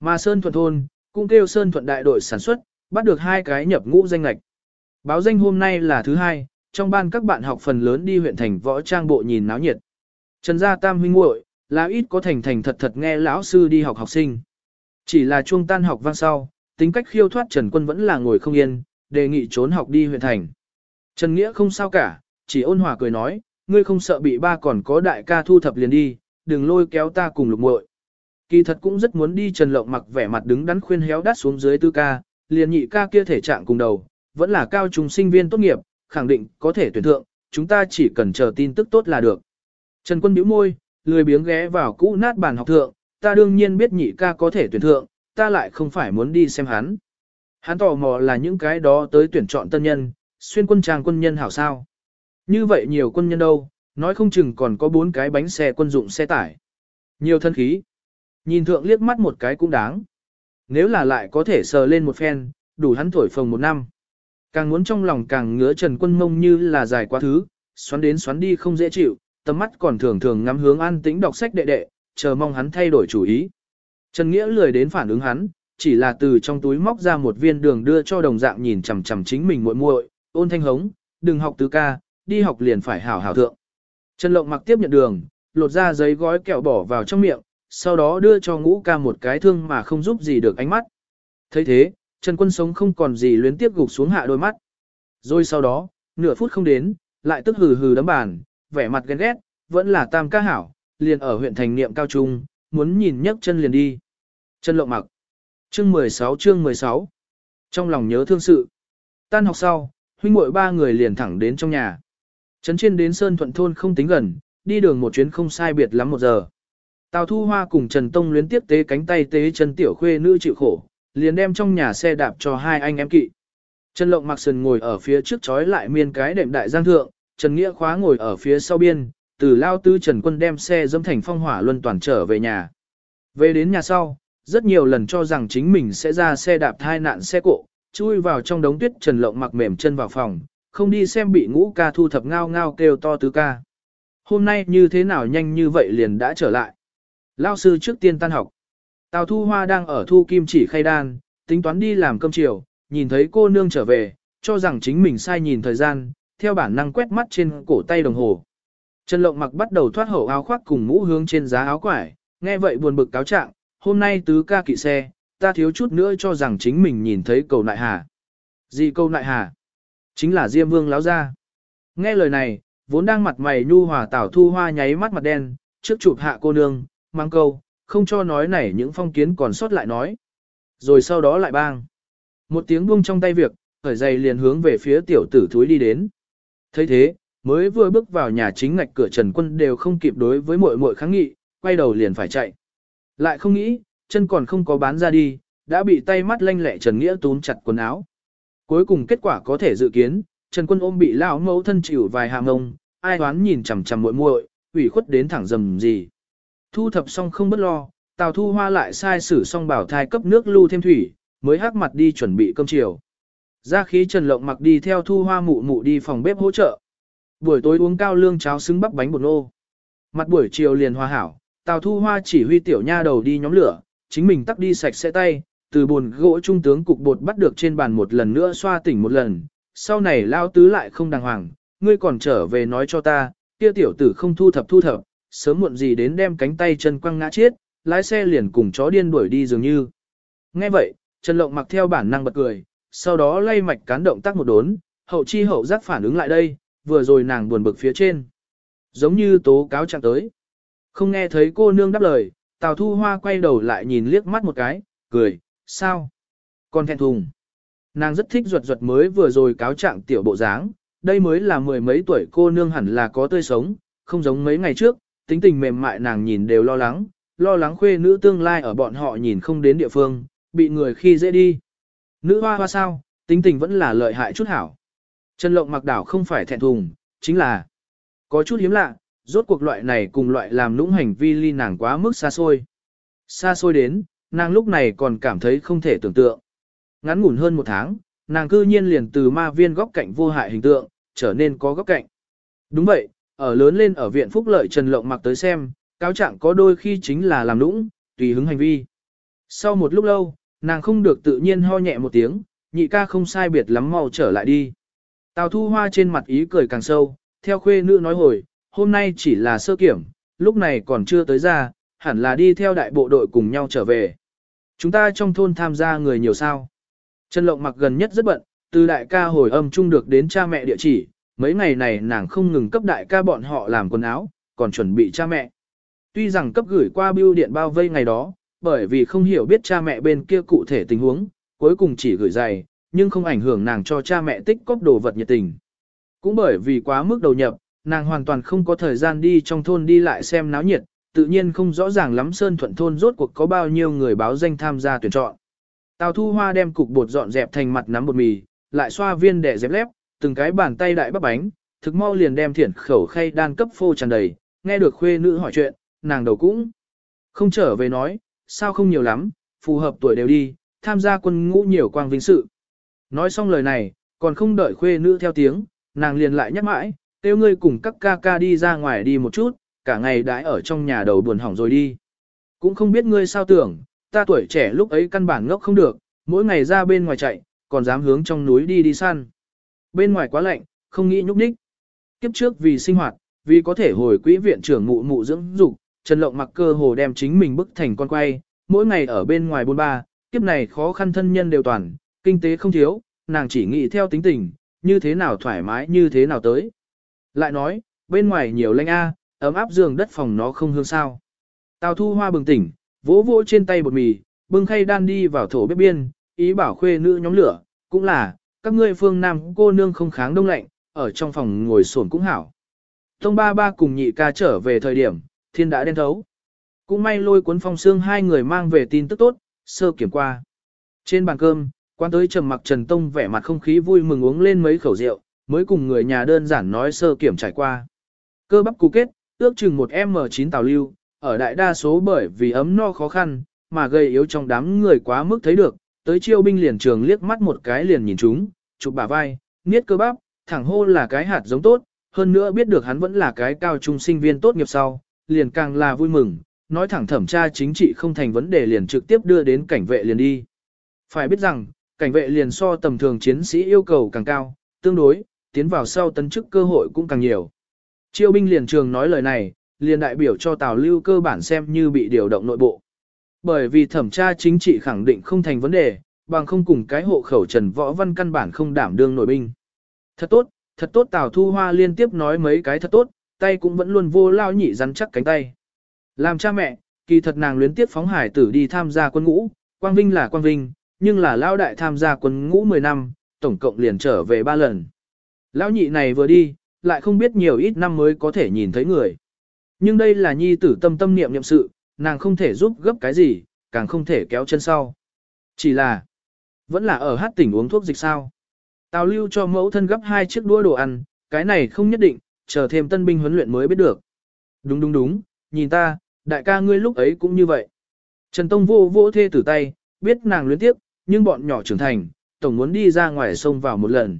Mà Sơn Thuận Thôn, cũng kêu Sơn Thuận Đại đội sản xuất, bắt được hai cái nhập ngũ danh lạch. Báo danh hôm nay là thứ hai, trong ban các bạn học phần lớn đi huyện thành võ trang bộ nhìn náo nhiệt. Trần gia tam huynh muội là ít có thành thành thật thật nghe lão sư đi học học sinh. Chỉ là chuông tan học vang sau, tính cách khiêu thoát Trần Quân vẫn là ngồi không yên, đề nghị trốn học đi huyện thành. Trần Nghĩa không sao cả, chỉ ôn hòa cười nói, ngươi không sợ bị ba còn có đại ca thu thập liền đi, đừng lôi kéo ta cùng lục muội. Kỳ thật cũng rất muốn đi Trần Lộng mặc vẻ mặt đứng đắn khuyên héo đắt xuống dưới tư ca, liền nhị ca kia thể trạng cùng đầu, vẫn là cao trung sinh viên tốt nghiệp, khẳng định có thể tuyển thượng, chúng ta chỉ cần chờ tin tức tốt là được. Trần Quân bĩu môi, lười biếng ghé vào cũ nát bàn học thượng, ta đương nhiên biết nhị ca có thể tuyển thượng, ta lại không phải muốn đi xem hắn. Hắn tò mò là những cái đó tới tuyển chọn tân nhân, xuyên quân trang quân nhân hảo sao. Như vậy nhiều quân nhân đâu, nói không chừng còn có bốn cái bánh xe quân dụng xe tải. Nhiều thân khí. Nhìn thượng liếc mắt một cái cũng đáng. Nếu là lại có thể sờ lên một phen, đủ hắn thổi phồng một năm. Càng muốn trong lòng càng ngứa trần quân mông như là dài quá thứ, xoắn đến xoắn đi không dễ chịu, tầm mắt còn thường thường ngắm hướng an tĩnh đọc sách đệ đệ, chờ mong hắn thay đổi chủ ý. Trần Nghĩa lười đến phản ứng hắn, chỉ là từ trong túi móc ra một viên đường đưa cho đồng dạng nhìn chằm chằm chính mình muội muội, ôn thanh hống, đừng học tứ ca, đi học liền phải hảo hảo thượng. Trần Lộng mặc tiếp nhận đường, lột ra giấy gói kẹo bỏ vào trong miệng, sau đó đưa cho ngũ ca một cái thương mà không giúp gì được ánh mắt. thấy thế, Trần Quân Sống không còn gì luyến tiếp gục xuống hạ đôi mắt. Rồi sau đó, nửa phút không đến, lại tức hừ hừ đấm bàn, vẻ mặt ghen ghét, vẫn là tam ca hảo, liền ở huyện thành niệm cao trung, muốn nhìn nhấc chân liền đi. Trần lộng mặc. Chương 16 chương 16. Trong lòng nhớ thương sự. Tan học sau, huynh muội ba người liền thẳng đến trong nhà. Trấn trên đến Sơn Thuận Thôn không tính gần, đi đường một chuyến không sai biệt lắm một giờ. Tào Thu Hoa cùng Trần Tông luyến tiếp tế cánh tay tế chân tiểu khuê nữ chịu khổ, liền đem trong nhà xe đạp cho hai anh em kỵ. Trần Lộng mặc sườn ngồi ở phía trước chói lại miên cái đệm đại giang thượng, Trần Nghĩa khóa ngồi ở phía sau biên, từ lao tư Trần Quân đem xe dâm thành phong hỏa luân toàn trở về nhà. Về đến nhà sau, rất nhiều lần cho rằng chính mình sẽ ra xe đạp thai nạn xe cộ, chui vào trong đống tuyết Trần Lộng mặc mềm chân vào phòng, không đi xem bị ngũ ca thu thập ngao ngao kêu to tứ ca. Hôm nay như thế nào nhanh như vậy liền đã trở lại. Lao sư trước tiên tan học. Tào Thu Hoa đang ở thu kim chỉ khay đan, tính toán đi làm cơm chiều, nhìn thấy cô nương trở về, cho rằng chính mình sai nhìn thời gian, theo bản năng quét mắt trên cổ tay đồng hồ. Trần Lộng mặc bắt đầu thoát hậu áo khoác cùng mũ hướng trên giá áo quải, nghe vậy buồn bực cáo trạng, hôm nay tứ ca kỵ xe, ta thiếu chút nữa cho rằng chính mình nhìn thấy cầu nại hà. Gì câu nại hà? Chính là Diêm Vương láo ra. Nghe lời này, vốn đang mặt mày nhu hòa tảo thu hoa nháy mắt mặt đen, trước chụp hạ cô nương, mang câu, không cho nói này những phong kiến còn sót lại nói. Rồi sau đó lại bang. Một tiếng buông trong tay việc, khởi giày liền hướng về phía tiểu tử thúi đi đến. thấy thế, mới vừa bước vào nhà chính ngạch cửa Trần Quân đều không kịp đối với muội muội kháng nghị, quay đầu liền phải chạy. Lại không nghĩ, chân còn không có bán ra đi, đã bị tay mắt lanh lẹ Trần Nghĩa túm chặt quần áo. Cuối cùng kết quả có thể dự kiến, Trần Quân ôm bị lão mẫu thân chịu vài hạ ngông, ai đoán nhìn chằm chằm muội muội, ủy khuất đến thẳng dầm gì. Thu thập xong không bất lo, Tào Thu Hoa lại sai sử xong bảo thai cấp nước lưu thêm thủy, mới hắc mặt đi chuẩn bị cơm chiều. Ra khí Trần Lộng mặc đi theo Thu Hoa mụ mụ đi phòng bếp hỗ trợ. Buổi tối uống cao lương cháo xứng bắp bánh bột nô. Mặt buổi chiều liền hòa hảo, Tào Thu Hoa chỉ huy tiểu nha đầu đi nhóm lửa, chính mình tắt đi sạch sẽ tay, từ bồn gỗ trung tướng cục bột bắt được trên bàn một lần nữa xoa tỉnh một lần. Sau này lao tứ lại không đàng hoàng, ngươi còn trở về nói cho ta, kia tiểu tử không thu thập thu thập, sớm muộn gì đến đem cánh tay chân quăng ngã chết, lái xe liền cùng chó điên đuổi đi dường như. Nghe vậy, Trần Lộng mặc theo bản năng bật cười, sau đó lay mạch cán động tác một đốn, hậu chi hậu giác phản ứng lại đây, vừa rồi nàng buồn bực phía trên. Giống như tố cáo trạng tới. Không nghe thấy cô nương đáp lời, Tào Thu Hoa quay đầu lại nhìn liếc mắt một cái, cười, sao? Còn thẹn thùng. Nàng rất thích ruột ruột mới vừa rồi cáo trạng tiểu bộ dáng, đây mới là mười mấy tuổi cô nương hẳn là có tươi sống, không giống mấy ngày trước, tính tình mềm mại nàng nhìn đều lo lắng, lo lắng khuê nữ tương lai ở bọn họ nhìn không đến địa phương, bị người khi dễ đi. Nữ hoa hoa sao, tính tình vẫn là lợi hại chút hảo. Trần Lộng mặc đảo không phải thẹn thùng, chính là có chút hiếm lạ, rốt cuộc loại này cùng loại làm nũng hành vi ly nàng quá mức xa xôi. Xa xôi đến, nàng lúc này còn cảm thấy không thể tưởng tượng. Ngắn ngủn hơn một tháng, nàng cư nhiên liền từ ma viên góc cạnh vô hại hình tượng, trở nên có góc cạnh. Đúng vậy, ở lớn lên ở viện phúc lợi Trần Lộng mặc tới xem, cáo trạng có đôi khi chính là làm nũng, tùy hứng hành vi. Sau một lúc lâu, nàng không được tự nhiên ho nhẹ một tiếng, nhị ca không sai biệt lắm mau trở lại đi. Tào thu hoa trên mặt ý cười càng sâu, theo khuê nữ nói hồi, hôm nay chỉ là sơ kiểm, lúc này còn chưa tới ra, hẳn là đi theo đại bộ đội cùng nhau trở về. Chúng ta trong thôn tham gia người nhiều sao. Trần Lộng mặc gần nhất rất bận, từ đại ca hồi âm chung được đến cha mẹ địa chỉ, mấy ngày này nàng không ngừng cấp đại ca bọn họ làm quần áo, còn chuẩn bị cha mẹ. Tuy rằng cấp gửi qua bưu điện bao vây ngày đó, bởi vì không hiểu biết cha mẹ bên kia cụ thể tình huống, cuối cùng chỉ gửi giày, nhưng không ảnh hưởng nàng cho cha mẹ tích cóp đồ vật nhiệt tình. Cũng bởi vì quá mức đầu nhập, nàng hoàn toàn không có thời gian đi trong thôn đi lại xem náo nhiệt, tự nhiên không rõ ràng lắm Sơn Thuận thôn rốt cuộc có bao nhiêu người báo danh tham gia tuyển chọn. Tào Thu Hoa đem cục bột dọn dẹp thành mặt nắm bột mì, lại xoa viên để dẹp lép, từng cái bàn tay đại bắp bánh, thực mau liền đem thiển khẩu khay đan cấp phô tràn đầy, nghe được khuê nữ hỏi chuyện, nàng đầu cũng không trở về nói, sao không nhiều lắm, phù hợp tuổi đều đi, tham gia quân ngũ nhiều quang vinh sự. Nói xong lời này, còn không đợi khuê nữ theo tiếng, nàng liền lại nhắc mãi, kêu ngươi cùng các ca ca đi ra ngoài đi một chút, cả ngày đãi ở trong nhà đầu buồn hỏng rồi đi. Cũng không biết ngươi sao tưởng, ta tuổi trẻ lúc ấy căn bản ngốc không được, mỗi ngày ra bên ngoài chạy, còn dám hướng trong núi đi đi săn. Bên ngoài quá lạnh, không nghĩ nhúc nhích. Kiếp trước vì sinh hoạt, vì có thể hồi quỹ viện trưởng mụ mụ dưỡng dục, Trần Lộng mặc cơ hồ đem chính mình bức thành con quay, mỗi ngày ở bên ngoài bôn ba, kiếp này khó khăn thân nhân đều toàn, kinh tế không thiếu, nàng chỉ nghĩ theo tính tình, như thế nào thoải mái như thế nào tới. Lại nói, bên ngoài nhiều lanh a, ấm áp giường đất phòng nó không hương sao. Tào thu hoa bừng tỉnh, vỗ vỗ trên tay bột mì, bưng khay đan đi vào thổ bếp biên, ý bảo khuê nữ nhóm lửa, cũng là, các ngươi phương nam cô nương không kháng đông lạnh, ở trong phòng ngồi sổn cũng hảo. Tông ba ba cùng nhị ca trở về thời điểm, thiên đã đen thấu. Cũng may lôi cuốn phong xương hai người mang về tin tức tốt, sơ kiểm qua. Trên bàn cơm, quan tới trầm mặc Trần Tông vẻ mặt không khí vui mừng uống lên mấy khẩu rượu, mới cùng người nhà đơn giản nói sơ kiểm trải qua. Cơ bắp cú kết, ước chừng một M9 tàu lưu, ở đại đa số bởi vì ấm no khó khăn, mà gây yếu trong đám người quá mức thấy được, tới chiêu binh liền trường liếc mắt một cái liền nhìn chúng, chụp bả vai, niết cơ bắp, thẳng hô là cái hạt giống tốt, hơn nữa biết được hắn vẫn là cái cao trung sinh viên tốt nghiệp sau, liền càng là vui mừng, nói thẳng thẩm tra chính trị không thành vấn đề liền trực tiếp đưa đến cảnh vệ liền đi. Phải biết rằng, cảnh vệ liền so tầm thường chiến sĩ yêu cầu càng cao, tương đối, tiến vào sau tấn chức cơ hội cũng càng nhiều. Chiêu binh liền trường nói lời này, liền đại biểu cho Tào Lưu cơ bản xem như bị điều động nội bộ. Bởi vì thẩm tra chính trị khẳng định không thành vấn đề, bằng không cùng cái hộ khẩu Trần Võ Văn căn bản không đảm đương nội binh. Thật tốt, thật tốt Tào Thu Hoa liên tiếp nói mấy cái thật tốt, tay cũng vẫn luôn vô lao nhị rắn chắc cánh tay. Làm cha mẹ, kỳ thật nàng luyến tiếp phóng hải tử đi tham gia quân ngũ, Quang Vinh là Quang Vinh, nhưng là lao đại tham gia quân ngũ 10 năm, tổng cộng liền trở về 3 lần. Lão nhị này vừa đi, lại không biết nhiều ít năm mới có thể nhìn thấy người. Nhưng đây là nhi tử tâm tâm niệm niệm sự, nàng không thể giúp gấp cái gì, càng không thể kéo chân sau. Chỉ là, vẫn là ở hát tỉnh uống thuốc dịch sao. Tào lưu cho mẫu thân gấp hai chiếc đũa đồ ăn, cái này không nhất định, chờ thêm tân binh huấn luyện mới biết được. Đúng đúng đúng, nhìn ta, đại ca ngươi lúc ấy cũng như vậy. Trần Tông vô vô thê tử tay, biết nàng luyến tiếp, nhưng bọn nhỏ trưởng thành, tổng muốn đi ra ngoài sông vào một lần.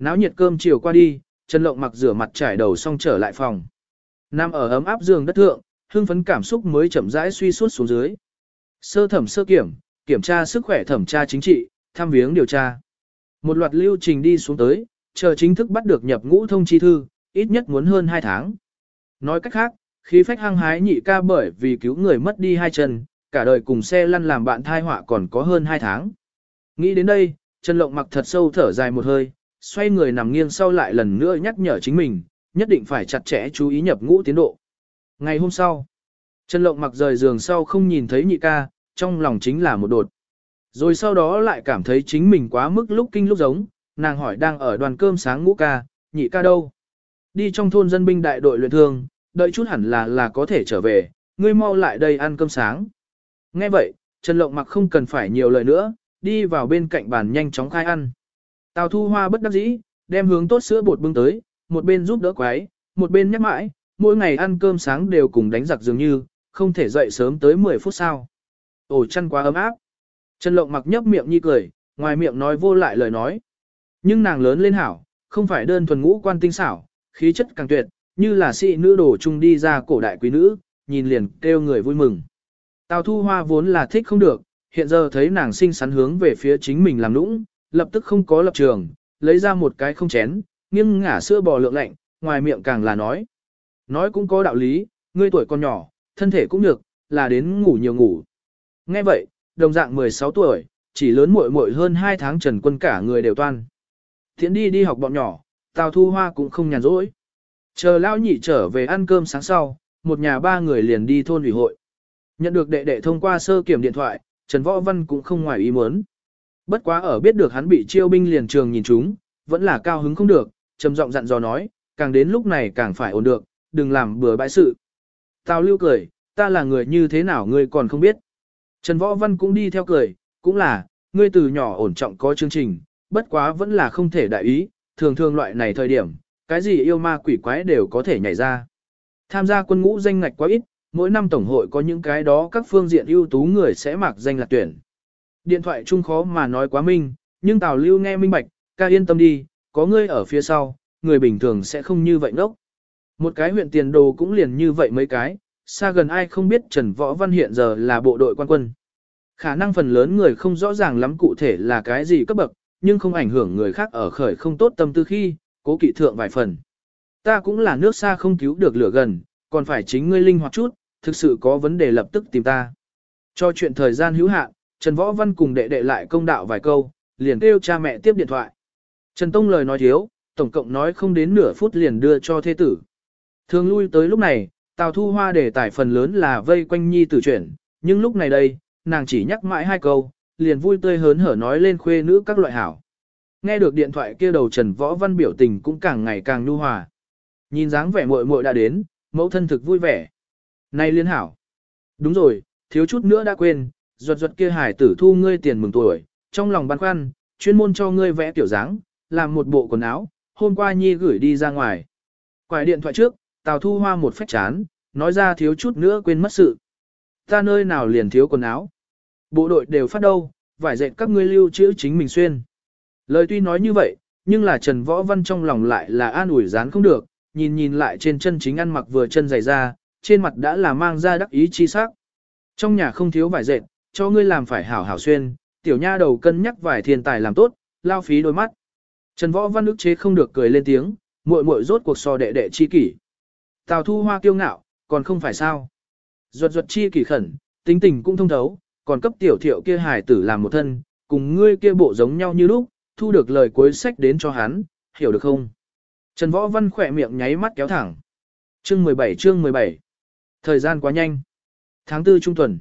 Náo nhiệt cơm chiều qua đi, Trần Lộng mặc rửa mặt trải đầu xong trở lại phòng. Nam ở ấm áp giường đất thượng, hưng phấn cảm xúc mới chậm rãi suy suốt xuống dưới. Sơ thẩm sơ kiểm, kiểm tra sức khỏe thẩm tra chính trị, thăm viếng điều tra. Một loạt lưu trình đi xuống tới, chờ chính thức bắt được nhập ngũ thông chi thư, ít nhất muốn hơn 2 tháng. Nói cách khác, khí phách hăng hái nhị ca bởi vì cứu người mất đi hai chân, cả đời cùng xe lăn làm bạn thai họa còn có hơn 2 tháng. Nghĩ đến đây, Trần Lộng mặc thật sâu thở dài một hơi, xoay người nằm nghiêng sau lại lần nữa nhắc nhở chính mình, nhất định phải chặt chẽ chú ý nhập ngũ tiến độ. Ngày hôm sau, Trần Lộng mặc rời giường sau không nhìn thấy nhị ca, trong lòng chính là một đột. Rồi sau đó lại cảm thấy chính mình quá mức lúc kinh lúc giống, nàng hỏi đang ở đoàn cơm sáng ngũ ca, nhị ca đâu? Đi trong thôn dân binh đại đội luyện thương, đợi chút hẳn là là có thể trở về, ngươi mau lại đây ăn cơm sáng. Nghe vậy, Trần Lộng mặc không cần phải nhiều lời nữa, đi vào bên cạnh bàn nhanh chóng khai ăn. Tào Thu Hoa bất đắc dĩ, đem hướng tốt sữa bột bưng tới, một bên giúp đỡ quái, một bên nhắc mãi, mỗi ngày ăn cơm sáng đều cùng đánh giặc dường như, không thể dậy sớm tới 10 phút sau. Ổ chăn quá ấm áp. Trần Lộng mặc nhấp miệng nhi cười, ngoài miệng nói vô lại lời nói. Nhưng nàng lớn lên hảo, không phải đơn thuần ngũ quan tinh xảo, khí chất càng tuyệt, như là sĩ nữ đồ chung đi ra cổ đại quý nữ, nhìn liền kêu người vui mừng. Tào Thu Hoa vốn là thích không được, hiện giờ thấy nàng sinh sắn hướng về phía chính mình làm nũng, lập tức không có lập trường, lấy ra một cái không chén, nghiêng ngả sữa bò lượng lạnh, ngoài miệng càng là nói. Nói cũng có đạo lý, ngươi tuổi còn nhỏ, thân thể cũng được, là đến ngủ nhiều ngủ. Nghe vậy, đồng dạng 16 tuổi, chỉ lớn muội muội hơn 2 tháng trần quân cả người đều toan. Thiện đi đi học bọn nhỏ, Tào Thu Hoa cũng không nhàn rỗi. Chờ lão nhị trở về ăn cơm sáng sau, một nhà ba người liền đi thôn ủy hội. Nhận được đệ đệ thông qua sơ kiểm điện thoại, Trần Võ Văn cũng không ngoài ý muốn. Bất quá ở biết được hắn bị chiêu binh liền trường nhìn chúng, vẫn là cao hứng không được, trầm giọng dặn dò nói, càng đến lúc này càng phải ổn được, đừng làm bừa bãi sự. Tào lưu cười, ta là người như thế nào ngươi còn không biết. Trần Võ Văn cũng đi theo cười, cũng là, ngươi từ nhỏ ổn trọng có chương trình, bất quá vẫn là không thể đại ý, thường thường loại này thời điểm, cái gì yêu ma quỷ quái đều có thể nhảy ra. Tham gia quân ngũ danh ngạch quá ít, mỗi năm tổng hội có những cái đó các phương diện ưu tú người sẽ mặc danh là tuyển. Điện thoại chung khó mà nói quá minh, nhưng Tào Lưu nghe minh bạch, ca yên tâm đi, có ngươi ở phía sau, người bình thường sẽ không như vậy ngốc. Một cái huyện tiền đồ cũng liền như vậy mấy cái, xa gần ai không biết Trần Võ Văn hiện giờ là bộ đội quan quân. Khả năng phần lớn người không rõ ràng lắm cụ thể là cái gì cấp bậc, nhưng không ảnh hưởng người khác ở khởi không tốt tâm tư khi, cố kỵ thượng vài phần. Ta cũng là nước xa không cứu được lửa gần, còn phải chính ngươi linh hoạt chút, thực sự có vấn đề lập tức tìm ta. Cho chuyện thời gian hữu hạn, Trần Võ Văn cùng đệ đệ lại công đạo vài câu, liền kêu cha mẹ tiếp điện thoại. Trần Tông lời nói thiếu, tổng cộng nói không đến nửa phút liền đưa cho thế tử. Thường lui tới lúc này, Tào Thu Hoa để tải phần lớn là vây quanh nhi tử chuyển, nhưng lúc này đây, nàng chỉ nhắc mãi hai câu, liền vui tươi hớn hở nói lên khuê nữ các loại hảo. Nghe được điện thoại kia đầu Trần Võ Văn biểu tình cũng càng ngày càng nhu hòa. Nhìn dáng vẻ muội muội đã đến, mẫu thân thực vui vẻ. Này liên hảo. Đúng rồi, thiếu chút nữa đã quên, ruột ruột kia hải tử thu ngươi tiền mừng tuổi, trong lòng băn khoăn, chuyên môn cho ngươi vẽ tiểu dáng, làm một bộ quần áo, hôm qua nhi gửi đi ra ngoài. Quải điện thoại trước, Tào Thu Hoa một phách chán, nói ra thiếu chút nữa quên mất sự. Ta nơi nào liền thiếu quần áo. Bộ đội đều phát đâu, vải dệt các ngươi lưu trữ chính mình xuyên. Lời tuy nói như vậy, nhưng là Trần Võ Văn trong lòng lại là an ủi dán không được, nhìn nhìn lại trên chân chính ăn mặc vừa chân dày ra, trên mặt đã là mang ra đắc ý chi sắc. Trong nhà không thiếu vải dệt, cho ngươi làm phải hảo hảo xuyên, tiểu nha đầu cân nhắc vải thiên tài làm tốt, lao phí đôi mắt. Trần Võ Văn ức chế không được cười lên tiếng, muội muội rốt cuộc so đệ đệ chi kỷ. Tào Thu Hoa kiêu ngạo, còn không phải sao? Ruột ruột chi kỷ khẩn, tính tình cũng thông thấu, còn cấp tiểu thiệu kia hài tử làm một thân, cùng ngươi kia bộ giống nhau như lúc, thu được lời cuối sách đến cho hắn, hiểu được không? Trần Võ Văn khỏe miệng nháy mắt kéo thẳng. Chương 17 chương 17 Thời gian quá nhanh. Tháng 4 trung tuần.